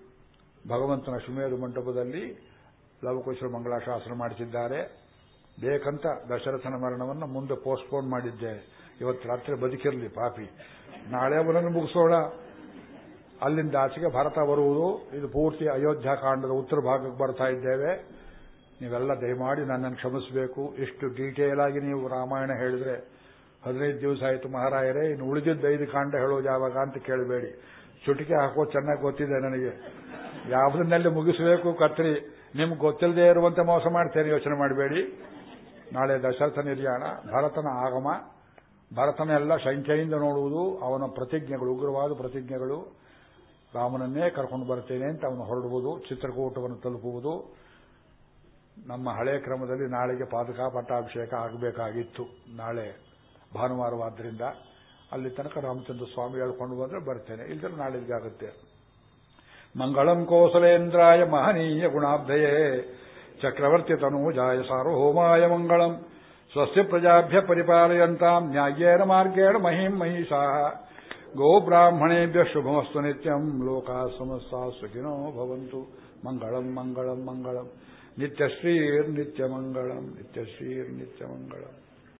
ಭಗವಂತನ ಸುಮೇರು ಮಂಟಪದಲ್ಲಿ ಲವಕುಶರ ಮಂಗಳಾಶಾಸನ ಮಾಡಿಸಿದ್ದಾರೆ. ಬೇಕಂತ ದಶರಥನ ಮರಣವನ್ನು ಮುಂದೆ ಪೋಸ್ಟ್ಪೋನ್ ಮಾಡಿದ್ದೆ. ಇವತ್ತು ರಾತ್ರಿ ಬದುಕಿರಲಿ ಪಾಪಿ. ನಾಳೆ ಅವನನ್ನು ಮುಗಿಸೋಣ. ಅಲ್ಲಿಂದ ಆಚೆಗೆ ಭಾರತ ಬರುವುದು. ಇದು ಪೂರ್ತಿ ಅಯೋಧ್ಯಾ ಕಾಂಡದ ಉತ್ತರ ಭಾಗಕ್ಕೆ ಬರ್ತಾ ಇದ್ದೇವೆ. ನೀವೆಲ್ಲ ದಯಮಾಡಿ ನನ್ನನ್ನು ಕ್ಷಮಿಸಬೇಕು. ಇಷ್ಟು ಡೀಟೇಲ್ ಆಗಿ ನೀವು ರಾಮಾಯಣ ಹೇಳಿದ್ರೆ ಹದಿನೈದು ದಿವಸ ಆಯಿತು ಮಹಾರಾಯರೇ, ಇನ್ನು ಉಳಿದಿದ್ದ ಐದು ಕಾಂಡ ಹೇಳೋದು ಯಾವಾಗ ಅಂತ ಕೇಳಬೇಡಿ. ಚುಟಿಕೆ ಹಾಕೋ ಚೆನ್ನಾಗಿ ಗೊತ್ತಿದೆ ನನಗೆ. ಯಾವುದನ್ನೆಲ್ಲಿ ಮುಗಿಸಬೇಕು ಕತ್ರಿ. ನಿಮ್ಗೆ ಗೊತ್ತಿಲ್ಲದೆ ಇರುವಂತೆ ಮೋಸ ಮಾಡ್ತೇನೆ ಯೋಚನೆ ಮಾಡಬೇಡಿ. ನಾಳೆ ದಶರಥ ನಿರ್ಯಾಣ ಭರತನ ಆಗಮ. ಭರತನ ಎಲ್ಲ ಸಂಖ್ಯೆಯಿಂದ ನೋಡುವುದು ಅವನ ಪ್ರತಿಜ್ಞೆಗಳು, ಉಗ್ರವಾದ ಪ್ರತಿಜ್ಞೆಗಳು. ರಾಮನನ್ನೇ ಕರ್ಕೊಂಡು ಬರ್ತೇನೆ ಅಂತ ಅವನು ಹೊರಡುವುದು, ಚಿತ್ರಕೂಟವನ್ನು ತಲುಪುವುದು. ನಮ್ಮ ಹಳೆ ಕ್ರಮದಲ್ಲಿ ನಾಳೆಗೆ ಪಾದಕ ಪಟ್ಟಾಭಿಷೇಕ ಆಗಬೇಕಾಗಿತ್ತು ನಾಳೆ ಭಾನುವಾರವಾದ್ದರಿಂದ ಅಲ್ಲಿ ತನಕ ರಾಮಚಂದ್ರ ಸ್ವಾಮಿ ಹೇಳ್ಕೊಂಡು ಬಂದ್ರೆ ಬರ್ತೇನೆ. ಇಲ್ದ್ರೆ ನಾಳೆ ಆಗುತ್ತೆ ಗುಣಾಬ್ಧಯೇ. ಚಕ್ರವರ್ತಿ ತನೂಜಾಯ ಸಾರ್ವಭೌಮಾಯ ಮಂಗಳಂ. ಸ್ವಸ್ಯ ಪ್ರಜಾಭ್ಯ ಪರಿಪಾಲಯಂತಾಂ ನ್ಯಾಯೇನ ಮಾರ್ಗೇಣ ಮಹಿಂ ಮಹಿಷಾ ಗೋಬ್ರಾಹ್ಮಣೇಭ್ಯ ಶುಭಮಸ್ತು ನಿತ್ಯಂ. ಲೋಕಾ ಸಮಸ್ತಾ ಸುಖಿನೋ ಭವಂತು. ಮಂಗಳಂ ಮಂಗಳಂ ಮಂಗಳಂ. ನಿತ್ಯಶ್ರೀರ್ ನಿತ್ಯಮಂಗಳಂ ನಿತ್ಯಶ್ರೀರ್ ನಿತ್ಯಮಂಗಳಂ